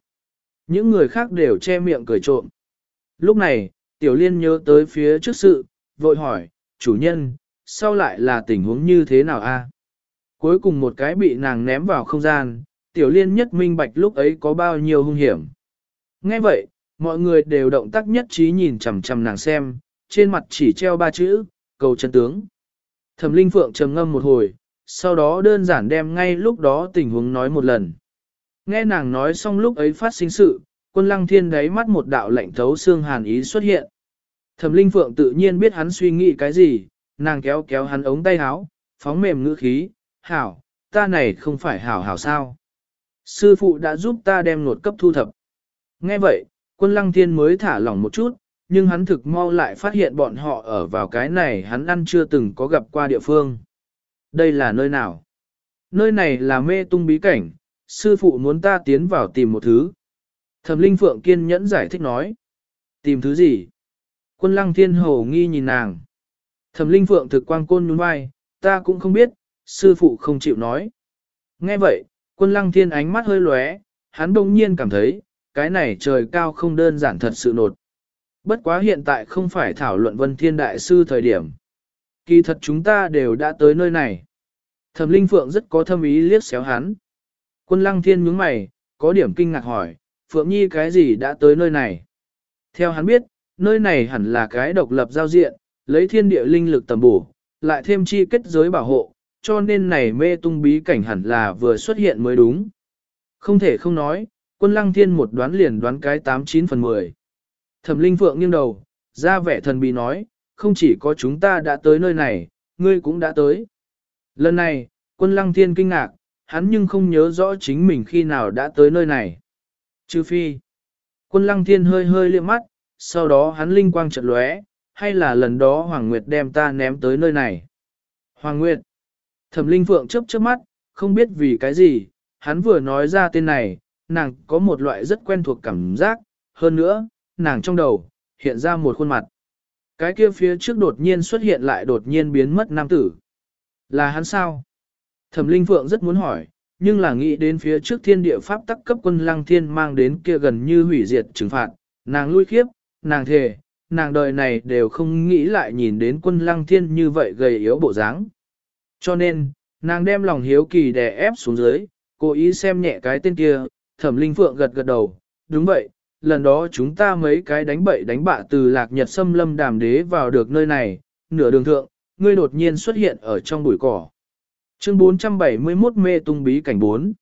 Những người khác đều che miệng cười trộm. Lúc này, Tiểu Liên nhớ tới phía trước sự, vội hỏi, chủ nhân, sau lại là tình huống như thế nào a? Cuối cùng một cái bị nàng ném vào không gian, Tiểu Liên nhất minh bạch lúc ấy có bao nhiêu hung hiểm. Nghe vậy, mọi người đều động tác nhất trí nhìn chằm chằm nàng xem, trên mặt chỉ treo ba chữ, cầu chân tướng. Thẩm Linh Phượng trầm ngâm một hồi, sau đó đơn giản đem ngay lúc đó tình huống nói một lần. Nghe nàng nói xong lúc ấy phát sinh sự, quân lăng thiên đáy mắt một đạo lạnh thấu xương hàn ý xuất hiện. Thẩm Linh Phượng tự nhiên biết hắn suy nghĩ cái gì, nàng kéo kéo hắn ống tay áo, phóng mềm ngữ khí, hảo, ta này không phải hảo hảo sao. Sư phụ đã giúp ta đem nột cấp thu thập. Nghe vậy, quân lăng thiên mới thả lỏng một chút, nhưng hắn thực mau lại phát hiện bọn họ ở vào cái này hắn ăn chưa từng có gặp qua địa phương. Đây là nơi nào? Nơi này là mê tung bí cảnh, sư phụ muốn ta tiến vào tìm một thứ. Thẩm Linh Phượng kiên nhẫn giải thích nói. Tìm thứ gì? Quân lăng thiên hồ nghi nhìn nàng. Thẩm Linh Phượng thực quang côn nhún vai, ta cũng không biết, sư phụ không chịu nói. Nghe vậy, quân lăng thiên ánh mắt hơi lóe, hắn đông nhiên cảm thấy, cái này trời cao không đơn giản thật sự nột. Bất quá hiện tại không phải thảo luận vân thiên đại sư thời điểm. Kỳ thật chúng ta đều đã tới nơi này. Thẩm Linh Phượng rất có thâm ý liếc xéo hắn. Quân lăng thiên nhướng mày, có điểm kinh ngạc hỏi, Phượng Nhi cái gì đã tới nơi này? Theo hắn biết, nơi này hẳn là cái độc lập giao diện, lấy thiên địa linh lực tầm bổ, lại thêm chi kết giới bảo hộ, cho nên này mê tung bí cảnh hẳn là vừa xuất hiện mới đúng. Không thể không nói, quân lăng thiên một đoán liền đoán cái 89 phần 10. Thẩm Linh Phượng nghiêng đầu, ra vẻ thần bí nói, không chỉ có chúng ta đã tới nơi này, ngươi cũng đã tới. Lần này, quân lăng thiên kinh ngạc, hắn nhưng không nhớ rõ chính mình khi nào đã tới nơi này. Trừ phi, quân lăng thiên hơi hơi liếc mắt, sau đó hắn linh quang chợt lóe, hay là lần đó Hoàng Nguyệt đem ta ném tới nơi này. Hoàng Nguyệt, thẩm linh phượng chớp chớp mắt, không biết vì cái gì, hắn vừa nói ra tên này, nàng có một loại rất quen thuộc cảm giác, hơn nữa, nàng trong đầu, hiện ra một khuôn mặt. Cái kia phía trước đột nhiên xuất hiện lại đột nhiên biến mất nam tử. Là hắn sao? Thẩm Linh Phượng rất muốn hỏi, nhưng là nghĩ đến phía trước thiên địa pháp tắc cấp quân lăng thiên mang đến kia gần như hủy diệt trừng phạt, nàng lui khiếp, nàng thề, nàng đời này đều không nghĩ lại nhìn đến quân lăng thiên như vậy gầy yếu bộ dáng. Cho nên, nàng đem lòng hiếu kỳ đè ép xuống dưới, cố ý xem nhẹ cái tên kia, thẩm linh phượng gật gật đầu, đúng vậy, lần đó chúng ta mấy cái đánh bậy đánh bạ từ lạc nhật xâm lâm đàm đế vào được nơi này, nửa đường thượng, ngươi đột nhiên xuất hiện ở trong bụi cỏ. Chương 471 mê tung bí cảnh 4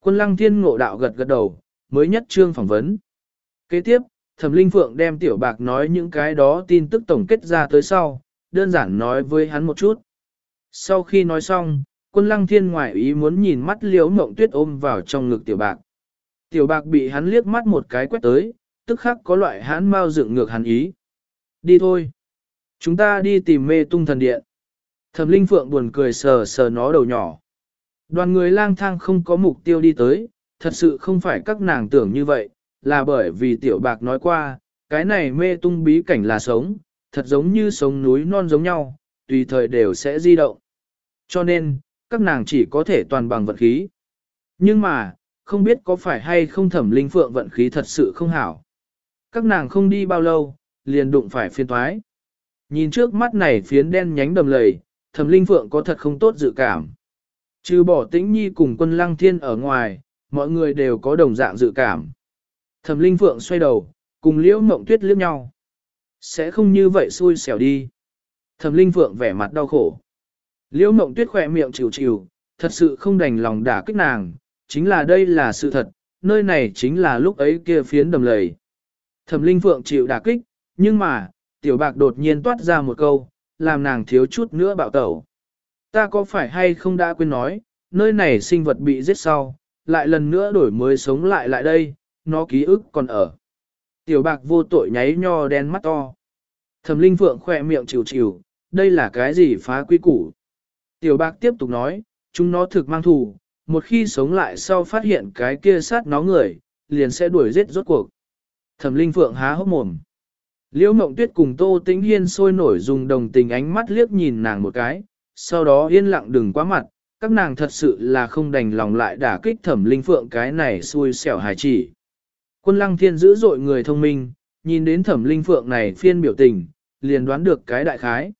Quân lăng thiên ngộ đạo gật gật đầu, mới nhất chương phỏng vấn. Kế tiếp, thẩm linh phượng đem tiểu bạc nói những cái đó tin tức tổng kết ra tới sau, đơn giản nói với hắn một chút. Sau khi nói xong, quân lăng thiên ngoại ý muốn nhìn mắt liếu mộng tuyết ôm vào trong ngực tiểu bạc. Tiểu bạc bị hắn liếc mắt một cái quét tới, tức khắc có loại hãn mau dựng ngược hắn ý. Đi thôi. Chúng ta đi tìm mê tung thần điện. Thẩm Linh Phượng buồn cười sờ sờ nó đầu nhỏ. Đoàn người lang thang không có mục tiêu đi tới, thật sự không phải các nàng tưởng như vậy, là bởi vì tiểu bạc nói qua, cái này mê tung bí cảnh là sống, thật giống như sống núi non giống nhau, tùy thời đều sẽ di động. Cho nên, các nàng chỉ có thể toàn bằng vận khí. Nhưng mà, không biết có phải hay không thẩm linh phượng vận khí thật sự không hảo. Các nàng không đi bao lâu, liền đụng phải phiên thoái. Nhìn trước mắt này phiến đen nhánh đầm lầy, thẩm linh phượng có thật không tốt dự cảm. Trừ bỏ tĩnh nhi cùng quân lăng thiên ở ngoài, mọi người đều có đồng dạng dự cảm. Thẩm linh phượng xoay đầu, cùng liễu mộng tuyết liếc nhau. Sẽ không như vậy xui xẻo đi. Thẩm linh phượng vẻ mặt đau khổ. Liễu mộng tuyết khỏe miệng chịu chịu, thật sự không đành lòng đả kích nàng, chính là đây là sự thật, nơi này chính là lúc ấy kia phiến đầm lầy. Thẩm linh phượng chịu đả kích, nhưng mà, tiểu bạc đột nhiên toát ra một câu, làm nàng thiếu chút nữa bạo tẩu. Ta có phải hay không đã quên nói, nơi này sinh vật bị giết sau, lại lần nữa đổi mới sống lại lại đây, nó ký ức còn ở. Tiểu bạc vô tội nháy nho đen mắt to. Thẩm linh phượng khỏe miệng chịu chịu, đây là cái gì phá quy củ. Tiểu bạc tiếp tục nói, chúng nó thực mang thù, một khi sống lại sau phát hiện cái kia sát nó người, liền sẽ đuổi giết rốt cuộc. Thẩm linh phượng há hốc mồm. Liễu mộng tuyết cùng tô tĩnh hiên sôi nổi dùng đồng tình ánh mắt liếc nhìn nàng một cái, sau đó yên lặng đừng quá mặt, các nàng thật sự là không đành lòng lại đả kích thẩm linh phượng cái này xui xẻo hài chỉ. Quân lăng thiên giữ dội người thông minh, nhìn đến thẩm linh phượng này phiên biểu tình, liền đoán được cái đại khái.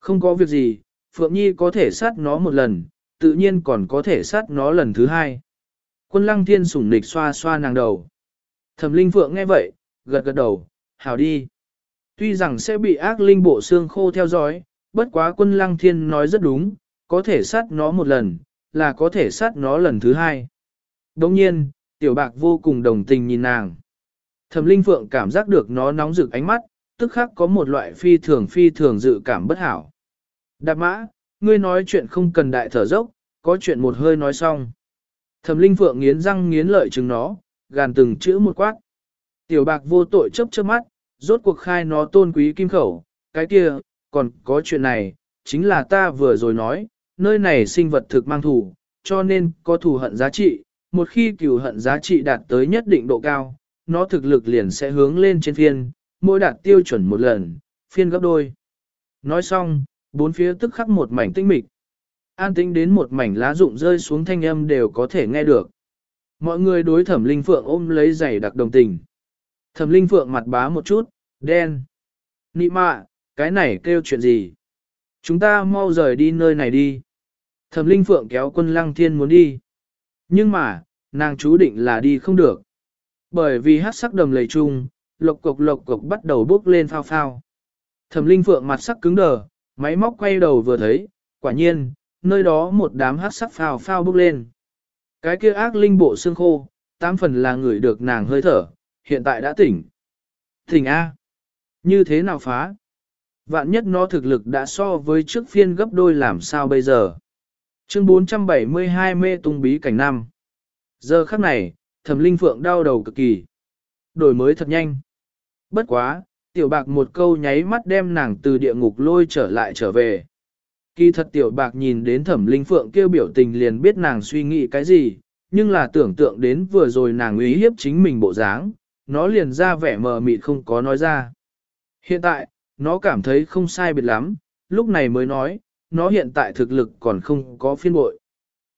Không có việc gì, Phượng Nhi có thể sát nó một lần, tự nhiên còn có thể sát nó lần thứ hai. Quân lăng thiên sủng nịch xoa xoa nàng đầu. Thẩm linh Phượng nghe vậy, gật gật đầu, hảo đi. Tuy rằng sẽ bị ác linh bộ xương khô theo dõi, bất quá quân lăng thiên nói rất đúng, có thể sát nó một lần, là có thể sát nó lần thứ hai. Đồng nhiên, tiểu bạc vô cùng đồng tình nhìn nàng. Thẩm linh phượng cảm giác được nó nóng rực ánh mắt, tức khắc có một loại phi thường phi thường dự cảm bất hảo. Đạp mã, ngươi nói chuyện không cần đại thở dốc, có chuyện một hơi nói xong. Thẩm linh phượng nghiến răng nghiến lợi chừng nó, gàn từng chữ một quát. Tiểu bạc vô tội chấp chớp mắt, rốt cuộc khai nó tôn quý kim khẩu, cái kia, còn có chuyện này, chính là ta vừa rồi nói, nơi này sinh vật thực mang thù, cho nên có thù hận giá trị, một khi cửu hận giá trị đạt tới nhất định độ cao, nó thực lực liền sẽ hướng lên trên phiên, mỗi đạt tiêu chuẩn một lần, phiên gấp đôi. Nói xong, bốn phía tức khắc một mảnh tinh mịch. An tĩnh đến một mảnh lá rụng rơi xuống thanh âm đều có thể nghe được. Mọi người đối thẩm linh phượng ôm lấy giày đặc đồng tình. Thẩm linh phượng mặt bá một chút, đen. Nị mạ, cái này kêu chuyện gì? Chúng ta mau rời đi nơi này đi. Thẩm linh phượng kéo quân lăng thiên muốn đi. Nhưng mà, nàng chú định là đi không được. Bởi vì hát sắc đầm lầy chung, lộc cục lộc cục bắt đầu bốc lên phao phao. Thẩm linh phượng mặt sắc cứng đờ, máy móc quay đầu vừa thấy, quả nhiên, nơi đó một đám hát sắc phao phao bốc lên. Cái kia ác linh bộ xương khô, tám phần là người được nàng hơi thở, hiện tại đã tỉnh. Tỉnh A. Như thế nào phá? Vạn nhất nó thực lực đã so với trước phiên gấp đôi làm sao bây giờ? Chương 472 mê tung bí cảnh năm. Giờ khắc này, thẩm linh phượng đau đầu cực kỳ. Đổi mới thật nhanh. Bất quá, tiểu bạc một câu nháy mắt đem nàng từ địa ngục lôi trở lại trở về. Kỳ thật tiểu bạc nhìn đến thẩm linh phượng kêu biểu tình liền biết nàng suy nghĩ cái gì, nhưng là tưởng tượng đến vừa rồi nàng uy hiếp chính mình bộ dáng, nó liền ra vẻ mờ mịt không có nói ra. Hiện tại, nó cảm thấy không sai biệt lắm, lúc này mới nói, nó hiện tại thực lực còn không có phiên bội.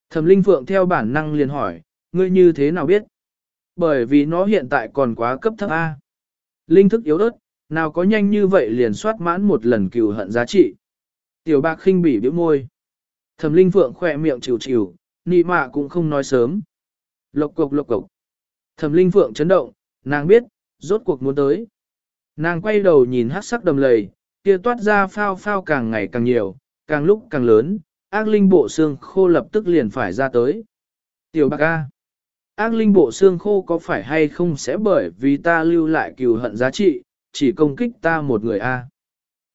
Thẩm Linh Phượng theo bản năng liền hỏi, ngươi như thế nào biết? Bởi vì nó hiện tại còn quá cấp thấp A. Linh thức yếu ớt, nào có nhanh như vậy liền soát mãn một lần cừu hận giá trị. Tiểu bạc khinh bỉ biểu môi. Thẩm Linh Phượng khỏe miệng chịu chịu, nị mạ cũng không nói sớm. Lộc cục lộc cục. Thẩm Linh Phượng chấn động, nàng biết, rốt cuộc muốn tới. Nàng quay đầu nhìn hát sắc đầm lầy, kia toát ra phao phao càng ngày càng nhiều, càng lúc càng lớn, ác linh bộ xương khô lập tức liền phải ra tới. Tiểu bạc A. Ác linh bộ xương khô có phải hay không sẽ bởi vì ta lưu lại cừu hận giá trị, chỉ công kích ta một người A.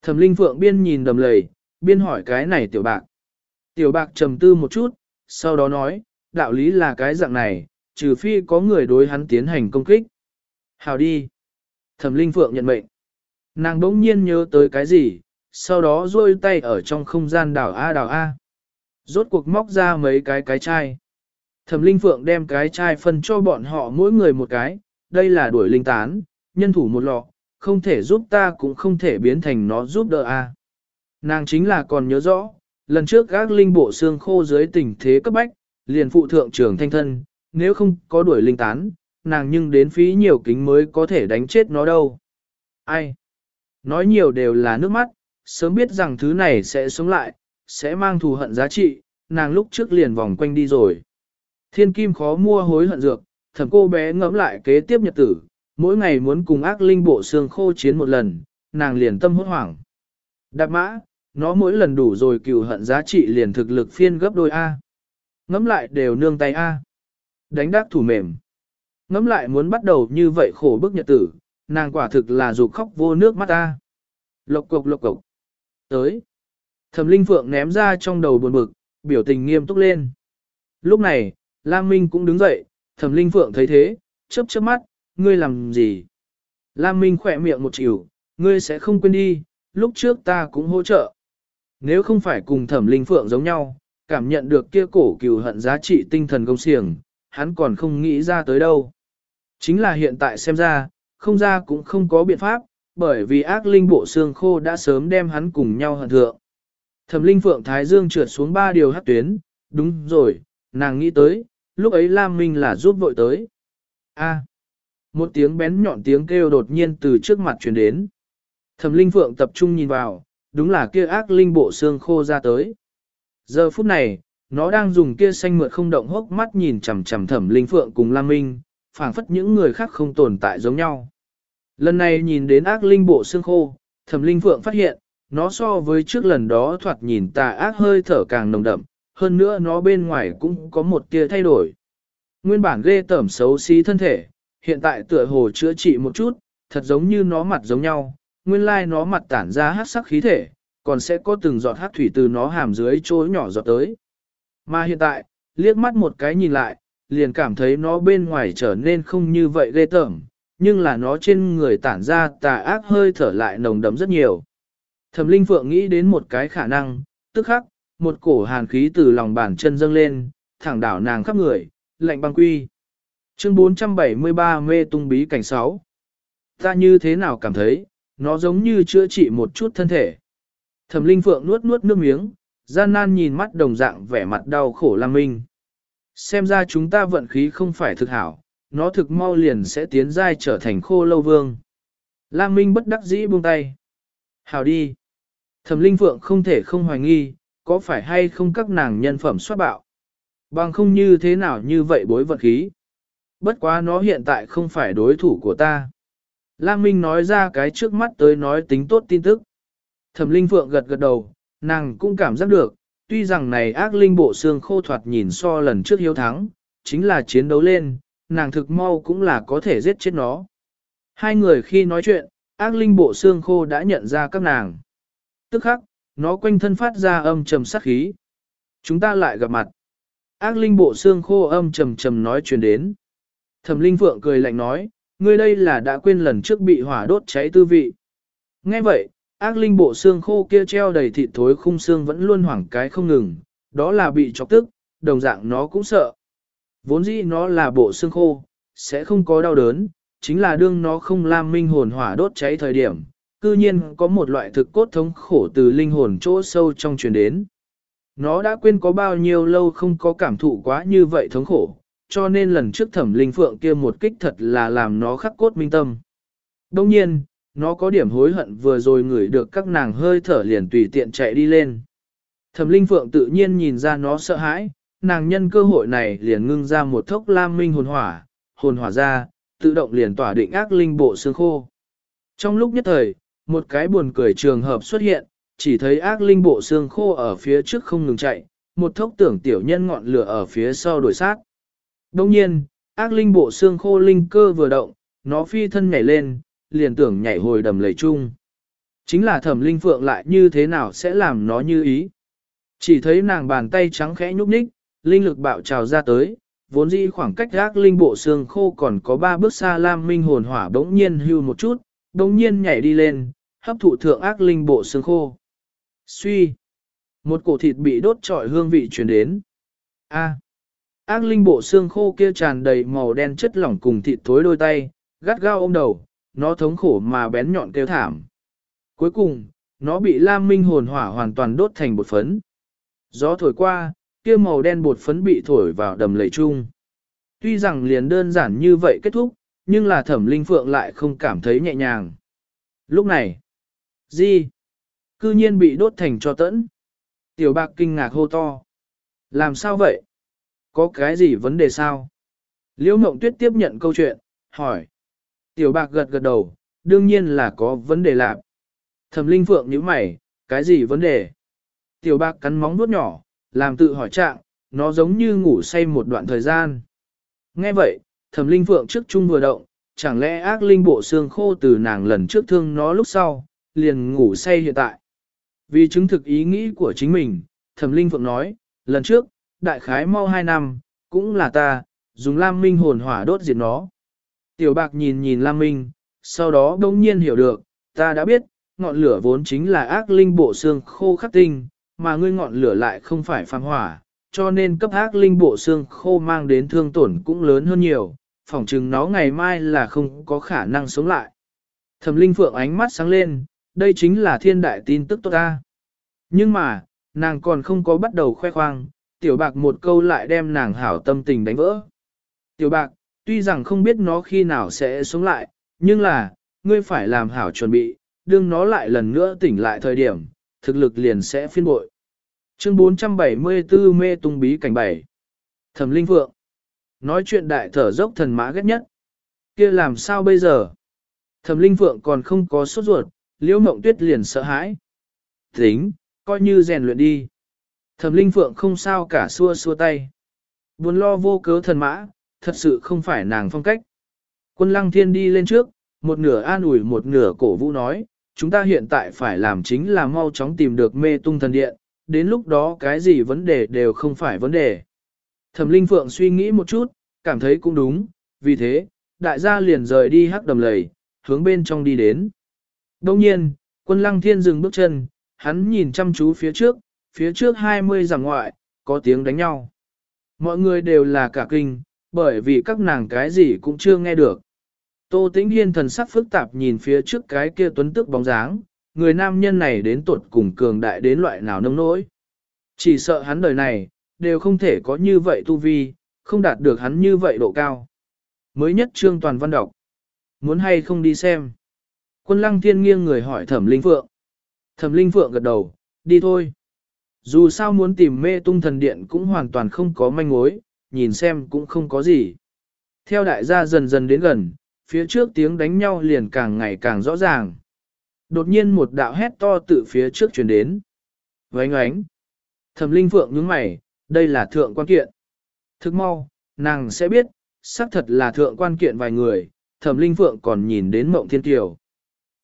Thẩm linh phượng biên nhìn đầm lầy, biên hỏi cái này tiểu bạc. Tiểu bạc trầm tư một chút, sau đó nói, đạo lý là cái dạng này, trừ phi có người đối hắn tiến hành công kích. Hào đi. Thẩm linh phượng nhận mệnh. Nàng đỗng nhiên nhớ tới cái gì, sau đó duỗi tay ở trong không gian đảo A đảo A. Rốt cuộc móc ra mấy cái cái chai. Thẩm Linh Phượng đem cái chai phân cho bọn họ mỗi người một cái, đây là đuổi linh tán, nhân thủ một lọ, không thể giúp ta cũng không thể biến thành nó giúp đỡ A. Nàng chính là còn nhớ rõ, lần trước các linh bộ xương khô dưới tình thế cấp bách, liền phụ thượng trưởng thanh thân, nếu không có đuổi linh tán, nàng nhưng đến phí nhiều kính mới có thể đánh chết nó đâu. Ai? Nói nhiều đều là nước mắt, sớm biết rằng thứ này sẽ sống lại, sẽ mang thù hận giá trị, nàng lúc trước liền vòng quanh đi rồi. Thiên kim khó mua hối hận dược, thầm cô bé ngẫm lại kế tiếp nhật tử, mỗi ngày muốn cùng ác linh bộ xương khô chiến một lần, nàng liền tâm hốt hoảng. Đạp mã, nó mỗi lần đủ rồi cừu hận giá trị liền thực lực phiên gấp đôi A. Ngẫm lại đều nương tay A. Đánh đắc thủ mềm. Ngẫm lại muốn bắt đầu như vậy khổ bức nhật tử, nàng quả thực là dù khóc vô nước mắt A. Lộc cục lộc cục. Tới. Thẩm Linh Phượng ném ra trong đầu buồn bực, biểu tình nghiêm túc lên. Lúc này, Lam Minh cũng đứng dậy, Thẩm Linh Phượng thấy thế, chớp chớp mắt, ngươi làm gì? Lam Minh khỏe miệng một chịu, ngươi sẽ không quên đi, lúc trước ta cũng hỗ trợ. Nếu không phải cùng Thẩm Linh Phượng giống nhau, cảm nhận được kia cổ cừu hận giá trị tinh thần công xiềng, hắn còn không nghĩ ra tới đâu. Chính là hiện tại xem ra, không ra cũng không có biện pháp, bởi vì ác linh bộ xương khô đã sớm đem hắn cùng nhau hận thượng. Thẩm linh phượng thái dương trượt xuống ba điều hắc tuyến, đúng rồi, nàng nghĩ tới, lúc ấy Lam Minh là giúp vội tới. A. một tiếng bén nhọn tiếng kêu đột nhiên từ trước mặt truyền đến. Thẩm linh phượng tập trung nhìn vào, đúng là kia ác linh bộ xương khô ra tới. Giờ phút này, nó đang dùng kia xanh mượt không động hốc mắt nhìn chằm chằm thẩm linh phượng cùng Lam Minh, phảng phất những người khác không tồn tại giống nhau. Lần này nhìn đến ác linh bộ xương khô, thẩm linh phượng phát hiện, nó so với trước lần đó thoạt nhìn tà ác hơi thở càng nồng đậm, hơn nữa nó bên ngoài cũng có một tia thay đổi. Nguyên bản ghê tởm xấu xí thân thể, hiện tại tựa hồ chữa trị một chút, thật giống như nó mặt giống nhau, nguyên lai nó mặt tản ra hát sắc khí thể, còn sẽ có từng giọt hát thủy từ nó hàm dưới chỗ nhỏ giọt tới. Mà hiện tại, liếc mắt một cái nhìn lại, liền cảm thấy nó bên ngoài trở nên không như vậy ghê tởm, nhưng là nó trên người tản ra tà ác hơi thở lại nồng đấm rất nhiều. Thẩm Linh Phượng nghĩ đến một cái khả năng, tức khắc, một cổ hàn khí từ lòng bàn chân dâng lên, thẳng đảo nàng khắp người, lạnh băng quy. Chương 473 mê tung bí cảnh 6. Ta như thế nào cảm thấy, nó giống như chữa trị một chút thân thể. Thẩm Linh Phượng nuốt nuốt nước miếng, gian nan nhìn mắt đồng dạng vẻ mặt đau khổ lang Minh. Xem ra chúng ta vận khí không phải thực hảo, nó thực mau liền sẽ tiến giai trở thành khô lâu vương. lang Minh bất đắc dĩ buông tay. Hảo đi. Thẩm Linh Phượng không thể không hoài nghi, có phải hay không các nàng nhân phẩm xuất bạo. Bằng không như thế nào như vậy bối vật khí. Bất quá nó hiện tại không phải đối thủ của ta. Lam Minh nói ra cái trước mắt tới nói tính tốt tin tức. Thẩm Linh Phượng gật gật đầu, nàng cũng cảm giác được, tuy rằng này ác linh bộ xương khô thoạt nhìn so lần trước hiếu thắng, chính là chiến đấu lên, nàng thực mau cũng là có thể giết chết nó. Hai người khi nói chuyện, ác linh bộ xương khô đã nhận ra các nàng. Tức khắc, nó quanh thân phát ra âm trầm sát khí. Chúng ta lại gặp mặt. Ác linh bộ xương khô âm trầm trầm nói truyền đến. Thẩm linh phượng cười lạnh nói, ngươi đây là đã quên lần trước bị hỏa đốt cháy tư vị. Nghe vậy, ác linh bộ xương khô kia treo đầy thịt thối khung xương vẫn luôn hoảng cái không ngừng, đó là bị chọc tức, đồng dạng nó cũng sợ. Vốn dĩ nó là bộ xương khô, sẽ không có đau đớn, chính là đương nó không làm minh hồn hỏa đốt cháy thời điểm, cư nhiên có một loại thực cốt thống khổ từ linh hồn chỗ sâu trong truyền đến. Nó đã quên có bao nhiêu lâu không có cảm thụ quá như vậy thống khổ, cho nên lần trước thẩm linh phượng kia một kích thật là làm nó khắc cốt minh tâm. Đông nhiên, nó có điểm hối hận vừa rồi ngửi được các nàng hơi thở liền tùy tiện chạy đi lên. Thẩm linh phượng tự nhiên nhìn ra nó sợ hãi, nàng nhân cơ hội này liền ngưng ra một thốc lam minh hồn hỏa, hồn hỏa ra, tự động liền tỏa định ác linh bộ xương khô. Trong lúc nhất thời, một cái buồn cười trường hợp xuất hiện, chỉ thấy ác linh bộ xương khô ở phía trước không ngừng chạy, một thốc tưởng tiểu nhân ngọn lửa ở phía sau đuổi sát. Đồng nhiên, ác linh bộ xương khô linh cơ vừa động, nó phi thân nhảy lên, liền tưởng nhảy hồi đầm lầy chung. Chính là thẩm linh phượng lại như thế nào sẽ làm nó như ý. Chỉ thấy nàng bàn tay trắng khẽ nhúc nhích, linh lực bạo trào ra tới, vốn dĩ khoảng cách ác linh bộ xương khô còn có ba bước xa lam minh hồn hỏa bỗng nhiên hưu một chút, bỗng nhiên nhảy đi lên, hấp thụ thượng ác linh bộ xương khô. Suy. Một cổ thịt bị đốt trọi hương vị truyền đến. A. Ác linh bộ xương khô kia tràn đầy màu đen chất lỏng cùng thịt thối đôi tay, gắt gao ôm đầu, nó thống khổ mà bén nhọn kêu thảm. Cuối cùng, nó bị lam minh hồn hỏa hoàn toàn đốt thành bột phấn. Gió thổi qua, kia màu đen bột phấn bị thổi vào đầm lầy chung. Tuy rằng liền đơn giản như vậy kết thúc, nhưng là thẩm linh phượng lại không cảm thấy nhẹ nhàng. Lúc này, gì? cư nhiên bị đốt thành cho tẫn. Tiểu bạc kinh ngạc hô to. Làm sao vậy? Có cái gì vấn đề sao? Liễu mộng tuyết tiếp nhận câu chuyện, hỏi. Tiểu bạc gật gật đầu, đương nhiên là có vấn đề lạc. Thẩm linh phượng nhíu mày, cái gì vấn đề? Tiểu bạc cắn móng nuốt nhỏ, làm tự hỏi trạng, nó giống như ngủ say một đoạn thời gian. Nghe vậy, thẩm linh phượng trước chung vừa động, chẳng lẽ ác linh bộ xương khô từ nàng lần trước thương nó lúc sau, liền ngủ say hiện tại. Vì chứng thực ý nghĩ của chính mình, thẩm linh phượng nói, lần trước, đại khái mau hai năm, cũng là ta, dùng lam minh hồn hỏa đốt diệt nó. Tiểu bạc nhìn nhìn lam minh, sau đó đông nhiên hiểu được, ta đã biết, ngọn lửa vốn chính là ác linh bộ xương khô khắc tinh, mà ngươi ngọn lửa lại không phải phàm hỏa, cho nên cấp ác linh bộ xương khô mang đến thương tổn cũng lớn hơn nhiều, phỏng chừng nó ngày mai là không có khả năng sống lại. Thẩm linh phượng ánh mắt sáng lên, đây chính là thiên đại tin tức tốt ta. Nhưng mà, nàng còn không có bắt đầu khoe khoang, tiểu bạc một câu lại đem nàng hảo tâm tình đánh vỡ. Tiểu bạc, tuy rằng không biết nó khi nào sẽ sống lại, nhưng là, ngươi phải làm hảo chuẩn bị, đương nó lại lần nữa tỉnh lại thời điểm, thực lực liền sẽ phiên bội. Chương 474 mê tung bí cảnh bảy. Thẩm Linh Phượng. Nói chuyện đại thở dốc thần mã ghét nhất. kia làm sao bây giờ? Thẩm Linh Phượng còn không có sốt ruột, liễu mộng tuyết liền sợ hãi. Tính, coi như rèn luyện đi. Thẩm Linh Phượng không sao cả xua xua tay. Buồn lo vô cớ thần mã, thật sự không phải nàng phong cách. Quân lăng thiên đi lên trước, một nửa an ủi một nửa cổ vũ nói, chúng ta hiện tại phải làm chính là mau chóng tìm được mê tung thần điện, đến lúc đó cái gì vấn đề đều không phải vấn đề. Thẩm Linh Phượng suy nghĩ một chút, cảm thấy cũng đúng, vì thế, đại gia liền rời đi hắc đầm lầy, hướng bên trong đi đến. Đông nhiên, quân lăng thiên dừng bước chân, hắn nhìn chăm chú phía trước, phía trước 20 dặm ngoại, có tiếng đánh nhau. Mọi người đều là cả kinh, bởi vì các nàng cái gì cũng chưa nghe được. Tô Tĩnh Hiên thần sắc phức tạp nhìn phía trước cái kia tuấn tức bóng dáng, người nam nhân này đến tuột cùng cường đại đến loại nào nông nỗi. Chỉ sợ hắn đời này, đều không thể có như vậy tu vi, không đạt được hắn như vậy độ cao. Mới nhất trương toàn văn đọc. Muốn hay không đi xem. Quân lăng thiên nghiêng người hỏi thẩm linh phượng. Thẩm linh phượng gật đầu, đi thôi. Dù sao muốn tìm mê tung thần điện cũng hoàn toàn không có manh mối, nhìn xem cũng không có gì. Theo đại gia dần dần đến gần, phía trước tiếng đánh nhau liền càng ngày càng rõ ràng. Đột nhiên một đạo hét to từ phía trước chuyển đến. Vánh ánh. Thẩm linh phượng nhướng mày, đây là thượng quan kiện. Thức mau, nàng sẽ biết, xác thật là thượng quan kiện vài người, thẩm linh phượng còn nhìn đến mộng thiên tiểu.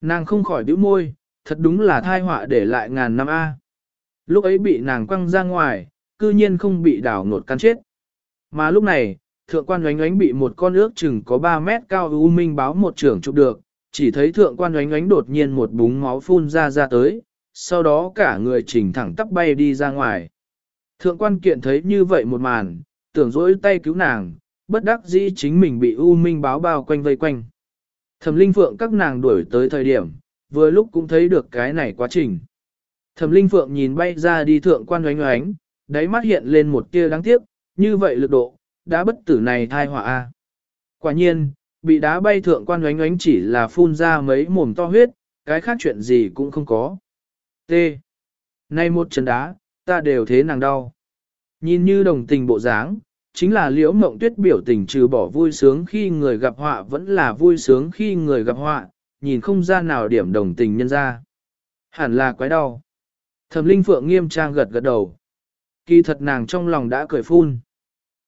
Nàng không khỏi bĩu môi, thật đúng là thai họa để lại ngàn năm A. Lúc ấy bị nàng quăng ra ngoài, cư nhiên không bị đảo ngột cắn chết. Mà lúc này, thượng quan oánh oánh bị một con ước chừng có 3 mét cao u minh báo một trưởng chụp được, chỉ thấy thượng quan oánh oánh đột nhiên một búng máu phun ra ra tới, sau đó cả người chỉnh thẳng tắp bay đi ra ngoài. Thượng quan kiện thấy như vậy một màn, tưởng dỗi tay cứu nàng, bất đắc dĩ chính mình bị u minh báo bao quanh vây quanh. Thẩm linh phượng các nàng đuổi tới thời điểm, vừa lúc cũng thấy được cái này quá trình. Thẩm linh phượng nhìn bay ra đi thượng quan oánh oánh, đáy mắt hiện lên một tia đáng tiếc, như vậy lực độ, đã bất tử này thai họa a. Quả nhiên, bị đá bay thượng quan oánh oánh chỉ là phun ra mấy mồm to huyết, cái khác chuyện gì cũng không có. T. Nay một chân đá, ta đều thế nàng đau. Nhìn như đồng tình bộ dáng, chính là liễu mộng tuyết biểu tình trừ bỏ vui sướng khi người gặp họa vẫn là vui sướng khi người gặp họa, nhìn không ra nào điểm đồng tình nhân ra. Hẳn là quái đau. Thẩm linh phượng nghiêm trang gật gật đầu. Kỳ thật nàng trong lòng đã cười phun.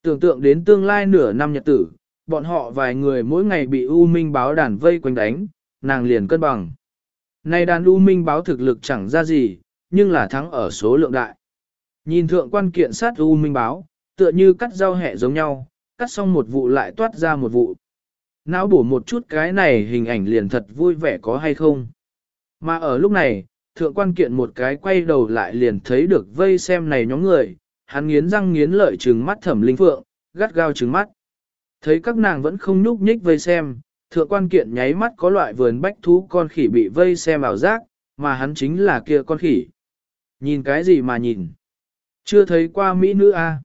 Tưởng tượng đến tương lai nửa năm nhật tử, bọn họ vài người mỗi ngày bị U Minh báo đàn vây quanh đánh, nàng liền cân bằng. nay đàn U Minh báo thực lực chẳng ra gì, nhưng là thắng ở số lượng đại. Nhìn thượng quan kiện sát U Minh báo, tựa như cắt rau hẹ giống nhau, cắt xong một vụ lại toát ra một vụ. Não bổ một chút cái này hình ảnh liền thật vui vẻ có hay không. Mà ở lúc này, thượng quan kiện một cái quay đầu lại liền thấy được vây xem này nhóm người, hắn nghiến răng nghiến lợi trừng mắt thẩm linh phượng, gắt gao trừng mắt. Thấy các nàng vẫn không nhúc nhích vây xem, thượng quan kiện nháy mắt có loại vườn bách thú con khỉ bị vây xem ảo giác, mà hắn chính là kia con khỉ. Nhìn cái gì mà nhìn? Chưa thấy qua Mỹ nữ a à?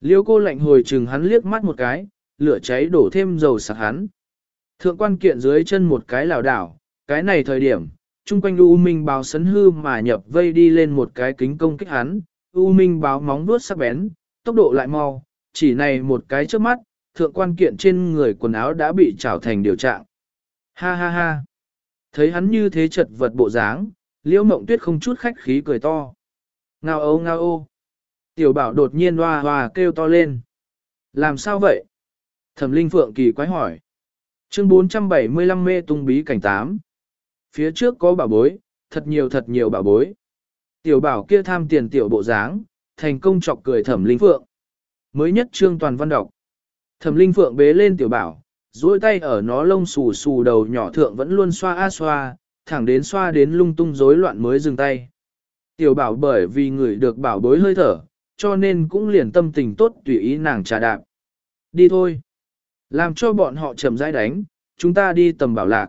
Liêu cô lạnh hồi chừng hắn liếc mắt một cái, lửa cháy đổ thêm dầu sạc hắn. Thượng quan kiện dưới chân một cái lảo đảo, cái này thời điểm, chung quanh U Minh báo sấn hư mà nhập vây đi lên một cái kính công kích hắn, U Minh báo móng vuốt sắc bén, tốc độ lại mau, chỉ này một cái trước mắt, thượng quan kiện trên người quần áo đã bị trảo thành điều trạng. Ha ha ha! Thấy hắn như thế chật vật bộ dáng, liễu mộng tuyết không chút khách khí cười to. Ngao ô ngao ô! Tiểu bảo đột nhiên hoa hoa kêu to lên. Làm sao vậy? Thẩm linh phượng kỳ quái hỏi. Chương 475 mê tung bí cảnh 8. Phía trước có bảo bối, thật nhiều thật nhiều bảo bối. Tiểu bảo kia tham tiền tiểu bộ dáng, thành công chọc cười thẩm linh phượng. Mới nhất trương toàn văn đọc. Thẩm linh phượng bế lên tiểu bảo, duỗi tay ở nó lông xù xù đầu nhỏ thượng vẫn luôn xoa a xoa, thẳng đến xoa đến lung tung rối loạn mới dừng tay. Tiểu bảo bởi vì người được bảo bối hơi thở, cho nên cũng liền tâm tình tốt tùy ý nàng trà đạp. Đi thôi. Làm cho bọn họ chậm rãi đánh, chúng ta đi tầm bảo lạc.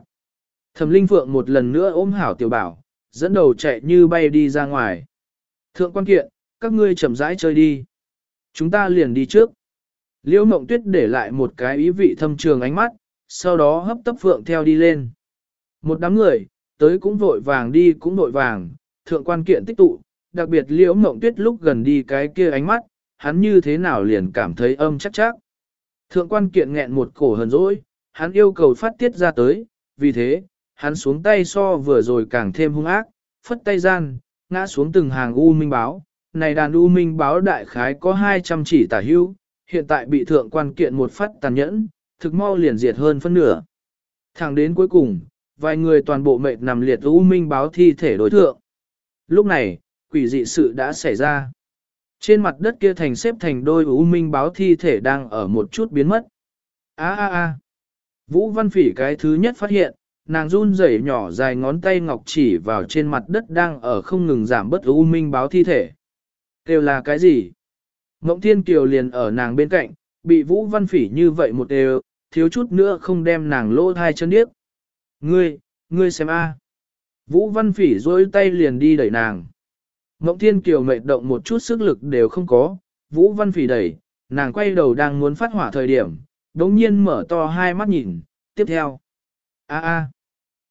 Thẩm Linh Phượng một lần nữa ôm hảo tiểu bảo, dẫn đầu chạy như bay đi ra ngoài. Thượng quan kiện, các ngươi chậm rãi chơi đi. Chúng ta liền đi trước. Liễu Mộng Tuyết để lại một cái ý vị thâm trường ánh mắt, sau đó hấp tấp Phượng theo đi lên. Một đám người, tới cũng vội vàng đi cũng vội vàng, thượng quan kiện tích tụ, đặc biệt Liễu Mộng Tuyết lúc gần đi cái kia ánh mắt, hắn như thế nào liền cảm thấy âm chắc chắc. Thượng quan kiện nghẹn một cổ hờn dỗi, hắn yêu cầu phát tiết ra tới, vì thế, hắn xuống tay so vừa rồi càng thêm hung ác, phất tay gian, ngã xuống từng hàng U Minh báo. Này đàn U Minh báo đại khái có 200 chỉ tả hưu, hiện tại bị thượng quan kiện một phát tàn nhẫn, thực mau liền diệt hơn phân nửa. Thẳng đến cuối cùng, vài người toàn bộ mệt nằm liệt U Minh báo thi thể đối thượng. Lúc này, quỷ dị sự đã xảy ra. Trên mặt đất kia thành xếp thành đôi U Minh báo thi thể đang ở một chút biến mất. A a a. Vũ Văn Phỉ cái thứ nhất phát hiện, nàng run rẩy nhỏ dài ngón tay ngọc chỉ vào trên mặt đất đang ở không ngừng giảm bất U Minh báo thi thể. Kêu là cái gì? Ngộng Thiên Kiều liền ở nàng bên cạnh, bị Vũ Văn Phỉ như vậy một đều, thiếu chút nữa không đem nàng lỗ thai chân điếc. Ngươi, ngươi xem a. Vũ Văn Phỉ dối tay liền đi đẩy nàng. Ngộng Thiên Kiều mệt động một chút sức lực đều không có, Vũ Văn Phỉ đẩy, nàng quay đầu đang muốn phát hỏa thời điểm, đống nhiên mở to hai mắt nhìn, tiếp theo. A a.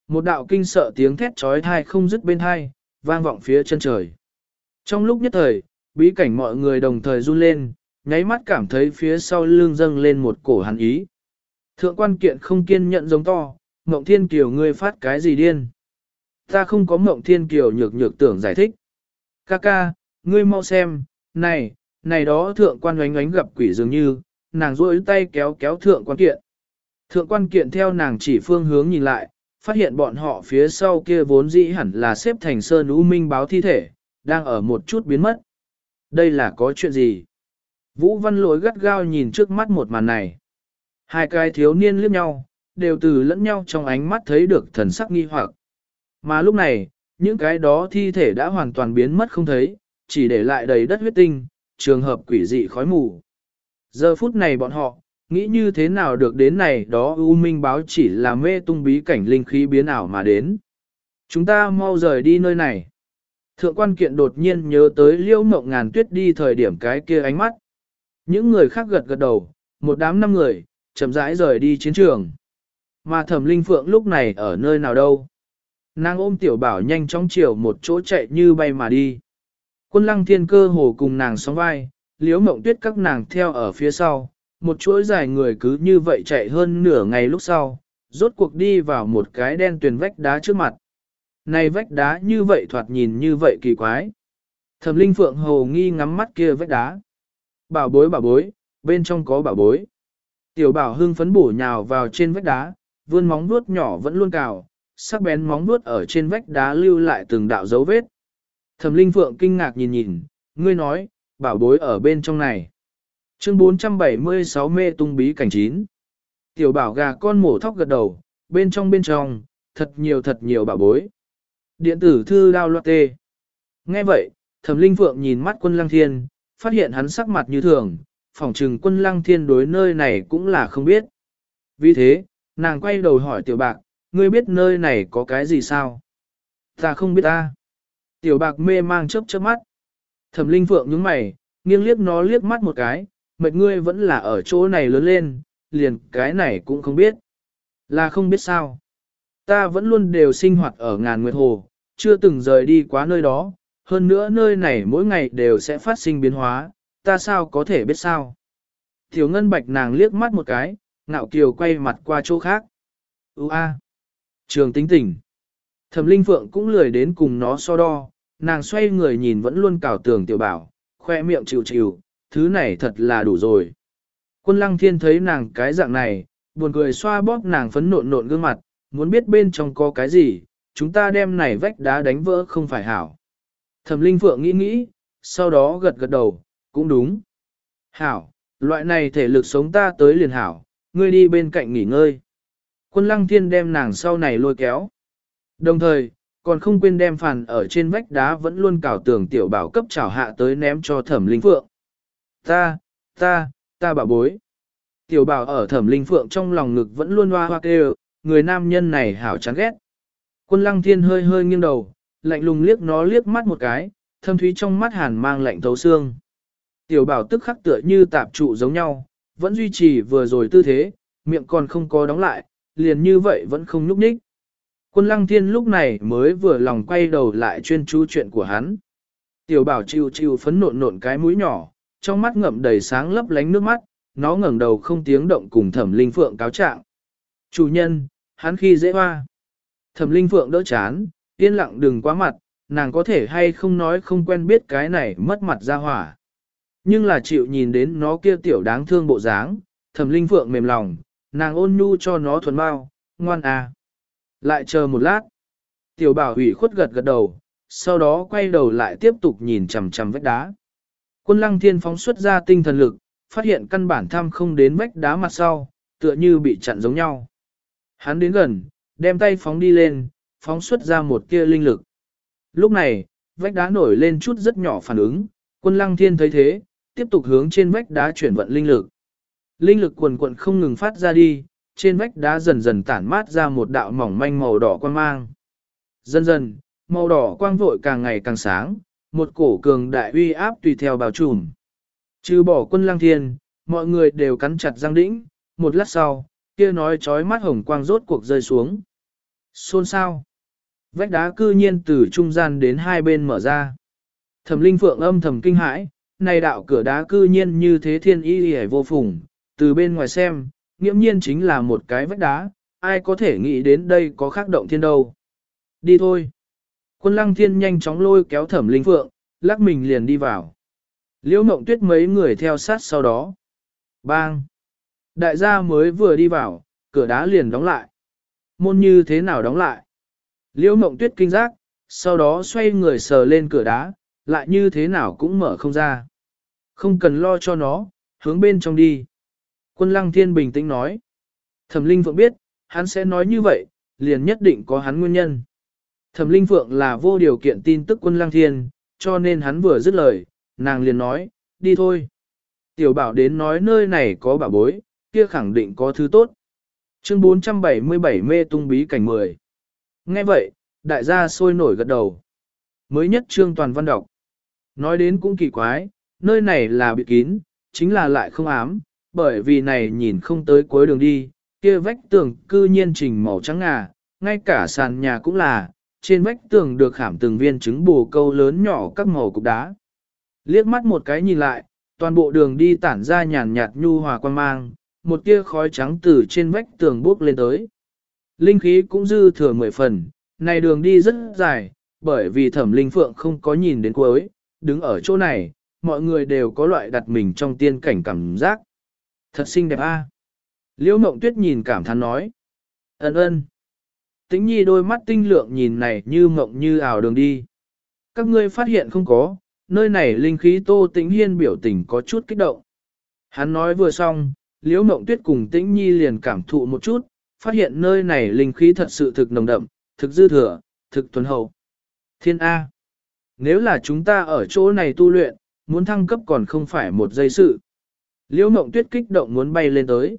Một đạo kinh sợ tiếng thét trói thai không dứt bên thai, vang vọng phía chân trời. Trong lúc nhất thời, bí cảnh mọi người đồng thời run lên, nháy mắt cảm thấy phía sau lưng dâng lên một cổ hắn ý. Thượng quan kiện không kiên nhận giống to, Ngộng Thiên Kiều ngươi phát cái gì điên? Ta không có Ngộng Thiên Kiều nhược nhược tưởng giải thích. Ca ca, ngươi mau xem, này, này đó thượng quan oánh oánh gặp quỷ dường như, nàng rôi tay kéo kéo thượng quan kiện. Thượng quan kiện theo nàng chỉ phương hướng nhìn lại, phát hiện bọn họ phía sau kia vốn dĩ hẳn là xếp thành sơn u minh báo thi thể, đang ở một chút biến mất. Đây là có chuyện gì? Vũ văn lỗi gắt gao nhìn trước mắt một màn này. Hai cái thiếu niên liếc nhau, đều từ lẫn nhau trong ánh mắt thấy được thần sắc nghi hoặc. Mà lúc này, những cái đó thi thể đã hoàn toàn biến mất không thấy, chỉ để lại đầy đất huyết tinh, trường hợp quỷ dị khói mù. Giờ phút này bọn họ, nghĩ như thế nào được đến này đó U Minh báo chỉ là mê tung bí cảnh linh khí biến ảo mà đến. Chúng ta mau rời đi nơi này. Thượng quan kiện đột nhiên nhớ tới liễu mộng ngàn tuyết đi thời điểm cái kia ánh mắt. Những người khác gật gật đầu, một đám năm người, chậm rãi rời đi chiến trường. Mà thẩm linh phượng lúc này ở nơi nào đâu? Nàng ôm tiểu bảo nhanh chóng chiều một chỗ chạy như bay mà đi. Quân lăng thiên cơ hồ cùng nàng sóng vai, liễu mộng tuyết các nàng theo ở phía sau, một chuỗi dài người cứ như vậy chạy hơn nửa ngày lúc sau, rốt cuộc đi vào một cái đen tuyền vách đá trước mặt. Này vách đá như vậy thoạt nhìn như vậy kỳ quái. Thẩm linh phượng hồ nghi ngắm mắt kia vách đá. Bảo bối bảo bối, bên trong có bảo bối. Tiểu bảo hưng phấn bổ nhào vào trên vách đá, vươn móng vuốt nhỏ vẫn luôn cào, sắc bén móng vuốt ở trên vách đá lưu lại từng đạo dấu vết. Thẩm linh phượng kinh ngạc nhìn nhìn, ngươi nói, bảo bối ở bên trong này. Chương 476 mê tung bí cảnh chín. Tiểu bảo gà con mổ thóc gật đầu, bên trong bên trong, thật nhiều thật nhiều bảo bối. Điện tử thư đao loạt tê. Nghe vậy, thẩm linh phượng nhìn mắt quân lăng thiên, phát hiện hắn sắc mặt như thường, phỏng trừng quân lăng thiên đối nơi này cũng là không biết. Vì thế, nàng quay đầu hỏi tiểu bạc, ngươi biết nơi này có cái gì sao? Ta không biết ta. Tiểu bạc mê mang chớp chớp mắt. Thẩm linh phượng nhướng mày, nghiêng liếc nó liếc mắt một cái, mệt ngươi vẫn là ở chỗ này lớn lên, liền cái này cũng không biết. Là không biết sao. Ta vẫn luôn đều sinh hoạt ở ngàn nguyệt hồ, chưa từng rời đi quá nơi đó, hơn nữa nơi này mỗi ngày đều sẽ phát sinh biến hóa, ta sao có thể biết sao. Tiểu ngân bạch nàng liếc mắt một cái, ngạo kiều quay mặt qua chỗ khác. Ú a, trường tính tình. Thẩm linh phượng cũng lười đến cùng nó so đo, nàng xoay người nhìn vẫn luôn cào tường tiểu bảo, khoe miệng chịu chịu, thứ này thật là đủ rồi. Quân lăng thiên thấy nàng cái dạng này, buồn cười xoa bóp nàng phấn nộn nộn gương mặt, muốn biết bên trong có cái gì, chúng ta đem này vách đá đánh vỡ không phải hảo. Thẩm linh phượng nghĩ nghĩ, sau đó gật gật đầu, cũng đúng. Hảo, loại này thể lực sống ta tới liền hảo, ngươi đi bên cạnh nghỉ ngơi. Quân lăng thiên đem nàng sau này lôi kéo. Đồng thời, còn không quên đem phàn ở trên vách đá vẫn luôn cào tường tiểu bảo cấp trảo hạ tới ném cho thẩm linh phượng. Ta, ta, ta bảo bối. Tiểu bảo ở thẩm linh phượng trong lòng ngực vẫn luôn hoa hoa kêu, người nam nhân này hảo chán ghét. Quân lăng thiên hơi hơi nghiêng đầu, lạnh lùng liếc nó liếc mắt một cái, thâm thúy trong mắt hàn mang lạnh thấu xương. Tiểu bảo tức khắc tựa như tạp trụ giống nhau, vẫn duy trì vừa rồi tư thế, miệng còn không có đóng lại, liền như vậy vẫn không nhúc nhích. Quân lăng thiên lúc này mới vừa lòng quay đầu lại chuyên chú chuyện của hắn. Tiểu bảo chiêu chiêu phấn nộn nộn cái mũi nhỏ, trong mắt ngậm đầy sáng lấp lánh nước mắt, nó ngẩng đầu không tiếng động cùng thẩm linh phượng cáo trạng. Chủ nhân, hắn khi dễ hoa. Thẩm linh phượng đỡ chán, yên lặng đừng quá mặt, nàng có thể hay không nói không quen biết cái này mất mặt ra hỏa. Nhưng là chịu nhìn đến nó kia tiểu đáng thương bộ dáng, thẩm linh phượng mềm lòng, nàng ôn nhu cho nó thuần bao, ngoan à. Lại chờ một lát. Tiểu bảo hủy khuất gật gật đầu, sau đó quay đầu lại tiếp tục nhìn chằm chằm vách đá. Quân lăng thiên phóng xuất ra tinh thần lực, phát hiện căn bản thăm không đến vách đá mặt sau, tựa như bị chặn giống nhau. Hắn đến gần, đem tay phóng đi lên, phóng xuất ra một tia linh lực. Lúc này, vách đá nổi lên chút rất nhỏ phản ứng, quân lăng thiên thấy thế, tiếp tục hướng trên vách đá chuyển vận linh lực. Linh lực quần quận không ngừng phát ra đi, trên vách đá dần dần tản mát ra một đạo mỏng manh màu đỏ quang mang. Dần dần, màu đỏ quang vội càng ngày càng sáng, một cổ cường đại uy áp tùy theo bao trùm. Trừ bỏ quân lang thiên, mọi người đều cắn chặt răng đĩnh, một lát sau, kia nói chói mắt hồng quang rốt cuộc rơi xuống. Xôn sao? Vách đá cư nhiên từ trung gian đến hai bên mở ra. Thẩm linh phượng âm thầm kinh hãi, này đạo cửa đá cư nhiên như thế thiên y hề vô phùng, từ bên ngoài xem, nghiễm nhiên chính là một cái vách đá, ai có thể nghĩ đến đây có khác động thiên đâu. Đi thôi. Quân lăng thiên nhanh chóng lôi kéo thẩm linh phượng, lắc mình liền đi vào. Liễu mộng tuyết mấy người theo sát sau đó. Bang! Đại gia mới vừa đi vào, cửa đá liền đóng lại. Môn như thế nào đóng lại? Liễu mộng tuyết kinh giác, sau đó xoay người sờ lên cửa đá, lại như thế nào cũng mở không ra. Không cần lo cho nó, hướng bên trong đi. Quân lăng thiên bình tĩnh nói. Thẩm linh phượng biết, hắn sẽ nói như vậy, liền nhất định có hắn nguyên nhân. Thẩm linh phượng là vô điều kiện tin tức quân lăng thiên, cho nên hắn vừa dứt lời, nàng liền nói, đi thôi. Tiểu bảo đến nói nơi này có bảo bối, kia khẳng định có thứ tốt. Chương 477 mê tung bí cảnh 10. Nghe vậy, đại gia sôi nổi gật đầu. Mới nhất chương toàn văn đọc. Nói đến cũng kỳ quái, nơi này là bị kín, chính là lại không ám, bởi vì này nhìn không tới cuối đường đi, kia vách tường cư nhiên trình màu trắng ngà, ngay cả sàn nhà cũng là, trên vách tường được khảm từng viên trứng bù câu lớn nhỏ các màu cục đá. Liếc mắt một cái nhìn lại, toàn bộ đường đi tản ra nhàn nhạt nhu hòa quan mang, một tia khói trắng từ trên vách tường bốc lên tới. Linh khí cũng dư thừa mười phần, này đường đi rất dài, bởi vì thẩm linh phượng không có nhìn đến cuối, đứng ở chỗ này, mọi người đều có loại đặt mình trong tiên cảnh cảm giác. Thật xinh đẹp a. Liễu mộng tuyết nhìn cảm thán nói. Ấn ơn. Tĩnh nhi đôi mắt tinh lượng nhìn này như mộng như ảo đường đi. Các ngươi phát hiện không có, nơi này linh khí tô tĩnh hiên biểu tình có chút kích động. Hắn nói vừa xong, liễu mộng tuyết cùng tĩnh nhi liền cảm thụ một chút, phát hiện nơi này linh khí thật sự thực nồng đậm, thực dư thừa, thực thuần hậu. Thiên A. Nếu là chúng ta ở chỗ này tu luyện, muốn thăng cấp còn không phải một giây sự. Liễu mộng tuyết kích động muốn bay lên tới.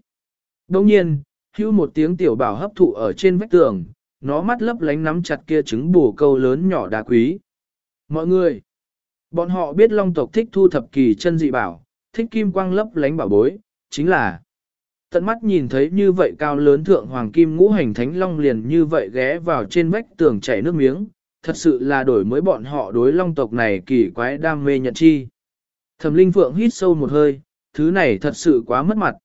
Đồng nhiên, hưu một tiếng tiểu bảo hấp thụ ở trên vách tường, nó mắt lấp lánh nắm chặt kia trứng bù câu lớn nhỏ đá quý. Mọi người, bọn họ biết long tộc thích thu thập kỳ chân dị bảo, thích kim quang lấp lánh bảo bối, chính là tận mắt nhìn thấy như vậy cao lớn thượng hoàng kim ngũ hành thánh long liền như vậy ghé vào trên vách tường chảy nước miếng, thật sự là đổi mới bọn họ đối long tộc này kỳ quái đam mê nhận chi. Thẩm Linh Phượng hít sâu một hơi, thứ này thật sự quá mất mặt.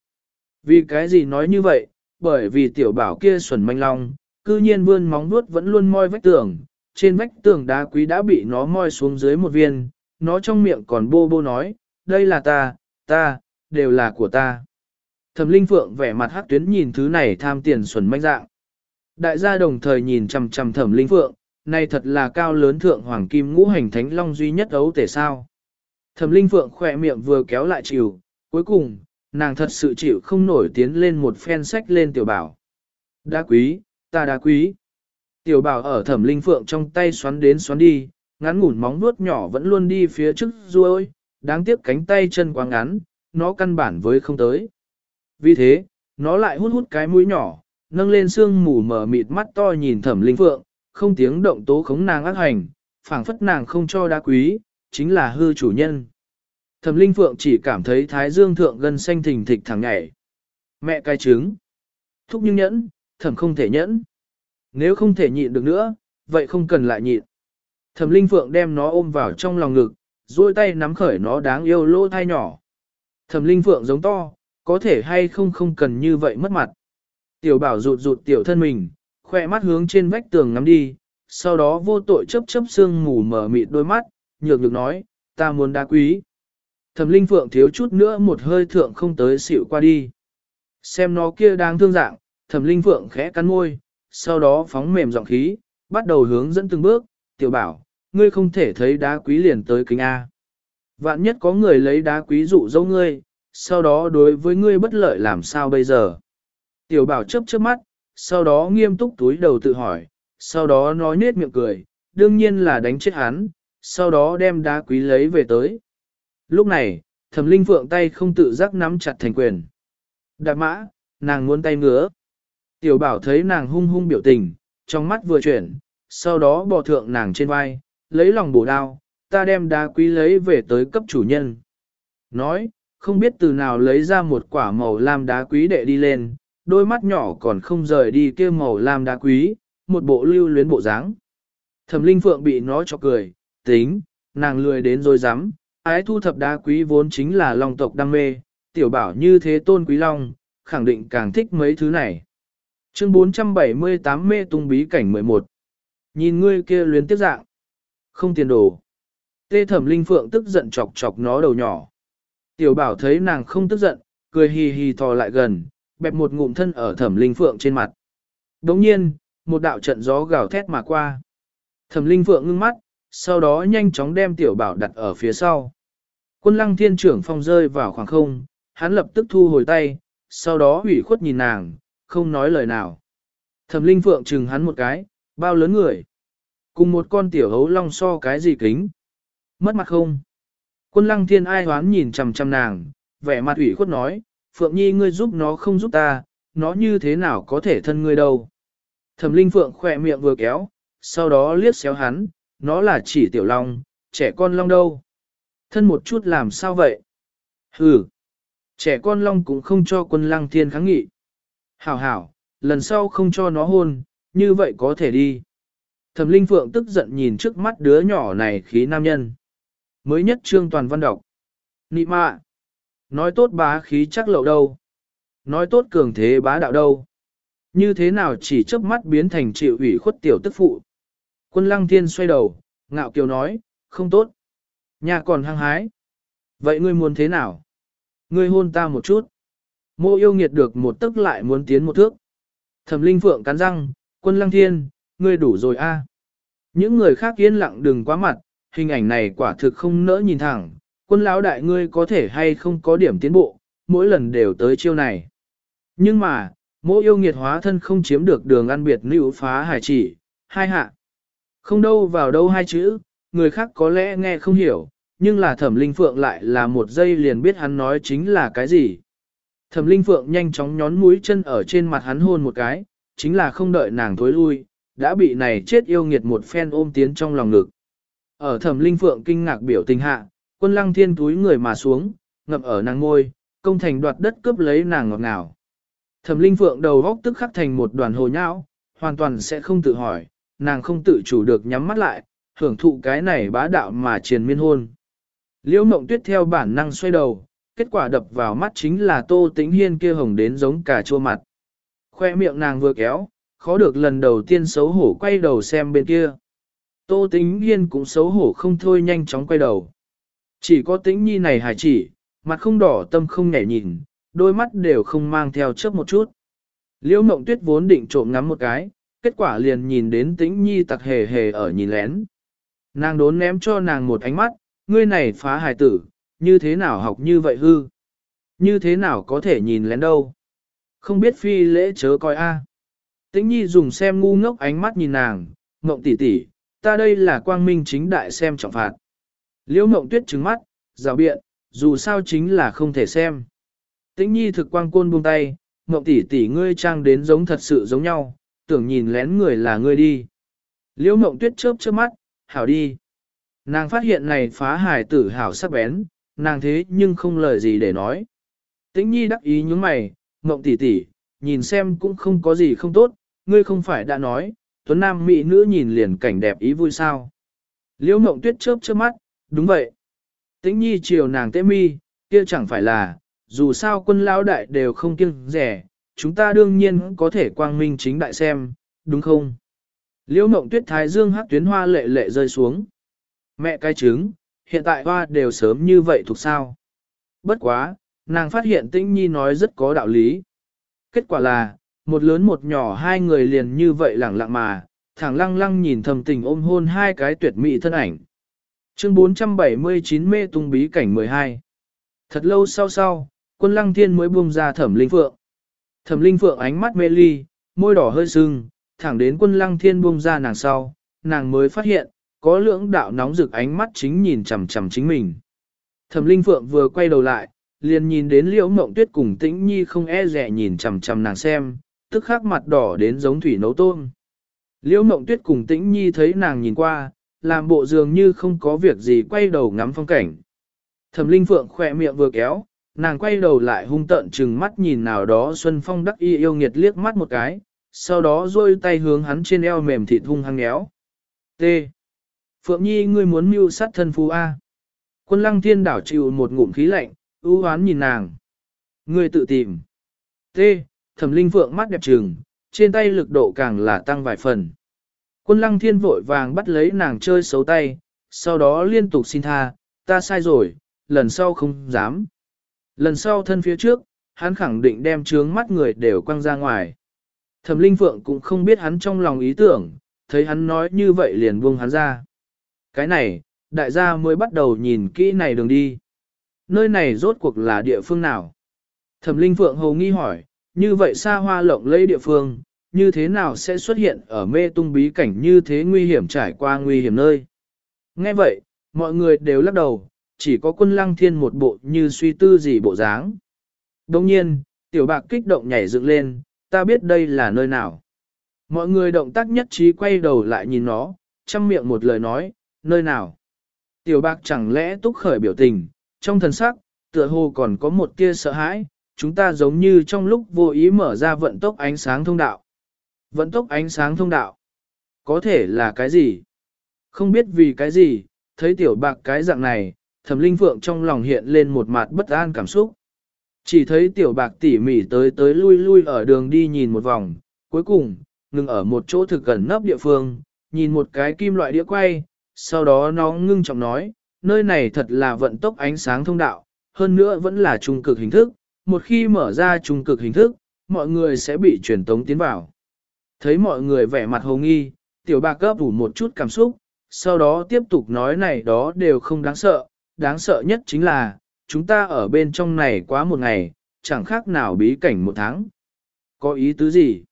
Vì cái gì nói như vậy, bởi vì tiểu bảo kia xuẩn manh long, cư nhiên vươn móng vuốt vẫn luôn moi vách tường, trên vách tường đá quý đã bị nó moi xuống dưới một viên, nó trong miệng còn bô bô nói, đây là ta, ta, đều là của ta. Thẩm Linh Phượng vẻ mặt hắc tuyến nhìn thứ này tham tiền xuẩn manh dạng. Đại gia đồng thời nhìn chằm chằm Thẩm Linh Phượng, này thật là cao lớn thượng hoàng kim ngũ hành thánh long duy nhất ấu tể sao. Thẩm Linh Phượng khỏe miệng vừa kéo lại chịu, cuối cùng, nàng thật sự chịu không nổi tiến lên một phen sách lên tiểu bảo. Đá quý, ta đá quý. Tiểu bảo ở thẩm linh phượng trong tay xoắn đến xoắn đi, ngắn ngủn móng vuốt nhỏ vẫn luôn đi phía trước ruôi, đáng tiếc cánh tay chân quá ngắn, nó căn bản với không tới. Vì thế, nó lại hút hút cái mũi nhỏ, nâng lên xương mù mở mịt mắt to nhìn thẩm linh phượng, không tiếng động tố khống nàng ác hành, phảng phất nàng không cho đá quý, chính là hư chủ nhân. Thẩm linh phượng chỉ cảm thấy thái dương thượng gần xanh thình thịch thẳng nhảy. Mẹ cai trứng. Thúc nhưng nhẫn, thẩm không thể nhẫn. Nếu không thể nhịn được nữa, vậy không cần lại nhịn. Thẩm linh phượng đem nó ôm vào trong lòng ngực, duỗi tay nắm khởi nó đáng yêu lỗ thai nhỏ. Thẩm linh phượng giống to, có thể hay không không cần như vậy mất mặt. Tiểu bảo rụt rụt tiểu thân mình, khoe mắt hướng trên vách tường ngắm đi, sau đó vô tội chấp chấp xương mù mở mịt đôi mắt, nhược nhược nói, ta muốn đá quý. Thẩm linh phượng thiếu chút nữa một hơi thượng không tới xịu qua đi. Xem nó kia đang thương dạng, thẩm linh phượng khẽ cắn môi, sau đó phóng mềm giọng khí, bắt đầu hướng dẫn từng bước, tiểu bảo, ngươi không thể thấy đá quý liền tới kính A. Vạn nhất có người lấy đá quý dụ dâu ngươi, sau đó đối với ngươi bất lợi làm sao bây giờ. Tiểu bảo chớp chớp mắt, sau đó nghiêm túc túi đầu tự hỏi, sau đó nói nết miệng cười, đương nhiên là đánh chết hắn, sau đó đem đá quý lấy về tới. Lúc này, thẩm linh phượng tay không tự giác nắm chặt thành quyền. Đạp mã, nàng muốn tay ngứa. Tiểu bảo thấy nàng hung hung biểu tình, trong mắt vừa chuyển, sau đó bò thượng nàng trên vai, lấy lòng bổ đao, ta đem đá quý lấy về tới cấp chủ nhân. Nói, không biết từ nào lấy ra một quả màu lam đá quý đệ đi lên, đôi mắt nhỏ còn không rời đi kia màu lam đá quý, một bộ lưu luyến bộ dáng. Thẩm Linh Phượng bị nó cho cười, tính, nàng lười đến rồi dám, ái thu thập đá quý vốn chính là long tộc đam mê, tiểu bảo như thế tôn quý long, khẳng định càng thích mấy thứ này. Chương 478 mê tung bí cảnh 11 Nhìn ngươi kia luyến tiếp dạng. Không tiền đồ. Tê thẩm linh phượng tức giận chọc chọc nó đầu nhỏ. Tiểu bảo thấy nàng không tức giận, cười hì hì thò lại gần, bẹp một ngụm thân ở thẩm linh phượng trên mặt. Đồng nhiên, một đạo trận gió gào thét mà qua. Thẩm linh phượng ngưng mắt, sau đó nhanh chóng đem tiểu bảo đặt ở phía sau. Quân lăng thiên trưởng phong rơi vào khoảng không, hắn lập tức thu hồi tay, sau đó hủy khuất nhìn nàng, không nói lời nào. Thẩm linh phượng chừng hắn một cái, bao lớn người. Cùng một con tiểu hấu long so cái gì kính. Mất mặt không? Quân lăng thiên ai hoán nhìn chằm chằm nàng, vẻ mặt ủy khuất nói, Phượng Nhi ngươi giúp nó không giúp ta, nó như thế nào có thể thân ngươi đâu. Thẩm linh Phượng khỏe miệng vừa kéo, sau đó liếc xéo hắn, nó là chỉ tiểu long, trẻ con long đâu. Thân một chút làm sao vậy? Hừ, trẻ con long cũng không cho quân lăng thiên kháng nghị. Hảo hảo, lần sau không cho nó hôn, như vậy có thể đi. Thẩm Linh Phượng tức giận nhìn trước mắt đứa nhỏ này khí nam nhân. Mới nhất trương toàn văn đọc. Nị mạ. Nói tốt bá khí chắc lậu đâu. Nói tốt cường thế bá đạo đâu. Như thế nào chỉ chớp mắt biến thành chịu ủy khuất tiểu tức phụ. Quân lăng thiên xoay đầu, ngạo kiều nói, không tốt. Nhà còn hăng hái. Vậy ngươi muốn thế nào? Ngươi hôn ta một chút. Mô yêu nghiệt được một tức lại muốn tiến một thước. Thẩm linh phượng cắn răng, quân lăng thiên, ngươi đủ rồi a. Những người khác yên lặng đừng quá mặt, hình ảnh này quả thực không nỡ nhìn thẳng, quân lão đại ngươi có thể hay không có điểm tiến bộ, mỗi lần đều tới chiêu này. Nhưng mà, mô yêu nghiệt hóa thân không chiếm được đường ăn biệt nữ phá hải chỉ, hai hạ. Không đâu vào đâu hai chữ, người khác có lẽ nghe không hiểu, nhưng là thẩm linh phượng lại là một giây liền biết hắn nói chính là cái gì. Thẩm linh phượng nhanh chóng nhón mũi chân ở trên mặt hắn hôn một cái, chính là không đợi nàng thối lui, đã bị này chết yêu nghiệt một phen ôm tiến trong lòng ngực. Ở thẩm linh phượng kinh ngạc biểu tình hạ, quân lăng thiên túi người mà xuống, ngập ở nàng ngôi, công thành đoạt đất cướp lấy nàng ngọt ngào. Thẩm linh phượng đầu góc tức khắc thành một đoàn hồ nhão, hoàn toàn sẽ không tự hỏi, nàng không tự chủ được nhắm mắt lại, hưởng thụ cái này bá đạo mà triền miên hôn. Liễu mộng tuyết theo bản năng xoay đầu, kết quả đập vào mắt chính là tô tĩnh hiên kia hồng đến giống cà chua mặt. Khoe miệng nàng vừa kéo, khó được lần đầu tiên xấu hổ quay đầu xem bên kia. Tô tĩnh hiên cũng xấu hổ không thôi nhanh chóng quay đầu. Chỉ có tĩnh nhi này hài chỉ, mặt không đỏ tâm không nhảy nhìn, đôi mắt đều không mang theo chớp một chút. Liễu mộng tuyết vốn định trộm ngắm một cái, kết quả liền nhìn đến tĩnh nhi tặc hề hề ở nhìn lén. Nàng đốn ném cho nàng một ánh mắt, ngươi này phá hài tử, như thế nào học như vậy hư? Như thế nào có thể nhìn lén đâu? Không biết phi lễ chớ coi a. Tĩnh nhi dùng xem ngu ngốc ánh mắt nhìn nàng, mộng tỷ tỷ, ta đây là quang minh chính đại xem trọng phạt. Liễu mộng tuyết trứng mắt, rào biện, dù sao chính là không thể xem. Tĩnh nhi thực quang côn buông tay, mộng tỷ tỷ ngươi trang đến giống thật sự giống nhau, tưởng nhìn lén người là ngươi đi. Liễu mộng tuyết chớp chớp mắt, hảo đi. Nàng phát hiện này phá hài tử hảo sắc bén, nàng thế nhưng không lời gì để nói. Tĩnh nhi đắc ý nhướng mày, mộng tỷ tỷ, nhìn xem cũng không có gì không tốt, ngươi không phải đã nói, tuấn nam mỹ nữ nhìn liền cảnh đẹp ý vui sao. Liễu mộng tuyết chớp chớp mắt, đúng vậy. Tĩnh nhi chiều nàng tế mi, kia chẳng phải là, dù sao quân lão đại đều không kiêng rẻ, chúng ta đương nhiên có thể quang minh chính đại xem, đúng không? Liễu mộng tuyết thái dương hát tuyến hoa lệ lệ rơi xuống. Mẹ cái trứng, hiện tại hoa đều sớm như vậy thuộc sao? Bất quá, nàng phát hiện tĩnh nhi nói rất có đạo lý. Kết quả là, một lớn một nhỏ hai người liền như vậy lẳng lặng mà, thẳng lăng lăng nhìn thầm tình ôm hôn hai cái tuyệt mỹ thân ảnh. Chương 479 mê tung bí cảnh 12 Thật lâu sau sau, quân lăng thiên mới buông ra thẩm linh phượng. Thẩm linh phượng ánh mắt mê ly, môi đỏ hơi sưng, thẳng đến quân lăng thiên buông ra nàng sau, nàng mới phát hiện, có lưỡng đạo nóng rực ánh mắt chính nhìn chằm chằm chính mình. Thẩm linh phượng vừa quay đầu lại, liền nhìn đến liễu mộng tuyết cùng tĩnh nhi không e rẻ nhìn chằm chằm nàng xem, tức khắc mặt đỏ đến giống thủy nấu tôm. Liễu mộng tuyết cùng tĩnh nhi thấy nàng nhìn qua, làm bộ dường như không có việc gì quay đầu ngắm phong cảnh. Thẩm linh phượng khỏe miệng vừa kéo, nàng quay đầu lại hung tợn chừng mắt nhìn nào đó Xuân Phong đắc y yêu nghiệt liếc mắt một cái, sau đó rôi tay hướng hắn trên eo mềm thịt hung hăng nhéo. T. Phượng Nhi ngươi muốn mưu sát thân phu A. Quân lăng thiên đảo chịu một ngụm khí lạnh, ưu hoán nhìn nàng. Ngươi tự tìm. T. Thẩm linh phượng mắt đẹp trừng, trên tay lực độ càng là tăng vài phần. Quân lăng thiên vội vàng bắt lấy nàng chơi xấu tay, sau đó liên tục xin tha, ta sai rồi, lần sau không dám. Lần sau thân phía trước, hắn khẳng định đem trướng mắt người đều quăng ra ngoài. Thẩm Linh Phượng cũng không biết hắn trong lòng ý tưởng, thấy hắn nói như vậy liền buông hắn ra. Cái này, đại gia mới bắt đầu nhìn kỹ này đường đi. Nơi này rốt cuộc là địa phương nào? Thẩm Linh Phượng hầu nghi hỏi, như vậy xa hoa lộng lẫy địa phương, như thế nào sẽ xuất hiện ở mê tung bí cảnh như thế nguy hiểm trải qua nguy hiểm nơi? Nghe vậy, mọi người đều lắc đầu, chỉ có quân lăng thiên một bộ như suy tư gì bộ dáng. Đồng nhiên, tiểu bạc kích động nhảy dựng lên, ta biết đây là nơi nào. Mọi người động tác nhất trí quay đầu lại nhìn nó, chăm miệng một lời nói, nơi nào. Tiểu bạc chẳng lẽ túc khởi biểu tình, trong thần sắc, tựa hồ còn có một tia sợ hãi, chúng ta giống như trong lúc vô ý mở ra vận tốc ánh sáng thông đạo. Vận tốc ánh sáng thông đạo. Có thể là cái gì? Không biết vì cái gì, thấy tiểu bạc cái dạng này, thẩm linh phượng trong lòng hiện lên một mặt bất an cảm xúc. Chỉ thấy tiểu bạc tỉ mỉ tới tới lui lui ở đường đi nhìn một vòng, cuối cùng, ngừng ở một chỗ thực gần nấp địa phương, nhìn một cái kim loại đĩa quay, sau đó nó ngưng trọng nói, nơi này thật là vận tốc ánh sáng thông đạo, hơn nữa vẫn là trung cực hình thức, một khi mở ra trung cực hình thức, mọi người sẽ bị truyền tống tiến vào. Thấy mọi người vẻ mặt hồ nghi, tiểu bạc cấp đủ một chút cảm xúc, sau đó tiếp tục nói này đó đều không đáng sợ, đáng sợ nhất chính là, chúng ta ở bên trong này quá một ngày, chẳng khác nào bí cảnh một tháng. Có ý tứ gì?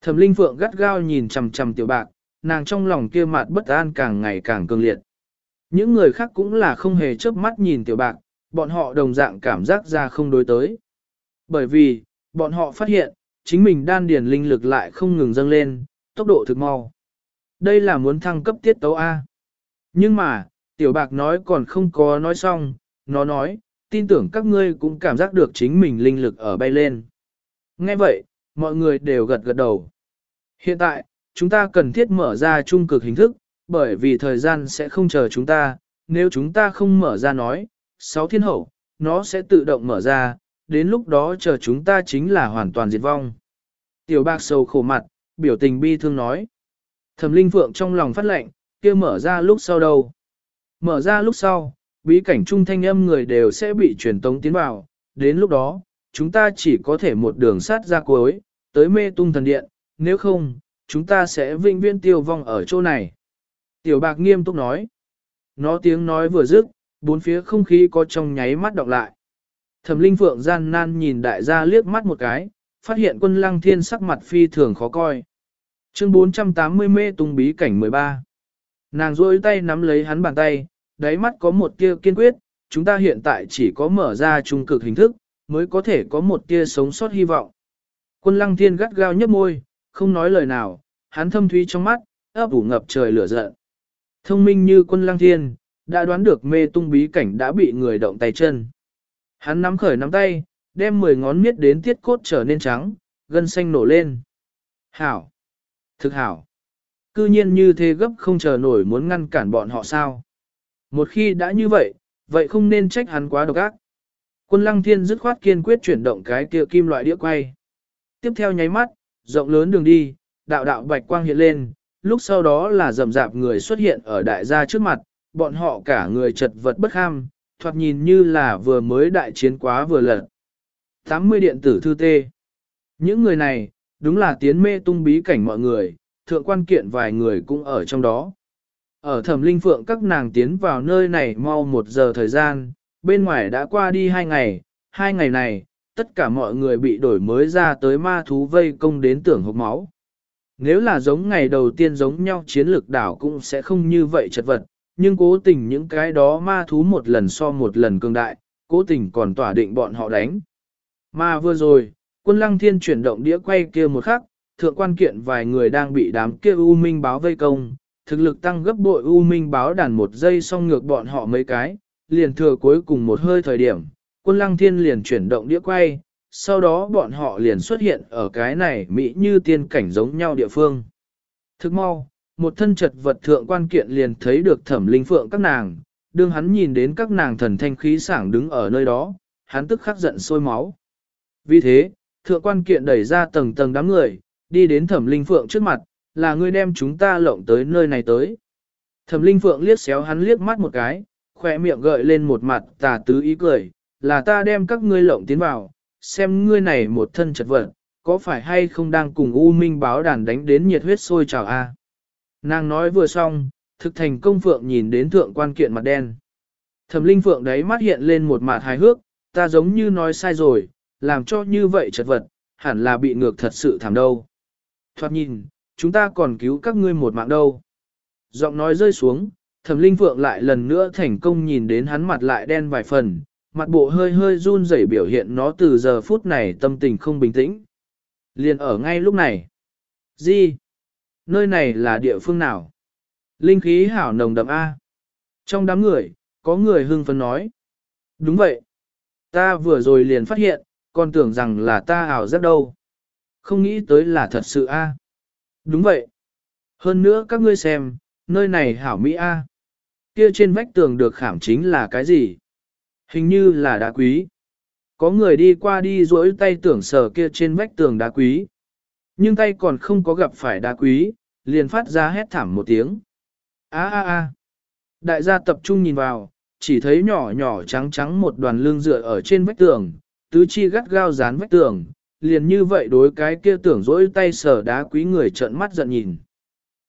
Thẩm Linh Phượng gắt gao nhìn chằm chằm tiểu bạc, nàng trong lòng kia mặt bất an càng ngày càng cường liệt. Những người khác cũng là không hề chớp mắt nhìn tiểu bạc, bọn họ đồng dạng cảm giác ra không đối tới. Bởi vì, bọn họ phát hiện, chính mình đan điền linh lực lại không ngừng dâng lên, tốc độ thực mau. Đây là muốn thăng cấp tiết tấu A. Nhưng mà, tiểu bạc nói còn không có nói xong, nó nói, tin tưởng các ngươi cũng cảm giác được chính mình linh lực ở bay lên. Nghe vậy, mọi người đều gật gật đầu. Hiện tại, chúng ta cần thiết mở ra trung cực hình thức, bởi vì thời gian sẽ không chờ chúng ta, nếu chúng ta không mở ra nói, sáu thiên hậu, nó sẽ tự động mở ra, đến lúc đó chờ chúng ta chính là hoàn toàn diệt vong. Tiểu bạc sầu khổ mặt, biểu tình bi thương nói. Thẩm linh phượng trong lòng phát lệnh, kia mở ra lúc sau đâu. Mở ra lúc sau, bí cảnh trung thanh âm người đều sẽ bị truyền tống tiến vào, đến lúc đó, chúng ta chỉ có thể một đường sát ra cuối, tới mê tung thần điện, nếu không, chúng ta sẽ vinh viên tiêu vong ở chỗ này. Tiểu bạc nghiêm túc nói. Nó tiếng nói vừa dứt, bốn phía không khí có trong nháy mắt đọc lại. Thẩm linh phượng gian nan nhìn đại gia liếc mắt một cái, phát hiện quân lăng thiên sắc mặt phi thường khó coi. Chương 480 mê tung bí cảnh 13. Nàng rôi tay nắm lấy hắn bàn tay, đáy mắt có một tia kiên quyết, chúng ta hiện tại chỉ có mở ra trung cực hình thức, mới có thể có một tia sống sót hy vọng. Quân lăng thiên gắt gao nhấp môi, không nói lời nào, hắn thâm thúy trong mắt, ấp ủ ngập trời lửa giận. Thông minh như quân lăng thiên, đã đoán được mê tung bí cảnh đã bị người động tay chân. Hắn nắm khởi nắm tay, đem 10 ngón miết đến tiết cốt trở nên trắng, gân xanh nổ lên. Hảo! Thực hảo! Cư nhiên như thế gấp không chờ nổi muốn ngăn cản bọn họ sao. Một khi đã như vậy, vậy không nên trách hắn quá độc ác. Quân lăng thiên dứt khoát kiên quyết chuyển động cái kia kim loại đĩa quay. Tiếp theo nháy mắt, rộng lớn đường đi, đạo đạo bạch quang hiện lên, lúc sau đó là rầm rạp người xuất hiện ở đại gia trước mặt, bọn họ cả người chật vật bất ham thoạt nhìn như là vừa mới đại chiến quá vừa lật. 80 điện tử thư tê. Những người này, đúng là tiến mê tung bí cảnh mọi người, thượng quan kiện vài người cũng ở trong đó. Ở thẩm linh phượng các nàng tiến vào nơi này mau một giờ thời gian, bên ngoài đã qua đi hai ngày, hai ngày này, tất cả mọi người bị đổi mới ra tới ma thú vây công đến tưởng hộp máu. Nếu là giống ngày đầu tiên giống nhau chiến lược đảo cũng sẽ không như vậy chật vật, nhưng cố tình những cái đó ma thú một lần so một lần cường đại, cố tình còn tỏa định bọn họ đánh. Mà vừa rồi, quân lăng thiên chuyển động đĩa quay kia một khắc, thượng quan kiện vài người đang bị đám kia U Minh báo vây công, thực lực tăng gấp bội U Minh báo đàn một giây xong ngược bọn họ mấy cái, liền thừa cuối cùng một hơi thời điểm, quân lăng thiên liền chuyển động đĩa quay, sau đó bọn họ liền xuất hiện ở cái này mỹ như tiên cảnh giống nhau địa phương. Thức mau, một thân chật vật thượng quan kiện liền thấy được thẩm linh phượng các nàng, đương hắn nhìn đến các nàng thần thanh khí sảng đứng ở nơi đó, hắn tức khắc giận sôi máu. Vì thế, thượng quan kiện đẩy ra tầng tầng đám người, đi đến thẩm linh phượng trước mặt, là ngươi đem chúng ta lộng tới nơi này tới. Thẩm linh phượng liếc xéo hắn liếc mắt một cái, khỏe miệng gợi lên một mặt tà tứ ý cười, là ta đem các ngươi lộng tiến vào, xem ngươi này một thân chật vật, có phải hay không đang cùng U Minh báo đàn đánh đến nhiệt huyết sôi trào a? Nàng nói vừa xong, thực thành công phượng nhìn đến thượng quan kiện mặt đen. Thẩm linh phượng đấy mắt hiện lên một mặt hài hước, ta giống như nói sai rồi, làm cho như vậy chật vật, hẳn là bị ngược thật sự thảm đâu. Thoát nhìn, chúng ta còn cứu các ngươi một mạng đâu. Giọng nói rơi xuống, thẩm linh phượng lại lần nữa thành công nhìn đến hắn mặt lại đen vài phần, mặt bộ hơi hơi run rẩy biểu hiện nó từ giờ phút này tâm tình không bình tĩnh. Liền ở ngay lúc này. Gì? Nơi này là địa phương nào? Linh khí hảo nồng đậm A. Trong đám người, có người hưng phấn nói. Đúng vậy. Ta vừa rồi liền phát hiện, còn tưởng rằng là ta ảo rất đâu. Không nghĩ tới là thật sự A. Đúng vậy. Hơn nữa các ngươi xem, nơi này hảo Mỹ A. Kia trên vách tường được khảm chính là cái gì? Hình như là đá quý. Có người đi qua đi duỗi tay tưởng sờ kia trên vách tường đá quý. Nhưng tay còn không có gặp phải đá quý, liền phát ra hét thảm một tiếng. a a a Đại gia tập trung nhìn vào, chỉ thấy nhỏ nhỏ trắng trắng một đoàn lương dựa ở trên vách tường, tứ chi gắt gao dán vách tường, liền như vậy đối cái kia tưởng dỗi tay sờ đá quý người trợn mắt giận nhìn.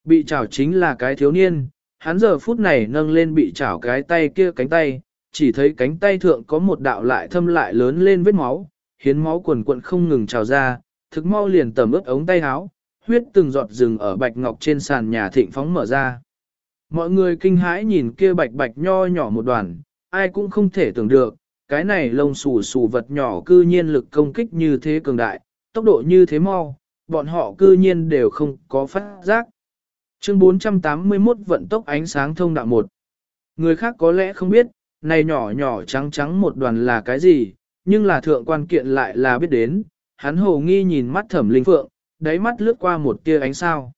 Bị chảo chính là cái thiếu niên, hắn giờ phút này nâng lên bị chảo cái tay kia cánh tay, chỉ thấy cánh tay thượng có một đạo lại thâm lại lớn lên vết máu, hiến máu quần quận không ngừng trào ra, thực mau liền tầm ướt ống tay áo, huyết từng giọt rừng ở bạch ngọc trên sàn nhà thịnh phóng mở ra. Mọi người kinh hãi nhìn kia bạch bạch nho nhỏ một đoàn, ai cũng không thể tưởng được, cái này lông xù xù vật nhỏ cư nhiên lực công kích như thế cường đại, tốc độ như thế mau, bọn họ cư nhiên đều không có phát giác. Chương 481 vận tốc ánh sáng thông đạo một. Người khác có lẽ không biết, này nhỏ nhỏ trắng trắng một đoàn là cái gì, nhưng là thượng quan kiện lại là biết đến, hắn hồ nghi nhìn mắt thẩm linh phượng, đáy mắt lướt qua một tia ánh sao.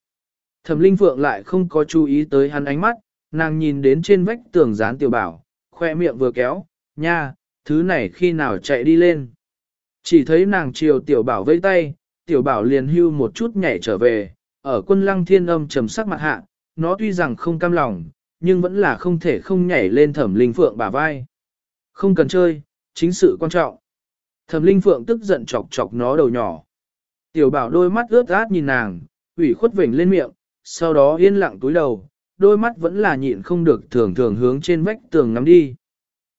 Thẩm linh phượng lại không có chú ý tới hắn ánh mắt, nàng nhìn đến trên vách tường dán tiểu bảo, khoe miệng vừa kéo, nha, thứ này khi nào chạy đi lên. Chỉ thấy nàng chiều tiểu bảo vây tay, tiểu bảo liền hưu một chút nhảy trở về, ở quân lăng thiên âm trầm sắc mặt hạ, nó tuy rằng không cam lòng, nhưng vẫn là không thể không nhảy lên thẩm linh phượng bả vai. Không cần chơi, chính sự quan trọng. Thẩm linh phượng tức giận chọc chọc nó đầu nhỏ. Tiểu bảo đôi mắt ướt át nhìn nàng, ủy khuất vểnh lên miệng, sau đó yên lặng túi đầu, đôi mắt vẫn là nhịn không được thường thường hướng trên vách tường ngắm đi.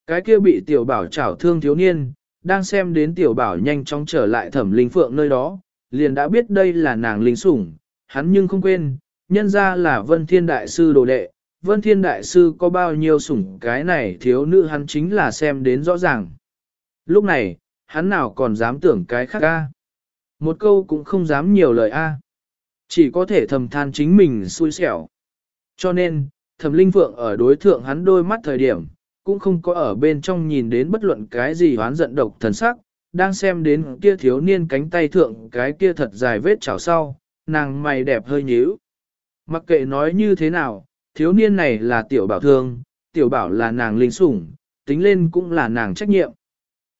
Cái kia bị tiểu bảo chảo thương thiếu niên, đang xem đến tiểu bảo nhanh chóng trở lại thẩm linh phượng nơi đó, liền đã biết đây là nàng linh sủng, hắn nhưng không quên, nhân ra là vân thiên đại sư đồ đệ, vân thiên đại sư có bao nhiêu sủng cái này thiếu nữ hắn chính là xem đến rõ ràng. Lúc này, hắn nào còn dám tưởng cái khác a Một câu cũng không dám nhiều lời a Chỉ có thể thầm than chính mình xui xẻo. Cho nên, thẩm linh phượng ở đối thượng hắn đôi mắt thời điểm, cũng không có ở bên trong nhìn đến bất luận cái gì hoán giận độc thần sắc, đang xem đến kia thiếu niên cánh tay thượng cái kia thật dài vết chảo sau, nàng mày đẹp hơi nhíu. Mặc kệ nói như thế nào, thiếu niên này là tiểu bảo thương, tiểu bảo là nàng linh sủng, tính lên cũng là nàng trách nhiệm.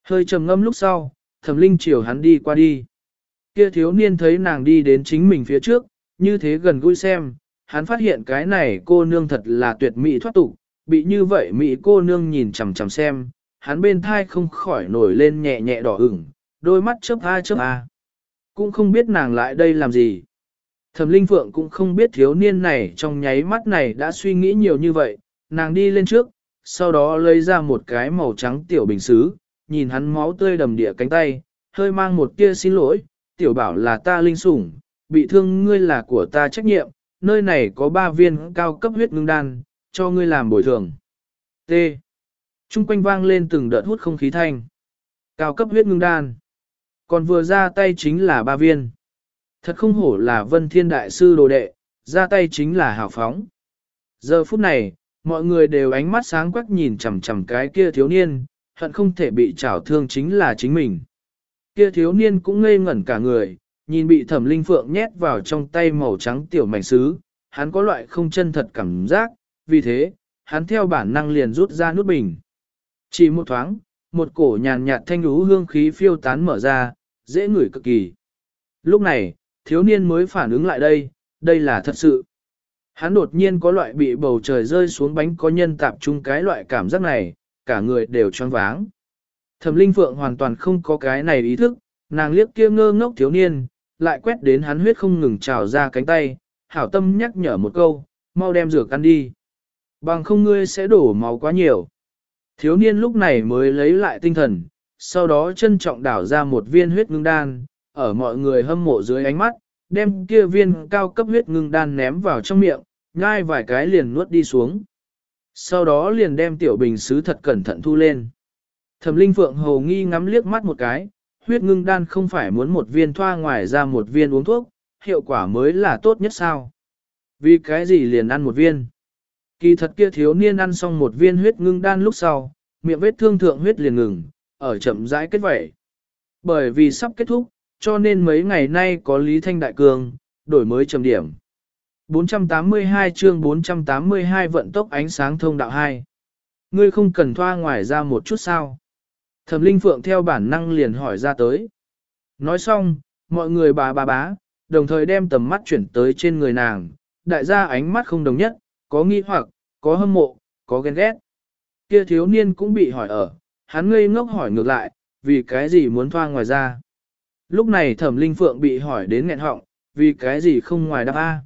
Hơi trầm ngâm lúc sau, thẩm linh chiều hắn đi qua đi. Kia thiếu niên thấy nàng đi đến chính mình phía trước, như thế gần gũi xem, hắn phát hiện cái này cô nương thật là tuyệt mỹ thoát tục, bị như vậy mỹ cô nương nhìn chằm chằm xem, hắn bên thai không khỏi nổi lên nhẹ nhẹ đỏ ửng, đôi mắt chớp a chớp a. Cũng không biết nàng lại đây làm gì. Thẩm Linh Phượng cũng không biết thiếu niên này trong nháy mắt này đã suy nghĩ nhiều như vậy, nàng đi lên trước, sau đó lấy ra một cái màu trắng tiểu bình xứ, nhìn hắn máu tươi đầm địa cánh tay, hơi mang một tia xin lỗi, tiểu bảo là ta linh sủng, bị thương ngươi là của ta trách nhiệm, nơi này có ba viên cao cấp huyết ngưng đan, cho ngươi làm bồi thường. T. Trung quanh vang lên từng đợt hút không khí thanh. Cao cấp huyết ngưng đan. Còn vừa ra tay chính là ba viên. Thật không hổ là vân thiên đại sư đồ đệ, ra tay chính là hào phóng. Giờ phút này, mọi người đều ánh mắt sáng quắc nhìn chằm chằm cái kia thiếu niên, hận không thể bị trảo thương chính là chính mình. Kia thiếu niên cũng ngây ngẩn cả người, nhìn bị thẩm linh phượng nhét vào trong tay màu trắng tiểu mảnh sứ, hắn có loại không chân thật cảm giác, vì thế, hắn theo bản năng liền rút ra nút bình. Chỉ một thoáng, một cổ nhàn nhạt thanh lú hương khí phiêu tán mở ra, dễ ngửi cực kỳ. Lúc này, thiếu niên mới phản ứng lại đây, đây là thật sự. Hắn đột nhiên có loại bị bầu trời rơi xuống bánh có nhân tạp chung cái loại cảm giác này, cả người đều choáng váng. Thẩm Linh Phượng hoàn toàn không có cái này ý thức, nàng liếc kia ngơ ngốc thiếu niên, lại quét đến hắn huyết không ngừng trào ra cánh tay, hảo tâm nhắc nhở một câu, mau đem rửa ăn đi. Bằng không ngươi sẽ đổ máu quá nhiều. Thiếu niên lúc này mới lấy lại tinh thần, sau đó trân trọng đảo ra một viên huyết ngưng đan, ở mọi người hâm mộ dưới ánh mắt, đem kia viên cao cấp huyết ngưng đan ném vào trong miệng, ngai vài cái liền nuốt đi xuống. Sau đó liền đem tiểu bình sứ thật cẩn thận thu lên. Thẩm Linh Phượng hầu nghi ngắm liếc mắt một cái, huyết ngưng đan không phải muốn một viên thoa ngoài ra một viên uống thuốc, hiệu quả mới là tốt nhất sao. Vì cái gì liền ăn một viên? Kỳ thật kia thiếu niên ăn xong một viên huyết ngưng đan lúc sau, miệng vết thương thượng huyết liền ngừng, ở chậm rãi kết vẩy. Bởi vì sắp kết thúc, cho nên mấy ngày nay có Lý Thanh Đại Cường, đổi mới trầm điểm. 482 chương 482 vận tốc ánh sáng thông đạo 2. Ngươi không cần thoa ngoài ra một chút sao? Thẩm Linh Phượng theo bản năng liền hỏi ra tới. Nói xong, mọi người bà bà bá, đồng thời đem tầm mắt chuyển tới trên người nàng, đại gia ánh mắt không đồng nhất, có nghi hoặc, có hâm mộ, có ghen ghét. Kia thiếu niên cũng bị hỏi ở, hắn ngây ngốc hỏi ngược lại, vì cái gì muốn thoa ngoài ra. Lúc này thẩm linh phượng bị hỏi đến nghẹn họng, vì cái gì không ngoài đáp A.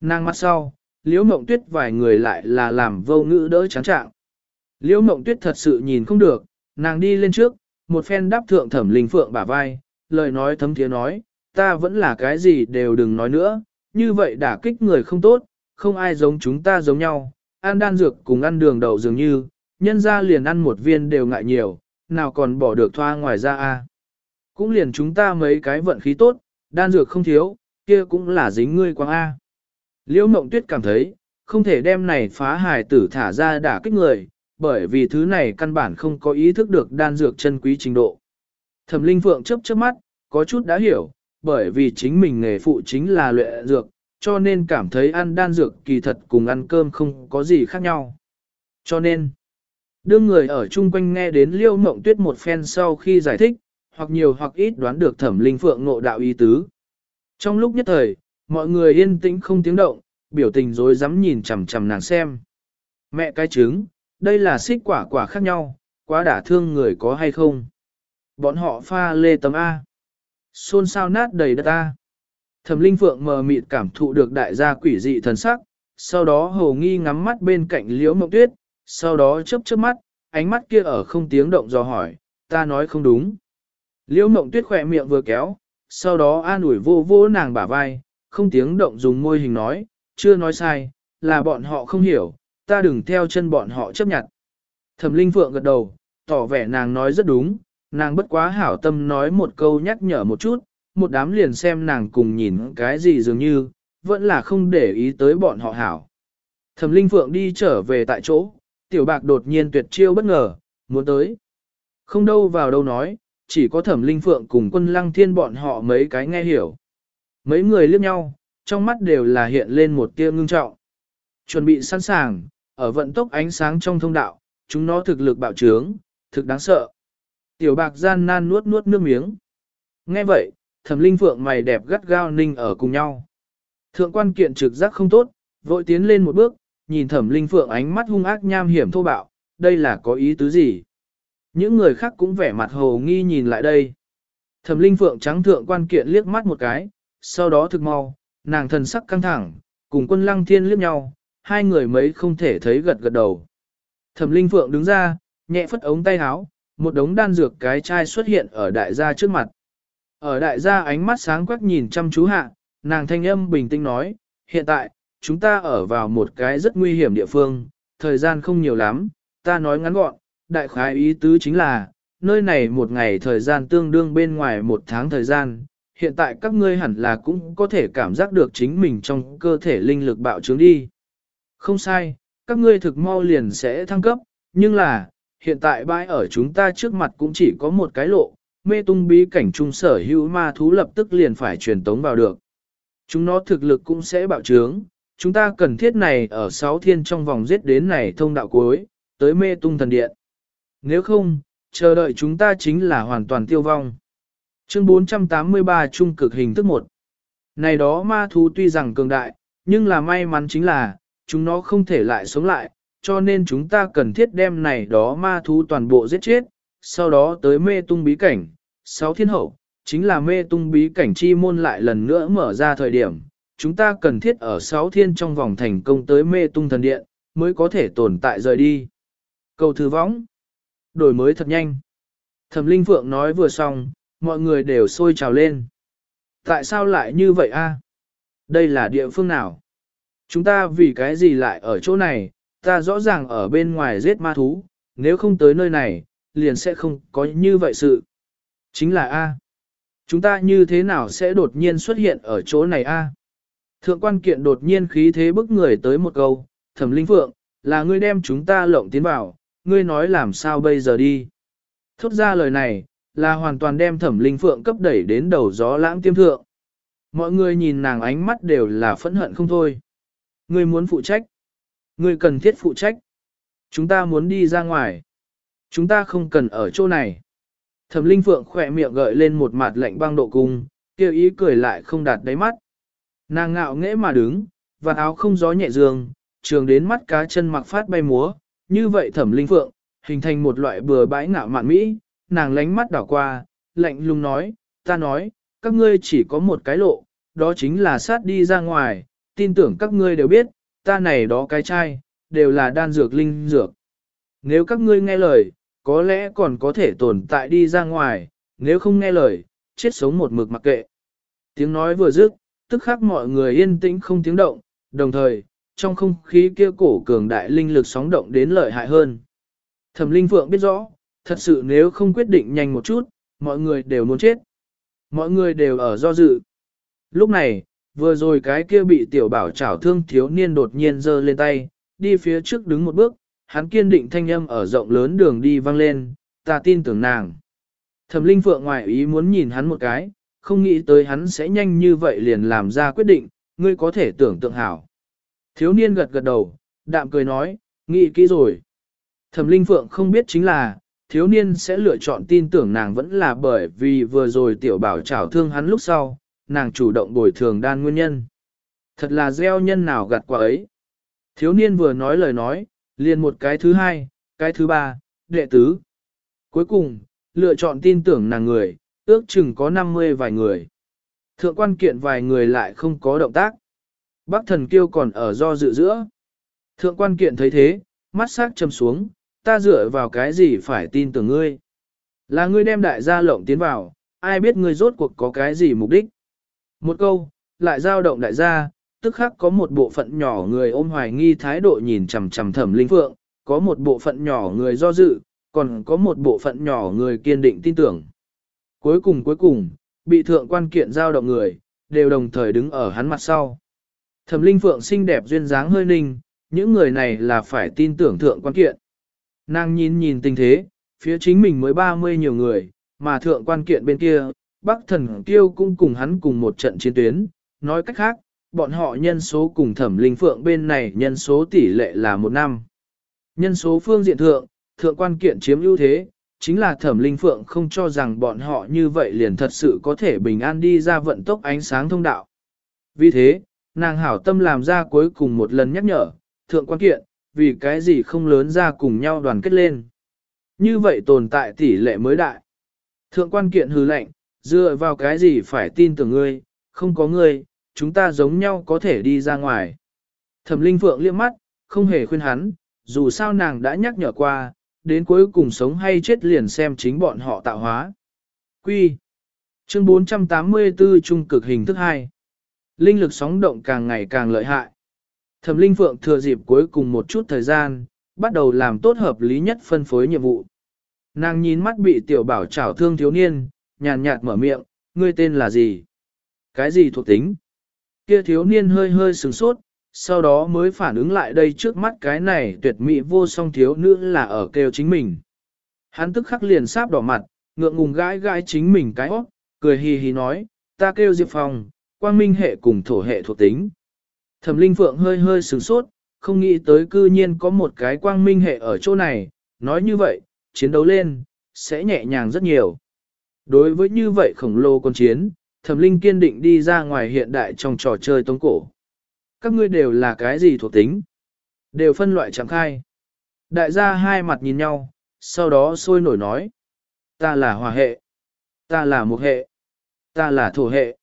Nàng mắt sau, liễu mộng tuyết vài người lại là làm vô ngữ đỡ chán trạng. Liễu mộng tuyết thật sự nhìn không được, nàng đi lên trước, một phen đáp thượng thẩm linh phượng bả vai, lời nói thấm thiế nói, ta vẫn là cái gì đều đừng nói nữa, như vậy đả kích người không tốt, không ai giống chúng ta giống nhau, ăn đan dược cùng ăn đường đậu dường như, nhân ra liền ăn một viên đều ngại nhiều, nào còn bỏ được thoa ngoài ra a. Cũng liền chúng ta mấy cái vận khí tốt, đan dược không thiếu, kia cũng là dính ngươi quang a. Liễu Mộng Tuyết cảm thấy, không thể đem này phá hài tử thả ra đả kích người, bởi vì thứ này căn bản không có ý thức được đan dược chân quý trình độ. Thẩm Linh Phượng chớp chớp mắt, có chút đã hiểu, bởi vì chính mình nghề phụ chính là luyện dược, cho nên cảm thấy ăn đan dược kỳ thật cùng ăn cơm không có gì khác nhau. Cho nên, đương người ở chung quanh nghe đến Liêu Mộng Tuyết một phen sau khi giải thích, hoặc nhiều hoặc ít đoán được Thẩm Linh Phượng ngộ đạo ý tứ. Trong lúc nhất thời, mọi người yên tĩnh không tiếng động, biểu tình rối rắm nhìn chằm chằm nàng xem. Mẹ cái trứng, đây là xích quả quả khác nhau, quá đả thương người có hay không? Bọn họ pha lê tấm A. Xôn sao nát đầy đất A. Thẩm Linh Phượng mờ mịt cảm thụ được đại gia quỷ dị thần sắc, sau đó hồ nghi ngắm mắt bên cạnh liễu mộng tuyết, sau đó chớp chớp mắt, ánh mắt kia ở không tiếng động do hỏi, ta nói không đúng. Liễu mộng tuyết khỏe miệng vừa kéo, sau đó an ủi vô vô nàng bả vai, không tiếng động dùng môi hình nói, chưa nói sai, là bọn họ không hiểu, ta đừng theo chân bọn họ chấp nhận. Thẩm Linh Phượng gật đầu, tỏ vẻ nàng nói rất đúng, nàng bất quá hảo tâm nói một câu nhắc nhở một chút, một đám liền xem nàng cùng nhìn cái gì dường như, vẫn là không để ý tới bọn họ hảo. Thẩm Linh Phượng đi trở về tại chỗ, tiểu bạc đột nhiên tuyệt chiêu bất ngờ, muốn tới. Không đâu vào đâu nói, chỉ có Thẩm Linh Phượng cùng quân lăng thiên bọn họ mấy cái nghe hiểu. Mấy người liếc nhau, trong mắt đều là hiện lên một tia ngưng trọng. Chuẩn bị sẵn sàng, ở vận tốc ánh sáng trong thông đạo, chúng nó thực lực bạo trướng, thực đáng sợ. Tiểu bạc gian nan nuốt nuốt nước miếng. Nghe vậy, thẩm linh phượng mày đẹp gắt gao ninh ở cùng nhau. Thượng quan kiện trực giác không tốt, vội tiến lên một bước, nhìn thẩm linh phượng ánh mắt hung ác nham hiểm thô bạo, đây là có ý tứ gì? Những người khác cũng vẻ mặt hồ nghi nhìn lại đây. Thẩm linh phượng trắng thượng quan kiện liếc mắt một cái, sau đó thực mau, nàng thần sắc căng thẳng, cùng quân lăng thiên liếc nhau, hai người mấy không thể thấy gật gật đầu. Thẩm linh phượng đứng ra, nhẹ phất ống tay áo, một đống đan dược cái chai xuất hiện ở đại gia trước mặt. Ở đại gia ánh mắt sáng quắc nhìn chăm chú hạ, nàng thanh âm bình tĩnh nói, hiện tại, chúng ta ở vào một cái rất nguy hiểm địa phương, thời gian không nhiều lắm, ta nói ngắn gọn, đại khái ý tứ chính là, nơi này một ngày thời gian tương đương bên ngoài một tháng thời gian, hiện tại các ngươi hẳn là cũng có thể cảm giác được chính mình trong cơ thể linh lực bạo trướng đi. Không sai, các ngươi thực mau liền sẽ thăng cấp, nhưng là, hiện tại bãi ở chúng ta trước mặt cũng chỉ có một cái lộ, mê tung bí cảnh trung sở hữu ma thú lập tức liền phải truyền tống vào được. Chúng nó thực lực cũng sẽ bạo trướng, chúng ta cần thiết này ở sáu thiên trong vòng giết đến này thông đạo cuối, tới mê tung thần điện. Nếu không, chờ đợi chúng ta chính là hoàn toàn tiêu vong. Chương 483 Trung cực hình thức 1 Này đó ma thú tuy rằng cường đại, nhưng là may mắn chính là, chúng nó không thể lại sống lại, cho nên chúng ta cần thiết đem này đó ma thú toàn bộ giết chết, sau đó tới mê tung bí cảnh, sáu thiên hậu, chính là mê tung bí cảnh chi môn lại lần nữa mở ra thời điểm, chúng ta cần thiết ở sáu thiên trong vòng thành công tới mê tung thần điện, mới có thể tồn tại rời đi. Cầu thư võng, đổi mới thật nhanh. Thẩm Linh Phượng nói vừa xong, mọi người đều sôi trào lên. Tại sao lại như vậy a? Đây là địa phương nào? Chúng ta vì cái gì lại ở chỗ này, ta rõ ràng ở bên ngoài giết ma thú, nếu không tới nơi này, liền sẽ không có như vậy sự. Chính là A. Chúng ta như thế nào sẽ đột nhiên xuất hiện ở chỗ này A? Thượng quan kiện đột nhiên khí thế bức người tới một câu, thẩm linh phượng, là ngươi đem chúng ta lộng tiến vào, ngươi nói làm sao bây giờ đi. Thốt ra lời này, là hoàn toàn đem thẩm linh phượng cấp đẩy đến đầu gió lãng tiêm thượng. Mọi người nhìn nàng ánh mắt đều là phẫn hận không thôi. Ngươi muốn phụ trách. Ngươi cần thiết phụ trách. Chúng ta muốn đi ra ngoài. Chúng ta không cần ở chỗ này. Thẩm Linh Phượng khỏe miệng gợi lên một mặt lạnh băng độ cung, kêu ý cười lại không đạt đáy mắt. Nàng ngạo nghễ mà đứng, và áo không gió nhẹ dương, trường đến mắt cá chân mặc phát bay múa, như vậy Thẩm Linh Phượng, hình thành một loại bừa bãi ngạo mạn mỹ, nàng lánh mắt đảo qua, lạnh lùng nói, ta nói, các ngươi chỉ có một cái lộ, đó chính là sát đi ra ngoài, tin tưởng các ngươi đều biết, ta này đó cái chai, đều là đan dược linh dược. Nếu các ngươi nghe lời, có lẽ còn có thể tồn tại đi ra ngoài, nếu không nghe lời, chết sống một mực mặc kệ. Tiếng nói vừa dứt, tức khắc mọi người yên tĩnh không tiếng động, đồng thời, trong không khí kia cổ cường đại linh lực sóng động đến lợi hại hơn. Thẩm Linh Phượng biết rõ, thật sự nếu không quyết định nhanh một chút, mọi người đều muốn chết. Mọi người đều ở do dự. Lúc này, vừa rồi cái kia bị tiểu bảo trảo thương thiếu niên đột nhiên giơ lên tay, đi phía trước đứng một bước, hắn kiên định thanh âm ở rộng lớn đường đi vang lên, ta tin tưởng nàng. Thẩm Linh Phượng ngoại ý muốn nhìn hắn một cái, không nghĩ tới hắn sẽ nhanh như vậy liền làm ra quyết định, ngươi có thể tưởng tượng hảo. Thiếu niên gật gật đầu, đạm cười nói, nghĩ kỹ rồi. Thẩm Linh Phượng không biết chính là, thiếu niên sẽ lựa chọn tin tưởng nàng vẫn là bởi vì vừa rồi tiểu bảo trảo thương hắn lúc sau, nàng chủ động bồi thường đan nguyên nhân. Thật là gieo nhân nào gặt quả ấy. Thiếu niên vừa nói lời nói, liền một cái thứ hai, cái thứ ba, đệ tứ. Cuối cùng, lựa chọn tin tưởng nàng người, ước chừng có 50 vài người. Thượng quan kiện vài người lại không có động tác. Bác thần kiêu còn ở do dự giữa. Thượng quan kiện thấy thế, mắt sắc châm xuống, ta dựa vào cái gì phải tin tưởng ngươi. Là ngươi đem đại gia lộng tiến vào, ai biết ngươi rốt cuộc có cái gì mục đích. Một câu, lại giao động đại gia, tức khắc có một bộ phận nhỏ người ôm hoài nghi thái độ nhìn chằm chằm thẩm linh phượng, có một bộ phận nhỏ người do dự, còn có một bộ phận nhỏ người kiên định tin tưởng. Cuối cùng cuối cùng, bị thượng quan kiện giao động người, đều đồng thời đứng ở hắn mặt sau. Thẩm linh phượng xinh đẹp duyên dáng hơi ninh, những người này là phải tin tưởng thượng quan kiện. Nàng nhìn nhìn tình thế, phía chính mình mới 30 nhiều người, mà thượng quan kiện bên kia, Bắc thần tiêu cũng cùng hắn cùng một trận chiến tuyến, nói cách khác, bọn họ nhân số cùng thẩm linh phượng bên này nhân số tỷ lệ là một năm. Nhân số phương diện thượng, thượng quan kiện chiếm ưu thế, chính là thẩm linh phượng không cho rằng bọn họ như vậy liền thật sự có thể bình an đi ra vận tốc ánh sáng thông đạo. Vì thế, nàng hảo tâm làm ra cuối cùng một lần nhắc nhở, thượng quan kiện, vì cái gì không lớn ra cùng nhau đoàn kết lên. Như vậy tồn tại tỷ lệ mới đại. Thượng quan kiện hư lệnh, dựa vào cái gì phải tin tưởng ngươi, không có ngươi, chúng ta giống nhau có thể đi ra ngoài. Thẩm Linh Phượng liếc mắt, không hề khuyên hắn, dù sao nàng đã nhắc nhở qua, đến cuối cùng sống hay chết liền xem chính bọn họ tạo hóa. Quy. Chương 484 trung cực hình thức 2. Linh lực sóng động càng ngày càng lợi hại. Thẩm Linh Phượng thừa dịp cuối cùng một chút thời gian, bắt đầu làm tốt hợp lý nhất phân phối nhiệm vụ. Nàng nhìn mắt bị tiểu bảo trảo thương thiếu niên, nhàn nhạt mở miệng, ngươi tên là gì? Cái gì thuộc tính? Kia thiếu niên hơi hơi sửng sốt, sau đó mới phản ứng lại đây trước mắt cái này tuyệt mỹ vô song thiếu nữ là ở kêu chính mình. Hắn tức khắc liền sáp đỏ mặt, ngượng ngùng gãi gãi chính mình cái óc, cười hì hì nói, ta kêu Diệp Phong, quang minh hệ cùng thổ hệ thuộc tính. Thẩm Linh Phượng hơi hơi sửng sốt, không nghĩ tới cư nhiên có một cái quang minh hệ ở chỗ này, nói như vậy, chiến đấu lên, sẽ nhẹ nhàng rất nhiều. Đối với như vậy khổng lồ con chiến, Thẩm Linh kiên định đi ra ngoài hiện đại trong trò chơi tống cổ. Các ngươi đều là cái gì thuộc tính? Đều phân loại chẳng khai. Đại gia hai mặt nhìn nhau, sau đó sôi nổi nói. Ta là hòa hệ. Ta là mục hệ. Ta là thổ hệ.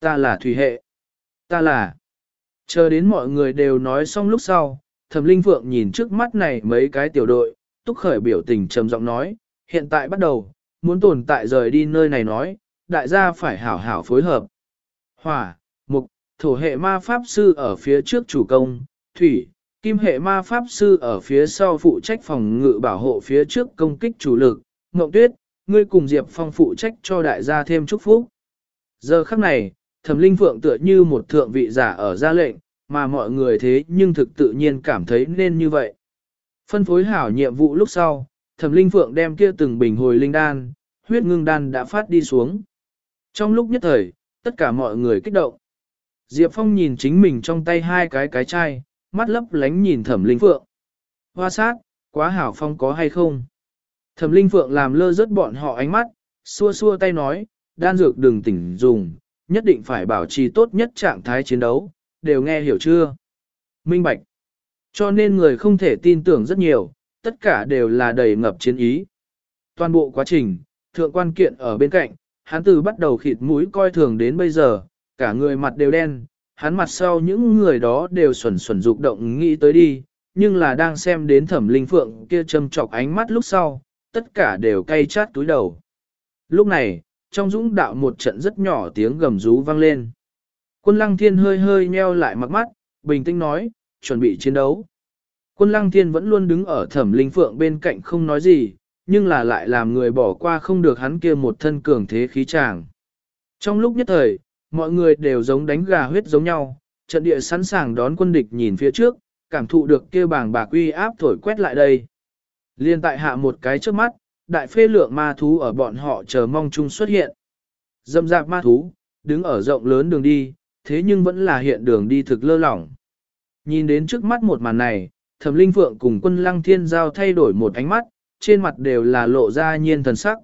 Ta là thủy hệ. Ta là... Chờ đến mọi người đều nói xong lúc sau, Thẩm Linh Phượng nhìn trước mắt này mấy cái tiểu đội, túc khởi biểu tình trầm giọng nói, hiện tại bắt đầu, muốn tồn tại rời đi nơi này nói, đại gia phải hảo hảo phối hợp. Hỏa, mục, thổ hệ ma pháp sư ở phía trước chủ công, thủy, kim hệ ma pháp sư ở phía sau phụ trách phòng ngự bảo hộ phía trước công kích chủ lực, ngộng tuyết, ngươi cùng Diệp Phong phụ trách cho đại gia thêm chúc phúc. Giờ khắc này, thẩm linh phượng tựa như một thượng vị giả ở gia lệnh, mà mọi người thế nhưng thực tự nhiên cảm thấy nên như vậy. Phân phối hảo nhiệm vụ lúc sau, thẩm linh phượng đem kia từng bình hồi linh đan, huyết ngưng đan đã phát đi xuống. Trong lúc nhất thời, tất cả mọi người kích động. Diệp Phong nhìn chính mình trong tay hai cái cái chai, mắt lấp lánh nhìn thẩm linh phượng. Hoa sát, quá hảo phong có hay không? Thẩm linh phượng làm lơ rớt bọn họ ánh mắt, xua xua tay nói, đan dược đừng tỉnh dùng, nhất định phải bảo trì tốt nhất trạng thái chiến đấu, đều nghe hiểu chưa? Minh Bạch. Cho nên người không thể tin tưởng rất nhiều, tất cả đều là đầy ngập chiến ý. Toàn bộ quá trình, thượng quan kiện ở bên cạnh, hắn từ bắt đầu khịt mũi coi thường đến bây giờ, cả người mặt đều đen, hắn mặt sau những người đó đều xuẩn xuẩn dục động nghĩ tới đi, nhưng là đang xem đến thẩm linh phượng kia châm chọc ánh mắt lúc sau, tất cả đều cay chát túi đầu. Lúc này, trong dũng đạo một trận rất nhỏ tiếng gầm rú vang lên. Quân lăng thiên hơi hơi nheo lại mặt mắt, bình tĩnh nói, chuẩn bị chiến đấu. Quân lăng thiên vẫn luôn đứng ở thẩm linh phượng bên cạnh không nói gì, nhưng là lại làm người bỏ qua không được hắn kia một thân cường thế khí tràng. Trong lúc nhất thời, mọi người đều giống đánh gà huyết giống nhau, trận địa sẵn sàng đón quân địch nhìn phía trước, cảm thụ được kia bảng bạc uy áp thổi quét lại đây. Liên tại hạ một cái trước mắt, đại phê lượng ma thú ở bọn họ chờ mong chung xuất hiện. Dâm dạp ma thú, đứng ở rộng lớn đường đi, thế nhưng vẫn là hiện đường đi thực lơ lỏng. Nhìn đến trước mắt một màn này, thẩm linh phượng cùng quân lăng thiên giao thay đổi một ánh mắt, trên mặt đều là lộ ra nhiên thần sắc.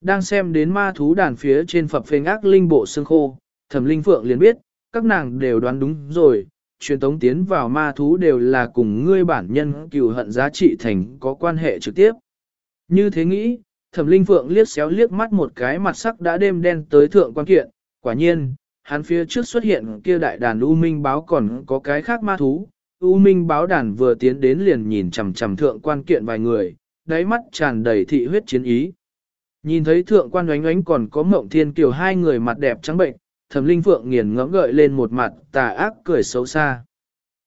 Đang xem đến ma thú đàn phía trên phập phênh ác linh bộ xương khô, thẩm linh phượng liền biết, các nàng đều đoán đúng rồi, truyền tống tiến vào ma thú đều là cùng ngươi bản nhân cừu hận giá trị thành có quan hệ trực tiếp. Như thế nghĩ, thẩm linh phượng liếc xéo liếc mắt một cái mặt sắc đã đêm đen tới thượng quan kiện, quả nhiên, hắn phía trước xuất hiện kia đại đàn U Minh báo còn có cái khác ma thú. U Minh báo đàn vừa tiến đến liền nhìn chằm chằm thượng quan kiện vài người, đáy mắt tràn đầy thị huyết chiến ý. Nhìn thấy thượng quan oánh oánh còn có mộng thiên kiều hai người mặt đẹp trắng bệnh, thẩm linh phượng nghiền ngẫm gợi lên một mặt tà ác cười xấu xa.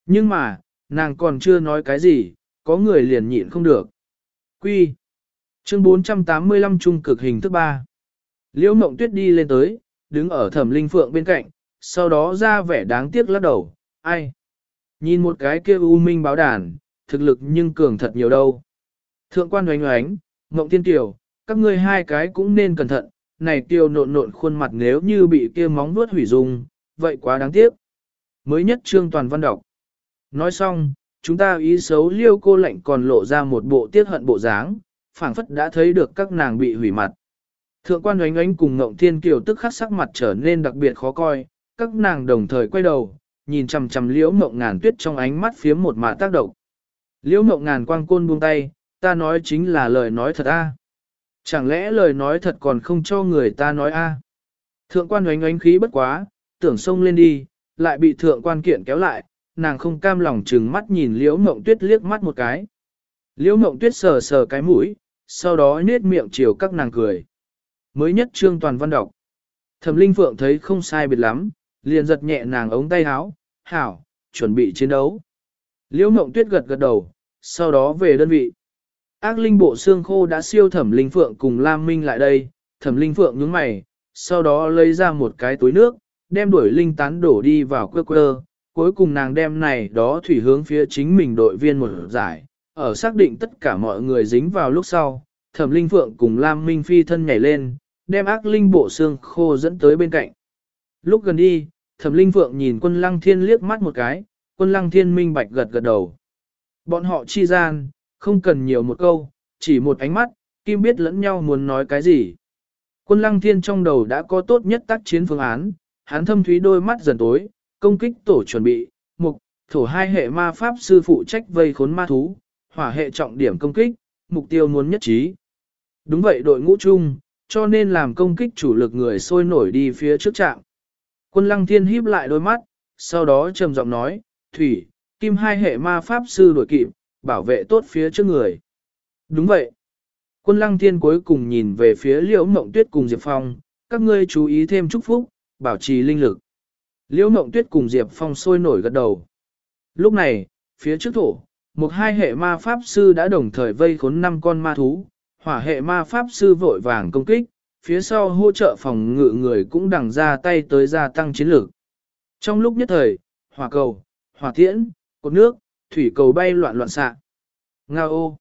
Nhưng mà, nàng còn chưa nói cái gì, có người liền nhịn không được. Quy. Chương 485 trung cực hình thức 3. Liễu mộng tuyết đi lên tới, đứng ở thẩm linh phượng bên cạnh, sau đó ra vẻ đáng tiếc lắc đầu, ai? Nhìn một cái kia u minh báo đàn, thực lực nhưng cường thật nhiều đâu. Thượng quan oánh oánh, Ngộng tiên tiểu, các ngươi hai cái cũng nên cẩn thận, này tiêu nộn nộn khuôn mặt nếu như bị kia móng vuốt hủy dung, vậy quá đáng tiếc. Mới nhất trương toàn văn đọc. Nói xong, chúng ta ý xấu liêu cô lệnh còn lộ ra một bộ tiết hận bộ dáng, phảng phất đã thấy được các nàng bị hủy mặt. Thượng quan oánh oánh cùng Ngộng Thiên Kiều tức khắc sắc mặt trở nên đặc biệt khó coi, các nàng đồng thời quay đầu, nhìn chằm chằm liễu mộng ngàn tuyết trong ánh mắt phía một mạ tác động. Liễu mộng ngàn quang côn buông tay, ta nói chính là lời nói thật a. Chẳng lẽ lời nói thật còn không cho người ta nói a? Thượng quan oánh oánh khí bất quá, tưởng xông lên đi, lại bị thượng quan kiện kéo lại, nàng không cam lòng chừng mắt nhìn liễu mộng tuyết liếc mắt một cái. Liễu mộng tuyết sờ sờ cái mũi, sau đó nết miệng chiều các nàng cười. Mới nhất trương toàn văn đọc. Thẩm Linh Phượng thấy không sai biệt lắm, liền giật nhẹ nàng ống tay áo, hảo, chuẩn bị chiến đấu. Liễu Mộng Tuyết gật gật đầu, sau đó về đơn vị. Ác linh bộ xương khô đã siêu Thẩm Linh Phượng cùng Lam Minh lại đây, Thẩm Linh Phượng nhướng mày, sau đó lấy ra một cái túi nước, đem đuổi linh tán đổ đi vào quơ quơ, cuối cùng nàng đem này đó thủy hướng phía chính mình đội viên một giải, ở xác định tất cả mọi người dính vào lúc sau, Thẩm Linh Phượng cùng Lam Minh phi thân nhảy lên, đem ác linh bộ xương khô dẫn tới bên cạnh. Lúc gần đi, thẩm linh phượng nhìn quân lăng thiên liếc mắt một cái, quân lăng thiên minh bạch gật gật đầu. Bọn họ chi gian, không cần nhiều một câu, chỉ một ánh mắt, kim biết lẫn nhau muốn nói cái gì. Quân lăng thiên trong đầu đã có tốt nhất tác chiến phương án, hắn thâm thúy đôi mắt dần tối, công kích tổ chuẩn bị, mục, thổ hai hệ ma pháp sư phụ trách vây khốn ma thú, hỏa hệ trọng điểm công kích, mục tiêu muốn nhất trí. Đúng vậy đội ngũ chung, cho nên làm công kích chủ lực người sôi nổi đi phía trước trạm. Quân lăng thiên híp lại đôi mắt, sau đó trầm giọng nói, thủy, kim hai hệ ma pháp sư đổi kịp, bảo vệ tốt phía trước người. Đúng vậy. Quân lăng thiên cuối cùng nhìn về phía liễu mộng tuyết cùng Diệp Phong, các ngươi chú ý thêm chúc phúc, bảo trì linh lực. Liễu mộng tuyết cùng Diệp Phong sôi nổi gật đầu. Lúc này, phía trước thổ, một hai hệ ma pháp sư đã đồng thời vây khốn năm con ma thú, hỏa hệ ma pháp sư vội vàng công kích, phía sau hỗ trợ phòng ngự người cũng đằng ra tay tới gia tăng chiến lược. Trong lúc nhất thời, hỏa cầu, hỏa tiễn, cột nước, thủy cầu bay loạn loạn xạ. Nga ô!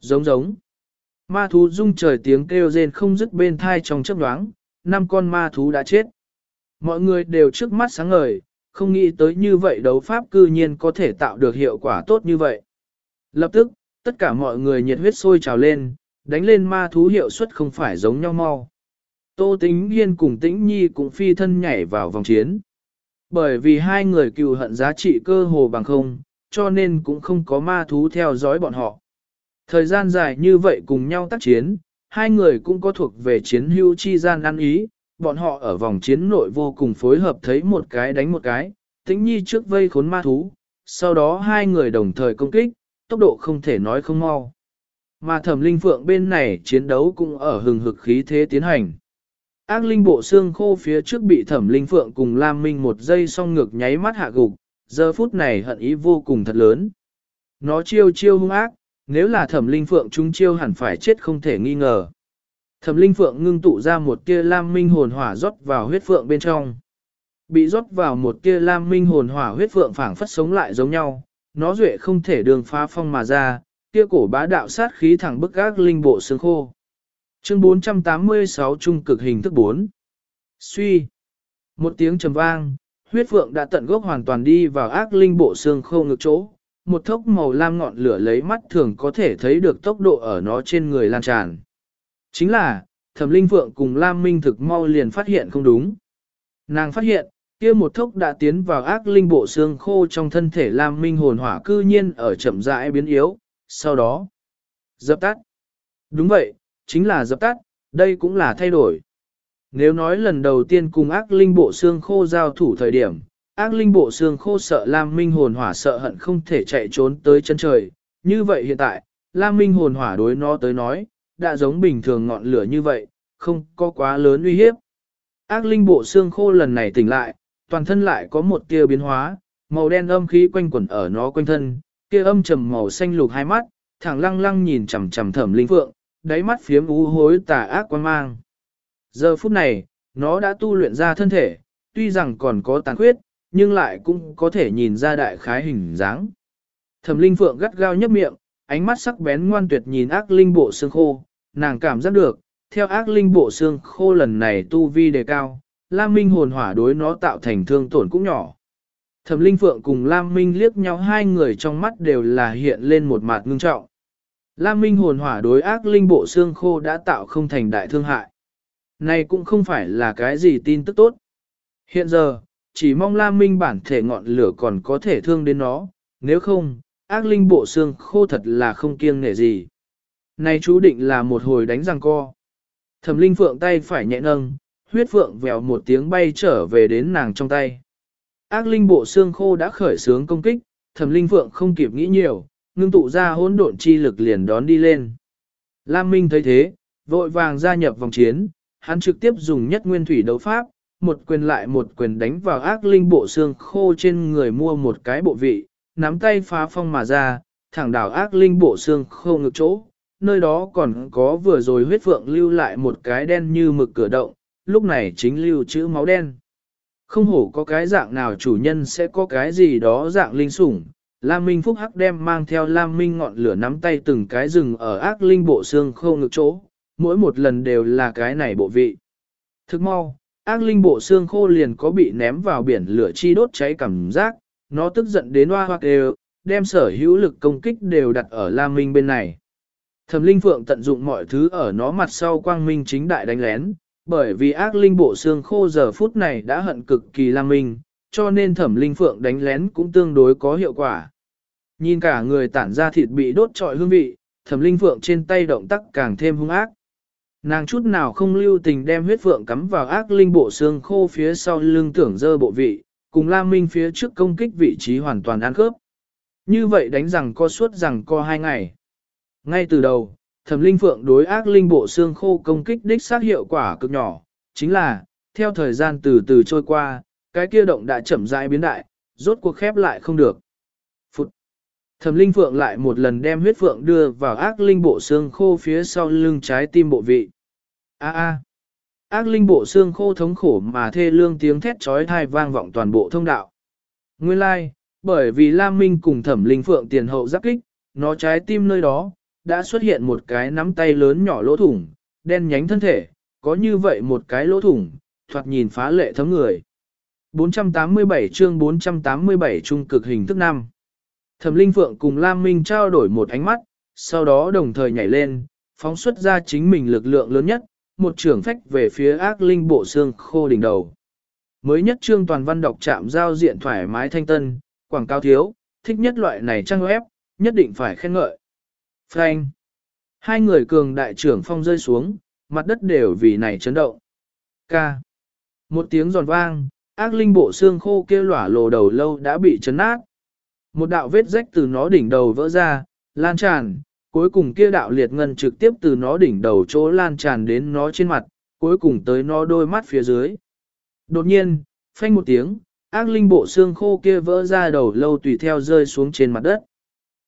Giống giống! Ma thú rung trời tiếng kêu rên không dứt bên thai trong chấp đoáng, năm con ma thú đã chết. Mọi người đều trước mắt sáng ngời, không nghĩ tới như vậy đấu pháp cư nhiên có thể tạo được hiệu quả tốt như vậy. Lập tức, tất cả mọi người nhiệt huyết sôi trào lên, đánh lên ma thú hiệu suất không phải giống nhau mau. Tô Tĩnh Hiên cùng Tĩnh Nhi cũng phi thân nhảy vào vòng chiến. Bởi vì hai người cựu hận giá trị cơ hồ bằng không, cho nên cũng không có ma thú theo dõi bọn họ. Thời gian dài như vậy cùng nhau tác chiến, hai người cũng có thuộc về chiến hữu chi gian ăn ý, bọn họ ở vòng chiến nội vô cùng phối hợp thấy một cái đánh một cái, Tĩnh Nhi trước vây khốn ma thú, sau đó hai người đồng thời công kích, tốc độ không thể nói không mau. Mà thẩm linh phượng bên này chiến đấu cũng ở hừng hực khí thế tiến hành. Ác linh bộ xương khô phía trước bị thẩm linh phượng cùng Lam Minh một giây song ngược nháy mắt hạ gục, giờ phút này hận ý vô cùng thật lớn. Nó chiêu chiêu hung ác, nếu là thẩm linh phượng chúng chiêu hẳn phải chết không thể nghi ngờ. Thẩm linh phượng ngưng tụ ra một tia lam minh hồn hỏa rót vào huyết phượng bên trong. Bị rót vào một tia lam minh hồn hỏa huyết phượng phảng phất sống lại giống nhau, nó duệ không thể đường phá phong mà ra, tia cổ bá đạo sát khí thẳng bức gác linh bộ xương khô. Chương 486 trung cực hình thức 4. Suy. Một tiếng trầm vang, huyết phượng đã tận gốc hoàn toàn đi vào ác linh bộ xương khô ngực chỗ. Một thốc màu lam ngọn lửa lấy mắt thường có thể thấy được tốc độ ở nó trên người lan tràn. Chính là, thẩm linh phượng cùng Lam Minh thực mau liền phát hiện không đúng. Nàng phát hiện, kia một thốc đã tiến vào ác linh bộ xương khô trong thân thể Lam Minh hồn hỏa cư nhiên ở chậm rãi biến yếu, sau đó dập tắt. Đúng vậy, chính là dập tắt, đây cũng là thay đổi. Nếu nói lần đầu tiên cùng ác linh bộ xương khô giao thủ thời điểm, ác linh bộ xương khô sợ Lam Minh hồn hỏa sợ hận không thể chạy trốn tới chân trời, như vậy hiện tại, Lam Minh hồn hỏa đối nó tới nói, đã giống bình thường ngọn lửa như vậy, không có quá lớn uy hiếp. Ác linh bộ xương khô lần này tỉnh lại, toàn thân lại có một tia biến hóa, màu đen âm khí quanh quẩn ở nó quanh thân, kia âm trầm màu xanh lục hai mắt, thẳng lăng lăng nhìn chằm chằm thẩm linh phượng, đáy mắt phiếm u hối tà ác quan mang. Giờ phút này, nó đã tu luyện ra thân thể, tuy rằng còn có tàn khuyết, nhưng lại cũng có thể nhìn ra đại khái hình dáng. Thẩm linh phượng gắt gao nhấp miệng, ánh mắt sắc bén ngoan tuyệt nhìn ác linh bộ xương khô, nàng cảm giác được, theo ác linh bộ xương khô lần này tu vi đề cao, Lam Minh hồn hỏa đối nó tạo thành thương tổn cũng nhỏ. Thẩm Linh Phượng cùng Lam Minh liếc nhau hai người trong mắt đều là hiện lên một mặt ngưng trọng. Lam Minh hồn hỏa đối ác linh bộ xương khô đã tạo không thành đại thương hại. Này cũng không phải là cái gì tin tức tốt. Hiện giờ, chỉ mong Lam Minh bản thể ngọn lửa còn có thể thương đến nó, nếu không, ác linh bộ xương khô thật là không kiêng nể gì. Này chú định là một hồi đánh răng co. Thẩm linh phượng tay phải nhẹ nâng, huyết phượng vèo một tiếng bay trở về đến nàng trong tay. Ác linh bộ xương khô đã khởi sướng công kích, thẩm linh phượng không kịp nghĩ nhiều, ngưng tụ ra hỗn độn chi lực liền đón đi lên. Lam Minh thấy thế, vội vàng gia nhập vòng chiến, hắn trực tiếp dùng nhất nguyên thủy đấu pháp, một quyền lại một quyền đánh vào ác linh bộ xương khô trên người mua một cái bộ vị, nắm tay phá phong mà ra, thẳng đảo ác linh bộ xương khô ngực chỗ. Nơi đó còn có vừa rồi huyết vượng lưu lại một cái đen như mực cửa động, lúc này chính lưu chữ máu đen. Không hổ có cái dạng nào chủ nhân sẽ có cái gì đó dạng linh sủng. Lam Minh Phúc Hắc đem mang theo Lam Minh ngọn lửa nắm tay từng cái rừng ở ác linh bộ xương khô ngực chỗ, mỗi một lần đều là cái này bộ vị. Thức mau, ác linh bộ xương khô liền có bị ném vào biển lửa chi đốt cháy cảm giác, nó tức giận đến hoa hoa đều, đem sở hữu lực công kích đều đặt ở Lam Minh bên này. Thẩm Linh Phượng tận dụng mọi thứ ở nó mặt sau quang minh chính đại đánh lén, bởi vì ác linh bộ xương khô giờ phút này đã hận cực kỳ Lam Minh, cho nên Thẩm Linh Phượng đánh lén cũng tương đối có hiệu quả. Nhìn cả người tản ra thịt bị đốt trọi hương vị, Thẩm Linh Phượng trên tay động tác càng thêm hung ác. Nàng chút nào không lưu tình đem huyết vượng cắm vào ác linh bộ xương khô phía sau lưng tưởng dơ bộ vị, cùng Lam Minh phía trước công kích vị trí hoàn toàn ăn khớp. Như vậy đánh rằng co suốt rằng co hai ngày. Ngay từ đầu, thẩm linh phượng đối ác linh bộ xương khô công kích đích xác hiệu quả cực nhỏ, chính là, theo thời gian từ từ trôi qua, cái kia động đã chậm rãi biến đại, rốt cuộc khép lại không được. Thẩm linh phượng lại một lần đem huyết phượng đưa vào ác linh bộ xương khô phía sau lưng trái tim bộ vị. A a! Ác linh bộ xương khô thống khổ mà thê lương tiếng thét trói thai vang vọng toàn bộ thông đạo. Nguyên lai, like, bởi vì Lam Minh cùng thẩm linh phượng tiền hậu giáp kích, nó trái tim nơi đó, đã xuất hiện một cái nắm tay lớn nhỏ lỗ thủng, đen nhánh thân thể, có như vậy một cái lỗ thủng, thoạt nhìn phá lệ thấm người. 487 chương 487 trung cực hình thức năm. Thẩm Linh Phượng cùng Lam Minh trao đổi một ánh mắt, sau đó đồng thời nhảy lên, phóng xuất ra chính mình lực lượng lớn nhất, một trưởng phách về phía ác linh bộ xương khô đỉnh đầu. Mới nhất trương toàn văn đọc chạm giao diện thoải mái thanh tân, quảng cáo thiếu, thích nhất loại này trang web, nhất định phải khen ngợi. Frank. Hai người cường đại trưởng phong rơi xuống, mặt đất đều vì này chấn động. Ca. Một tiếng giòn vang, ác linh bộ xương khô kia lỏa lồ đầu lâu đã bị chấn nát. Một đạo vết rách từ nó đỉnh đầu vỡ ra, lan tràn, cuối cùng kia đạo liệt ngân trực tiếp từ nó đỉnh đầu chỗ lan tràn đến nó trên mặt, cuối cùng tới nó đôi mắt phía dưới. Đột nhiên, phanh một tiếng, ác linh bộ xương khô kia vỡ ra đầu lâu tùy theo rơi xuống trên mặt đất.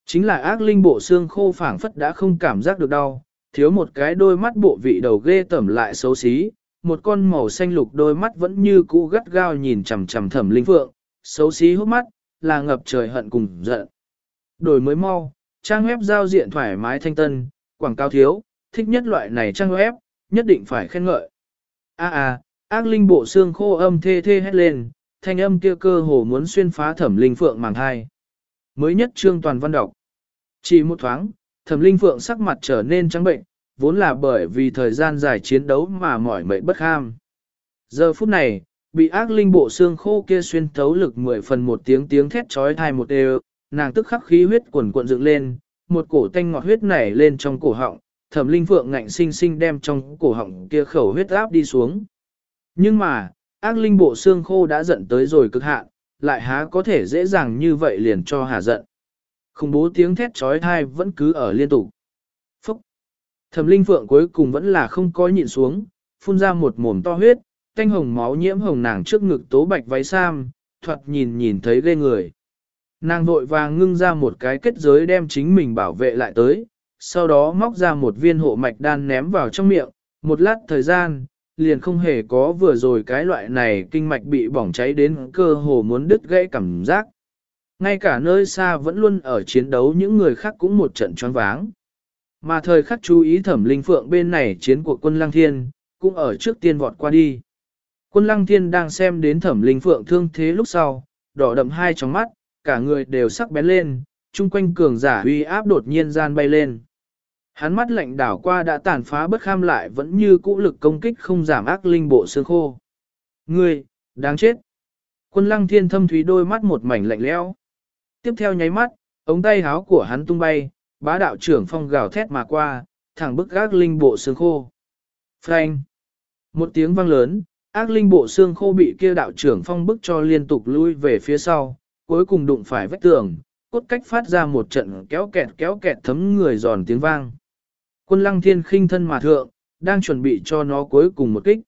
Chính là ác linh bộ xương khô phảng phất đã không cảm giác được đau, thiếu một cái đôi mắt bộ vị đầu ghê tẩm lại xấu xí, một con màu xanh lục đôi mắt vẫn như cũ gắt gao nhìn chằm chằm thẩm linh phượng, xấu xí hốc mắt, là ngập trời hận cùng giận. Đổi mới mau, trang web giao diện thoải mái thanh tân, quảng cáo thiếu, thích nhất loại này trang web, nhất định phải khen ngợi. A a, ác linh bộ xương khô âm thê thê hét lên, thanh âm kia cơ hồ muốn xuyên phá thẩm linh phượng màng hai. Mới nhất trương toàn văn đọc. Chỉ một thoáng, thẩm linh phượng sắc mặt trở nên trắng bệnh, vốn là bởi vì thời gian dài chiến đấu mà mỏi mệt bất ham. Giờ phút này, bị ác linh bộ xương khô kia xuyên thấu lực mười phần một tiếng tiếng thét trói thai một đều, nàng tức khắc khí huyết quần cuộn dựng lên, một cổ tanh ngọt huyết nảy lên trong cổ họng, thẩm linh phượng ngạnh sinh sinh đem trong cổ họng kia khẩu huyết áp đi xuống. Nhưng mà, ác linh bộ xương khô đã giận tới rồi cực hạn, lại há có thể dễ dàng như vậy liền cho hà giận. không bố tiếng thét trói thai vẫn cứ ở liên tục. Phúc! Thẩm linh phượng cuối cùng vẫn là không có nhịn xuống, phun ra một mồm to huyết, canh hồng máu nhiễm hồng nàng trước ngực tố bạch váy sam, thoạt nhìn nhìn thấy ghê người. Nàng vội vàng ngưng ra một cái kết giới đem chính mình bảo vệ lại tới, sau đó móc ra một viên hộ mạch đan ném vào trong miệng, một lát thời gian, liền không hề có vừa rồi cái loại này kinh mạch bị bỏng cháy đến cơ hồ muốn đứt gãy cảm giác. Ngay cả nơi xa vẫn luôn ở chiến đấu những người khác cũng một trận choáng váng. Mà thời khắc chú ý thẩm linh phượng bên này chiến của quân lăng thiên, cũng ở trước tiên vọt qua đi. Quân lăng thiên đang xem đến thẩm linh phượng thương thế lúc sau, đỏ đậm hai trong mắt, cả người đều sắc bén lên, chung quanh cường giả uy áp đột nhiên gian bay lên. Hắn mắt lạnh đảo qua đã tàn phá bất kham lại vẫn như cũ lực công kích không giảm ác linh bộ xương khô. Ngươi, đáng chết. Quân lăng thiên thâm thúy đôi mắt một mảnh lạnh lẽo. Tiếp theo nháy mắt, ống tay háo của hắn tung bay, bá đạo trưởng phong gào thét mà qua, thẳng bức ác linh bộ xương khô. Phanh. Một tiếng vang lớn, ác linh bộ xương khô bị kia đạo trưởng phong bức cho liên tục lui về phía sau, cuối cùng đụng phải vách tường, cốt cách phát ra một trận kéo kẹt kéo kẹt thấm người giòn tiếng vang. Quân lăng thiên khinh thân mà thượng, đang chuẩn bị cho nó cuối cùng một kích.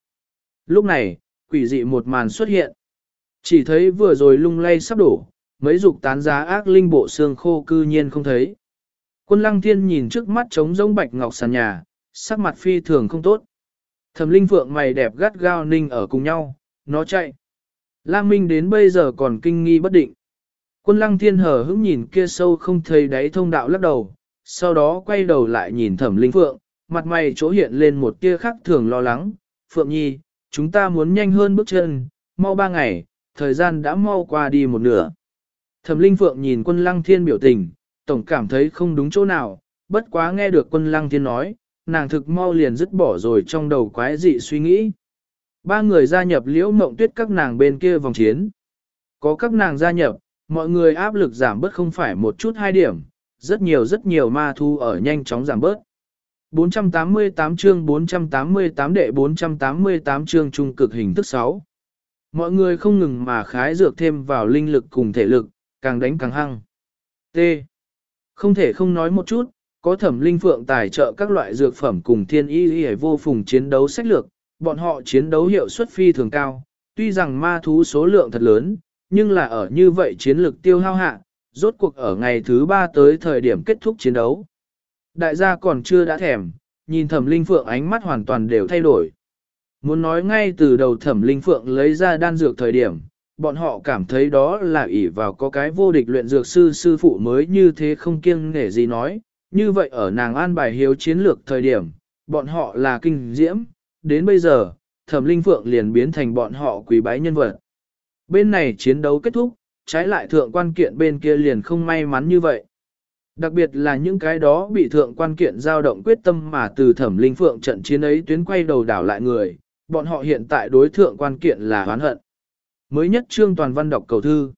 Lúc này, quỷ dị một màn xuất hiện. Chỉ thấy vừa rồi lung lay sắp đổ, mấy dục tán giá ác linh bộ xương khô cư nhiên không thấy. Quân lăng thiên nhìn trước mắt trống rỗng bạch ngọc sàn nhà, sắc mặt phi thường không tốt. Thẩm linh phượng mày đẹp gắt gao ninh ở cùng nhau, nó chạy. Lam Minh đến bây giờ còn kinh nghi bất định. Quân lăng thiên hờ hững nhìn kia sâu không thấy đáy thông đạo lắc đầu, sau đó quay đầu lại nhìn thẩm linh phượng, mặt mày chỗ hiện lên một tia khác thường lo lắng. Phượng nhi, chúng ta muốn nhanh hơn bước chân, mau ba ngày, thời gian đã mau qua đi một nửa. Thẩm linh phượng nhìn quân lăng thiên biểu tình, tổng cảm thấy không đúng chỗ nào, bất quá nghe được quân lăng thiên nói, nàng thực mau liền dứt bỏ rồi trong đầu quái dị suy nghĩ. Ba người gia nhập liễu mộng tuyết các nàng bên kia vòng chiến. Có các nàng gia nhập, mọi người áp lực giảm bớt không phải một chút hai điểm, rất nhiều rất nhiều ma thu ở nhanh chóng giảm bớt. 488 chương 488 đệ 488 chương trung cực hình thức 6. Mọi người không ngừng mà khái dược thêm vào linh lực cùng thể lực, càng đánh càng hăng. T. Không thể không nói một chút, có thẩm linh phượng tài trợ các loại dược phẩm cùng thiên y y vô phùng chiến đấu sách lược, bọn họ chiến đấu hiệu suất phi thường cao, tuy rằng ma thú số lượng thật lớn, nhưng là ở như vậy chiến lược tiêu hao hạ, rốt cuộc ở ngày thứ ba tới thời điểm kết thúc chiến đấu. Đại gia còn chưa đã thèm, nhìn thẩm linh phượng ánh mắt hoàn toàn đều thay đổi. Muốn nói ngay từ đầu thẩm linh phượng lấy ra đan dược thời điểm, bọn họ cảm thấy đó là ỷ vào có cái vô địch luyện dược sư sư phụ mới như thế không kiêng nể gì nói. Như vậy ở nàng an bài hiếu chiến lược thời điểm, bọn họ là kinh diễm, đến bây giờ, thẩm linh phượng liền biến thành bọn họ quỷ bái nhân vật. Bên này chiến đấu kết thúc, trái lại thượng quan kiện bên kia liền không may mắn như vậy. Đặc biệt là những cái đó bị thượng quan kiện giao động quyết tâm mà từ thẩm linh phượng trận chiến ấy tuyến quay đầu đảo lại người, bọn họ hiện tại đối thượng quan kiện là hoán hận. Mới nhất trương toàn văn đọc cầu thư.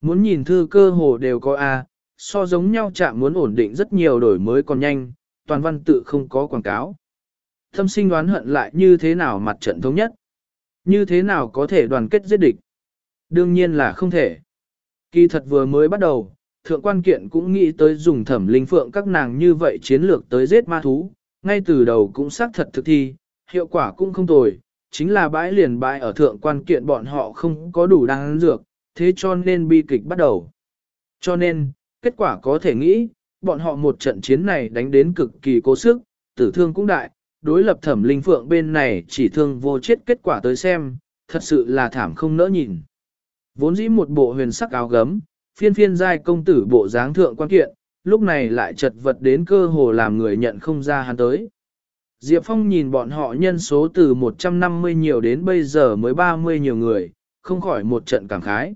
Muốn nhìn thư cơ hồ đều có A, so giống nhau chạm muốn ổn định rất nhiều đổi mới còn nhanh, toàn văn tự không có quảng cáo. Thâm sinh đoán hận lại như thế nào mặt trận thống nhất? Như thế nào có thể đoàn kết giết địch? Đương nhiên là không thể. Kỳ thật vừa mới bắt đầu, thượng quan kiện cũng nghĩ tới dùng thẩm linh phượng các nàng như vậy chiến lược tới giết ma thú, ngay từ đầu cũng xác thật thực thi, hiệu quả cũng không tồi, chính là bãi liền bãi ở thượng quan kiện bọn họ không có đủ đáng dược, thế cho nên bi kịch bắt đầu. Cho nên, kết quả có thể nghĩ, bọn họ một trận chiến này đánh đến cực kỳ cố sức, tử thương cũng đại, đối lập thẩm linh phượng bên này chỉ thương vô chết kết quả tới xem, thật sự là thảm không nỡ nhìn. Vốn dĩ một bộ huyền sắc áo gấm, phiên phiên giai công tử bộ dáng thượng quan kiện, lúc này lại chật vật đến cơ hồ làm người nhận không ra hắn tới. Diệp Phong nhìn bọn họ nhân số từ 150 nhiều đến bây giờ mới 30 nhiều người, không khỏi một trận cảm khái.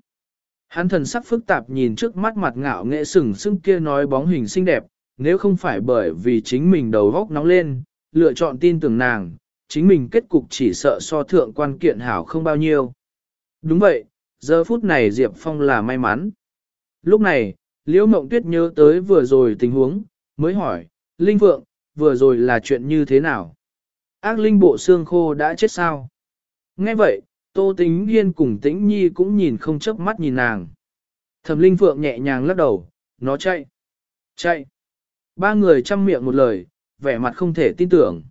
Hắn thần sắc phức tạp nhìn trước mắt mặt ngạo nghệ sừng sững kia nói bóng hình xinh đẹp, nếu không phải bởi vì chính mình đầu góc nóng lên, lựa chọn tin tưởng nàng, chính mình kết cục chỉ sợ so thượng quan kiện hảo không bao nhiêu. Đúng vậy, giờ phút này Diệp Phong là may mắn. Lúc này, Liễu Mộng Tuyết nhớ tới vừa rồi tình huống, mới hỏi, Linh Phượng, vừa rồi là chuyện như thế nào? Ác linh bộ xương khô đã chết sao? Nghe vậy, Tô Tính Hiên cùng Tĩnh Nhi cũng nhìn không chớp mắt nhìn nàng. Thẩm Linh Phượng nhẹ nhàng lắc đầu, nó chạy. Chạy. Ba người chăm miệng một lời, vẻ mặt không thể tin tưởng.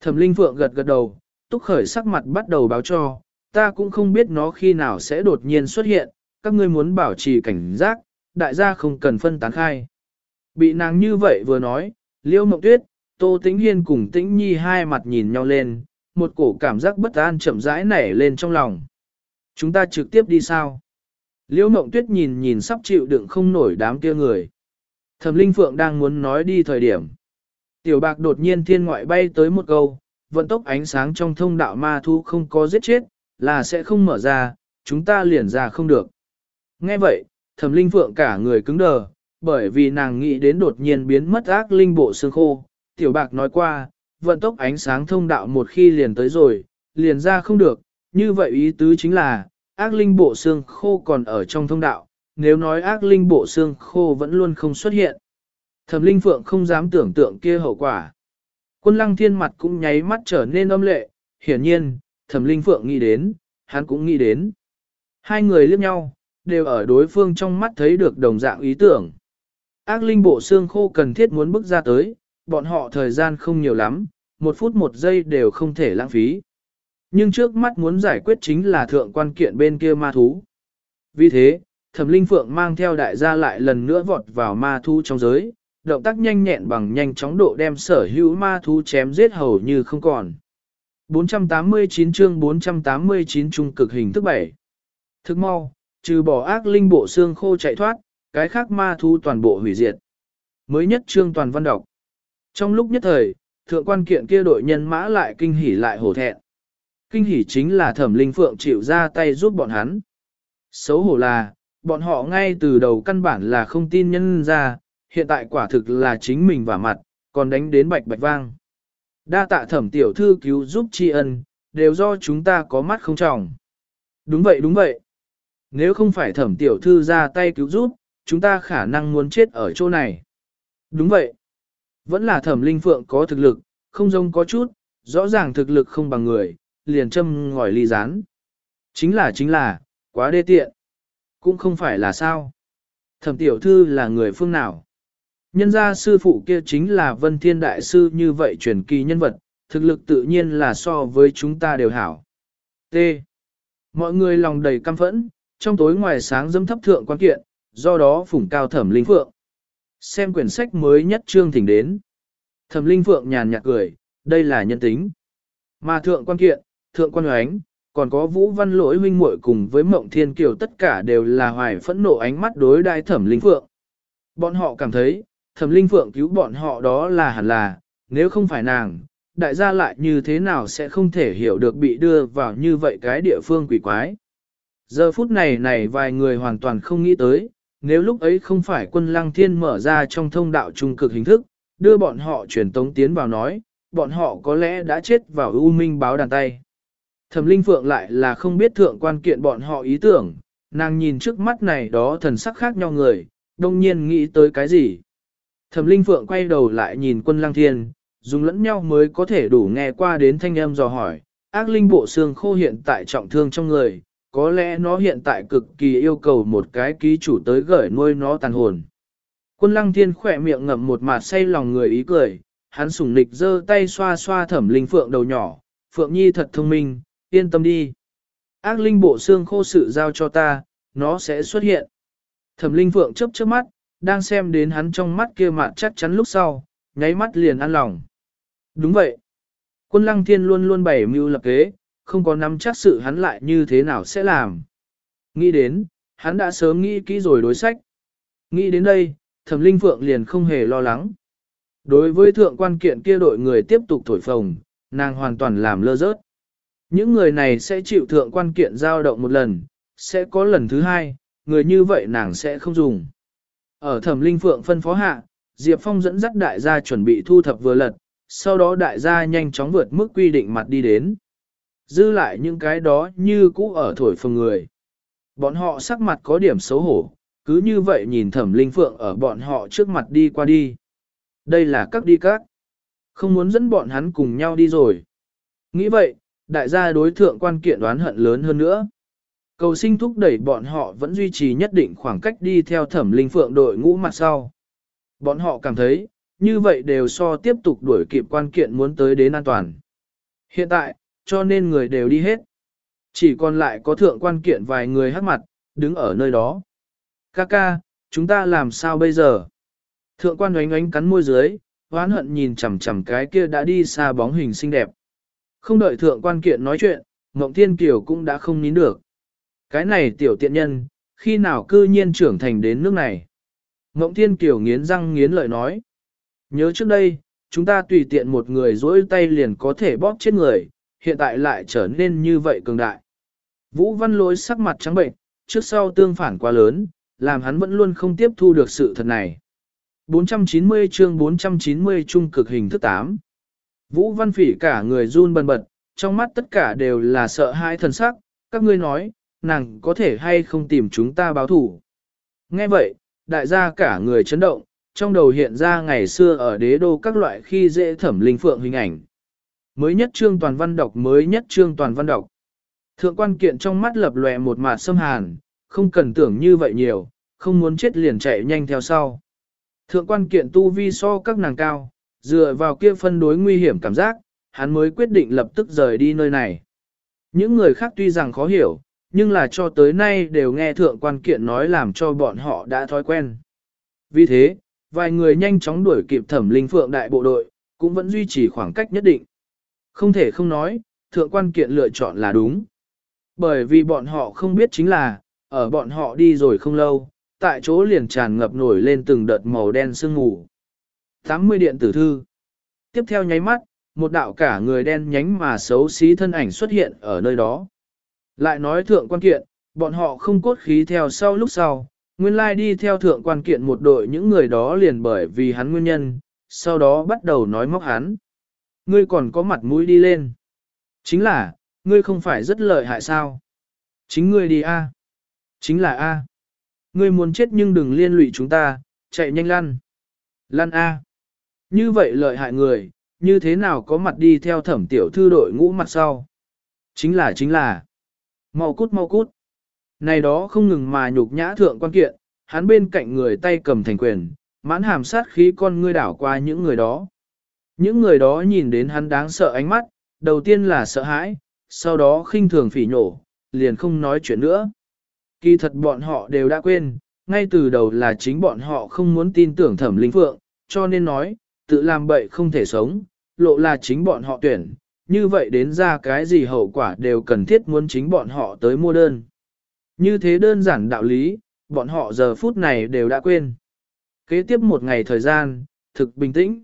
Thẩm Linh Phượng gật gật đầu, túc khởi sắc mặt bắt đầu báo cho, ta cũng không biết nó khi nào sẽ đột nhiên xuất hiện, các ngươi muốn bảo trì cảnh giác, đại gia không cần phân tán khai. Bị nàng như vậy vừa nói, Liêu Mộng Tuyết, Tô Tĩnh Hiên cùng Tĩnh Nhi hai mặt nhìn nhau lên, một cổ cảm giác bất an chậm rãi nảy lên trong lòng. Chúng ta trực tiếp đi sao? Liễu Mộng Tuyết nhìn nhìn sắp chịu đựng không nổi đám kia người. Thẩm Linh Phượng đang muốn nói đi thời điểm. Tiểu bạc đột nhiên thiên ngoại bay tới một câu, vận tốc ánh sáng trong thông đạo ma thu không có giết chết, là sẽ không mở ra, chúng ta liền ra không được. Nghe vậy, thẩm linh phượng cả người cứng đờ, bởi vì nàng nghĩ đến đột nhiên biến mất ác linh bộ xương khô. Tiểu bạc nói qua, vận tốc ánh sáng thông đạo một khi liền tới rồi, liền ra không được, như vậy ý tứ chính là, ác linh bộ xương khô còn ở trong thông đạo, nếu nói ác linh bộ xương khô vẫn luôn không xuất hiện. Thẩm linh phượng không dám tưởng tượng kia hậu quả. Quân lăng thiên mặt cũng nháy mắt trở nên âm lệ, hiển nhiên, thẩm linh phượng nghĩ đến, hắn cũng nghĩ đến. Hai người liếc nhau, đều ở đối phương trong mắt thấy được đồng dạng ý tưởng. Ác linh bộ xương khô cần thiết muốn bước ra tới, bọn họ thời gian không nhiều lắm, một phút một giây đều không thể lãng phí. Nhưng trước mắt muốn giải quyết chính là thượng quan kiện bên kia ma thú. Vì thế, thẩm linh phượng mang theo đại gia lại lần nữa vọt vào ma thú trong giới, động tác nhanh nhẹn bằng nhanh chóng độ đem sở hữu ma thú chém giết hầu như không còn. 489 chương 489 trung cực hình thức 7. Thức mau, trừ bỏ ác linh bộ xương khô chạy thoát, cái khác ma thú toàn bộ hủy diệt. Mới nhất chương toàn văn đọc. Trong lúc nhất thời, thượng quan kiện kia đội nhân mã lại kinh hỉ lại hổ thẹn. Kinh hỉ chính là thẩm linh phượng chịu ra tay giúp bọn hắn. Xấu hổ là, bọn họ ngay từ đầu căn bản là không tin nhân ra, hiện tại quả thực là chính mình vả mặt, còn đánh đến bạch bạch vang. Đa tạ thẩm tiểu thư cứu giúp tri ân, đều do chúng ta có mắt không trọng. Đúng vậy đúng vậy. Nếu không phải thẩm tiểu thư ra tay cứu giúp, chúng ta khả năng muốn chết ở chỗ này. Đúng vậy. Vẫn là thẩm linh phượng có thực lực, không giống có chút, rõ ràng thực lực không bằng người, liền châm ngòi ly rán. Chính là chính là, quá đê tiện. Cũng không phải là sao. Thẩm tiểu thư là người phương nào? Nhân gia sư phụ kia chính là vân thiên đại sư như vậy truyền kỳ nhân vật, thực lực tự nhiên là so với chúng ta đều hảo. T. Mọi người lòng đầy căm phẫn, trong tối ngoài sáng dâm thấp thượng quan kiện, do đó phủng cao thẩm linh phượng. Xem quyển sách mới nhất trương thỉnh đến. Thẩm linh phượng nhàn nhạt cười, đây là nhân tính. Mà thượng quan kiện, thượng quan oánh, còn có vũ văn lỗi huynh muội cùng với mộng thiên kiều tất cả đều là hoài phẫn nộ ánh mắt đối đại thẩm linh phượng. Bọn họ cảm thấy, thẩm linh phượng cứu bọn họ đó là hẳn là, nếu không phải nàng, đại gia lại như thế nào sẽ không thể hiểu được bị đưa vào như vậy cái địa phương quỷ quái. Giờ phút này này vài người hoàn toàn không nghĩ tới, nếu lúc ấy không phải quân lăng thiên mở ra trong thông đạo trung cực hình thức, đưa bọn họ truyền tống tiến vào nói, bọn họ có lẽ đã chết vào u minh báo đàn tay. Thẩm Linh Phượng lại là không biết thượng quan kiện bọn họ ý tưởng, nàng nhìn trước mắt này đó thần sắc khác nhau người, đông nhiên nghĩ tới cái gì. Thẩm Linh Phượng quay đầu lại nhìn quân lăng thiên, dùng lẫn nhau mới có thể đủ nghe qua đến thanh âm dò hỏi, ác linh bộ xương khô hiện tại trọng thương trong người, có lẽ nó hiện tại cực kỳ yêu cầu một cái ký chủ tới gửi nuôi nó tàn hồn. Quân lăng thiên khỏe miệng ngậm một mặt say lòng người ý cười, hắn sủng nịch giơ tay xoa xoa thẩm linh phượng đầu nhỏ, Phượng Nhi thật thông minh, yên tâm đi. Ác linh bộ xương khô sự giao cho ta, nó sẽ xuất hiện. Thẩm linh Phượng chớp chớp mắt, đang xem đến hắn trong mắt kia mặt chắc chắn lúc sau, nháy mắt liền an lòng. Đúng vậy. Quân lăng thiên luôn luôn bày mưu lập kế, không có nắm chắc sự hắn lại như thế nào sẽ làm. Nghĩ đến, hắn đã sớm nghĩ kỹ rồi đối sách. Nghĩ đến đây, thẩm linh phượng liền không hề lo lắng. Đối với thượng quan kiện kia đội người tiếp tục thổi phồng, nàng hoàn toàn làm lơ rớt. Những người này sẽ chịu thượng quan kiện giao động một lần, sẽ có lần thứ hai, người như vậy nàng sẽ không dùng. Ở thẩm linh phượng phân phó hạ, Diệp Phong dẫn dắt đại gia chuẩn bị thu thập vừa lật, sau đó đại gia nhanh chóng vượt mức quy định mặt đi đến. Dư lại những cái đó như cũ ở thổi phồng người. Bọn họ sắc mặt có điểm xấu hổ, cứ như vậy nhìn thẩm linh phượng ở bọn họ trước mặt đi qua đi. Đây là các đi các. Không muốn dẫn bọn hắn cùng nhau đi rồi. Nghĩ vậy, đại gia đối thượng quan kiện đoán hận lớn hơn nữa. Cầu sinh thúc đẩy bọn họ vẫn duy trì nhất định khoảng cách đi theo thẩm linh phượng đội ngũ mặt sau. Bọn họ cảm thấy, như vậy đều so tiếp tục đuổi kịp quan kiện muốn tới đến an toàn. Hiện tại, cho nên người đều đi hết. Chỉ còn lại có thượng quan kiện vài người hắc mặt, đứng ở nơi đó. Kaka, chúng ta làm sao bây giờ? Thượng quan oánh oánh cắn môi dưới, hoán hận nhìn chằm chằm cái kia đã đi xa bóng hình xinh đẹp. Không đợi thượng quan kiện nói chuyện, Ngộng Thiên Kiều cũng đã không nín được. Cái này tiểu tiện nhân, khi nào cư nhiên trưởng thành đến nước này? Ngộng Thiên Kiều nghiến răng nghiến lợi nói. Nhớ trước đây, chúng ta tùy tiện một người dỗi tay liền có thể bóp chết người, hiện tại lại trở nên như vậy cường đại. Vũ Văn Lỗi sắc mặt trắng bệnh, trước sau tương phản quá lớn, làm hắn vẫn luôn không tiếp thu được sự thật này. 490 chương 490 trung cực hình thức 8 Vũ Văn Phỉ cả người run bần bật, trong mắt tất cả đều là sợ hãi thần sắc, các ngươi nói, nàng có thể hay không tìm chúng ta báo thủ. Nghe vậy, đại gia cả người chấn động, trong đầu hiện ra ngày xưa ở đế đô các loại khi dễ thẩm linh phượng hình ảnh. Mới nhất trương toàn văn đọc mới nhất trương toàn văn đọc. Thượng quan kiện trong mắt lập lòe một mạt xâm hàn, không cần tưởng như vậy nhiều, không muốn chết liền chạy nhanh theo sau. Thượng quan kiện tu vi so các nàng cao, dựa vào kia phân đối nguy hiểm cảm giác, hắn mới quyết định lập tức rời đi nơi này. Những người khác tuy rằng khó hiểu, nhưng là cho tới nay đều nghe thượng quan kiện nói làm cho bọn họ đã thói quen. Vì thế, vài người nhanh chóng đuổi kịp thẩm linh phượng đại bộ đội, cũng vẫn duy trì khoảng cách nhất định. Không thể không nói, thượng quan kiện lựa chọn là đúng. Bởi vì bọn họ không biết chính là, ở bọn họ đi rồi không lâu, tại chỗ liền tràn ngập nổi lên từng đợt màu đen sương mù. 80 điện tử thư. Tiếp theo nháy mắt, một đạo cả người đen nhánh mà xấu xí thân ảnh xuất hiện ở nơi đó. Lại nói thượng quan kiện, bọn họ không cốt khí theo sau lúc sau, nguyên lai đi theo thượng quan kiện một đội những người đó liền bởi vì hắn nguyên nhân, sau đó bắt đầu nói móc hắn. Ngươi còn có mặt mũi đi lên. Chính là, ngươi không phải rất lợi hại sao? Chính ngươi đi a. Chính là a. Ngươi muốn chết nhưng đừng liên lụy chúng ta, chạy nhanh lăn. Lăn a. Như vậy lợi hại người, như thế nào có mặt đi theo thẩm tiểu thư đội ngũ mặt sau? Chính là chính là. Mau cút mau cút. Này đó không ngừng mà nhục nhã thượng quan kiện, hắn bên cạnh người tay cầm thành quyền, mãn hàm sát khí con ngươi đảo qua những người đó. Những người đó nhìn đến hắn đáng sợ ánh mắt, đầu tiên là sợ hãi, sau đó khinh thường phỉ nhổ, liền không nói chuyện nữa. Kỳ thật bọn họ đều đã quên, ngay từ đầu là chính bọn họ không muốn tin tưởng thẩm linh phượng, cho nên nói, tự làm bậy không thể sống, lộ là chính bọn họ tuyển, như vậy đến ra cái gì hậu quả đều cần thiết muốn chính bọn họ tới mua đơn. Như thế đơn giản đạo lý, bọn họ giờ phút này đều đã quên. Kế tiếp một ngày thời gian, thực bình tĩnh.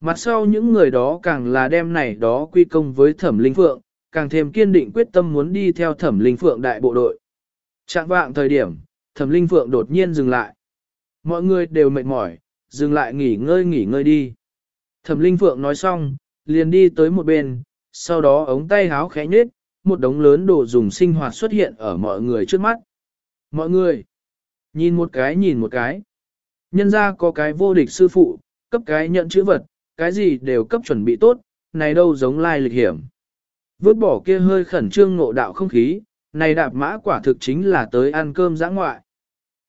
Mặt sau những người đó càng là đem này đó quy công với thẩm linh phượng, càng thêm kiên định quyết tâm muốn đi theo thẩm linh phượng đại bộ đội. Trạng vạng thời điểm, thẩm linh phượng đột nhiên dừng lại. Mọi người đều mệt mỏi, dừng lại nghỉ ngơi nghỉ ngơi đi. Thẩm linh phượng nói xong, liền đi tới một bên, sau đó ống tay háo khẽ nhết, một đống lớn đồ dùng sinh hoạt xuất hiện ở mọi người trước mắt. Mọi người, nhìn một cái nhìn một cái. Nhân ra có cái vô địch sư phụ, cấp cái nhận chữ vật, cái gì đều cấp chuẩn bị tốt, này đâu giống lai lịch hiểm. Vứt bỏ kia hơi khẩn trương ngộ đạo không khí, này đạp mã quả thực chính là tới ăn cơm giã ngoại.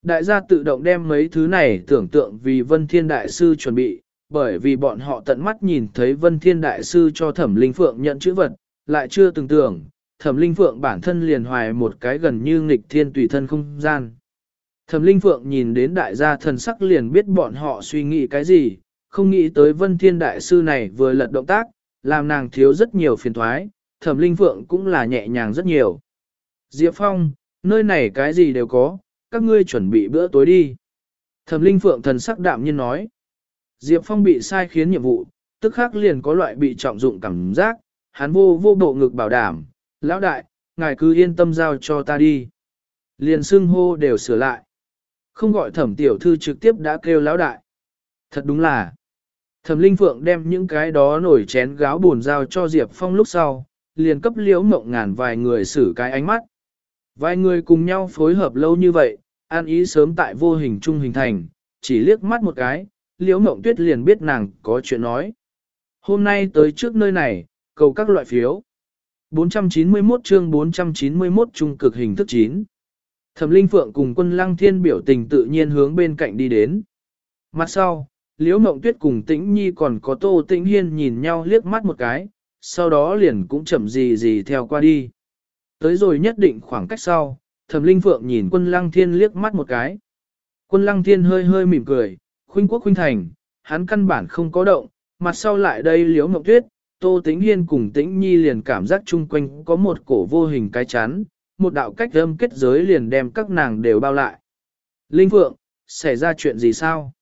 Đại gia tự động đem mấy thứ này tưởng tượng vì Vân Thiên Đại Sư chuẩn bị, bởi vì bọn họ tận mắt nhìn thấy Vân Thiên Đại Sư cho Thẩm Linh Phượng nhận chữ vật, lại chưa từng tưởng, thẩm linh phượng bản thân liền hoài một cái gần như nghịch thiên tùy thân không gian. Thẩm linh phượng nhìn đến đại gia thần sắc liền biết bọn họ suy nghĩ cái gì, không nghĩ tới vân thiên đại sư này vừa lật động tác, làm nàng thiếu rất nhiều phiền thoái, thẩm linh phượng cũng là nhẹ nhàng rất nhiều. Diệp Phong, nơi này cái gì đều có, các ngươi chuẩn bị bữa tối đi. Thẩm linh phượng thần sắc đạm nhiên nói. Diệp Phong bị sai khiến nhiệm vụ, tức khắc liền có loại bị trọng dụng cảm giác, hắn vô vô bộ ngực bảo đảm, lão đại, ngài cứ yên tâm giao cho ta đi. Liền xưng hô đều sửa lại. Không gọi thẩm tiểu thư trực tiếp đã kêu lão đại. Thật đúng là, thẩm linh phượng đem những cái đó nổi chén gáo buồn giao cho Diệp Phong lúc sau, liền cấp liễu mộng ngàn vài người xử cái ánh mắt. Vài người cùng nhau phối hợp lâu như vậy, an ý sớm tại vô hình trung hình thành, chỉ liếc mắt một cái, liễu mộng tuyết liền biết nàng có chuyện nói. Hôm nay tới trước nơi này, cầu các loại phiếu. 491 chương 491 trung cực hình thức 9. Thẩm Linh Phượng cùng quân lăng thiên biểu tình tự nhiên hướng bên cạnh đi đến. Mặt sau, Liễu Mộng Tuyết cùng Tĩnh Nhi còn có Tô Tĩnh Hiên nhìn nhau liếc mắt một cái, sau đó liền cũng chậm gì gì theo qua đi. Tới rồi nhất định khoảng cách sau, Thẩm Linh Phượng nhìn quân lăng thiên liếc mắt một cái. Quân lăng thiên hơi hơi mỉm cười, khuynh quốc khuynh thành, hắn căn bản không có động, mặt sau lại đây Liễu Mộng Tuyết, Tô Tĩnh Hiên cùng Tĩnh Nhi liền cảm giác chung quanh có một cổ vô hình cái chắn, một đạo cách âm kết giới liền đem các nàng đều bao lại. Linh Phượng, xảy ra chuyện gì sao?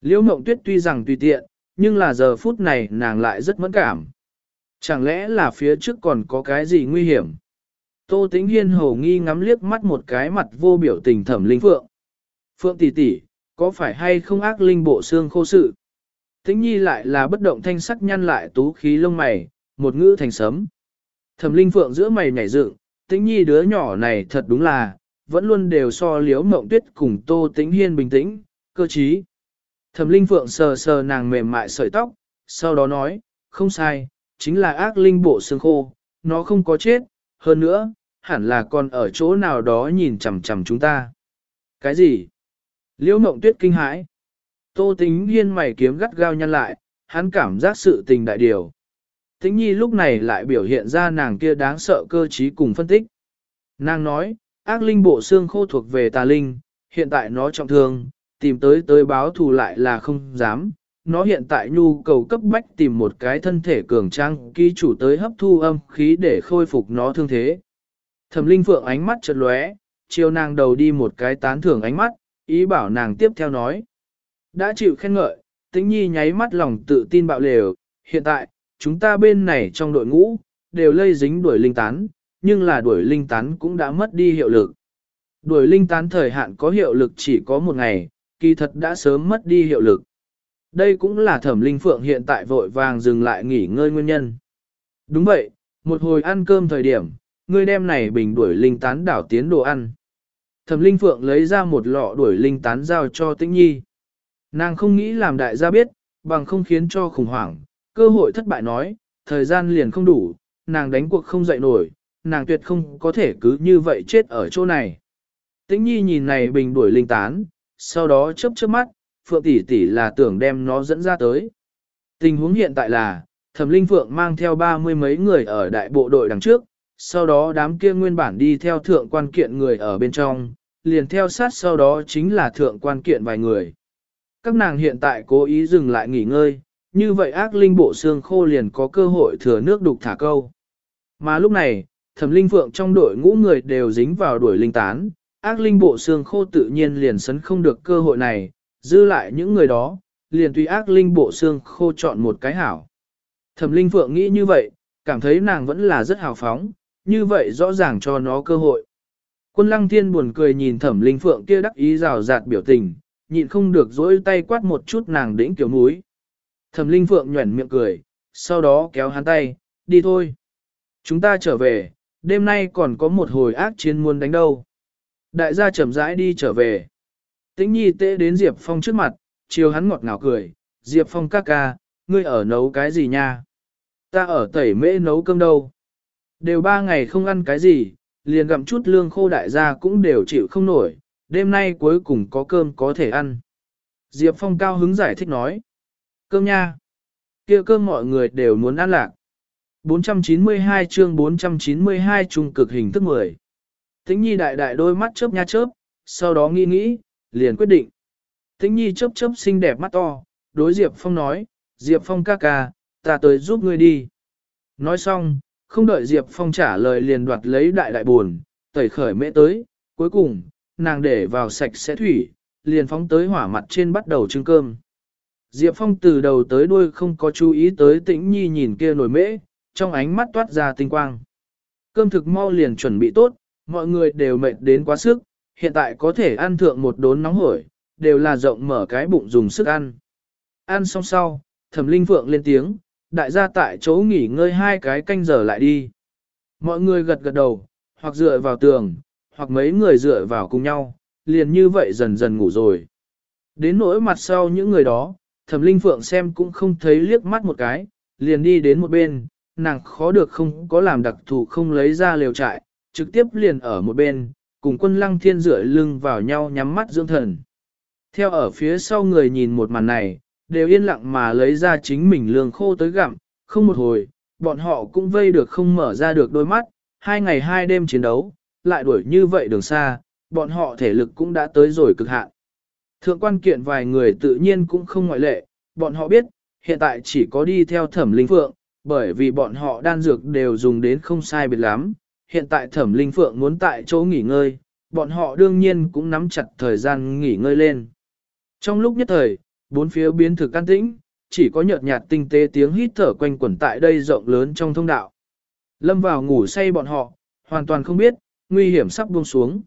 Liễu Mộng Tuyết tuy rằng tùy tiện, nhưng là giờ phút này nàng lại rất mẫn cảm. Chẳng lẽ là phía trước còn có cái gì nguy hiểm? Tô Tĩnh Hiên hầu nghi ngắm liếc mắt một cái mặt vô biểu tình thẩm Linh Phượng. Phượng tỷ tỷ, có phải hay không ác linh bộ xương khô sự? Tĩnh Nhi lại là bất động thanh sắc nhăn lại tú khí lông mày, một ngữ thành sấm. Thẩm Linh Phượng giữa mày nhảy dựng, Tĩnh Nhi đứa nhỏ này thật đúng là, vẫn luôn đều so liếu mộng tuyết cùng Tô Tĩnh Hiên bình tĩnh, cơ trí. Thẩm Linh Phượng sờ sờ nàng mềm mại sợi tóc, sau đó nói, không sai, chính là ác linh bộ xương khô, nó không có chết, hơn nữa, hẳn là còn ở chỗ nào đó nhìn chằm chằm chúng ta. Cái gì? Liễu mộng tuyết kinh hãi. Tô tính hiên mày kiếm gắt gao nhăn lại, hắn cảm giác sự tình đại điều. Tĩnh nhi lúc này lại biểu hiện ra nàng kia đáng sợ cơ trí cùng phân tích. Nàng nói, ác linh bộ xương khô thuộc về tà linh, hiện tại nó trọng thương, tìm tới tới báo thù lại là không dám. Nó hiện tại nhu cầu cấp bách tìm một cái thân thể cường trang ký chủ tới hấp thu âm khí để khôi phục nó thương thế. Thẩm linh phượng ánh mắt chật lóe, chiều nàng đầu đi một cái tán thưởng ánh mắt, ý bảo nàng tiếp theo nói. Đã chịu khen ngợi, tĩnh nhi nháy mắt lòng tự tin bạo lều, hiện tại, chúng ta bên này trong đội ngũ, đều lây dính đuổi linh tán, nhưng là đuổi linh tán cũng đã mất đi hiệu lực. Đuổi linh tán thời hạn có hiệu lực chỉ có một ngày, kỳ thật đã sớm mất đi hiệu lực. Đây cũng là thẩm linh phượng hiện tại vội vàng dừng lại nghỉ ngơi nguyên nhân. Đúng vậy, một hồi ăn cơm thời điểm, ngươi đem này bình đuổi linh tán đảo tiến đồ ăn. Thẩm linh phượng lấy ra một lọ đuổi linh tán giao cho tĩnh nhi. Nàng không nghĩ làm đại gia biết, bằng không khiến cho khủng hoảng, cơ hội thất bại nói, thời gian liền không đủ, nàng đánh cuộc không dậy nổi, nàng tuyệt không có thể cứ như vậy chết ở chỗ này. Tĩnh nhi nhìn này bình đuổi linh tán, sau đó chớp chớp mắt, Phượng tỷ tỷ là tưởng đem nó dẫn ra tới. Tình huống hiện tại là, Thẩm Linh Phượng mang theo ba mươi mấy người ở đại bộ đội đằng trước, sau đó đám kia nguyên bản đi theo thượng quan kiện người ở bên trong, liền theo sát sau đó chính là thượng quan kiện vài người. Các nàng hiện tại cố ý dừng lại nghỉ ngơi, như vậy ác linh bộ xương khô liền có cơ hội thừa nước đục thả câu. Mà lúc này, thẩm linh phượng trong đội ngũ người đều dính vào đuổi linh tán, ác linh bộ xương khô tự nhiên liền sấn không được cơ hội này, dư lại những người đó, liền tùy ác linh bộ xương khô chọn một cái hảo. Thẩm linh phượng nghĩ như vậy, cảm thấy nàng vẫn là rất hào phóng, như vậy rõ ràng cho nó cơ hội. Quân lăng thiên buồn cười nhìn thẩm linh phượng kia đắc ý rào rạt biểu tình, nhịn không được dỗi tay quát một chút nàng đĩnh kiểu múi. Thẩm linh phượng nhuẩn miệng cười, sau đó kéo hắn tay, đi thôi. Chúng ta trở về, đêm nay còn có một hồi ác chiến muốn đánh đâu. Đại gia chậm rãi đi trở về. Tĩnh nhi tệ đến Diệp Phong trước mặt, chiều hắn ngọt ngào cười, Diệp Phong ca ca, ngươi ở nấu cái gì nha? Ta ở tẩy mễ nấu cơm đâu? Đều ba ngày không ăn cái gì, liền gặm chút lương khô đại gia cũng đều chịu không nổi, đêm nay cuối cùng có cơm có thể ăn. Diệp Phong cao hứng giải thích nói. Cơm nha. kia cơm mọi người đều muốn ăn lạc. 492 chương 492 trung cực hình thức 10. Tĩnh nhi đại đại đôi mắt chớp nha chớp, sau đó nghĩ nghĩ, liền quyết định. Tĩnh nhi chớp chớp xinh đẹp mắt to, đối Diệp Phong nói, Diệp Phong ca ca, ta tới giúp ngươi đi. Nói xong, không đợi Diệp Phong trả lời liền đoạt lấy đại đại buồn, tẩy khởi mễ tới, cuối cùng, nàng để vào sạch sẽ thủy, liền phóng tới hỏa mặt trên bắt đầu trưng cơm. Diệp Phong từ đầu tới đuôi không có chú ý tới tĩnh nhi nhìn kia nổi mễ, trong ánh mắt toát ra tinh quang. Cơm thực mau liền chuẩn bị tốt, mọi người đều mệt đến quá sức, hiện tại có thể ăn thượng một đốn nóng hổi, đều là rộng mở cái bụng dùng sức ăn. Ăn xong sau, thẩm linh phượng lên tiếng, đại gia tại chỗ nghỉ ngơi hai cái canh giờ lại đi. Mọi người gật gật đầu, hoặc dựa vào tường, hoặc mấy người dựa vào cùng nhau, liền như vậy dần dần ngủ rồi. Đến nỗi mặt sau những người đó, thẩm linh phượng xem cũng không thấy liếc mắt một cái, liền đi đến một bên, nàng khó được không có làm đặc thù không lấy ra liều trại, trực tiếp liền ở một bên, cùng quân lăng thiên rửa lưng vào nhau nhắm mắt dưỡng thần. Theo ở phía sau người nhìn một màn này, đều yên lặng mà lấy ra chính mình lương khô tới gặm, không một hồi, bọn họ cũng vây được không mở ra được đôi mắt, hai ngày hai đêm chiến đấu, lại đuổi như vậy đường xa, bọn họ thể lực cũng đã tới rồi cực hạn. Thượng quan kiện vài người tự nhiên cũng không ngoại lệ, bọn họ biết, hiện tại chỉ có đi theo thẩm linh phượng, bởi vì bọn họ đan dược đều dùng đến không sai biệt lắm, hiện tại thẩm linh phượng muốn tại chỗ nghỉ ngơi, bọn họ đương nhiên cũng nắm chặt thời gian nghỉ ngơi lên. Trong lúc nhất thời, bốn phía biến thực an tĩnh, chỉ có nhợt nhạt tinh tế tiếng hít thở quanh quẩn tại đây rộng lớn trong thông đạo. Lâm vào ngủ say bọn họ, hoàn toàn không biết, nguy hiểm sắp buông xuống.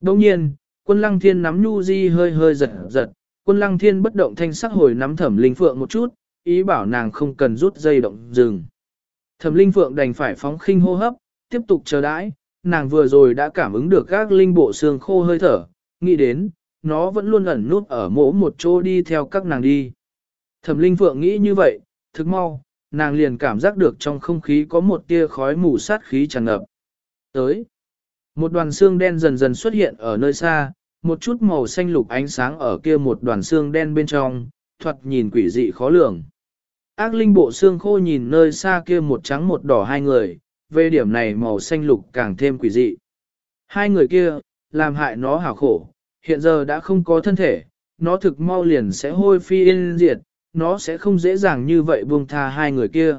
Đồng nhiên, quân lăng thiên nắm nhu di hơi hơi giật giật, quân lăng thiên bất động thanh sắc hồi nắm thẩm linh phượng một chút, ý bảo nàng không cần rút dây động dừng. Thẩm linh phượng đành phải phóng khinh hô hấp, tiếp tục chờ đãi, nàng vừa rồi đã cảm ứng được các linh bộ xương khô hơi thở, nghĩ đến, nó vẫn luôn ẩn nút ở mỗi một chỗ đi theo các nàng đi. Thẩm linh phượng nghĩ như vậy, thức mau, nàng liền cảm giác được trong không khí có một tia khói mù sát khí tràn ngập. Tới, một đoàn xương đen dần dần xuất hiện ở nơi xa, một chút màu xanh lục ánh sáng ở kia một đoàn xương đen bên trong, thoạt nhìn quỷ dị khó lường. Ác linh bộ xương khô nhìn nơi xa kia một trắng một đỏ hai người, về điểm này màu xanh lục càng thêm quỷ dị. Hai người kia, làm hại nó hảo khổ, hiện giờ đã không có thân thể, nó thực mau liền sẽ hôi phi yên diệt, nó sẽ không dễ dàng như vậy buông tha hai người kia.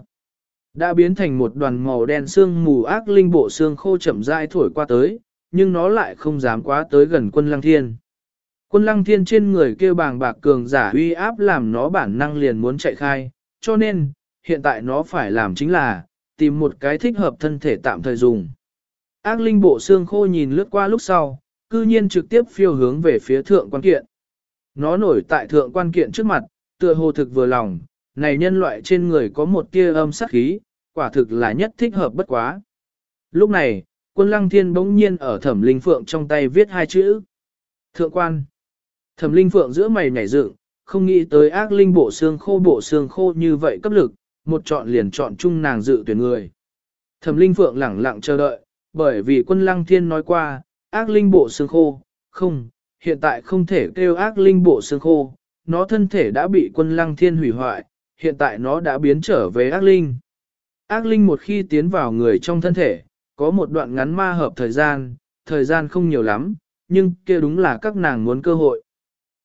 Đã biến thành một đoàn màu đen xương mù ác linh bộ xương khô chậm rãi thổi qua tới, nhưng nó lại không dám quá tới gần quân lăng thiên. Quân lăng thiên trên người kêu bàng bạc cường giả uy áp làm nó bản năng liền muốn chạy khai, cho nên, hiện tại nó phải làm chính là, tìm một cái thích hợp thân thể tạm thời dùng. Ác linh bộ xương khô nhìn lướt qua lúc sau, cư nhiên trực tiếp phiêu hướng về phía thượng quan kiện. Nó nổi tại thượng quan kiện trước mặt, tựa hồ thực vừa lòng, này nhân loại trên người có một tia âm sắc khí, quả thực là nhất thích hợp bất quá. Lúc này, quân lăng thiên bỗng nhiên ở thẩm linh phượng trong tay viết hai chữ. Thượng quan. Thẩm linh phượng giữa mày nhảy dựng, không nghĩ tới ác linh bộ xương khô bộ xương khô như vậy cấp lực, một chọn liền chọn chung nàng dự tuyển người. Thẩm linh phượng lẳng lặng chờ đợi, bởi vì quân lăng thiên nói qua, ác linh bộ xương khô, không, hiện tại không thể kêu ác linh bộ xương khô, nó thân thể đã bị quân lăng thiên hủy hoại, hiện tại nó đã biến trở về ác linh. Ác linh một khi tiến vào người trong thân thể, có một đoạn ngắn ma hợp thời gian, thời gian không nhiều lắm, nhưng kia đúng là các nàng muốn cơ hội.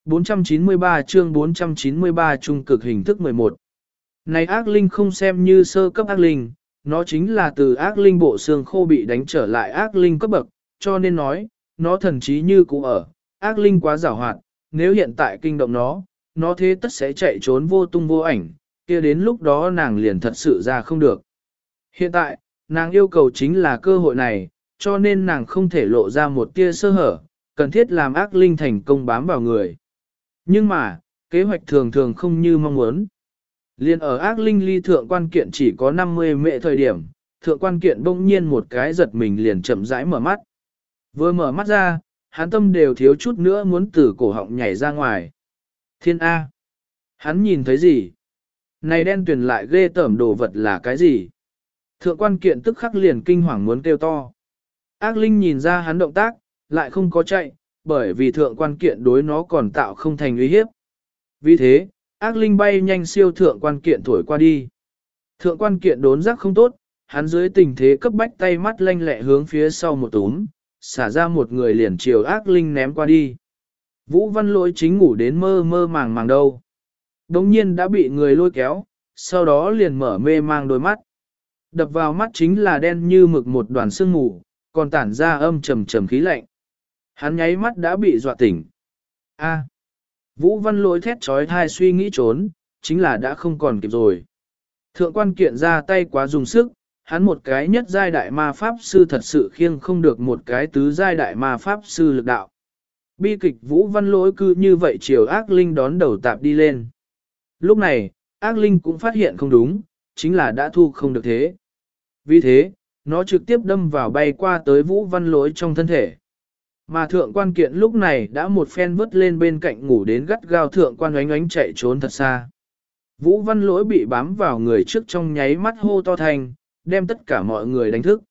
493 chương 493 trung cực hình thức 11 này ác linh không xem như sơ cấp ác linh, nó chính là từ ác linh bộ xương khô bị đánh trở lại ác linh cấp bậc, cho nên nói, nó thần trí như cũ ở, ác linh quá giảo hoạt, nếu hiện tại kinh động nó, nó thế tất sẽ chạy trốn vô tung vô ảnh, kia đến lúc đó nàng liền thật sự ra không được. Hiện tại, nàng yêu cầu chính là cơ hội này, cho nên nàng không thể lộ ra một tia sơ hở, cần thiết làm ác linh thành công bám vào người. Nhưng mà, kế hoạch thường thường không như mong muốn. Liên ở ác linh ly thượng quan kiện chỉ có 50 mệ thời điểm, thượng quan kiện bỗng nhiên một cái giật mình liền chậm rãi mở mắt. Vừa mở mắt ra, hắn tâm đều thiếu chút nữa muốn từ cổ họng nhảy ra ngoài. Thiên A. Hắn nhìn thấy gì? Này đen tuyển lại ghê tởm đồ vật là cái gì? Thượng quan kiện tức khắc liền kinh hoàng muốn kêu to. Ác linh nhìn ra hắn động tác, lại không có chạy, bởi vì thượng quan kiện đối nó còn tạo không thành uy hiếp. Vì thế, ác linh bay nhanh siêu thượng quan kiện thổi qua đi. Thượng quan kiện đốn giác không tốt, hắn dưới tình thế cấp bách tay mắt lanh lẹ hướng phía sau một túm, xả ra một người liền chiều ác linh ném qua đi. Vũ văn lỗi chính ngủ đến mơ mơ màng màng đâu. Đống nhiên đã bị người lôi kéo, sau đó liền mở mê mang đôi mắt. Đập vào mắt chính là đen như mực một đoàn sương mù, còn tản ra âm trầm trầm khí lạnh. Hắn nháy mắt đã bị dọa tỉnh. A. Vũ văn lỗi thét trói thai suy nghĩ trốn, chính là đã không còn kịp rồi. Thượng quan kiện ra tay quá dùng sức, hắn một cái nhất giai đại ma pháp sư thật sự khiêng không được một cái tứ giai đại ma pháp sư lực đạo. Bi kịch Vũ Văn lỗi cư như vậy chiều ác linh đón đầu tạp đi lên. Lúc này, ác linh cũng phát hiện không đúng, chính là đã thu không được thế. Vì thế, nó trực tiếp đâm vào bay qua tới Vũ Văn lỗi trong thân thể. Mà thượng quan kiện lúc này đã một phen vứt lên bên cạnh ngủ đến gắt gao thượng quan oánh oánh chạy trốn thật xa. Vũ văn lỗi bị bám vào người trước trong nháy mắt hô to thành, đem tất cả mọi người đánh thức.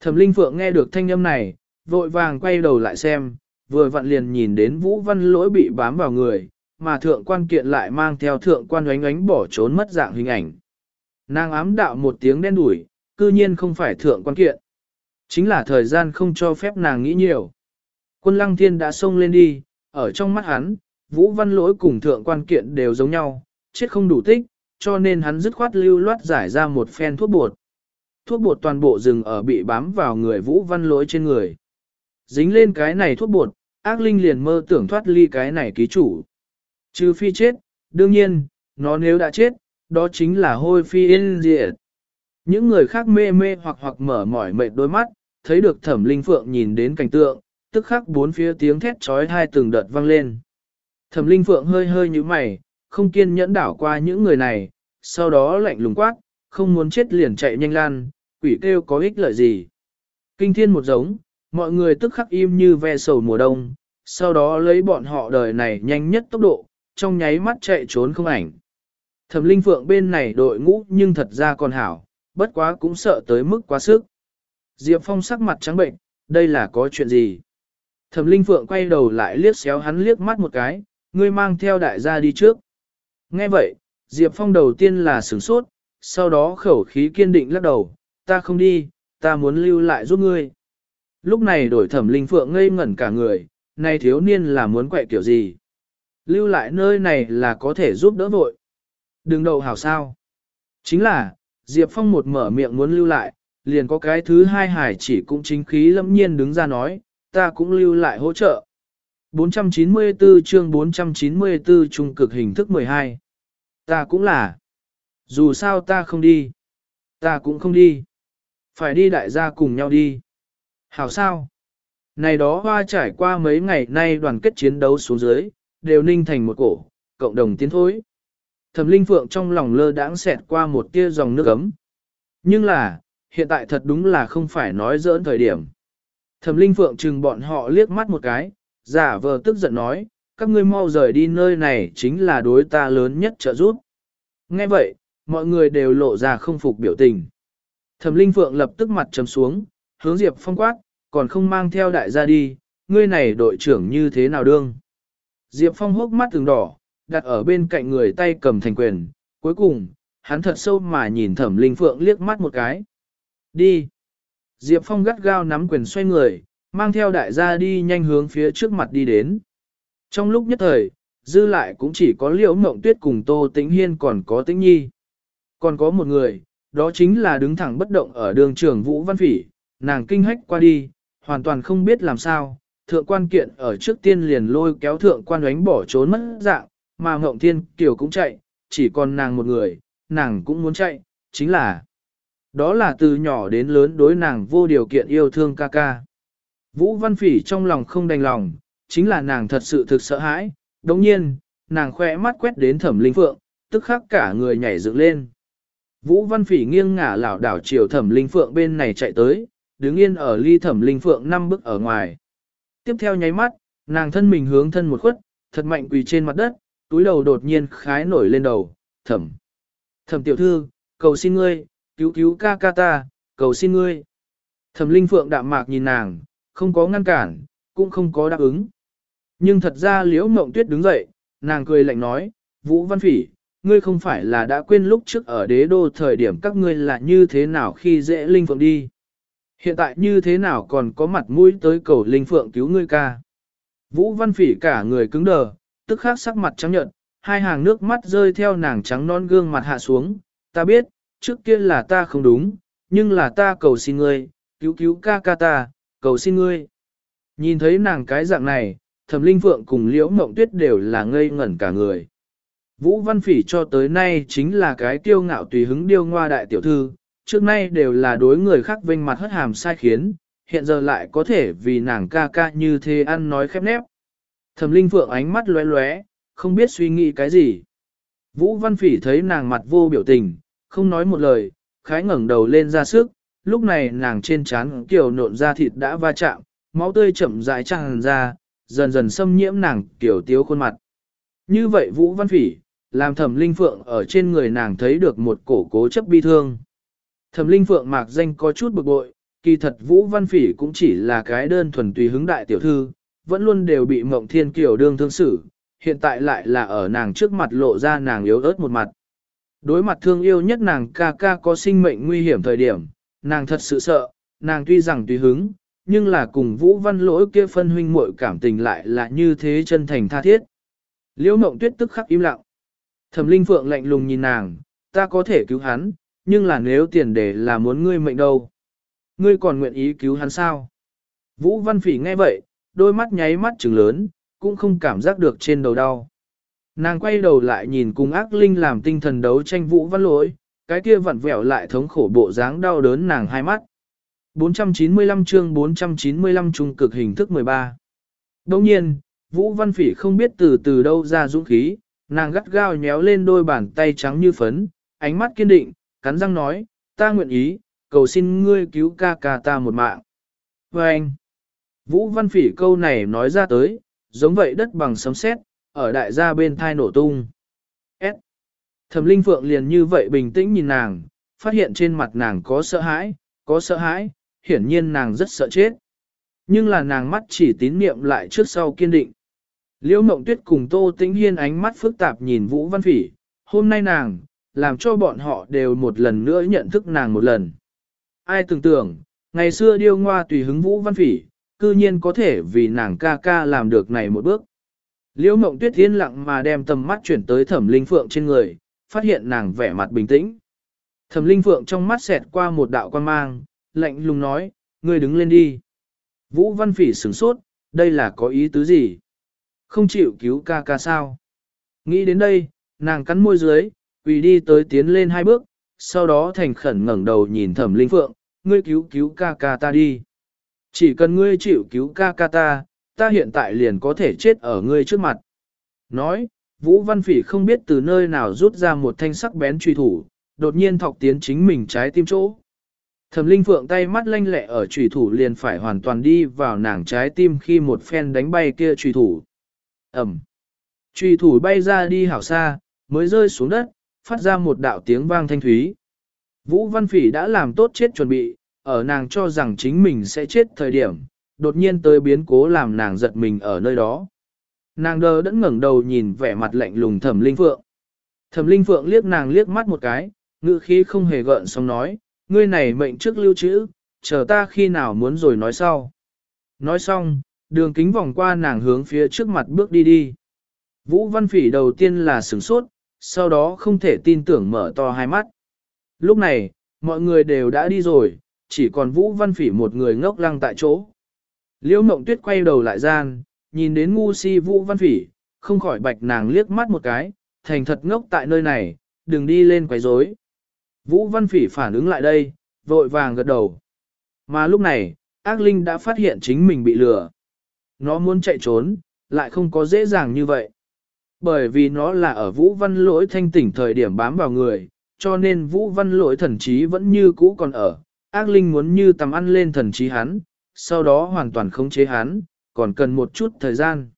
Thẩm Linh Phượng nghe được thanh âm này, vội vàng quay đầu lại xem, vừa vặn liền nhìn đến Vũ Văn Lỗi bị bám vào người, mà thượng quan kiện lại mang theo thượng quan oánh oánh bỏ trốn mất dạng hình ảnh. Nàng ám đạo một tiếng đen đủi, cư nhiên không phải thượng quan kiện. Chính là thời gian không cho phép nàng nghĩ nhiều. Quân lăng thiên đã xông lên đi, ở trong mắt hắn, Vũ Văn Lỗi cùng thượng quan kiện đều giống nhau, chết không đủ tích, cho nên hắn dứt khoát lưu loát giải ra một phen thuốc bột. Thuốc bột toàn bộ rừng ở bị bám vào người Vũ Văn Lỗi trên người. Dính lên cái này thuốc bột, ác linh liền mơ tưởng thoát ly cái này ký chủ. Trừ phi chết, đương nhiên, nó nếu đã chết, đó chính là hôi phi yên diệt. Những người khác mê mê hoặc hoặc mở mỏi mệt đôi mắt, thấy được thẩm linh phượng nhìn đến cảnh tượng, tức khắc bốn phía tiếng thét trói hai từng đợt vang lên. Thẩm linh phượng hơi hơi như mày, không kiên nhẫn đảo qua những người này, sau đó lạnh lùng quát, không muốn chết liền chạy nhanh lan, quỷ kêu có ích lợi gì. Kinh thiên một giống, mọi người tức khắc im như ve sầu mùa đông, sau đó lấy bọn họ đời này nhanh nhất tốc độ, trong nháy mắt chạy trốn không ảnh. Thẩm linh phượng bên này đội ngũ nhưng thật ra còn hảo, bất quá cũng sợ tới mức quá sức. Diệp Phong sắc mặt trắng bệnh, đây là có chuyện gì? Thẩm linh phượng quay đầu lại liếc xéo hắn liếc mắt một cái, ngươi mang theo đại gia đi trước. Nghe vậy, Diệp Phong đầu tiên là sửng sốt, sau đó khẩu khí kiên định lắc đầu, ta không đi, ta muốn lưu lại giúp ngươi. Lúc này đổi thẩm linh phượng ngây ngẩn cả người, này thiếu niên là muốn quậy kiểu gì? Lưu lại nơi này là có thể giúp đỡ vội. Đừng đầu hảo sao. Chính là, Diệp Phong một mở miệng muốn lưu lại, liền có cái thứ hai hải chỉ cũng chính khí lâm nhiên đứng ra nói, ta cũng lưu lại hỗ trợ. 494 chương 494 trung cực hình thức 12. Ta cũng là. Dù sao ta không đi. Ta cũng không đi. Phải đi đại gia cùng nhau đi. Hảo sao? Này đó hoa trải qua mấy ngày nay đoàn kết chiến đấu xuống dưới, đều ninh thành một cổ, cộng đồng tiến thối. Thẩm Linh Phượng trong lòng lơ đãng xẹt qua một tia dòng nước ấm. Nhưng là, hiện tại thật đúng là không phải nói dỡn thời điểm. Thẩm Linh Phượng chừng bọn họ liếc mắt một cái, giả vờ tức giận nói, các ngươi mau rời đi nơi này chính là đối ta lớn nhất trợ giúp. Nghe vậy, mọi người đều lộ ra không phục biểu tình. Thẩm Linh Phượng lập tức mặt trầm xuống, hướng Diệp Phong quát, còn không mang theo đại gia đi, ngươi này đội trưởng như thế nào đương. Diệp Phong hốc mắt từng đỏ, đặt ở bên cạnh người tay cầm thành quyền, cuối cùng, hắn thật sâu mà nhìn Thẩm Linh Phượng liếc mắt một cái. Đi. Diệp Phong gắt gao nắm quyền xoay người, mang theo đại gia đi nhanh hướng phía trước mặt đi đến. Trong lúc nhất thời, dư lại cũng chỉ có liễu mộng tuyết cùng Tô Tĩnh Hiên còn có Tĩnh Nhi. Còn có một người, đó chính là đứng thẳng bất động ở đường trường Vũ Văn Phỉ, nàng kinh hách qua đi, hoàn toàn không biết làm sao. Thượng quan kiện ở trước tiên liền lôi kéo thượng quan đánh bỏ trốn mất dạng, mà Ngộng Thiên Kiều cũng chạy, chỉ còn nàng một người, nàng cũng muốn chạy, chính là đó là từ nhỏ đến lớn đối nàng vô điều kiện yêu thương ca ca. Vũ Văn Phỉ trong lòng không đành lòng, chính là nàng thật sự thực sợ hãi, đồng nhiên, nàng khỏe mắt quét đến thẩm linh phượng, tức khắc cả người nhảy dựng lên. Vũ Văn Phỉ nghiêng ngả lảo đảo chiều thẩm linh phượng bên này chạy tới, đứng yên ở ly thẩm linh phượng năm bước ở ngoài. Tiếp theo nháy mắt, nàng thân mình hướng thân một khuất, thật mạnh quỳ trên mặt đất, túi đầu đột nhiên khái nổi lên đầu, thẩm. Thẩm tiểu thư, cầu xin ngươi, cứu cứu ca ca ta, cầu xin ngươi. Thẩm linh phượng đạm mạc nhìn nàng, không có ngăn cản, cũng không có đáp ứng. Nhưng thật ra liễu mộng tuyết đứng dậy, nàng cười lạnh nói, Vũ Văn Phỉ, ngươi không phải là đã quên lúc trước ở đế đô thời điểm các ngươi là như thế nào khi dễ Linh Phượng đi. Hiện tại như thế nào còn có mặt mũi tới cầu Linh Phượng cứu ngươi ca. Vũ Văn Phỉ cả người cứng đờ, tức khắc sắc mặt trắng nhợt, hai hàng nước mắt rơi theo nàng trắng non gương mặt hạ xuống. Ta biết, trước kia là ta không đúng, nhưng là ta cầu xin ngươi, cứu cứu ca ca ta, cầu xin ngươi. Nhìn thấy nàng cái dạng này, thẩm linh phượng cùng liễu mộng tuyết đều là ngây ngẩn cả người. Vũ Văn Phỉ cho tới nay chính là cái kiêu ngạo tùy hứng điêu ngoa đại tiểu thư, trước nay đều là đối người khác vinh mặt hất hàm sai khiến, hiện giờ lại có thể vì nàng ca ca như thế ăn nói khép nép. Thẩm Linh Phượng ánh mắt lóe lóe, không biết suy nghĩ cái gì. Vũ Văn Phỉ thấy nàng mặt vô biểu tình, không nói một lời, khái ngẩng đầu lên ra sức, lúc này nàng trên trán kiểu nộn da thịt đã va chạm, máu tươi chậm rãi tràn ra, dần dần xâm nhiễm nàng kiểu tiếu khuôn mặt. Như vậy Vũ Văn Phỉ, làm Thẩm Linh Phượng ở trên người nàng thấy được một cổ cố chấp bi thương. Thẩm Linh Phượng mạc danh có chút bực bội, kỳ thật Vũ Văn Phỉ cũng chỉ là cái đơn thuần tùy hứng đại tiểu thư, vẫn luôn đều bị Mộng Thiên Kiều đương thương xử, hiện tại lại là ở nàng trước mặt lộ ra nàng yếu ớt một mặt. Đối mặt thương yêu nhất nàng ca ca có sinh mệnh nguy hiểm thời điểm, nàng thật sự sợ, nàng tuy rằng tùy hứng, nhưng là cùng Vũ Văn lỗi kia phân huynh muội cảm tình lại là như thế chân thành tha thiết. Liễu Mộng Tuyết tức khắc im lặng. Thẩm Linh Phượng lạnh lùng nhìn nàng, ta có thể cứu hắn, nhưng là nếu tiền đề là muốn ngươi mệnh đâu. Ngươi còn nguyện ý cứu hắn sao? Vũ Văn Phỉ nghe vậy, đôi mắt nháy mắt trừng lớn, cũng không cảm giác được trên đầu đau. Nàng quay đầu lại nhìn cùng ác linh làm tinh thần đấu tranh Vũ Văn lỗi, cái kia vặn vẹo lại thống khổ bộ dáng đau đớn nàng hai mắt. 495 chương 495 trung cực hình thức 13. Đồng nhiên, Vũ Văn Phỉ không biết từ từ đâu ra dũng khí, nàng gắt gao nhéo lên đôi bàn tay trắng như phấn, ánh mắt kiên định, cắn răng nói, ta nguyện ý, cầu xin ngươi cứu ca ca ta một mạng. Và anh, Vũ Văn Phỉ câu này nói ra tới, giống vậy đất bằng sấm sét, ở đại gia bên thai nổ tung. S. Thẩm Linh Phượng liền như vậy bình tĩnh nhìn nàng, phát hiện trên mặt nàng có sợ hãi, có sợ hãi, hiển nhiên nàng rất sợ chết. Nhưng là nàng mắt chỉ tín niệm lại trước sau kiên định. Liễu Mộng Tuyết cùng Tô Tĩnh Hiên ánh mắt phức tạp nhìn Vũ Văn Phỉ, hôm nay nàng, làm cho bọn họ đều một lần nữa nhận thức nàng một lần. Ai tưởng tưởng, ngày xưa điêu ngoa tùy hứng Vũ Văn Phỉ, cư nhiên có thể vì nàng ca ca làm được này một bước. Liễu Mộng Tuyết yên lặng mà đem tầm mắt chuyển tới Thẩm Linh Phượng trên người, phát hiện nàng vẻ mặt bình tĩnh. Thẩm Linh Phượng trong mắt xẹt qua một đạo quan mang, lạnh lùng nói, ngươi đứng lên đi. Vũ Văn Phỉ sửng sốt, đây là có ý tứ gì? Không chịu cứu ca ca sao? Nghĩ đến đây, nàng cắn môi dưới, quỳ đi tới tiến lên hai bước, sau đó thành khẩn ngẩng đầu nhìn Thẩm Linh Phượng, ngươi cứu cứu ca ca ta đi. Chỉ cần ngươi chịu cứu ca ca ta, ta hiện tại liền có thể chết ở ngươi trước mặt. Nói, Vũ Văn Phỉ không biết từ nơi nào rút ra một thanh sắc bén truy thủ, đột nhiên thọc tiến chính mình trái tim chỗ. Thẩm Linh Phượng tay mắt lanh lẹ ở truy thủ liền phải hoàn toàn đi vào nàng trái tim khi một phen đánh bay kia truy thủ. Ẩm. Truy thủ bay ra đi hảo xa, mới rơi xuống đất, phát ra một đạo tiếng vang thanh thúy. Vũ Văn Phỉ đã làm tốt chết chuẩn bị, ở nàng cho rằng chính mình sẽ chết thời điểm, đột nhiên tới biến cố làm nàng giật mình ở nơi đó. Nàng đờ đẫn ngẩng đầu nhìn vẻ mặt lạnh lùng thẩm linh phượng. Thẩm linh phượng liếc nàng liếc mắt một cái, ngữ khí không hề gợn xong nói, ngươi này mệnh trước lưu trữ, chờ ta khi nào muốn rồi nói sau. Nói xong, đường kính vòng qua nàng hướng phía trước mặt bước đi đi. Vũ Văn Phỉ đầu tiên là sửng sốt, sau đó không thể tin tưởng mở to hai mắt. Lúc này, mọi người đều đã đi rồi, chỉ còn Vũ Văn Phỉ một người ngốc lăng tại chỗ. Liễu Mộng Tuyết quay đầu lại gian, nhìn đến ngu si Vũ Văn Phỉ, không khỏi bạch nàng liếc mắt một cái, thành thật ngốc tại nơi này, đừng đi lên quấy rối. Vũ Văn Phỉ phản ứng lại đây, vội vàng gật đầu. Mà lúc này, ác linh đã phát hiện chính mình bị lừa. Nó muốn chạy trốn, lại không có dễ dàng như vậy. Bởi vì nó là ở Vũ Văn lỗi thanh tỉnh thời điểm bám vào người, cho nên Vũ Văn lỗi thần trí vẫn như cũ còn ở. Ác linh muốn như tầm ăn lên thần trí hắn, sau đó hoàn toàn khống chế hắn, còn cần một chút thời gian.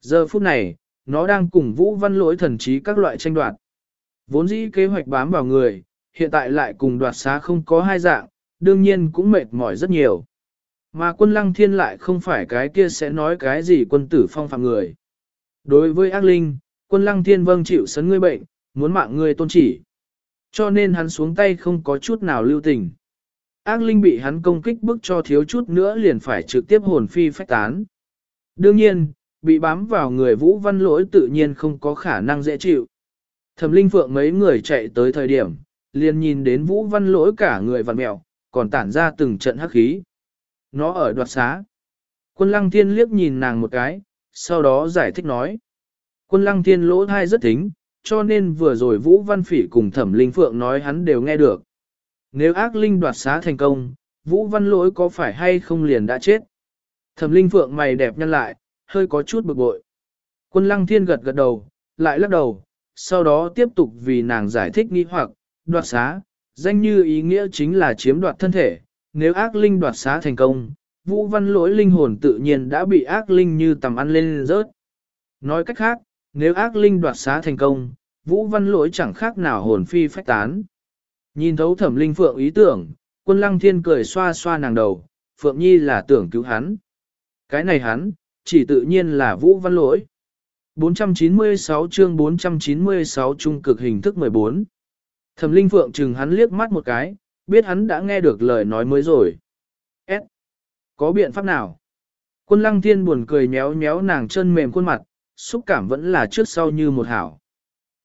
Giờ phút này, nó đang cùng Vũ Văn lỗi thần trí các loại tranh đoạt. Vốn dĩ kế hoạch bám vào người, hiện tại lại cùng đoạt xá không có hai dạng, đương nhiên cũng mệt mỏi rất nhiều. Mà quân lăng thiên lại không phải cái kia sẽ nói cái gì quân tử phong phạm người. Đối với ác linh, quân lăng thiên vâng chịu sấn ngươi bệnh, muốn mạng ngươi tôn chỉ. Cho nên hắn xuống tay không có chút nào lưu tình. Ác linh bị hắn công kích bức cho thiếu chút nữa liền phải trực tiếp hồn phi phách tán. Đương nhiên, bị bám vào người Vũ Văn Lỗi tự nhiên không có khả năng dễ chịu. Thẩm Linh Phượng mấy người chạy tới thời điểm, liền nhìn đến Vũ Văn Lỗi cả người vặn mẹo, còn tản ra từng trận hắc khí. Nó ở đoạt xá. Quân Lăng Thiên liếc nhìn nàng một cái, sau đó giải thích nói. Quân Lăng Thiên lỗ thai rất thính, cho nên vừa rồi Vũ Văn Phỉ cùng Thẩm Linh Phượng nói hắn đều nghe được. Nếu ác linh đoạt xá thành công, Vũ Văn Lỗi có phải hay không liền đã chết? Thẩm Linh Phượng mày đẹp nhăn lại, hơi có chút bực bội. Quân Lăng Thiên gật gật đầu, lại lắc đầu, sau đó tiếp tục vì nàng giải thích nghi hoặc, đoạt xá, danh như ý nghĩa chính là chiếm đoạt thân thể, nếu ác linh đoạt xá thành công, Vũ Văn Lỗi linh hồn tự nhiên đã bị ác linh như tầm ăn lên rớt. Nói cách khác, nếu ác linh đoạt xá thành công, Vũ Văn Lỗi chẳng khác nào hồn phi phách tán. Nhìn thấu thẩm linh phượng ý tưởng, quân lăng thiên cười xoa xoa nàng đầu, phượng nhi là tưởng cứu hắn. Cái này hắn, chỉ tự nhiên là vũ văn lỗi. 496 chương 496 trung cực hình thức 14. Thẩm linh phượng chừng hắn liếc mắt một cái, biết hắn đã nghe được lời nói mới rồi. S. Có biện pháp nào? Quân lăng thiên buồn cười nhéo nhéo nàng chân mềm khuôn mặt, xúc cảm vẫn là trước sau như một hảo.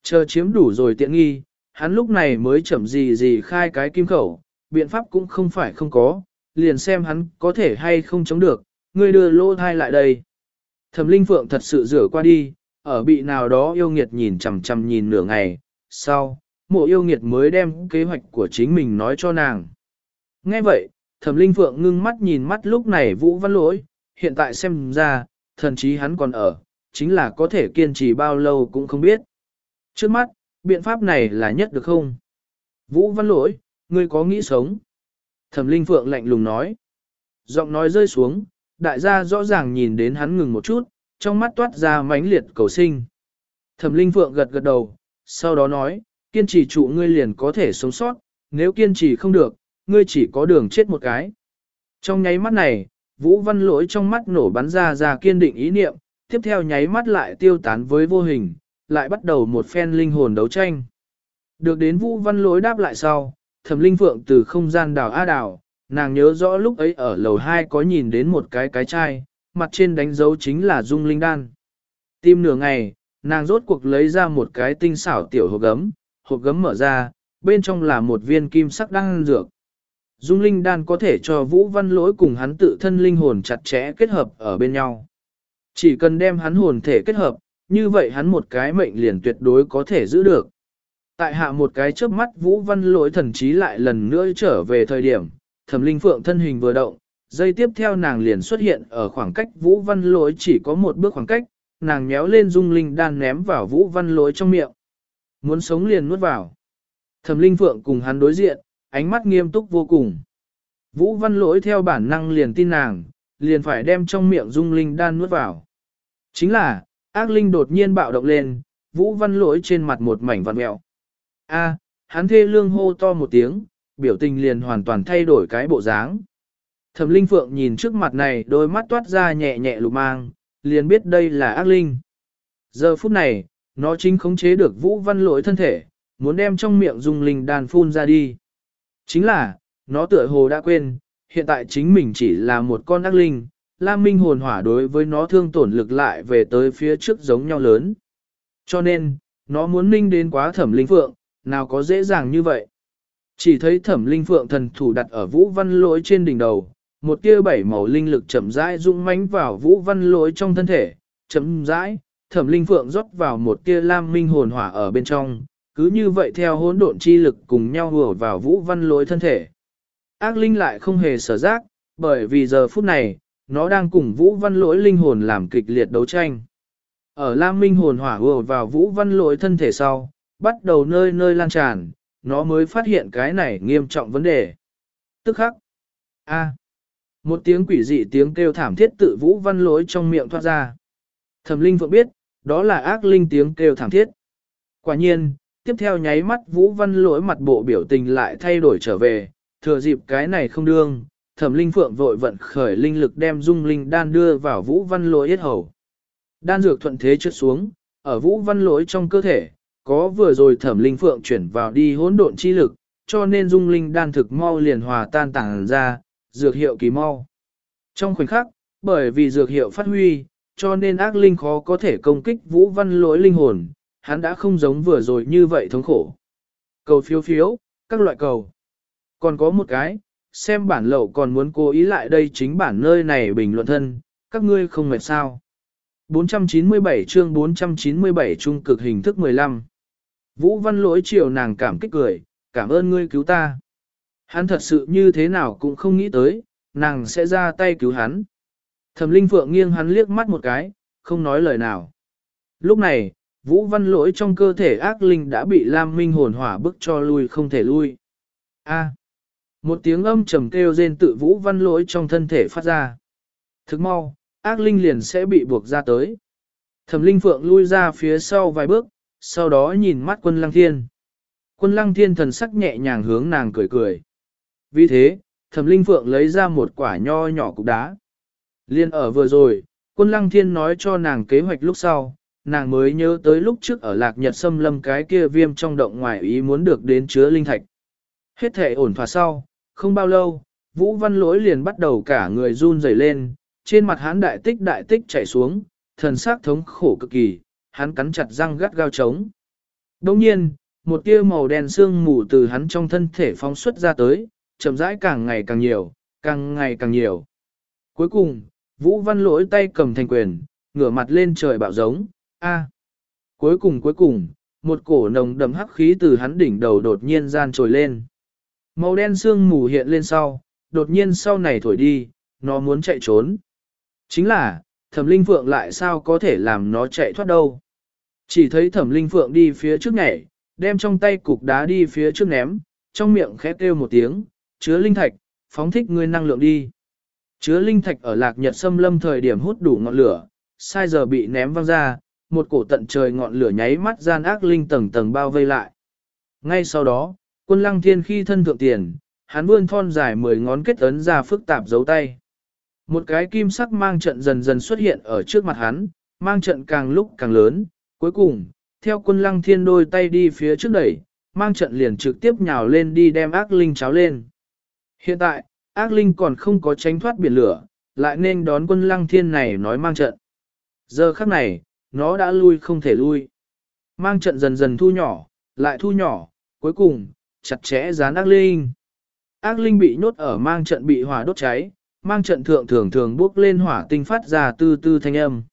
Chờ chiếm đủ rồi tiện nghi, hắn lúc này mới chậm gì gì khai cái kim khẩu, biện pháp cũng không phải không có, liền xem hắn có thể hay không chống được, ngươi đưa lô thai lại đây. Thẩm Linh Phượng thật sự rửa qua đi, ở bị nào đó yêu nghiệt nhìn chằm chằm nhìn nửa ngày, sau, mộ yêu nghiệt mới đem kế hoạch của chính mình nói cho nàng. Nghe vậy, Thẩm Linh Phượng ngưng mắt nhìn mắt lúc này Vũ Văn Lỗi, hiện tại xem ra, thần chí hắn còn ở, chính là có thể kiên trì bao lâu cũng không biết. Trước mắt, biện pháp này là nhất được không? Vũ Văn Lỗi, ngươi có nghĩ sống? Thẩm Linh Phượng lạnh lùng nói. Giọng nói rơi xuống, đại gia rõ ràng nhìn đến hắn ngừng một chút, trong mắt toát ra mãnh liệt cầu sinh. Thẩm Linh Phượng gật gật đầu, sau đó nói, kiên trì trụ ngươi liền có thể sống sót, nếu kiên trì không được, ngươi chỉ có đường chết một cái. Trong nháy mắt này, Vũ Văn Lỗi trong mắt nổ bắn ra ra kiên định ý niệm, tiếp theo nháy mắt lại tiêu tán với vô hình, lại bắt đầu một phen linh hồn đấu tranh. Được đến Vũ Văn Lỗi đáp lại sau, Thẩm Linh Phượng từ không gian đảo A đảo, nàng nhớ rõ lúc ấy ở lầu 2 có nhìn đến một cái cái chai, mặt trên đánh dấu chính là dung linh đan. Tim nửa ngày, nàng rốt cuộc lấy ra một cái tinh xảo tiểu hộp gấm, hộp gấm mở ra, bên trong là một viên kim sắc đan dược. Dung linh đan có thể cho Vũ Văn Lỗi cùng hắn tự thân linh hồn chặt chẽ kết hợp ở bên nhau. Chỉ cần đem hắn hồn thể kết hợp, như vậy hắn một cái mệnh liền tuyệt đối có thể giữ được. Tại hạ một cái chớp mắt Vũ Văn lỗi thần trí lại lần nữa trở về thời điểm, thẩm linh phượng thân hình vừa động, dây tiếp theo nàng liền xuất hiện ở khoảng cách Vũ Văn lỗi chỉ có một bước khoảng cách, nàng nhéo lên dung linh đan ném vào Vũ Văn lỗi trong miệng. Muốn sống liền nuốt vào. Thẩm linh phượng cùng hắn đối diện, ánh mắt nghiêm túc vô cùng. Vũ Văn lỗi theo bản năng liền tin nàng, liền phải đem trong miệng dung linh đan nuốt vào. Chính là, ác linh đột nhiên bạo động lên, Vũ Văn lỗi trên mặt một mảnh vặn mẹo. A, hắn thê lương hô to một tiếng, biểu tình liền hoàn toàn thay đổi cái bộ dáng. Thẩm Linh Phượng nhìn trước mặt này đôi mắt toát ra nhẹ nhẹ lục mang, liền biết đây là ác linh. Giờ phút này, nó chính khống chế được Vũ Văn lỗi thân thể, muốn đem trong miệng dung linh đàn phun ra đi. Chính là, nó tựa hồ đã quên, hiện tại chính mình chỉ là một con ác linh, Lam Minh hồn hỏa đối với nó thương tổn lực lại về tới phía trước giống nhau lớn. Cho nên, nó muốn ninh đến quá thẩm linh phượng, nào có dễ dàng như vậy. Chỉ thấy thẩm linh phượng thần thủ đặt ở vũ văn lỗi trên đỉnh đầu, một tia bảy màu linh lực chậm rãi rung mãnh vào vũ văn lỗi trong thân thể, chậm rãi, thẩm linh phượng rót vào một tia lam minh hồn hỏa ở bên trong, cứ như vậy theo hỗn độn chi lực cùng nhau hùa vào vũ văn lỗi thân thể. Ác linh lại không hề sở giác, bởi vì giờ phút này, nó đang cùng Vũ Văn Lỗi linh hồn làm kịch liệt đấu tranh. Ở Lam Minh hồn hỏa vừa vào Vũ Văn Lỗi thân thể sau, bắt đầu nơi nơi lan tràn, nó mới phát hiện cái này nghiêm trọng vấn đề. Tức khắc. A. một tiếng quỷ dị tiếng kêu thảm thiết tự Vũ Văn Lỗi trong miệng thoát ra. Thẩm Linh Phượng biết, đó là ác linh tiếng kêu thảm thiết. Quả nhiên, tiếp theo nháy mắt Vũ Văn Lỗi mặt bộ biểu tình lại thay đổi trở về, thừa dịp cái này không đương, thẩm linh phượng vội vận khởi linh lực đem dung linh đan đưa vào vũ văn lỗi yết hầu. Đan dược thuận thế trượt xuống, ở vũ văn lỗi trong cơ thể, có vừa rồi thẩm linh phượng chuyển vào đi hỗn độn chi lực, cho nên dung linh đan thực mau liền hòa tan tàng ra, dược hiệu kỳ mau. Trong khoảnh khắc, bởi vì dược hiệu phát huy, cho nên ác linh khó có thể công kích vũ văn lỗi linh hồn, hắn đã không giống vừa rồi như vậy thống khổ. Cầu phiếu phiếu, các loại cầu. Còn có một cái, xem bản lậu còn muốn cố ý lại đây chính bản nơi này bình luận thân, các ngươi không mệt sao. 497 chương 497 trung cực hình thức 15 Vũ văn lỗi chiều nàng cảm kích cười, cảm ơn ngươi cứu ta. Hắn thật sự như thế nào cũng không nghĩ tới, nàng sẽ ra tay cứu hắn. Thẩm Linh Phượng nghiêng hắn liếc mắt một cái, không nói lời nào. Lúc này, Vũ Văn Lỗi trong cơ thể ác linh đã bị Lam Minh hồn hỏa bức cho lui không thể lui. A một tiếng âm trầm kêu rên tự Vũ Văn Lỗi trong thân thể phát ra. Thức mau, ác linh liền sẽ bị buộc ra tới. Thẩm Linh Phượng lui ra phía sau vài bước, sau đó nhìn mắt quân lăng thiên. Quân lăng thiên thần sắc nhẹ nhàng hướng nàng cười cười. Vì thế, Thẩm Linh Phượng lấy ra một quả nho nhỏ cục đá. Liên ở vừa rồi, quân lăng thiên nói cho nàng kế hoạch lúc sau, nàng mới nhớ tới lúc trước ở lạc nhật xâm lâm cái kia viêm trong động ngoài ý muốn được đến chứa linh thạch. Hết thể ổn thỏa sau, không bao lâu, Vũ Văn Lỗi liền bắt đầu cả người run rẩy lên, trên mặt hắn đại tích đại tích chảy xuống, thần sắc thống khổ cực kỳ, hắn cắn chặt răng gắt gao trống. Đồng nhiên, một tia màu đen sương mù từ hắn trong thân thể phóng xuất ra tới, chậm rãi càng ngày càng nhiều, càng ngày càng nhiều. Cuối cùng, Vũ Văn lỗi tay cầm thành quyền, ngửa mặt lên trời bạo giống, a. À. Cuối cùng cuối cùng, một cổ nồng đậm hắc khí từ hắn đỉnh đầu đột nhiên gian trồi lên. Màu đen sương mù hiện lên sau, đột nhiên sau này thổi đi, nó muốn chạy trốn. Chính là, thẩm linh phượng lại sao có thể làm nó chạy thoát đâu. Chỉ thấy thẩm linh phượng đi phía trước nhảy, đem trong tay cục đá đi phía trước ném, trong miệng khẽ kêu một tiếng, chứa linh thạch, phóng thích ngươi năng lượng đi. Chứa linh thạch ở lạc nhật xâm lâm thời điểm hút đủ ngọn lửa, sai giờ bị ném văng ra, một cổ tận trời ngọn lửa nháy mắt gian ác linh tầng tầng bao vây lại. Ngay sau đó, quân lăng thiên khi thân thượng tiền, hắn vươn thon dài mười ngón kết ấn ra phức tạp dấu tay. Một cái kim sắc mang trận dần dần xuất hiện ở trước mặt hắn, mang trận càng lúc càng lớn, cuối cùng, theo quân lăng thiên đôi tay đi phía trước đẩy, mang trận liền trực tiếp nhào lên đi đem ác linh cháo lên. Hiện tại, ác linh còn không có tránh thoát biển lửa, lại nên đón quân lăng thiên này nói mang trận. Giờ khắc này, nó đã lui không thể lui. Mang trận dần dần thu nhỏ, lại thu nhỏ, cuối cùng, chặt chẽ dán ác linh. Ác linh bị nhốt ở mang trận bị hỏa đốt cháy, mang trận thượng thường thường bước lên hỏa tinh phát ra tư tư thanh âm.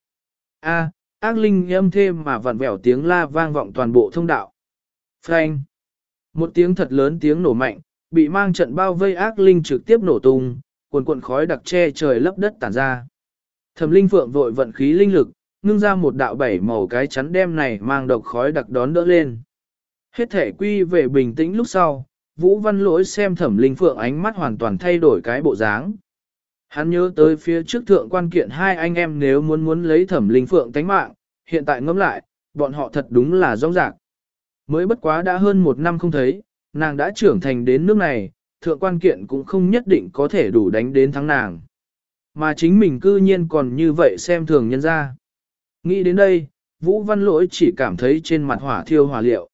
A, ác linh âm thêm mà vặn vẹo tiếng la vang vọng toàn bộ thông đạo. Phanh. Một tiếng thật lớn tiếng nổ mạnh, bị mang trận bao vây ác linh trực tiếp nổ tung, cuồn cuộn khói đặc che trời lấp đất tản ra. Thẩm linh phượng vội vận khí linh lực, ngưng ra một đạo bảy màu cái chắn đem này mang độc khói đặc đón đỡ lên. Hết thể quy về bình tĩnh lúc sau, Vũ Văn Lỗi xem thẩm linh phượng ánh mắt hoàn toàn thay đổi cái bộ dáng. Hắn nhớ tới phía trước thượng quan kiện hai anh em nếu muốn muốn lấy thẩm linh phượng tánh mạng, hiện tại ngẫm lại, bọn họ thật đúng là rong rạc. Mới bất quá đã hơn một năm không thấy, nàng đã trưởng thành đến nước này, thượng quan kiện cũng không nhất định có thể đủ đánh đến thắng nàng. Mà chính mình cư nhiên còn như vậy xem thường nhân ra. Nghĩ đến đây, Vũ Văn Lỗi chỉ cảm thấy trên mặt hỏa thiêu hỏa liệu.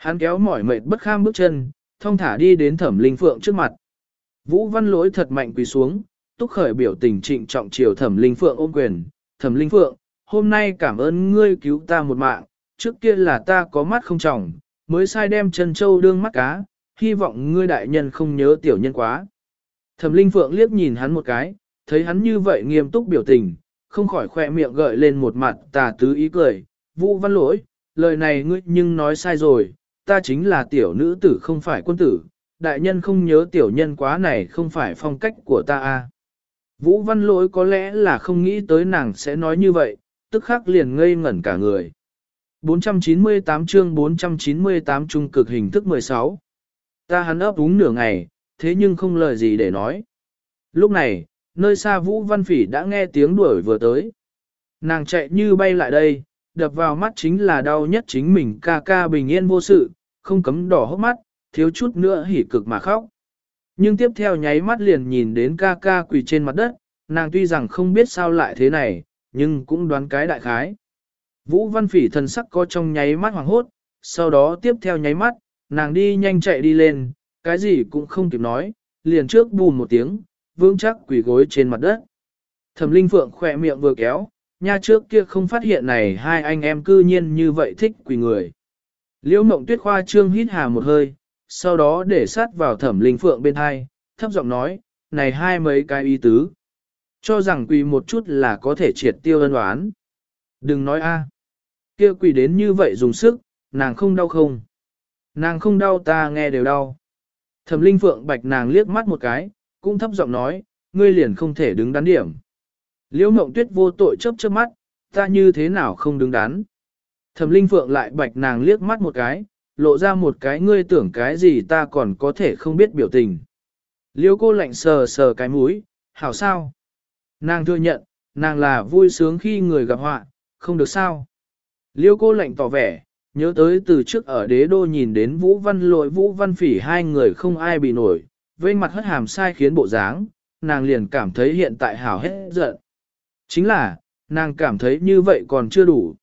Hắn kéo mỏi mệt bất kham bước chân, thông thả đi đến thẩm linh phượng trước mặt. Vũ Văn Lỗi thật mạnh quỳ xuống, túc khởi biểu tình trịnh trọng chiều thẩm linh phượng ôm quyền. Thẩm linh phượng, hôm nay cảm ơn ngươi cứu ta một mạng, trước kia là ta có mắt không trọng, mới sai đem chân châu đương mắt cá, hy vọng ngươi đại nhân không nhớ tiểu nhân quá. Thẩm linh phượng liếc nhìn hắn một cái, thấy hắn như vậy nghiêm túc biểu tình, không khỏi khoe miệng gợi lên một mặt tà tứ ý cười, vũ văn lỗi, lời này ngươi nhưng nói sai rồi, ta chính là tiểu nữ tử không phải quân tử, đại nhân không nhớ tiểu nhân quá này không phải phong cách của ta a. Vũ văn lỗi có lẽ là không nghĩ tới nàng sẽ nói như vậy, tức khắc liền ngây ngẩn cả người. 498 chương 498 trung cực hình thức 16. Ta hắn ấp úng nửa ngày, thế nhưng không lời gì để nói. Lúc này, nơi xa Vũ Văn Phỉ đã nghe tiếng đuổi vừa tới. Nàng chạy như bay lại đây, đập vào mắt chính là đau nhất chính mình ca ca bình yên vô sự, không cấm đỏ hốc mắt, thiếu chút nữa hỉ cực mà khóc. Nhưng tiếp theo nháy mắt liền nhìn đến ca ca quỳ trên mặt đất, nàng tuy rằng không biết sao lại thế này, nhưng cũng đoán cái đại khái. Vũ Văn Phỉ thần sắc có trong nháy mắt hoàng hốt, sau đó tiếp theo nháy mắt, nàng đi nhanh chạy đi lên, cái gì cũng không kịp nói, liền trước bùm một tiếng, vững chắc quỳ gối trên mặt đất. Thẩm Linh Phượng khỏe miệng vừa kéo, nha trước kia không phát hiện này hai anh em cư nhiên như vậy thích quỳ người. Liễu mộng tuyết khoa trương hít hà một hơi, sau đó để sát vào thẩm linh phượng bên hai, thấp giọng nói, này hai mấy cái ý tứ. Cho rằng quỳ một chút là có thể triệt tiêu ân oán. Đừng nói a, kia quỳ đến như vậy dùng sức, nàng không đau không? Nàng không đau ta nghe đều đau. Thẩm linh phượng bạch nàng liếc mắt một cái, cũng thấp giọng nói, ngươi liền không thể đứng đắn điểm. Liễu mộng tuyết vô tội chớp chớp mắt, ta như thế nào không đứng đắn. Thẩm linh phượng lại bạch nàng liếc mắt một cái, lộ ra một cái ngươi tưởng cái gì ta còn có thể không biết biểu tình. Liễu cô lạnh sờ sờ cái mũi, hảo sao? Nàng thừa nhận, nàng là vui sướng khi người gặp họa, không được sao? Liễu cô lạnh tỏ vẻ, nhớ tới từ trước ở đế đô nhìn đến Vũ Văn lội Vũ Văn phỉ hai người không ai bị nổi, vây mặt hất hàm sai khiến bộ dáng, nàng liền cảm thấy hiện tại hảo hết giận. Chính là, nàng cảm thấy như vậy còn chưa đủ.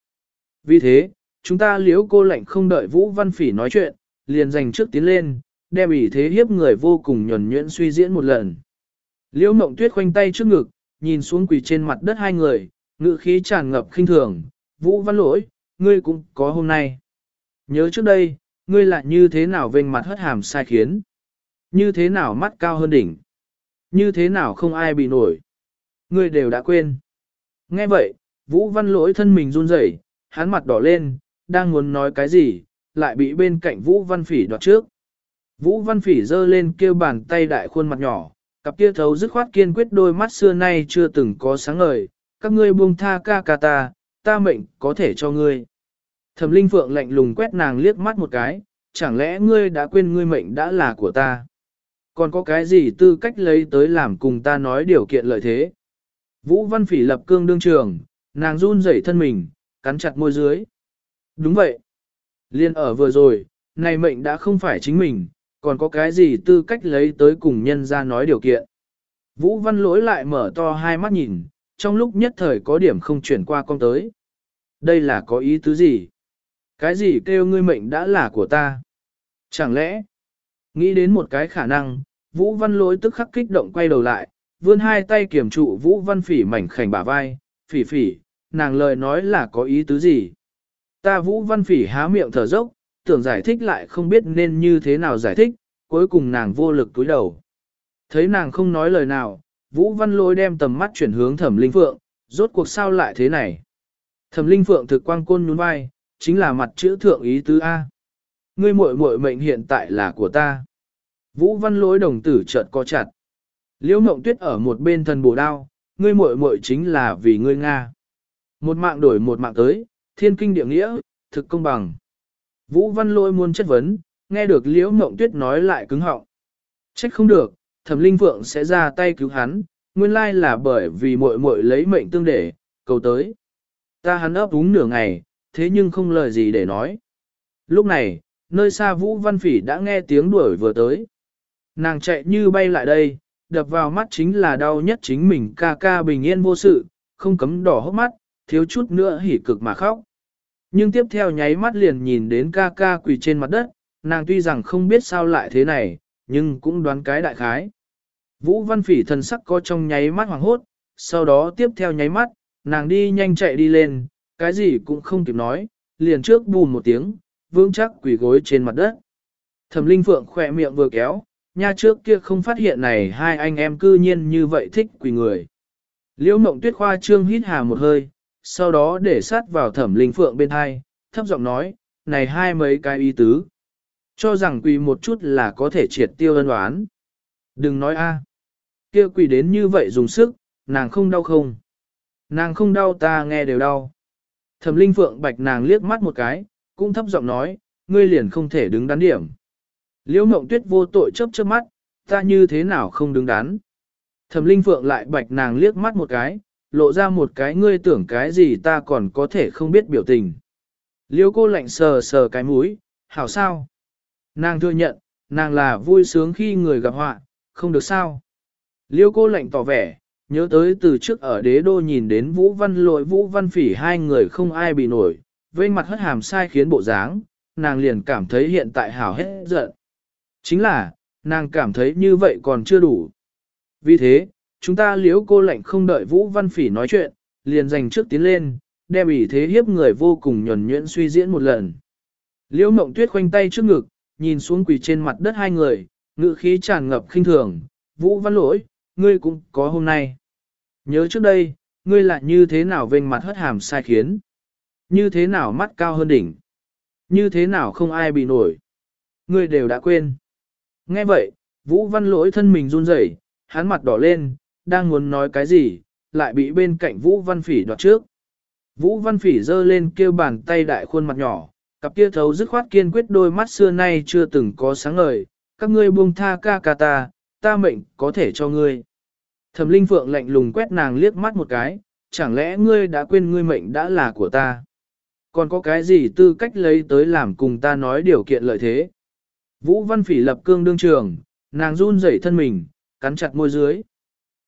Vì thế, chúng ta liếu cô lệnh không đợi Vũ Văn Phỉ nói chuyện, liền dành trước tiến lên, đem ý thế hiếp người vô cùng nhuẩn nhuyễn suy diễn một lần. Liễu mộng tuyết khoanh tay trước ngực, nhìn xuống quỳ trên mặt đất hai người, ngự khí tràn ngập khinh thường, Vũ Văn lỗi, ngươi cũng có hôm nay. Nhớ trước đây, ngươi lại như thế nào vênh mặt hất hàm sai khiến? Như thế nào mắt cao hơn đỉnh? Như thế nào không ai bị nổi? Ngươi đều đã quên. Nghe vậy, Vũ Văn lỗi thân mình run rẩy, hắn mặt đỏ lên, đang muốn nói cái gì, lại bị bên cạnh Vũ Văn Phỉ đoạt trước. Vũ Văn Phỉ giơ lên kêu bàn tay đại khuôn mặt nhỏ, cặp kia thấu dứt khoát kiên quyết đôi mắt xưa nay chưa từng có sáng ngời, các ngươi buông tha ca ca ta, ta mệnh có thể cho ngươi. Thẩm Linh Phượng lạnh lùng quét nàng liếc mắt một cái, chẳng lẽ ngươi đã quên ngươi mệnh đã là của ta? Còn có cái gì tư cách lấy tới làm cùng ta nói điều kiện lợi thế? Vũ Văn Phỉ lập cương đương trường, nàng run rẩy thân mình, cắn chặt môi dưới. Đúng vậy. Liên ở vừa rồi, này mệnh đã không phải chính mình, còn có cái gì tư cách lấy tới cùng nhân ra nói điều kiện. Vũ Văn lỗi lại mở to hai mắt nhìn, trong lúc nhất thời có điểm không chuyển qua con tới. Đây là có ý tứ gì? Cái gì kêu ngươi mệnh đã là của ta? Chẳng lẽ, nghĩ đến một cái khả năng, Vũ Văn lỗi tức khắc kích động quay đầu lại, vươn hai tay kiểm trụ Vũ Văn phỉ mảnh khảnh bả vai, phỉ phỉ, nàng lời nói là có ý tứ gì? Ta Vũ Văn Phỉ há miệng thở dốc, tưởng giải thích lại không biết nên như thế nào giải thích, cuối cùng nàng vô lực túi đầu. Thấy nàng không nói lời nào, Vũ Văn Lôi đem tầm mắt chuyển hướng Thẩm Linh Phượng, rốt cuộc sao lại thế này? Thẩm Linh Phượng thực quang côn nhún vai, chính là mặt chữ thượng ý tứ A. Ngươi muội muội mệnh hiện tại là của ta. Vũ Văn Lôi đồng tử chợt co chặt. Liễu Mộng Tuyết ở một bên thần bổ đao, ngươi muội muội chính là vì ngươi Nga. Một mạng đổi một mạng tới, thiên kinh địa nghĩa, thực công bằng. Vũ Văn Lôi muốn chất vấn, nghe được Liễu Mộng Tuyết nói lại cứng họng. Trách không được, Thẩm Linh Phượng sẽ ra tay cứu hắn, nguyên lai là bởi vì muội muội lấy mệnh tương để, cầu tới. Ta hắn ấp úng nửa ngày, thế nhưng không lời gì để nói. Lúc này, nơi xa Vũ Văn Phỉ đã nghe tiếng đuổi vừa tới. Nàng chạy như bay lại đây, đập vào mắt chính là đau nhất chính mình ca ca bình yên vô sự, không cấm đỏ hốc mắt, thiếu chút nữa hỉ cực mà khóc. Nhưng tiếp theo nháy mắt liền nhìn đến ca ca quỳ trên mặt đất, nàng tuy rằng không biết sao lại thế này, nhưng cũng đoán cái đại khái. Vũ văn phỉ thần sắc có trong nháy mắt hoàng hốt, sau đó tiếp theo nháy mắt, nàng đi nhanh chạy đi lên, cái gì cũng không kịp nói, liền trước bùn một tiếng, vững chắc quỳ gối trên mặt đất. Thẩm Linh Phượng khỏe miệng vừa kéo, nha trước kia không phát hiện này hai anh em cư nhiên như vậy thích quỳ người. Liễu mộng tuyết khoa trương hít hà một hơi, sau đó để sát vào thẩm linh phượng bên hai, thấp giọng nói, này hai mấy cái ý tứ. Cho rằng quỳ một chút là có thể triệt tiêu ân oán. Đừng nói a, kia quỳ đến như vậy dùng sức, nàng không đau không? Nàng không đau ta nghe đều đau. Thẩm linh phượng bạch nàng liếc mắt một cái, cũng thấp giọng nói, ngươi liền không thể đứng đắn điểm. Liễu mộng tuyết vô tội chớp chớp mắt, ta như thế nào không đứng đắn. Thẩm linh phượng lại bạch nàng liếc mắt một cái, lộ ra một cái ngươi tưởng cái gì ta còn có thể không biết biểu tình. Liêu cô lạnh sờ sờ cái mũi, hảo sao? Nàng thừa nhận, nàng là vui sướng khi người gặp họa, không được sao? Liêu cô lạnh tỏ vẻ, nhớ tới từ trước ở đế đô nhìn đến Vũ Văn lội Vũ Văn phỉ hai người không ai bị nổi, vây mặt hất hàm sai khiến bộ dáng, nàng liền cảm thấy hiện tại hảo hết giận. Chính là, nàng cảm thấy như vậy còn chưa đủ. Vì thế, chúng ta liếu cô lệnh không đợi Vũ Văn Phỉ nói chuyện, liền dành trước tiến lên, đem ý thế hiếp người vô cùng nhuẩn nhuyễn suy diễn một lần. Liễu mộng tuyết khoanh tay trước ngực, nhìn xuống quỳ trên mặt đất hai người, ngự khí tràn ngập khinh thường, Vũ Văn lỗi, ngươi cũng có hôm nay. Nhớ trước đây, ngươi lại như thế nào vênh mặt hất hàm sai khiến. Như thế nào mắt cao hơn đỉnh. Như thế nào không ai bị nổi. Ngươi đều đã quên. Nghe vậy, Vũ Văn lỗi thân mình run rẩy, hắn mặt đỏ lên, đang muốn nói cái gì, lại bị bên cạnh Vũ Văn Phỉ đoạt trước. Vũ Văn Phỉ giơ lên kêu bàn tay đại khuôn mặt nhỏ, cặp kia thấu dứt khoát kiên quyết đôi mắt xưa nay chưa từng có sáng ngời, các ngươi buông tha ca ca ta, ta mệnh có thể cho ngươi. Thẩm Linh Phượng lạnh lùng quét nàng liếc mắt một cái, chẳng lẽ ngươi đã quên ngươi mệnh đã là của ta? Còn có cái gì tư cách lấy tới làm cùng ta nói điều kiện lợi thế? Vũ Văn Phỉ lập cương đương trường, nàng run rẩy thân mình, cắn chặt môi dưới.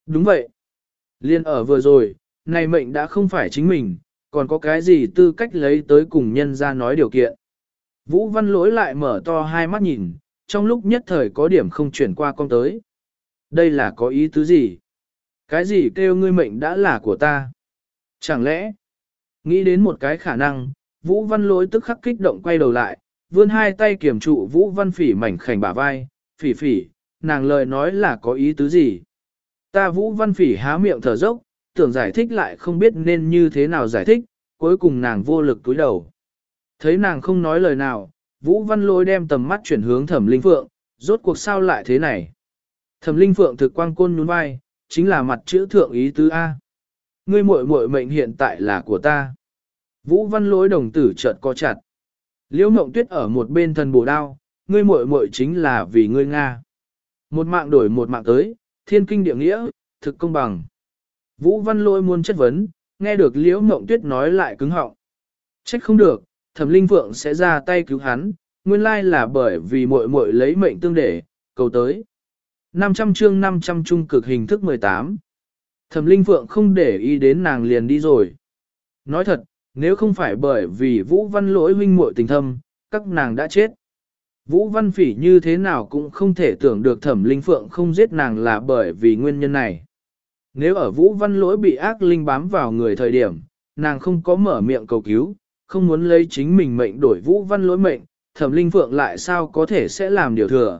Đúng vậy. Liên ở vừa rồi, này mệnh đã không phải chính mình, còn có cái gì tư cách lấy tới cùng nhân ra nói điều kiện. Vũ Văn lỗi lại mở to hai mắt nhìn, trong lúc nhất thời có điểm không chuyển qua con tới. Đây là có ý tứ gì? Cái gì kêu ngươi mệnh đã là của ta? Chẳng lẽ, nghĩ đến một cái khả năng, Vũ Văn lỗi tức khắc kích động quay đầu lại, vươn hai tay kiểm trụ Vũ Văn phỉ mảnh khảnh bả vai, phỉ phỉ, nàng lời nói là có ý tứ gì? Ta Vũ Văn phỉ há miệng thở dốc, tưởng giải thích lại không biết nên như thế nào giải thích, cuối cùng nàng vô lực túi đầu. Thấy nàng không nói lời nào, Vũ Văn Lôi đem tầm mắt chuyển hướng Thẩm Linh Phượng, rốt cuộc sao lại thế này? Thẩm Linh Phượng thực quang côn nhún vai, chính là mặt chữ thượng ý tứ A. Ngươi muội muội mệnh hiện tại là của ta. Vũ Văn Lôi đồng tử chợt co chặt. Liễu Mộng Tuyết ở một bên thần bổ đao, ngươi muội muội chính là vì ngươi Nga. Một mạng đổi một mạng tới, thiên kinh địa nghĩa, thực công bằng. Vũ Văn Lôi muôn chất vấn, nghe được Liễu Mộng Tuyết nói lại cứng họng. Trách không được, Thẩm Linh Phượng sẽ ra tay cứu hắn, nguyên lai là bởi vì muội muội lấy mệnh tương để, cầu tới. 500 chương 500 trung cực hình thức 18. Thẩm Linh Phượng không để ý đến nàng liền đi rồi. Nói thật, nếu không phải bởi vì Vũ Văn lỗi huynh muội tình thâm, các nàng đã chết. Vũ Văn Phỉ như thế nào cũng không thể tưởng được Thẩm Linh Phượng không giết nàng là bởi vì nguyên nhân này. Nếu ở Vũ Văn lỗi bị ác linh bám vào người thời điểm, nàng không có mở miệng cầu cứu, không muốn lấy chính mình mệnh đổi Vũ Văn lỗi mệnh, Thẩm Linh Phượng lại sao có thể sẽ làm điều thừa.